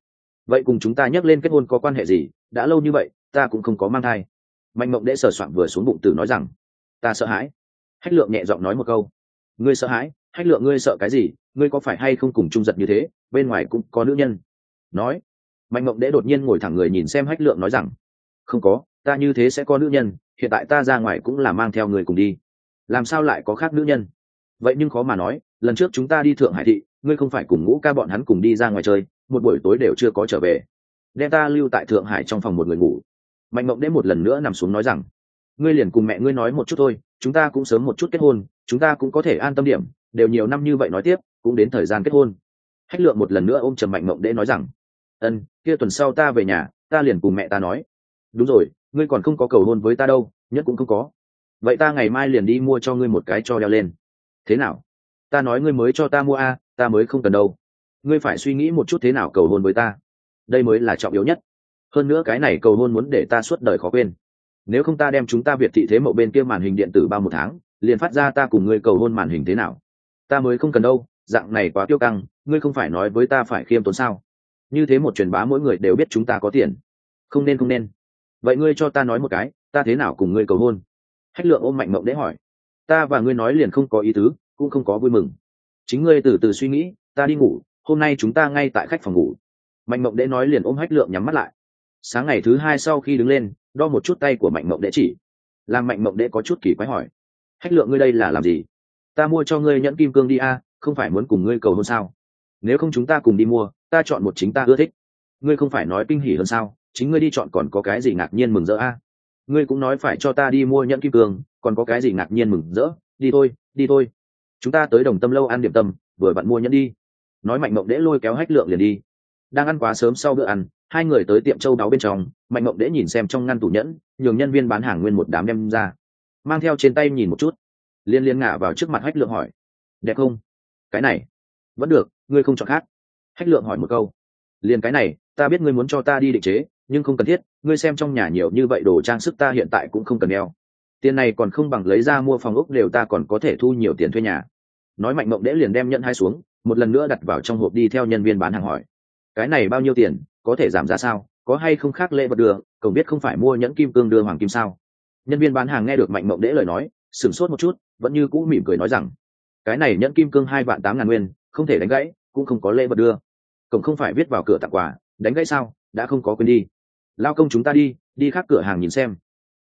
Vậy cùng chúng ta nhắc lên kết hôn có quan hệ gì? Đã lâu như vậy, ta cũng không có mang thai. Mạnh mộng đễ sờ soạn vừa xuống bụng tử nói rằng, ta sợ hãi. Hách lượng nhẹ giọng nói một câu, ngươi sợ hãi? Hách lượng ngươi sợ cái gì? Ngươi có phải hay không cùng trung giật như thế? Bên ngoài cũng có nữ nhân. Nói, mạnh mộng đễ đột nhiên ngồi thẳng người nhìn xem hách lượng nói rằng, không có, ta như thế sẽ có nữ nhân, hiện tại ta ra ngoài cũng là mang theo người cùng đi. Làm sao lại có khác nữ nhân? Vậy nhưng khó mà nói, lần trước chúng ta đi thượng hải thị, ngươi không phải cùng ngũ ca bọn hắn cùng đi ra ngoài chơi, một buổi tối đều chưa có trở về. Đem ta lưu tại thượng hải trong phòng một người ngủ. Mạnh mộng đễ một lần nữa nằm xuống nói rằng, ngươi liền cùng mẹ ngươi nói một chút thôi, chúng ta cũng sớm một chút kết hôn, chúng ta cũng có thể an tâm điểm, đều nhiều năm như vậy nói tiếp, cũng đến thời gian kết hôn hách lượng một lần nữa ôm trầm mạnh mộng đễ nói rằng, ân, kia tuần sau ta về nhà, ta liền cùng mẹ ta nói. Đúng rồi, ngươi còn không có cầu hôn với ta đâu, nhất cũng không có. Vậy ta ngày mai liền đi mua cho ngươi một cái cho đeo lên. Thế nào? Ta nói ngươi mới cho ta mua a ta mới không cần đâu. Ngươi phải suy nghĩ một chút thế nào cầu hôn với ta. Đây mới là trọng yếu nhất. Hơn nữa cái này cầu hôn muốn để ta suốt đời khó quên. Nếu không ta đem chúng ta việt thị thế mậu bên kia màn hình điện tử ba một tháng, liền phát ra ta cùng ngươi cầu hôn màn hình thế nào. Ta mới không cần đâu dạng này quá tiêu căng, ngươi không phải nói với ta phải khiêm tốn sao? Như thế một truyền bá mỗi người đều biết chúng ta có tiền. Không nên không nên. Vậy ngươi cho ta nói một cái, ta thế nào cùng ngươi cầu hôn? Hách lượng ôm mạnh mộng để hỏi. Ta và ngươi nói liền không có ý tứ, cũng không có vui mừng. Chính ngươi từ từ suy nghĩ, ta đi ngủ, hôm nay chúng ta ngay tại khách phòng ngủ. Mạnh mộng đễ nói liền ôm hách lượng nhắm mắt lại. Sáng ngày thứ hai sau khi đứng lên, đo một chút tay của mạnh mộng đễ chỉ. Làm mạnh mộng đễ có chút kỳ quái hỏi. Hách lượng ngươi đây là làm gì? Ta mua cho ngươi nhẫn kim cương đi a không phải muốn cùng ngươi cầu hôn sao? Nếu không chúng ta cùng đi mua, ta chọn một chính ta ưa thích. Ngươi không phải nói kinh hỉ hơn sao? Chính ngươi đi chọn còn có cái gì ngạc nhiên mừng rỡ a? Ngươi cũng nói phải cho ta đi mua nhẫn kim cương, còn có cái gì ngạc nhiên mừng rỡ? Đi thôi đi thôi. Chúng ta tới đồng tâm lâu ăn điểm tâm, vừa bạn mua nhẫn đi. Nói mạnh mộng đễ lôi kéo hách lượng liền đi. Đang ăn quá sớm sau bữa ăn, hai người tới tiệm châu đáo bên trong, mạnh mộng đễ nhìn xem trong ngăn tủ nhẫn, nhường nhân viên bán hàng nguyên một đám đem ra. Mang theo trên tay nhìn một chút. Liên liên ngả vào trước mặt hách lượng hỏi, đẹp không? Cái này vẫn được, ngươi không chọn khác. Hách lượng hỏi một câu. Liền cái này, ta biết ngươi muốn cho ta đi định chế, nhưng không cần thiết, ngươi xem trong nhà nhiều như vậy đồ trang sức ta hiện tại cũng không cần đeo. Tiền này còn không bằng lấy ra mua phòng ốc đều ta còn có thể thu nhiều tiền thuê nhà. Nói mạnh mộng đễ liền đem nhận hai xuống, một lần nữa đặt vào trong hộp đi theo nhân viên bán hàng hỏi. Cái này bao nhiêu tiền, có thể giảm giá sao, có hay không khác lễ vật đưa cổng biết không phải mua nhẫn kim cương đưa hoàng kim sao? Nhân viên bán hàng nghe được mạnh mộng đễ lời nói, sửng sốt một chút, vẫn như cũ mỉm cười nói rằng cái này nhẫn kim cương hai vạn tám ngàn nguyên, không thể đánh gãy, cũng không có lễ vật đưa. Cổng không phải viết vào cửa tặng quà, đánh gãy sao, đã không có quên đi. Lao công chúng ta đi đi khác cửa hàng nhìn xem.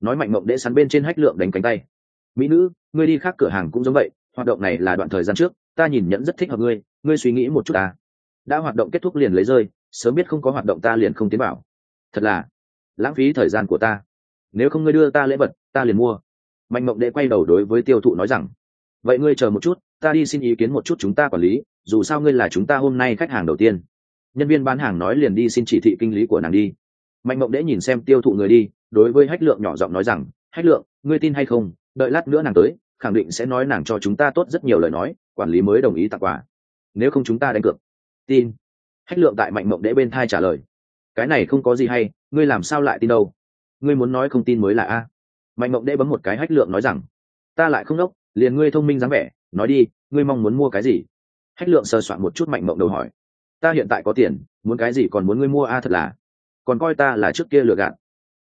Nói mạnh mộng đệ sắn bên trên hách lượng đánh cánh tay. Mỹ nữ, ngươi đi khác cửa hàng cũng giống vậy, hoạt động này là đoạn thời gian trước, ta nhìn nhẫn rất thích hợp ngươi ngươi suy nghĩ một chút ta. Đã hoạt động kết thúc liền lấy rơi, sớm biết không có hoạt động ta liền không tiến bảo thật là, lãng phí thời gian của ta. Nếu không ngươi đưa ta lễ vật, ta liền mua. Mạnh mộng đệ quay đầu đối với tiêu thụ nói rằng vậy ngươi chờ một chút, ta đi xin ý kiến một chút chúng ta quản lý, dù sao ngươi là chúng ta hôm nay khách hàng đầu tiên. Nhân viên bán hàng nói liền đi xin chỉ thị kinh lý của nàng đi. Mạnh mộng đễ nhìn xem tiêu thụ người đi, đối với hách lượng nhỏ giọng nói rằng, hách lượng, ngươi tin hay không? Đợi lát nữa nàng tới, khẳng định sẽ nói nàng cho chúng ta tốt rất nhiều lời nói, quản lý mới đồng ý tặng quà. Nếu không chúng ta đánh cược. Tin. Hách lượng tại mạnh mộng đễ bên thai trả lời. Cái này không có gì hay, ngươi làm sao lại tin đâu? Ngươi muốn nói không tin mới là a. Mạnh mộng đễ bấm một cái hách lượng nói rằng, ta lại không đốc liền ngươi thông minh dáng vẻ, nói đi, ngươi mong muốn mua cái gì? Hách lượng sờ soạn một chút mạnh mộng đầu hỏi. Ta hiện tại có tiền, muốn cái gì còn muốn ngươi mua a, thật là. Còn coi ta là trước kia lừa gạt.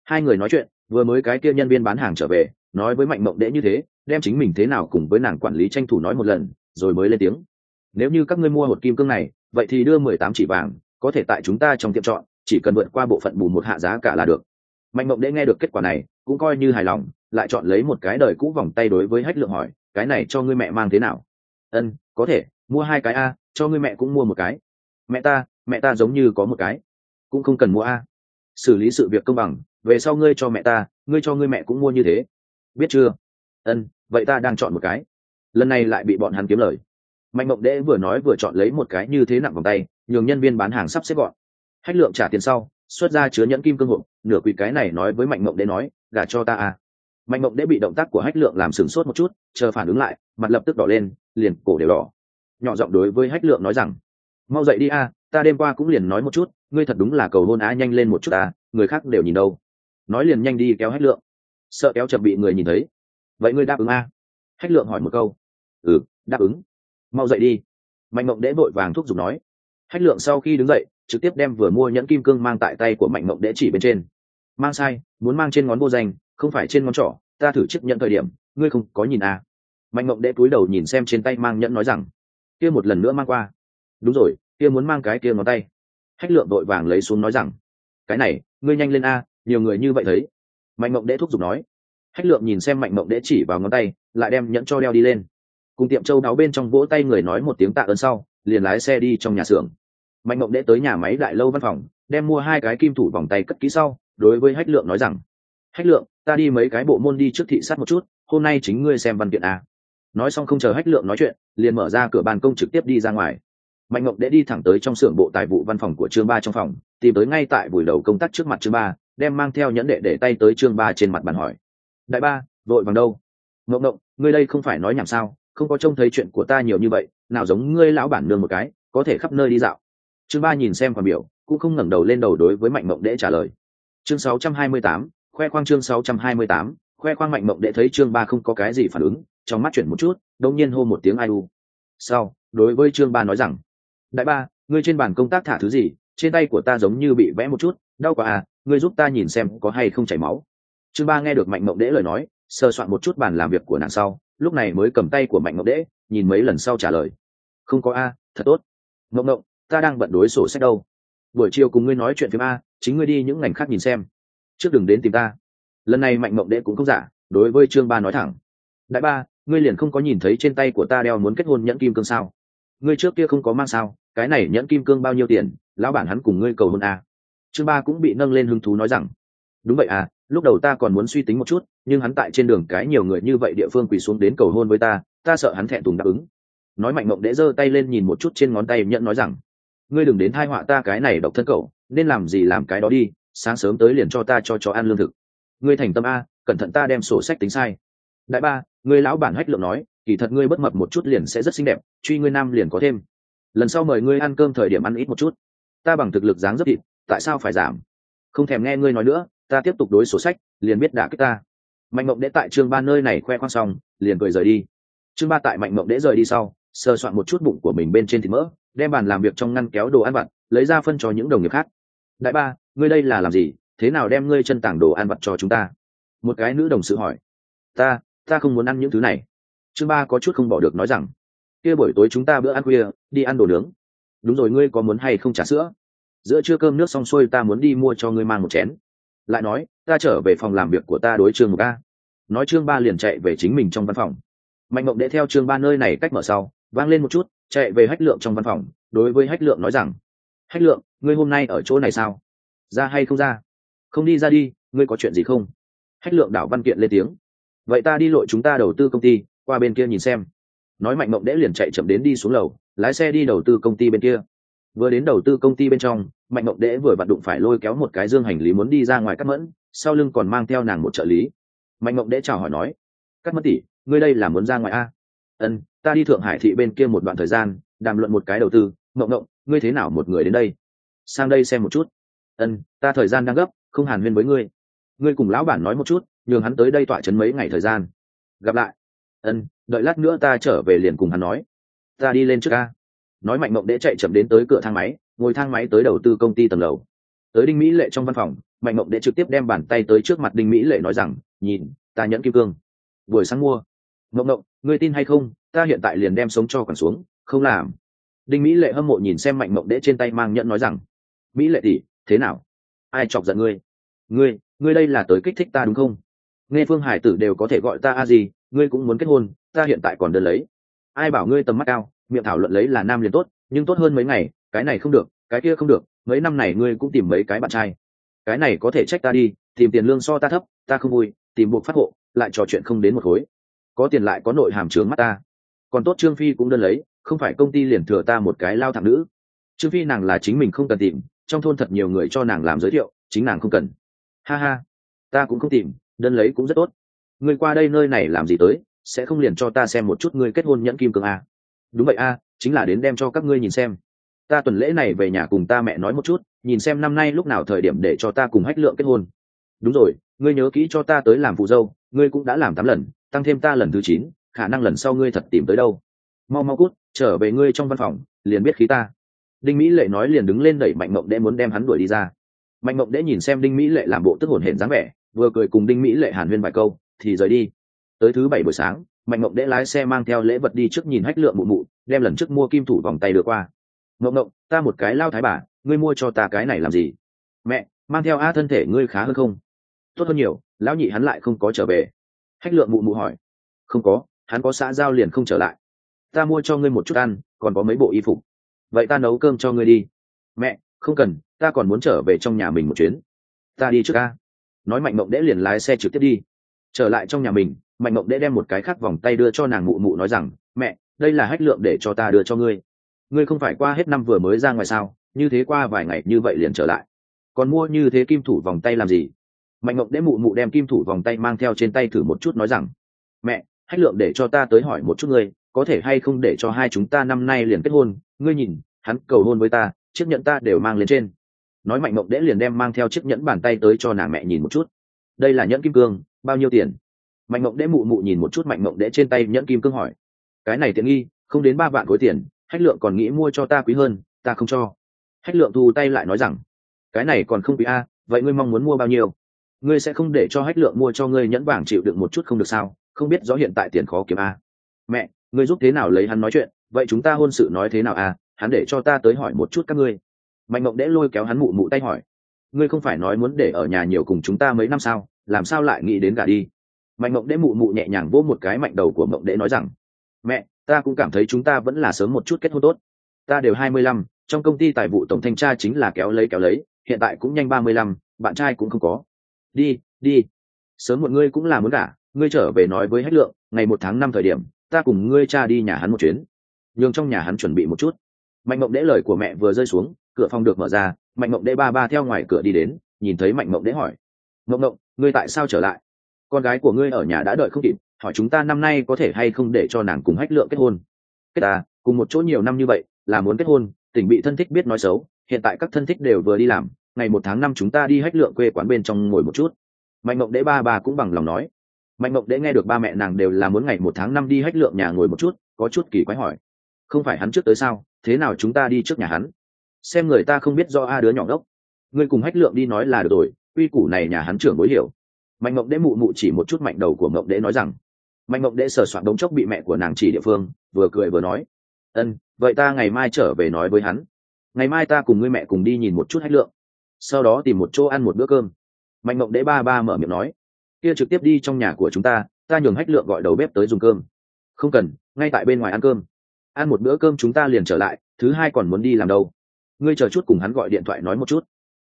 Hai người nói chuyện, vừa mới cái kia nhân viên bán hàng trở về, nói với mạnh mộng đễ như thế, đem chính mình thế nào cùng với nàng quản lý tranh thủ nói một lần, rồi mới lên tiếng. Nếu như các ngươi mua một kim cương này, vậy thì đưa mười tám chỉ vàng, có thể tại chúng ta trong tiệm chọn, chỉ cần vượt qua bộ phận bù một hạ giá cả là được. Mạnh mộng đễ nghe được kết quả này, cũng coi như hài lòng, lại chọn lấy một cái đời cũ vòng tay đối với hách lượng hỏi cái này cho ngươi mẹ mang thế nào? Ân, có thể, mua hai cái a, cho ngươi mẹ cũng mua một cái. Mẹ ta mẹ ta giống như có một cái. Cũng không cần mua a. Xử lý sự việc công bằng, về sau ngươi cho mẹ ta, ngươi cho ngươi mẹ cũng mua như thế. Biết chưa? Ân, vậy ta đang chọn một cái. Lần này lại bị bọn hắn kiếm lời. Mạnh mộng đễ vừa nói vừa chọn lấy một cái như thế nặng vòng tay, nhường nhân viên bán hàng sắp xếp gọn. Hách lượng trả tiền sau, xuất ra chứa nhẫn kim cương hộp, nửa quỷ cái này nói với mạnh mộng đễ nói, gả cho ta à mạnh mộng đễ bị động tác của hách lượng làm sửng sốt một chút, chờ phản ứng lại, mặt lập tức đỏ lên, liền cổ đều đỏ. Nhỏ giọng đối với hách lượng nói rằng, mau dậy đi a, ta đêm qua cũng liền nói một chút, ngươi thật đúng là cầu hôn á nhanh lên một chút à người khác đều nhìn đâu. Nói liền nhanh đi kéo hách lượng. Sợ kéo chậm bị người nhìn thấy. Vậy ngươi đáp ứng a? Hách lượng hỏi một câu. Ừ đáp ứng. Mau dậy đi. Mạnh mộng đễ vội vàng thúc giục nói. Hách lượng sau khi đứng dậy, trực tiếp đem vừa mua nhẫn kim cương mang tại tay của mạnh mộng đễ chỉ bên trên. Mang sai, muốn mang trên ngón vô danh không phải trên ngón trỏ, ta thử chiếc nhận thời điểm, ngươi không có nhìn à. mạnh mộng đệ cúi đầu nhìn xem trên tay mang nhẫn nói rằng, kia một lần nữa mang qua. Đúng rồi, kia muốn mang cái kia ngón tay. Hách lượng vội vàng lấy xuống nói rằng, cái này, ngươi nhanh lên a, nhiều người như vậy thấy. Mạnh mộng đệ thúc giục nói. Hách lượng nhìn xem mạnh mộng đệ chỉ vào ngón tay, lại đem nhẫn cho đeo đi lên. Cùng tiệm châu đáo bên trong vỗ tay người nói một tiếng tạ ơn sau, liền lái xe đi trong nhà xưởng. Mạnh mộng đệ tới nhà máy đại lâu văn phòng, đem mua hai cái kim thủ vòng tay cất kỹ sau, đối với hách lượng nói rằng hách lượng ta đi mấy cái bộ môn đi trước thị sát một chút hôm nay chính ngươi xem văn kiện a nói xong không chờ hách lượng nói chuyện liền mở ra cửa ban công trực tiếp đi ra ngoài. Mạnh ngọc đễ đi thẳng tới trong xưởng bộ tài vụ văn phòng của chương ba trong phòng tìm tới ngay tại buổi đầu công tác trước mặt chương ba đem mang theo nhẫn đệ để tay tới chương ba trên mặt bàn hỏi. Đại ba vội vàng đâu? Ngộng ngộng ngươi đây không phải nói nhảm sao không có trông thấy chuyện của ta nhiều như vậy nào giống ngươi lão bản nương một cái có thể khắp nơi đi dạo. Chương ba nhìn xem khoản biểu cũng không ngẩng đầu lên đầu đối với mạnh mộng đễ trả lời. Chương 628, khoe khoang chương 628, khoe khoang mạnh mộng đệ thấy chương ba không có cái gì phản ứng trong mắt chuyển một chút đông nhiên hô một tiếng ai u. Sau đối với chương ba nói rằng đại ba ngươi trên bàn công tác thả thứ gì? Trên tay của ta giống như bị vẽ một chút đau quá à ngươi giúp ta nhìn xem có hay không chảy máu. Chương ba nghe được mạnh mộng đễ lời nói sơ soạn một chút bàn làm việc của nàng sau lúc này mới cầm tay của mạnh mộng đễ nhìn mấy lần sau trả lời không có a thật tốt. Mộng mộng ta đang bận đối sổ sách đâu. Buổi chiều cùng ngươi nói chuyện phim a chính ngươi đi những ngành khác nhìn xem trước đừng đến tìm ta. Lần này mạnh mộng đệ cũng không giả, đối với trương ba nói thẳng. Đại ba, ngươi liền không có nhìn thấy trên tay của ta đeo muốn kết hôn nhẫn kim cương sao? Ngươi trước kia không có mang sao, cái này nhẫn kim cương bao nhiêu tiền, lão bản hắn cùng ngươi cầu hôn à. Trương ba cũng bị nâng lên hứng thú nói rằng, đúng vậy à lúc đầu ta còn muốn suy tính một chút, nhưng hắn tại trên đường cái nhiều người như vậy địa phương quỳ xuống đến cầu hôn với ta ta sợ hắn thẹn thùng đáp ứng. Nói mạnh mộng đễ giơ tay lên nhìn một chút trên ngón tay nhẫn nói rằng, ngươi đừng đến thai họa ta cái này độc thân cậu, nên làm gì làm cái đó đi sáng sớm tới liền cho ta cho chó ăn lương thực. Ngươi thành tâm a, cẩn thận ta đem sổ sách tính sai. Đại ba, ngươi lão bản hách lượng nói, kỳ thật ngươi bất mập một chút liền sẽ rất xinh đẹp, truy ngươi nam liền có thêm. Lần sau mời ngươi ăn cơm thời điểm ăn ít một chút. Ta bằng thực lực dáng rất thịt, tại sao phải giảm? Không thèm nghe ngươi nói nữa, ta tiếp tục đối sổ sách, liền biết đả kích ta. Mạnh mộng đễ tại chương ba nơi này khoe khoang xong, liền cười rời đi. Chương ba tại mạnh mộng đễ rời đi sau sơ soạn một chút bụng của mình bên trên thịt mỡ, đem bàn làm việc trong ngăn kéo đồ ăn vặt, lấy ra phân cho những đồng nghiệp khác. Đại ba ngươi đây là làm gì? Thế nào đem ngươi chân tảng đồ ăn vặt cho chúng ta? Một cái nữ đồng sự hỏi. Ta ta không muốn ăn những thứ này. Chương ba có chút không bỏ được nói rằng. Kia buổi tối chúng ta bữa ăn khuya, đi ăn đồ nướng. Đúng rồi, ngươi có muốn hay không trả sữa? Giữa trưa cơm nước xong xuôi ta muốn đi mua cho ngươi mang một chén. Lại nói, ta trở về phòng làm việc của ta đối trương ca nói trương ba liền chạy về chính mình trong văn phòng. Mạnh mộng đệ theo trương ba nơi này cách mở sau, vang lên một chút, chạy về hách lượng trong văn phòng, đối với hách lượng nói rằng, hách lượng, ngươi hôm nay ở chỗ này sao? Ra hay không ra? Không đi ra đi, ngươi có chuyện gì không? Hách lượng đảo văn kiện lên tiếng. Vậy ta đi lội chúng ta đầu tư công ty, qua bên kia nhìn xem. Nói mạnh mộng đẽ liền chạy chậm đến đi xuống lầu, lái xe đi đầu tư công ty bên kia. Vừa đến đầu tư công ty bên trong, mạnh mộng đẽ vừa vặn đụng phải lôi kéo một cái dương hành lý muốn đi ra ngoài cắt mẫn, sau lưng còn mang theo nàng một trợ lý. Mạnh mộng đẽ chào hỏi nói, cắt mẫn tỷ, ngươi đây là muốn ra ngoài a? Ân ta đi thượng hải thị bên kia một đoạn thời gian, đàm luận một cái đầu tư. Mộng mộng, ngươi thế nào một người đến đây? Sang đây xem một chút ân, ta thời gian đang gấp, không hàn huyên với ngươi. Ngươi cùng lão bản nói một chút, nhường hắn tới đây tọa chấn mấy ngày thời gian. Gặp lại. Ân, đợi lát nữa ta trở về liền cùng hắn nói. Ta đi lên trước ca. Nói mạnh mộng đễ chạy chậm đến tới cửa thang máy, ngồi thang máy tới đầu tư công ty tầng lầu. Tới đinh mỹ lệ trong văn phòng, mạnh mộng đễ trực tiếp đem bàn tay tới trước mặt đinh mỹ lệ nói rằng, nhìn, ta nhẫn kim cương. Buổi sáng mua. Mộng mộng, ngươi tin hay không? Ta hiện tại liền đem sống cho còn xuống, không làm. Đinh mỹ lệ hâm mộ nhìn xem mạnh mộng đễ trên tay mang nhẫn nói rằng, mỹ lệ tỷ thế nào? Ai chọc giận ngươi? Ngươi ngươi đây là tới kích thích ta đúng không? Nghe phương hải tử đều có thể gọi ta a gì ngươi cũng muốn kết hôn, ta hiện tại còn đơn lấy. Ai bảo ngươi tầm mắt cao, miệng thảo luận lấy là nam liền tốt, nhưng tốt hơn mấy ngày, cái này không được, cái kia không được, mấy năm này ngươi cũng tìm mấy cái bạn trai. Cái này có thể trách ta đi, tìm tiền lương so ta thấp, ta không vui, tìm buộc phát hộ, lại trò chuyện không đến một khối. Có tiền lại có nội hàm trướng mắt ta. Còn tốt trương phi cũng đơn lấy, không phải công ty liền thừa ta một cái lao thẳng nữ. Trương phi nàng là chính mình không cần tìm trong thôn thật nhiều người cho nàng làm giới thiệu, chính nàng không cần. Ha ha, ta cũng không tìm, đơn lấy cũng rất tốt. Ngươi qua đây nơi này làm gì tới, sẽ không liền cho ta xem một chút ngươi kết hôn nhẫn kim cương a đúng vậy a chính là đến đem cho các ngươi nhìn xem. Ta tuần lễ này về nhà cùng ta mẹ nói một chút, nhìn xem năm nay lúc nào thời điểm để cho ta cùng hách lượng kết hôn. Đúng rồi, ngươi nhớ kỹ cho ta tới làm phụ dâu, ngươi cũng đã làm tám lần, tăng thêm ta lần thứ chín, khả năng lần sau ngươi thật tìm tới đâu. Mau mau cút, trở về ngươi trong văn phòng, liền biết khí ta đinh mỹ lệ nói liền đứng lên đẩy mạnh mộng Đệ muốn đem hắn đuổi đi ra. Mạnh mộng Đệ nhìn xem đinh mỹ lệ làm bộ tức hồn hển dáng vẻ, vừa cười cùng đinh mỹ lệ hàn huyên vài câu, thì rời đi. Tới thứ bảy buổi sáng, mạnh mộng Đệ lái xe mang theo lễ vật đi trước nhìn hách lượng mụ mụ, đem lần trước mua kim thủ vòng tay đưa qua. Mộng mộng ta một cái lao thái bà, ngươi mua cho ta cái này làm gì? Mẹ, mang theo a thân thể ngươi khá hơn không? Tốt hơn nhiều, lão nhị hắn lại không có trở về. Hách lượng mụ mụ hỏi. Không có, hắn có xã giao liền không trở lại. Ta mua cho ngươi một chút ăn, còn có mấy bộ y phục vậy ta nấu cơm cho ngươi đi. Mẹ, không cần, ta còn muốn trở về trong nhà mình một chuyến. Ta đi trước ca. Nói mạnh mộng đễ liền lái xe trực tiếp đi. Trở lại trong nhà mình, mạnh mộng đễ đem một cái khác vòng tay đưa cho nàng mụ mụ nói rằng, mẹ, đây là hách lượng để cho ta đưa cho ngươi. Ngươi không phải qua hết năm vừa mới ra ngoài sao? Như thế qua vài ngày như vậy liền trở lại. Còn mua như thế kim thủ vòng tay làm gì? Mạnh mộng đễ mụ mụ đem kim thủ vòng tay mang theo trên tay thử một chút nói rằng, mẹ, hách lượng để cho ta tới hỏi một chút ngươi, có thể hay không để cho hai chúng ta năm nay liền kết hôn? Ngươi nhìn, hắn cầu hôn với ta, chiếc nhẫn ta đều mang lên trên. Nói mạnh mộng đễ liền đem mang theo chiếc nhẫn bàn tay tới cho nàng mẹ nhìn một chút. Đây là nhẫn kim cương, bao nhiêu tiền? Mạnh mộng đễ mụ mụ nhìn một chút mạnh mộng đễ trên tay nhẫn kim cương hỏi. Cái này tiện nghi, không đến ba vạn khối tiền hách lượng còn nghĩ mua cho ta quý hơn, ta không cho. Hách lượng thu tay lại nói rằng, cái này còn không quý a, vậy ngươi mong muốn mua bao nhiêu? Ngươi sẽ không để cho hách lượng mua cho ngươi nhẫn vàng chịu đựng một chút không được sao? Không biết rõ hiện tại tiền khó kiếm a. Mẹ, ngươi giúp thế nào lấy hắn nói chuyện? Vậy chúng ta hôn sự nói thế nào a hắn để cho ta tới hỏi một chút các ngươi. Mạnh mộng đễ lôi kéo hắn mụ mụ tay hỏi. Ngươi không phải nói muốn để ở nhà nhiều cùng chúng ta mấy năm sao? Làm sao lại nghĩ đến cả đi? Mạnh mộng đễ mụ mụ nhẹ nhàng vỗ một cái mạnh đầu của mộng đễ nói rằng, mẹ, ta cũng cảm thấy chúng ta vẫn là sớm một chút kết hôn tốt. Ta đều hai mươi lăm, trong công ty tài vụ tổng thanh tra chính là kéo lấy kéo lấy, hiện tại cũng nhanh ba mươi lăm, bạn trai cũng không có. Đi đi. Sớm một ngươi cũng là muốn cả ngươi trở về nói với hách lượng, ngày một tháng năm thời điểm, ta cùng ngươi cha đi nhà hắn một chuyến nhường trong nhà hắn chuẩn bị một chút. Mạnh mộng đễ lời của mẹ vừa rơi xuống, cửa phòng được mở ra, mạnh mộng đễ ba ba theo ngoài cửa đi đến, nhìn thấy mạnh mộng đễ hỏi, mộng mộng, ngươi tại sao trở lại? Con gái của ngươi ở nhà đã đợi không kịp, hỏi chúng ta năm nay có thể hay không để cho nàng cùng hách lượng kết hôn? Kết ta cùng một chỗ nhiều năm như vậy, là muốn kết hôn tỉnh bị thân thích biết nói xấu, hiện tại các thân thích đều vừa đi làm, ngày một tháng năm chúng ta đi hách lượng quê quán bên trong ngồi một chút. Mạnh mộng đễ ba ba cũng bằng lòng nói. Mạnh mộng đễ nghe được ba mẹ nàng đều là muốn ngày một tháng năm đi hách lượng nhà ngồi một chút, có chút kỳ quái hỏi không phải hắn trước tới sao, thế nào chúng ta đi trước nhà hắn? Xem người ta không biết do a đứa nhỏ gốc ngươi cùng hách lượng đi nói là được rồi, quy củ này nhà hắn trưởng bối hiểu. Mạnh mộng đế mụ mụ chỉ một chút mạnh đầu của mộng đế nói rằng. Mạnh mộng đế sờ soạn đống chốc bị mẹ của nàng chỉ địa phương, vừa cười vừa nói. Ân, vậy ta ngày mai trở về nói với hắn. Ngày mai ta cùng ngươi mẹ cùng đi nhìn một chút hách lượng. Sau đó tìm một chỗ ăn một bữa cơm. Mạnh mộng đế ba ba mở miệng nói. Kia trực tiếp đi trong nhà của chúng ta ta nhường hách lượng gọi đầu bếp tới dùng cơm. Không cần, ngay tại bên ngoài ăn cơm ăn một bữa cơm chúng ta liền trở lại thứ hai còn muốn đi làm đâu? Ngươi chờ chút cùng hắn gọi điện thoại nói một chút.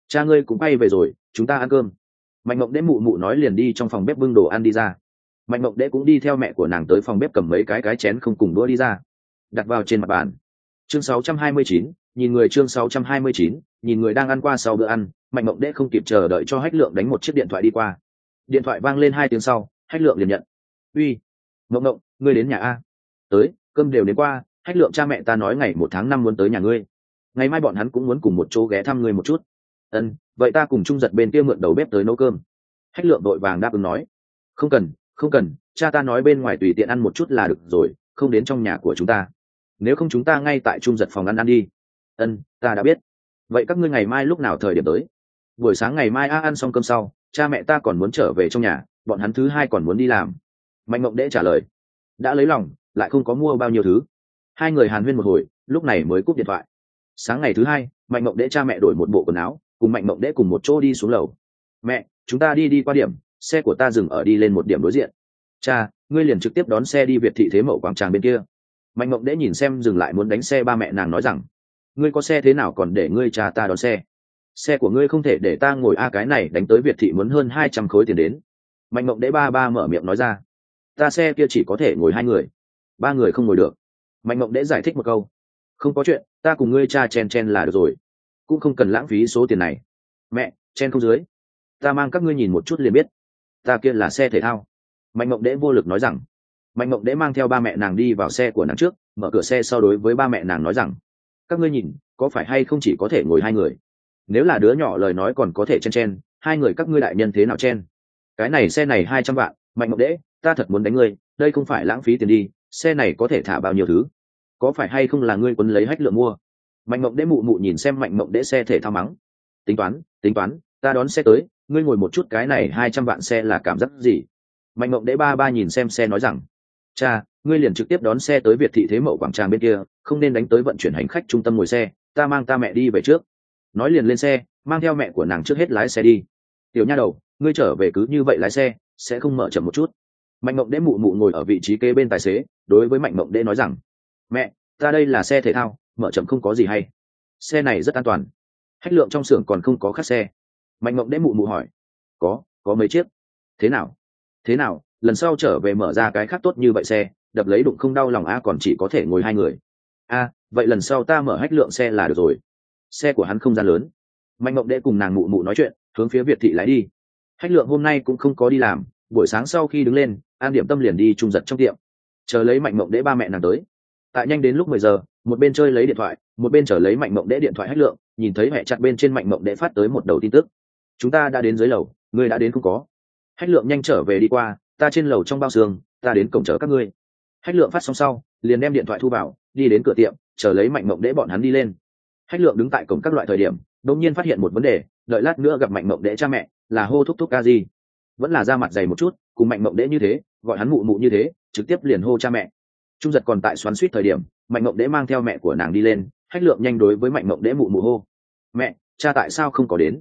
Cha ngươi cũng bay về rồi chúng ta ăn cơm. Mạnh mộng đế mụ mụ nói liền đi trong phòng bếp bưng đồ ăn đi ra. Mạnh mộng đế cũng đi theo mẹ của nàng tới phòng bếp cầm mấy cái cái chén không cùng đũa đi ra. Đặt vào trên mặt bàn. Chương 629, nhìn người chương 629, nhìn người đang ăn qua sau bữa ăn mạnh mộng đế không kịp chờ đợi cho hách lượng đánh một chiếc điện thoại đi qua. Điện thoại vang lên hai tiếng sau hách lượng liền nhận. Uy mộng mộng ngươi đến nhà a. Tới cơm đều đến qua hách lượng cha mẹ ta nói ngày một tháng năm muốn tới nhà ngươi. Ngày mai bọn hắn cũng muốn cùng một chỗ ghé thăm ngươi một chút. Ân vậy ta cùng trung giật bên kia mượn đầu bếp tới nấu cơm. Hách lượng đội vàng đáp ứng nói. Không cần không cần, cha ta nói bên ngoài tùy tiện ăn một chút là được rồi, không đến trong nhà của chúng ta. Nếu không chúng ta ngay tại trung giật phòng ăn ăn đi. Ân ta đã biết. Vậy các ngươi ngày mai lúc nào thời điểm tới? Buổi sáng ngày mai a, ăn xong cơm sau, cha mẹ ta còn muốn trở về trong nhà, bọn hắn thứ hai còn muốn đi làm. Mạnh mộng đễ trả lời. Đã lấy lòng, lại không có mua bao nhiêu thứ hai người hàn huyên một hồi, lúc này mới cúp điện thoại. Sáng ngày thứ hai, mạnh mộng đễ cha mẹ đổi một bộ quần áo, cùng mạnh mộng đễ cùng một chỗ đi xuống lầu. Mẹ, chúng ta đi đi qua điểm, xe của ta dừng ở đi lên một điểm đối diện. Cha, ngươi liền trực tiếp đón xe đi việt thị thế mậu quảng tràng bên kia. Mạnh mộng đễ nhìn xem dừng lại muốn đánh xe ba mẹ nàng nói rằng, ngươi có xe thế nào còn để ngươi cha ta đón xe? Xe của ngươi không thể để ta ngồi a cái này đánh tới việt thị muốn hơn hai trăm khối tiền đến. Mạnh mộng đễ ba ba mở miệng nói ra, ta xe kia chỉ có thể ngồi hai người, ba người không ngồi được mạnh mộng đễ giải thích một câu. Không có chuyện, ta cùng ngươi cha chen chen là được rồi. Cũng không cần lãng phí số tiền này. Mẹ, chen không dưới. Ta mang các ngươi nhìn một chút liền biết. Ta kia là xe thể thao. Mạnh mộng đễ vô lực nói rằng. Mạnh mộng đễ mang theo ba mẹ nàng đi vào xe của nàng trước, mở cửa xe sau đối với ba mẹ nàng nói rằng. Các ngươi nhìn, có phải hay không chỉ có thể ngồi hai người? Nếu là đứa nhỏ lời nói còn có thể chen chen, hai người các ngươi đại nhân thế nào chen? Cái này xe này hai trăm vạn, mạnh mộng đễ ta thật muốn đánh ngươi, đây không phải lãng phí tiền đi xe này có thể thả bao nhiêu thứ? Có phải hay không là ngươi quấn lấy hách lượng mua? Mạnh mộng đễ mụ mụ nhìn xem mạnh mộng đễ xe thể thao mắng. Tính toán tính toán, ta đón xe tới, ngươi ngồi một chút, cái này hai trăm vạn xe là cảm giác gì? Mạnh mộng đễ ba ba nhìn xem xe nói rằng, cha, ngươi liền trực tiếp đón xe tới việt thị thế mậu quảng tràng bên kia, không nên đánh tới vận chuyển hành khách trung tâm ngồi xe, ta mang ta mẹ đi về trước. Nói liền lên xe, mang theo mẹ của nàng trước hết lái xe đi. Tiểu nha đầu, ngươi trở về cứ như vậy lái xe, sẽ không mở chậm một chút mạnh mộng đễ mụ mụ ngồi ở vị trí kế bên tài xế, đối với mạnh mộng đễ nói rằng, mẹ, ta đây là xe thể thao, mở chậm không có gì hay. Xe này rất an toàn. Hách lượng trong xưởng còn không có khắc xe. Mạnh mộng đễ mụ mụ hỏi, có có mấy chiếc? Thế nào? Thế nào? Lần sau trở về mở ra cái khác tốt như vậy xe, đập lấy đụng không đau lòng a còn chỉ có thể ngồi hai người. A, vậy lần sau ta mở hách lượng xe là được rồi. Xe của hắn không gian lớn. Mạnh mộng đệ cùng nàng mụ mụ nói chuyện, hướng phía việt thị lái đi. Hách lượng hôm nay cũng không có đi làm buổi sáng sau khi đứng lên, an điểm tâm liền đi trung giật trong tiệm, chờ lấy mạnh mộng đễ ba mẹ nàng tới. Tại nhanh đến lúc mười giờ, một bên chơi lấy điện thoại, một bên chờ lấy mạnh mộng đễ điện thoại hách lượng, nhìn thấy mẹ chặt bên trên mạnh mộng đễ phát tới một đầu tin tức. Chúng ta đã đến dưới lầu ngươi đã đến không có. Hách lượng nhanh trở về đi qua, ta trên lầu trong bao xương, ta đến cổng chở các ngươi. Hách lượng phát xong sau, liền đem điện thoại thu vào, đi đến cửa tiệm, chờ lấy mạnh mộng đễ bọn hắn đi lên. Hách lượng đứng tại cổng các loại thời điểm, đột nhiên phát hiện một vấn đề, đợi lát nữa gặp mạnh mộng đễ cha mẹ, là hô thúc thúc ca gì vẫn là da mặt dày một chút, cùng mạnh mộng đễ như thế, gọi hắn mụ mụ như thế, trực tiếp liền hô cha mẹ. Trung giật còn tại xoắn suýt thời điểm, mạnh mộng đễ mang theo mẹ của nàng đi lên, hách lượng nhanh đối với mạnh mộng đễ mụ mụ hô. Mẹ, cha tại sao không có đến?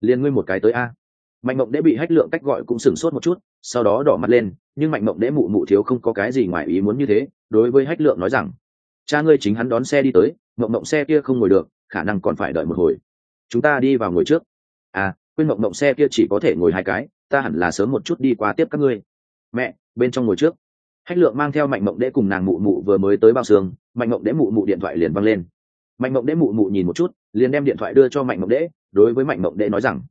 Liền ngươi một cái tới a. Mạnh mộng đễ bị hách lượng cách gọi cũng sửng sốt một chút, sau đó đỏ mặt lên, nhưng mạnh mộng đễ mụ mụ thiếu không có cái gì ngoài ý muốn như thế, đối với hách lượng nói rằng, cha ngươi chính hắn đón xe đi tới, mộng mộng xe kia không ngồi được, khả năng còn phải đợi một hồi. Chúng ta đi vào ngồi trước. À quên mộng mộng xe kia chỉ có thể ngồi hai cái ta hẳn là sớm một chút đi qua tiếp các ngươi. Mẹ, bên trong ngồi trước. Hách lượng mang theo mạnh mộng đễ cùng nàng mụ mụ vừa mới tới bao xương, mạnh mộng đễ mụ mụ điện thoại liền văng lên. Mạnh mộng đễ mụ mụ nhìn một chút, liền đem điện thoại đưa cho mạnh mộng đễ, đối với mạnh mộng đễ nói rằng,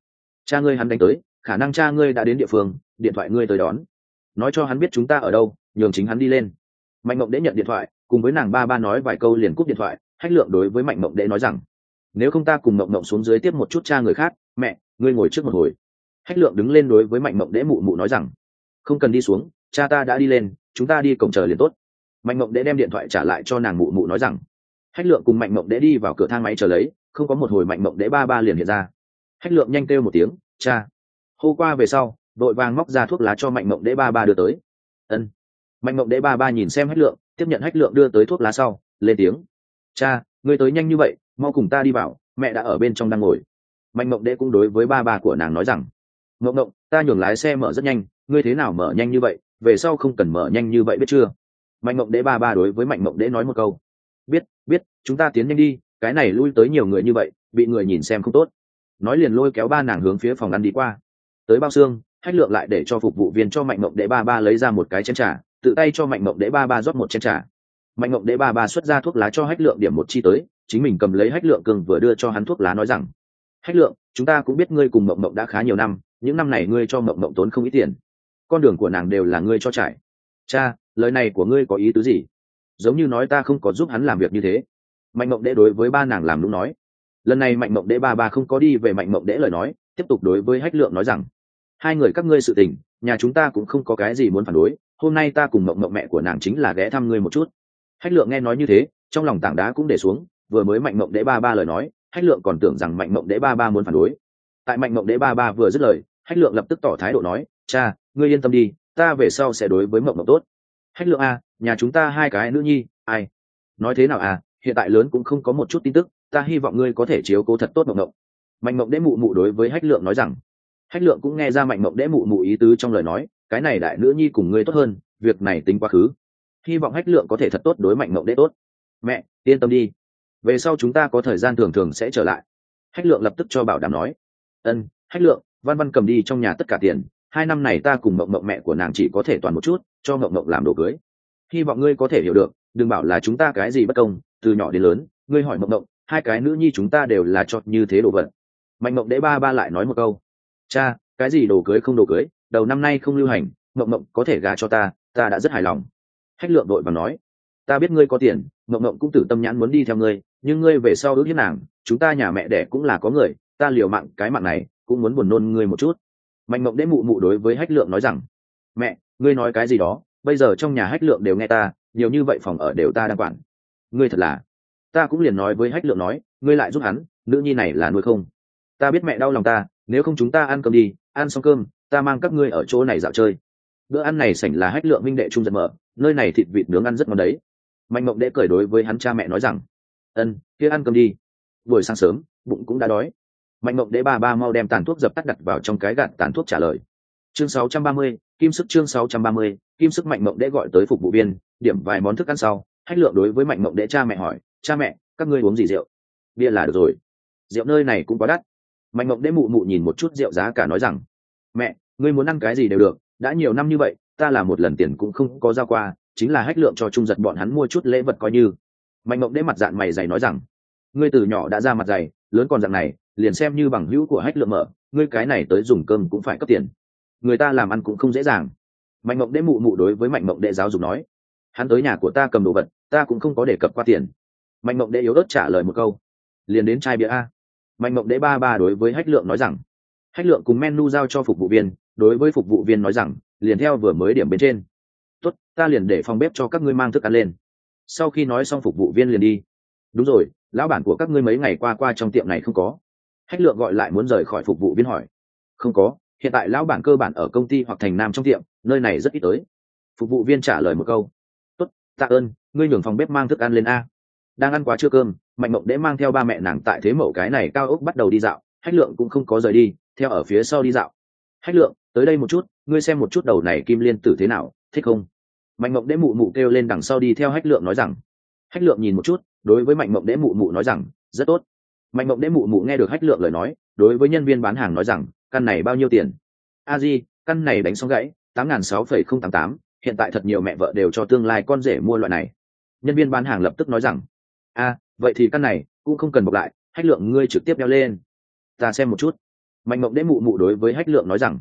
cha ngươi hắn đánh tới, khả năng cha ngươi đã đến địa phương, điện thoại ngươi tới đón. Nói cho hắn biết chúng ta ở đâu, nhường chính hắn đi lên. Mạnh mộng đễ nhận điện thoại, cùng với nàng ba ba nói vài câu liền cúp điện thoại, hách lượng đối với mạnh mộng đễ nói rằng, nếu không ta cùng mộng mộng xuống dưới tiếp một chút cha người khác, mẹ, ngươi ngồi trước một hồi hách lượng đứng lên đối với mạnh mộng đễ mụ mụ nói rằng, không cần đi xuống, cha ta đã đi lên, chúng ta đi cổng chờ liền tốt. Mạnh mộng đễ đem điện thoại trả lại cho nàng mụ mụ nói rằng, hách lượng cùng mạnh mộng đễ đi vào cửa thang máy chờ lấy, không có một hồi mạnh mộng đễ ba ba liền hiện ra. Hách lượng nhanh kêu một tiếng, cha, hô qua về sau, đội vàng móc ra thuốc lá cho mạnh mộng đễ ba ba đưa tới. Ân. Mạnh mộng đễ ba ba nhìn xem hách lượng, tiếp nhận hách lượng đưa tới thuốc lá sau, lên tiếng, cha người tới nhanh như vậy, mau cùng ta đi vào, mẹ đã ở bên trong đang ngồi. Mạnh mộng đễ cũng đối với ba ba của nàng nói rằng mộng mộng ta nhường lái xe mở rất nhanh, ngươi thế nào mở nhanh như vậy, về sau không cần mở nhanh như vậy biết chưa? Mạnh mộng đế ba ba đối với mạnh mộng đế nói một câu. Biết biết, chúng ta tiến nhanh đi, cái này lui tới nhiều người như vậy, bị người nhìn xem không tốt. Nói liền lôi kéo ba nàng hướng phía phòng ăn đi qua. Tới bao xương, hách lượng lại để cho phục vụ viên cho mạnh mộng đế ba ba lấy ra một cái chén trà, tự tay cho mạnh mộng đế ba ba rót một chén trà. Mạnh mộng đế ba ba xuất ra thuốc lá cho hách lượng điểm một chi tới, chính mình cầm lấy hách lượng cường vừa đưa cho hắn thuốc lá nói rằng, hách lượng, chúng ta cũng biết ngươi cùng mộng mộng đã khá nhiều năm những năm này ngươi cho mộng mộng tốn không ít tiền. Con đường của nàng đều là ngươi cho trải. Cha, lời này của ngươi có ý tứ gì? Giống như nói ta không có giúp hắn làm việc như thế. Mạnh mộng đế đối với ba nàng làm đúng nói. Lần này mạnh mộng đế ba ba không có đi về mạnh mộng đế lời nói, tiếp tục đối với hách lượng nói rằng, hai người các ngươi sự tình, nhà chúng ta cũng không có cái gì muốn phản đối. Hôm nay ta cùng mộng mộng mẹ của nàng chính là ghé thăm ngươi một chút. Hách lượng nghe nói như thế, trong lòng tảng đá cũng để xuống, vừa mới mạnh mộng đế ba ba lời nói, hách lượng còn tưởng rằng mạnh mộng đế ba ba muốn phản đối. Tại mạnh mộng đế ba ba vừa dứt lời hách lượng lập tức tỏ thái độ nói, cha, ngươi yên tâm đi, ta về sau sẽ đối với mộng mộng tốt. Hách lượng a nhà chúng ta hai cái nữ nhi, ai? Nói thế nào à hiện tại lớn cũng không có một chút tin tức, ta hy vọng ngươi có thể chiếu cố thật tốt mộng mộng mạnh mộng đễ mụ mụ đối với hách lượng nói rằng, hách lượng cũng nghe ra mạnh mộng đễ mụ mụ ý tứ trong lời nói, cái này đại nữ nhi cùng ngươi tốt hơn, việc này tính quá khứ. Hy vọng hách lượng có thể thật tốt đối mạnh mộng đễ tốt. Mẹ, yên tâm đi, về sau chúng ta có thời gian thường thường sẽ trở lại. Hách lượng lập tức cho bảo đảm nói. Ân, hách lượng văn văn cầm đi trong nhà tất cả tiền, hai năm này ta cùng mộng mộng mẹ của nàng chỉ có thể toàn một chút, cho mộng mộng làm đồ cưới. Hy vọng ngươi có thể hiểu được, đừng bảo là chúng ta cái gì bất công, từ nhỏ đến lớn, ngươi hỏi mộng mộng, hai cái nữ nhi chúng ta đều là chọt như thế đồ vật. Mạnh mộng đế ba ba lại nói một câu, cha, cái gì đồ cưới không đồ cưới, đầu năm nay không lưu hành, mộng mộng có thể gả cho ta ta đã rất hài lòng. Hách lượng đội và nói, ta biết ngươi có tiền, mộng mộng cũng tử tâm nhãn muốn đi theo ngươi, nhưng ngươi về sau ước hiếp nàng, chúng ta nhà mẹ đẻ cũng là có người, ta liều mạng cái mạng này cũng muốn buồn nôn ngươi một chút. Mạnh mộng đế mụ mụ đối với hách lượng nói rằng, mẹ, ngươi nói cái gì đó? Bây giờ trong nhà hách lượng đều nghe ta, nhiều như vậy phòng ở đều ta đang quản. Ngươi thật là ta cũng liền nói với hách lượng nói, ngươi lại giúp hắn, nữ nhi này là nuôi không. Ta biết mẹ đau lòng ta, nếu không chúng ta ăn cơm đi, ăn xong cơm, ta mang các ngươi ở chỗ này dạo chơi. Bữa ăn này sảnh là hách lượng minh đệ trung giật mở, nơi này thịt vịt nướng ăn rất ngon đấy. Mạnh mộng đễ cười đối với hắn cha mẹ nói rằng, ân, kia ăn cơm đi. Buổi sáng sớm, bụng cũng đã đói mạnh mộng đế ba ba mau đem tàn thuốc dập tắt đặt vào trong cái gạt tàn thuốc trả lời. Chương 630, kim sức chương 630, kim sức mạnh mộng đế gọi tới phục vụ viên điểm vài món thức ăn sau hách lượng đối với mạnh mộng đế cha mẹ hỏi cha mẹ các ngươi uống gì rượu? Bia là được rồi. Rượu nơi này cũng có đắt. Mạnh mộng đế mụ mụ nhìn một chút rượu giá cả nói rằng mẹ ngươi muốn ăn cái gì đều được đã nhiều năm như vậy ta là một lần tiền cũng không có giao qua chính là hách lượng cho trung giật bọn hắn mua chút lễ vật coi như. Mạnh mộng đế mặt dạng mày dày nói rằng ngươi từ nhỏ đã ra mặt dày lớn còn dạng này liền xem như bằng hữu của hách lượng mở, ngươi cái này tới dùng cơm cũng phải cấp tiền. Người ta làm ăn cũng không dễ dàng. Mạnh mộng đệ mụ mụ đối với mạnh mộng đệ giáo dục nói, hắn tới nhà của ta cầm đồ vật, ta cũng không có đề cập qua tiền. Mạnh mộng đệ yếu ớt trả lời một câu, liền đến chai bia a. Mạnh mộng đệ ba ba đối với hách lượng nói rằng, hách lượng cùng menu giao cho phục vụ viên, đối với phục vụ viên nói rằng, liền theo vừa mới điểm bên trên. Tốt, ta liền để phòng bếp cho các ngươi mang thức ăn lên. Sau khi nói xong phục vụ viên liền đi. Đúng rồi, lão bản của các ngươi mấy ngày qua qua trong tiệm này không có hách lượng gọi lại muốn rời khỏi phục vụ viên hỏi. Không có, hiện tại lão bản cơ bản ở công ty hoặc thành nam trong tiệm, nơi này rất ít tới. Phục vụ viên trả lời một câu. Tốt, tạ ơn, ngươi nhường phòng bếp mang thức ăn lên a. Đang ăn quá trưa cơm, mạnh mộng đễ mang theo ba mẹ nàng tại thế mẫu cái này cao ốc bắt đầu đi dạo. Hách lượng cũng không có rời đi, theo ở phía sau đi dạo. Hách lượng, tới đây một chút, ngươi xem một chút đầu này kim liên tử thế nào, thích không? Mạnh mộng đễ mụ mụ kêu lên đằng sau đi theo hách lượng nói rằng. Hách lượng nhìn một chút, đối với mạnh mộng đễ mụ mụ nói rằng, rất tốt mạnh mộng Đế mụ mụ nghe được hách lượng lời nói, đối với nhân viên bán hàng nói rằng, căn này bao nhiêu tiền? A di, căn này đánh xong gãy, tám n g h n sáu phẩy không tám tám, hiện tại thật nhiều mẹ vợ đều cho tương lai con rể mua loại này. Nhân viên bán hàng lập tức nói rằng, a, vậy thì căn này cũng không cần bọc lại, hách lượng ngươi trực tiếp đeo lên. Ta xem một chút. Mạnh mộng Đế mụ mụ đối với hách lượng nói rằng,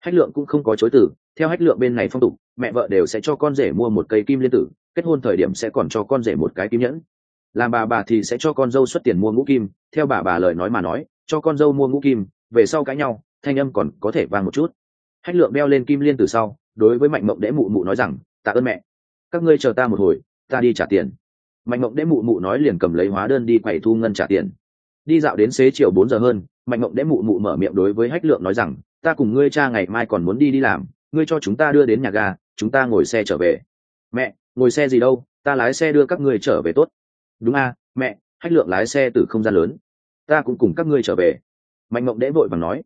hách lượng cũng không có chối từ, theo hách lượng bên này phong tục, mẹ vợ đều sẽ cho con rể mua một cây kim liên tử, kết hôn thời điểm sẽ còn cho con rể một cái kim nhẫn làm bà bà thì sẽ cho con dâu xuất tiền mua ngũ kim, theo bà bà lời nói mà nói, cho con dâu mua ngũ kim, về sau cãi nhau, thanh âm còn có thể vang một chút. Hách lượng đeo lên kim liên từ sau, đối với mạnh mộng đễ mụ mụ nói rằng, tạ ơn mẹ. Các ngươi chờ ta một hồi, ta đi trả tiền. Mạnh mộng đễ mụ mụ nói liền cầm lấy hóa đơn đi quầy thu ngân trả tiền. Đi dạo đến xế chiều bốn giờ hơn, mạnh mộng đễ mụ mụ mở miệng đối với hách lượng nói rằng, ta cùng ngươi cha ngày mai còn muốn đi đi làm, ngươi cho chúng ta đưa đến nhà ga, chúng ta ngồi xe trở về. Mẹ, ngồi xe gì đâu, ta lái xe đưa các ngươi trở về tốt đúng a, mẹ hách lượng lái xe từ không gian lớn. Ta cũng cùng các ngươi trở về. Mạnh mộng đễ vội và nói.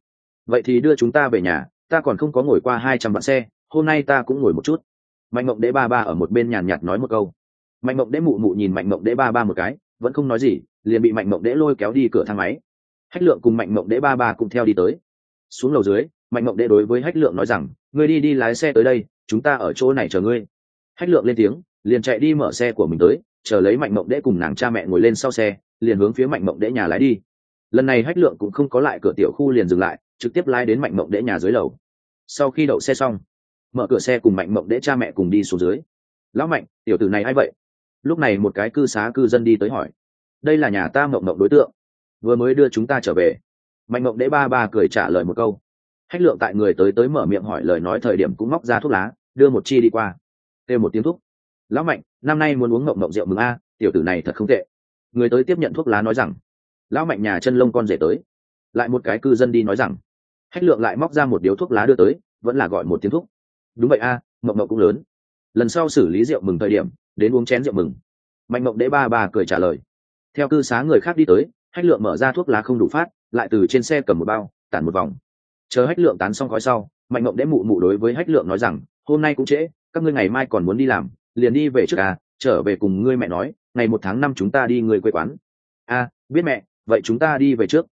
Vậy thì đưa chúng ta về nhà, ta còn không có ngồi qua hai trăm vạn xe, hôm nay ta cũng ngồi một chút. Mạnh mộng đế ba ba ở một bên nhàn nhạt nói một câu. Mạnh mộng đế mụ mụ nhìn mạnh mộng đế ba ba một cái, vẫn không nói gì, liền bị mạnh mộng đế lôi kéo đi cửa thang máy. Hách lượng cùng mạnh mộng đế ba ba cũng theo đi tới. Xuống lầu dưới, mạnh mộng đế đối với hách lượng nói rằng, ngươi đi đi lái xe tới đây, chúng ta ở chỗ này chờ ngươi. Hách lượng lên tiếng, liền chạy đi mở xe của mình tới chờ lấy mạnh mộng đễ cùng nàng cha mẹ ngồi lên sau xe, liền hướng phía mạnh mộng đễ nhà lái đi. Lần này hách lượng cũng không có lại cửa tiểu khu liền dừng lại, trực tiếp lái đến mạnh mộng đễ nhà dưới lầu. Sau khi đậu xe xong, mở cửa xe cùng mạnh mộng đễ cha mẹ cùng đi xuống dưới. Lão mạnh, tiểu tử này a i vậy? Lúc này một cái cư xá cư dân đi tới hỏi. Đây là nhà ta mộng mộng đối tượng. Vừa mới đưa chúng ta trở về. Mạnh mộng đễ ba ba cười trả lời một câu. Hách lượng tại người tới tới mở miệng hỏi lời nói thời điểm cũng móc ra thuốc lá, đưa một chi đi qua. Kêu một tiếng thuốc lão mạnh năm nay muốn uống mộng mộng rượu mừng a, tiểu tử này thật không tệ. Người tới tiếp nhận thuốc lá nói rằng, lão mạnh nhà chân lông con rể tới. Lại một cái cư dân đi nói rằng, hách lượng lại móc ra một điếu thuốc lá đưa tới, vẫn là gọi một tiếng thuốc. Đúng vậy a mộng mộng cũng lớn. Lần sau xử lý rượu mừng thời điểm, đến uống chén rượu mừng. Mạnh mộng đế ba bà cười trả lời. Theo cư xá người khác đi tới, hách lượng mở ra thuốc lá không đủ phát, lại từ trên xe cầm một bao, tản một vòng. Chờ hách lượng tán xong khói sau, mạnh mộng đế mụ mụ đối với hách lượng nói rằng, hôm nay cũng trễ, các ngươi ngày mai còn muốn đi làm liền đi về trước à trở về cùng ngươi mẹ nói, ngày một tháng năm chúng ta đi người quê quán. A biết mẹ, vậy chúng ta đi về trước.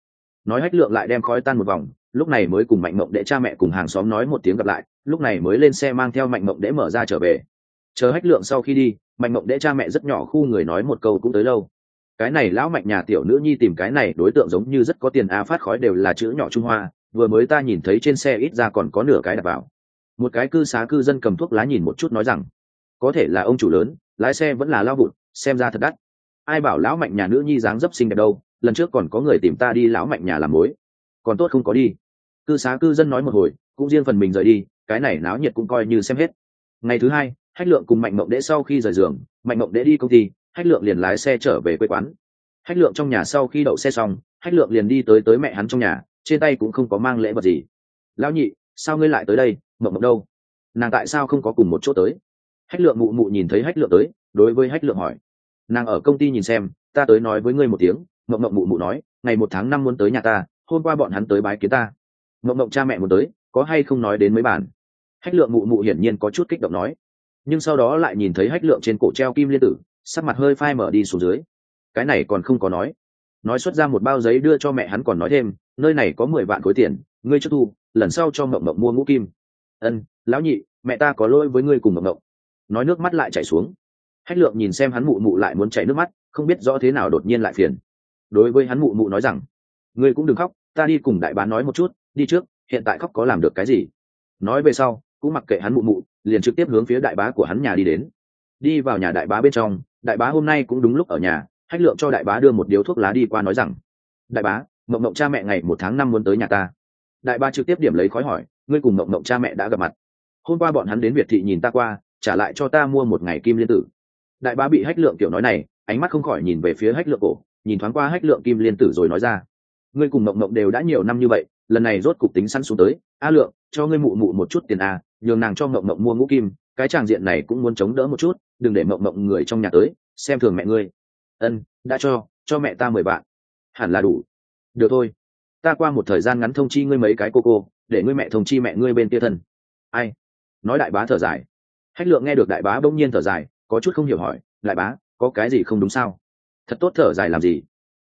Nói hách lượng lại đem khói tan một vòng, lúc này mới cùng mạnh mộng đệ cha mẹ cùng hàng xóm nói một tiếng gặp lại, lúc này mới lên xe mang theo mạnh mộng đệ mở ra trở về. Chờ hách lượng sau khi đi, mạnh mộng đệ cha mẹ rất nhỏ khu người nói một câu cũng tới lâu. Cái này lão mạnh nhà tiểu nữ nhi tìm cái này đối tượng giống như rất có tiền a, phát khói đều là chữ nhỏ trung hoa, vừa mới ta nhìn thấy trên xe ít ra còn có nửa cái đặt vào. Một cái cư xá cư dân cầm thuốc lá nhìn một chút nói rằng có thể là ông chủ lớn, lái xe vẫn là lao vụt, xem ra thật đắt. Ai bảo lão mạnh nhà nữ nhi dáng dấp xinh đẹp đâu, lần trước còn có người tìm ta đi lão mạnh nhà làm mối. Còn tốt không có đi. Cư xá cư dân nói một hồi, cũng riêng phần mình rời đi, cái này náo nhiệt cũng coi như xem hết. Ngày thứ hai, hách lượng cùng mạnh mộng đễ sau khi rời giường, mạnh mộng đễ đi công ty, hách lượng liền lái xe trở về quê quán. Hách lượng trong nhà sau khi đậu xe xong, hách lượng liền đi tới tới mẹ hắn trong nhà, trên tay cũng không có mang lễ vật gì. Lão nhị, sao ngươi lại tới đây? Mộng mộng đâu? Nàng tại sao không có cùng một chỗ tới? Hách lượng mụ mụ nhìn thấy hách lượng tới, đối với hách lượng hỏi. Nàng ở công ty nhìn xem, ta tới nói với ngươi một tiếng mộng mộng mụ mụ nói, ngày một tháng năm muốn tới nhà ta, hôm qua bọn hắn tới bái kiến ta. Mộng mộng cha mẹ muốn tới, có hay không nói đến mấy bản? Hách lượng mụ mụ hiển nhiên có chút kích động nói. Nhưng sau đó lại nhìn thấy hách lượng trên cổ treo kim liên tử, sắc mặt hơi phai mở đi xuống dưới. Cái này còn không có nói. Nói xuất ra một bao giấy đưa cho mẹ hắn còn nói thêm, nơi này có mười vạn khối tiền, ngươi cho thu, lần sau cho mộng mộng mua ngũ kim. Ân, lão nhị, mẹ ta có lỗi với ngươi cùng mộng mộng nói nước mắt lại chảy xuống. Hách lượng nhìn xem hắn mụ mụ lại muốn chảy nước mắt, không biết rõ thế nào đột nhiên lại phiền. Đối với hắn mụ mụ nói rằng, ngươi cũng đừng khóc, ta đi cùng đại bá nói một chút, đi trước, hiện tại khóc có làm được cái gì? Nói về sau, cũng mặc kệ hắn mụ mụ, liền trực tiếp hướng phía đại bá của hắn nhà đi đến. Đi vào nhà đại bá bên trong, đại bá hôm nay cũng đúng lúc ở nhà, hách lượng cho đại bá đưa một điếu thuốc lá đi qua nói rằng, đại bá, mộng mộng cha mẹ ngày một tháng năm muốn tới nhà ta. Đại bá trực tiếp điểm lấy khói hỏi, ngươi cùng mộng mộng cha mẹ đã gặp mặt. Hôm qua bọn hắn đến việt thị nhìn ta qua trả lại cho ta mua một ngày kim liên tử. Đại bá bị hách lượng kiểu nói này, ánh mắt không khỏi nhìn về phía hách lượng cổ, nhìn thoáng qua hách lượng kim liên tử rồi nói ra. Ngươi cùng mộng mộng đều đã nhiều năm như vậy, lần này rốt cục tính săn xuống tới. A lượng, cho ngươi mụ mụ một chút tiền a, nhường nàng cho mộng mộng mua ngũ kim, cái tràng diện này cũng muốn chống đỡ một chút, đừng để mộng mộng người trong nhà tới, xem thường mẹ ngươi. Ân, đã cho cho mẹ ta mười bạn hẳn là đủ. Được thôi. Ta qua một thời gian ngắn thông chi ngươi mấy cái cô cô, để ngươi mẹ thông chi mẹ ngươi bên kia thân. Ai? Nói đại bá thở dài hách lượng nghe được đại bá bỗng nhiên thở dài, có chút không hiểu hỏi, đại bá, có cái gì không đúng sao? Thật tốt thở dài làm gì?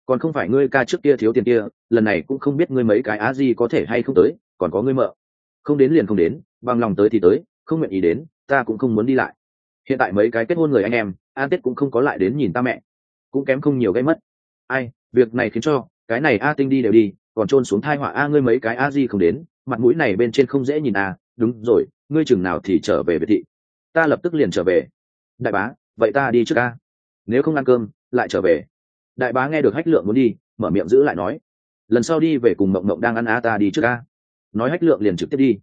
Còn không phải ngươi ca trước kia thiếu tiền kia, lần này cũng không biết ngươi mấy cái á gì có thể hay không tới, còn có ngươi mợ. Không đến liền không đến, bằng lòng tới thì tới, không nguyện ý đến, ta cũng không muốn đi lại. Hiện tại mấy cái kết hôn người anh em, an tết cũng không có lại đến nhìn ta mẹ, cũng kém không nhiều gây mất. Ai, việc này khiến cho, cái này a tinh đi đều đi, còn trôn xuống thai họa a ngươi mấy cái a di không đến, mặt mũi này bên trên không dễ nhìn a đúng rồi, ngươi chừng nào thì trở về biệt thị ta lập tức liền trở về. Đại bá, vậy ta đi trước ca. Nếu không ăn cơm, lại trở về. Đại bá nghe được hách lượng muốn đi, mở miệng giữ lại nói. Lần sau đi về cùng mộng mộng đang ăn á ta đi trước ca. Nói hách lượng liền trực tiếp đi.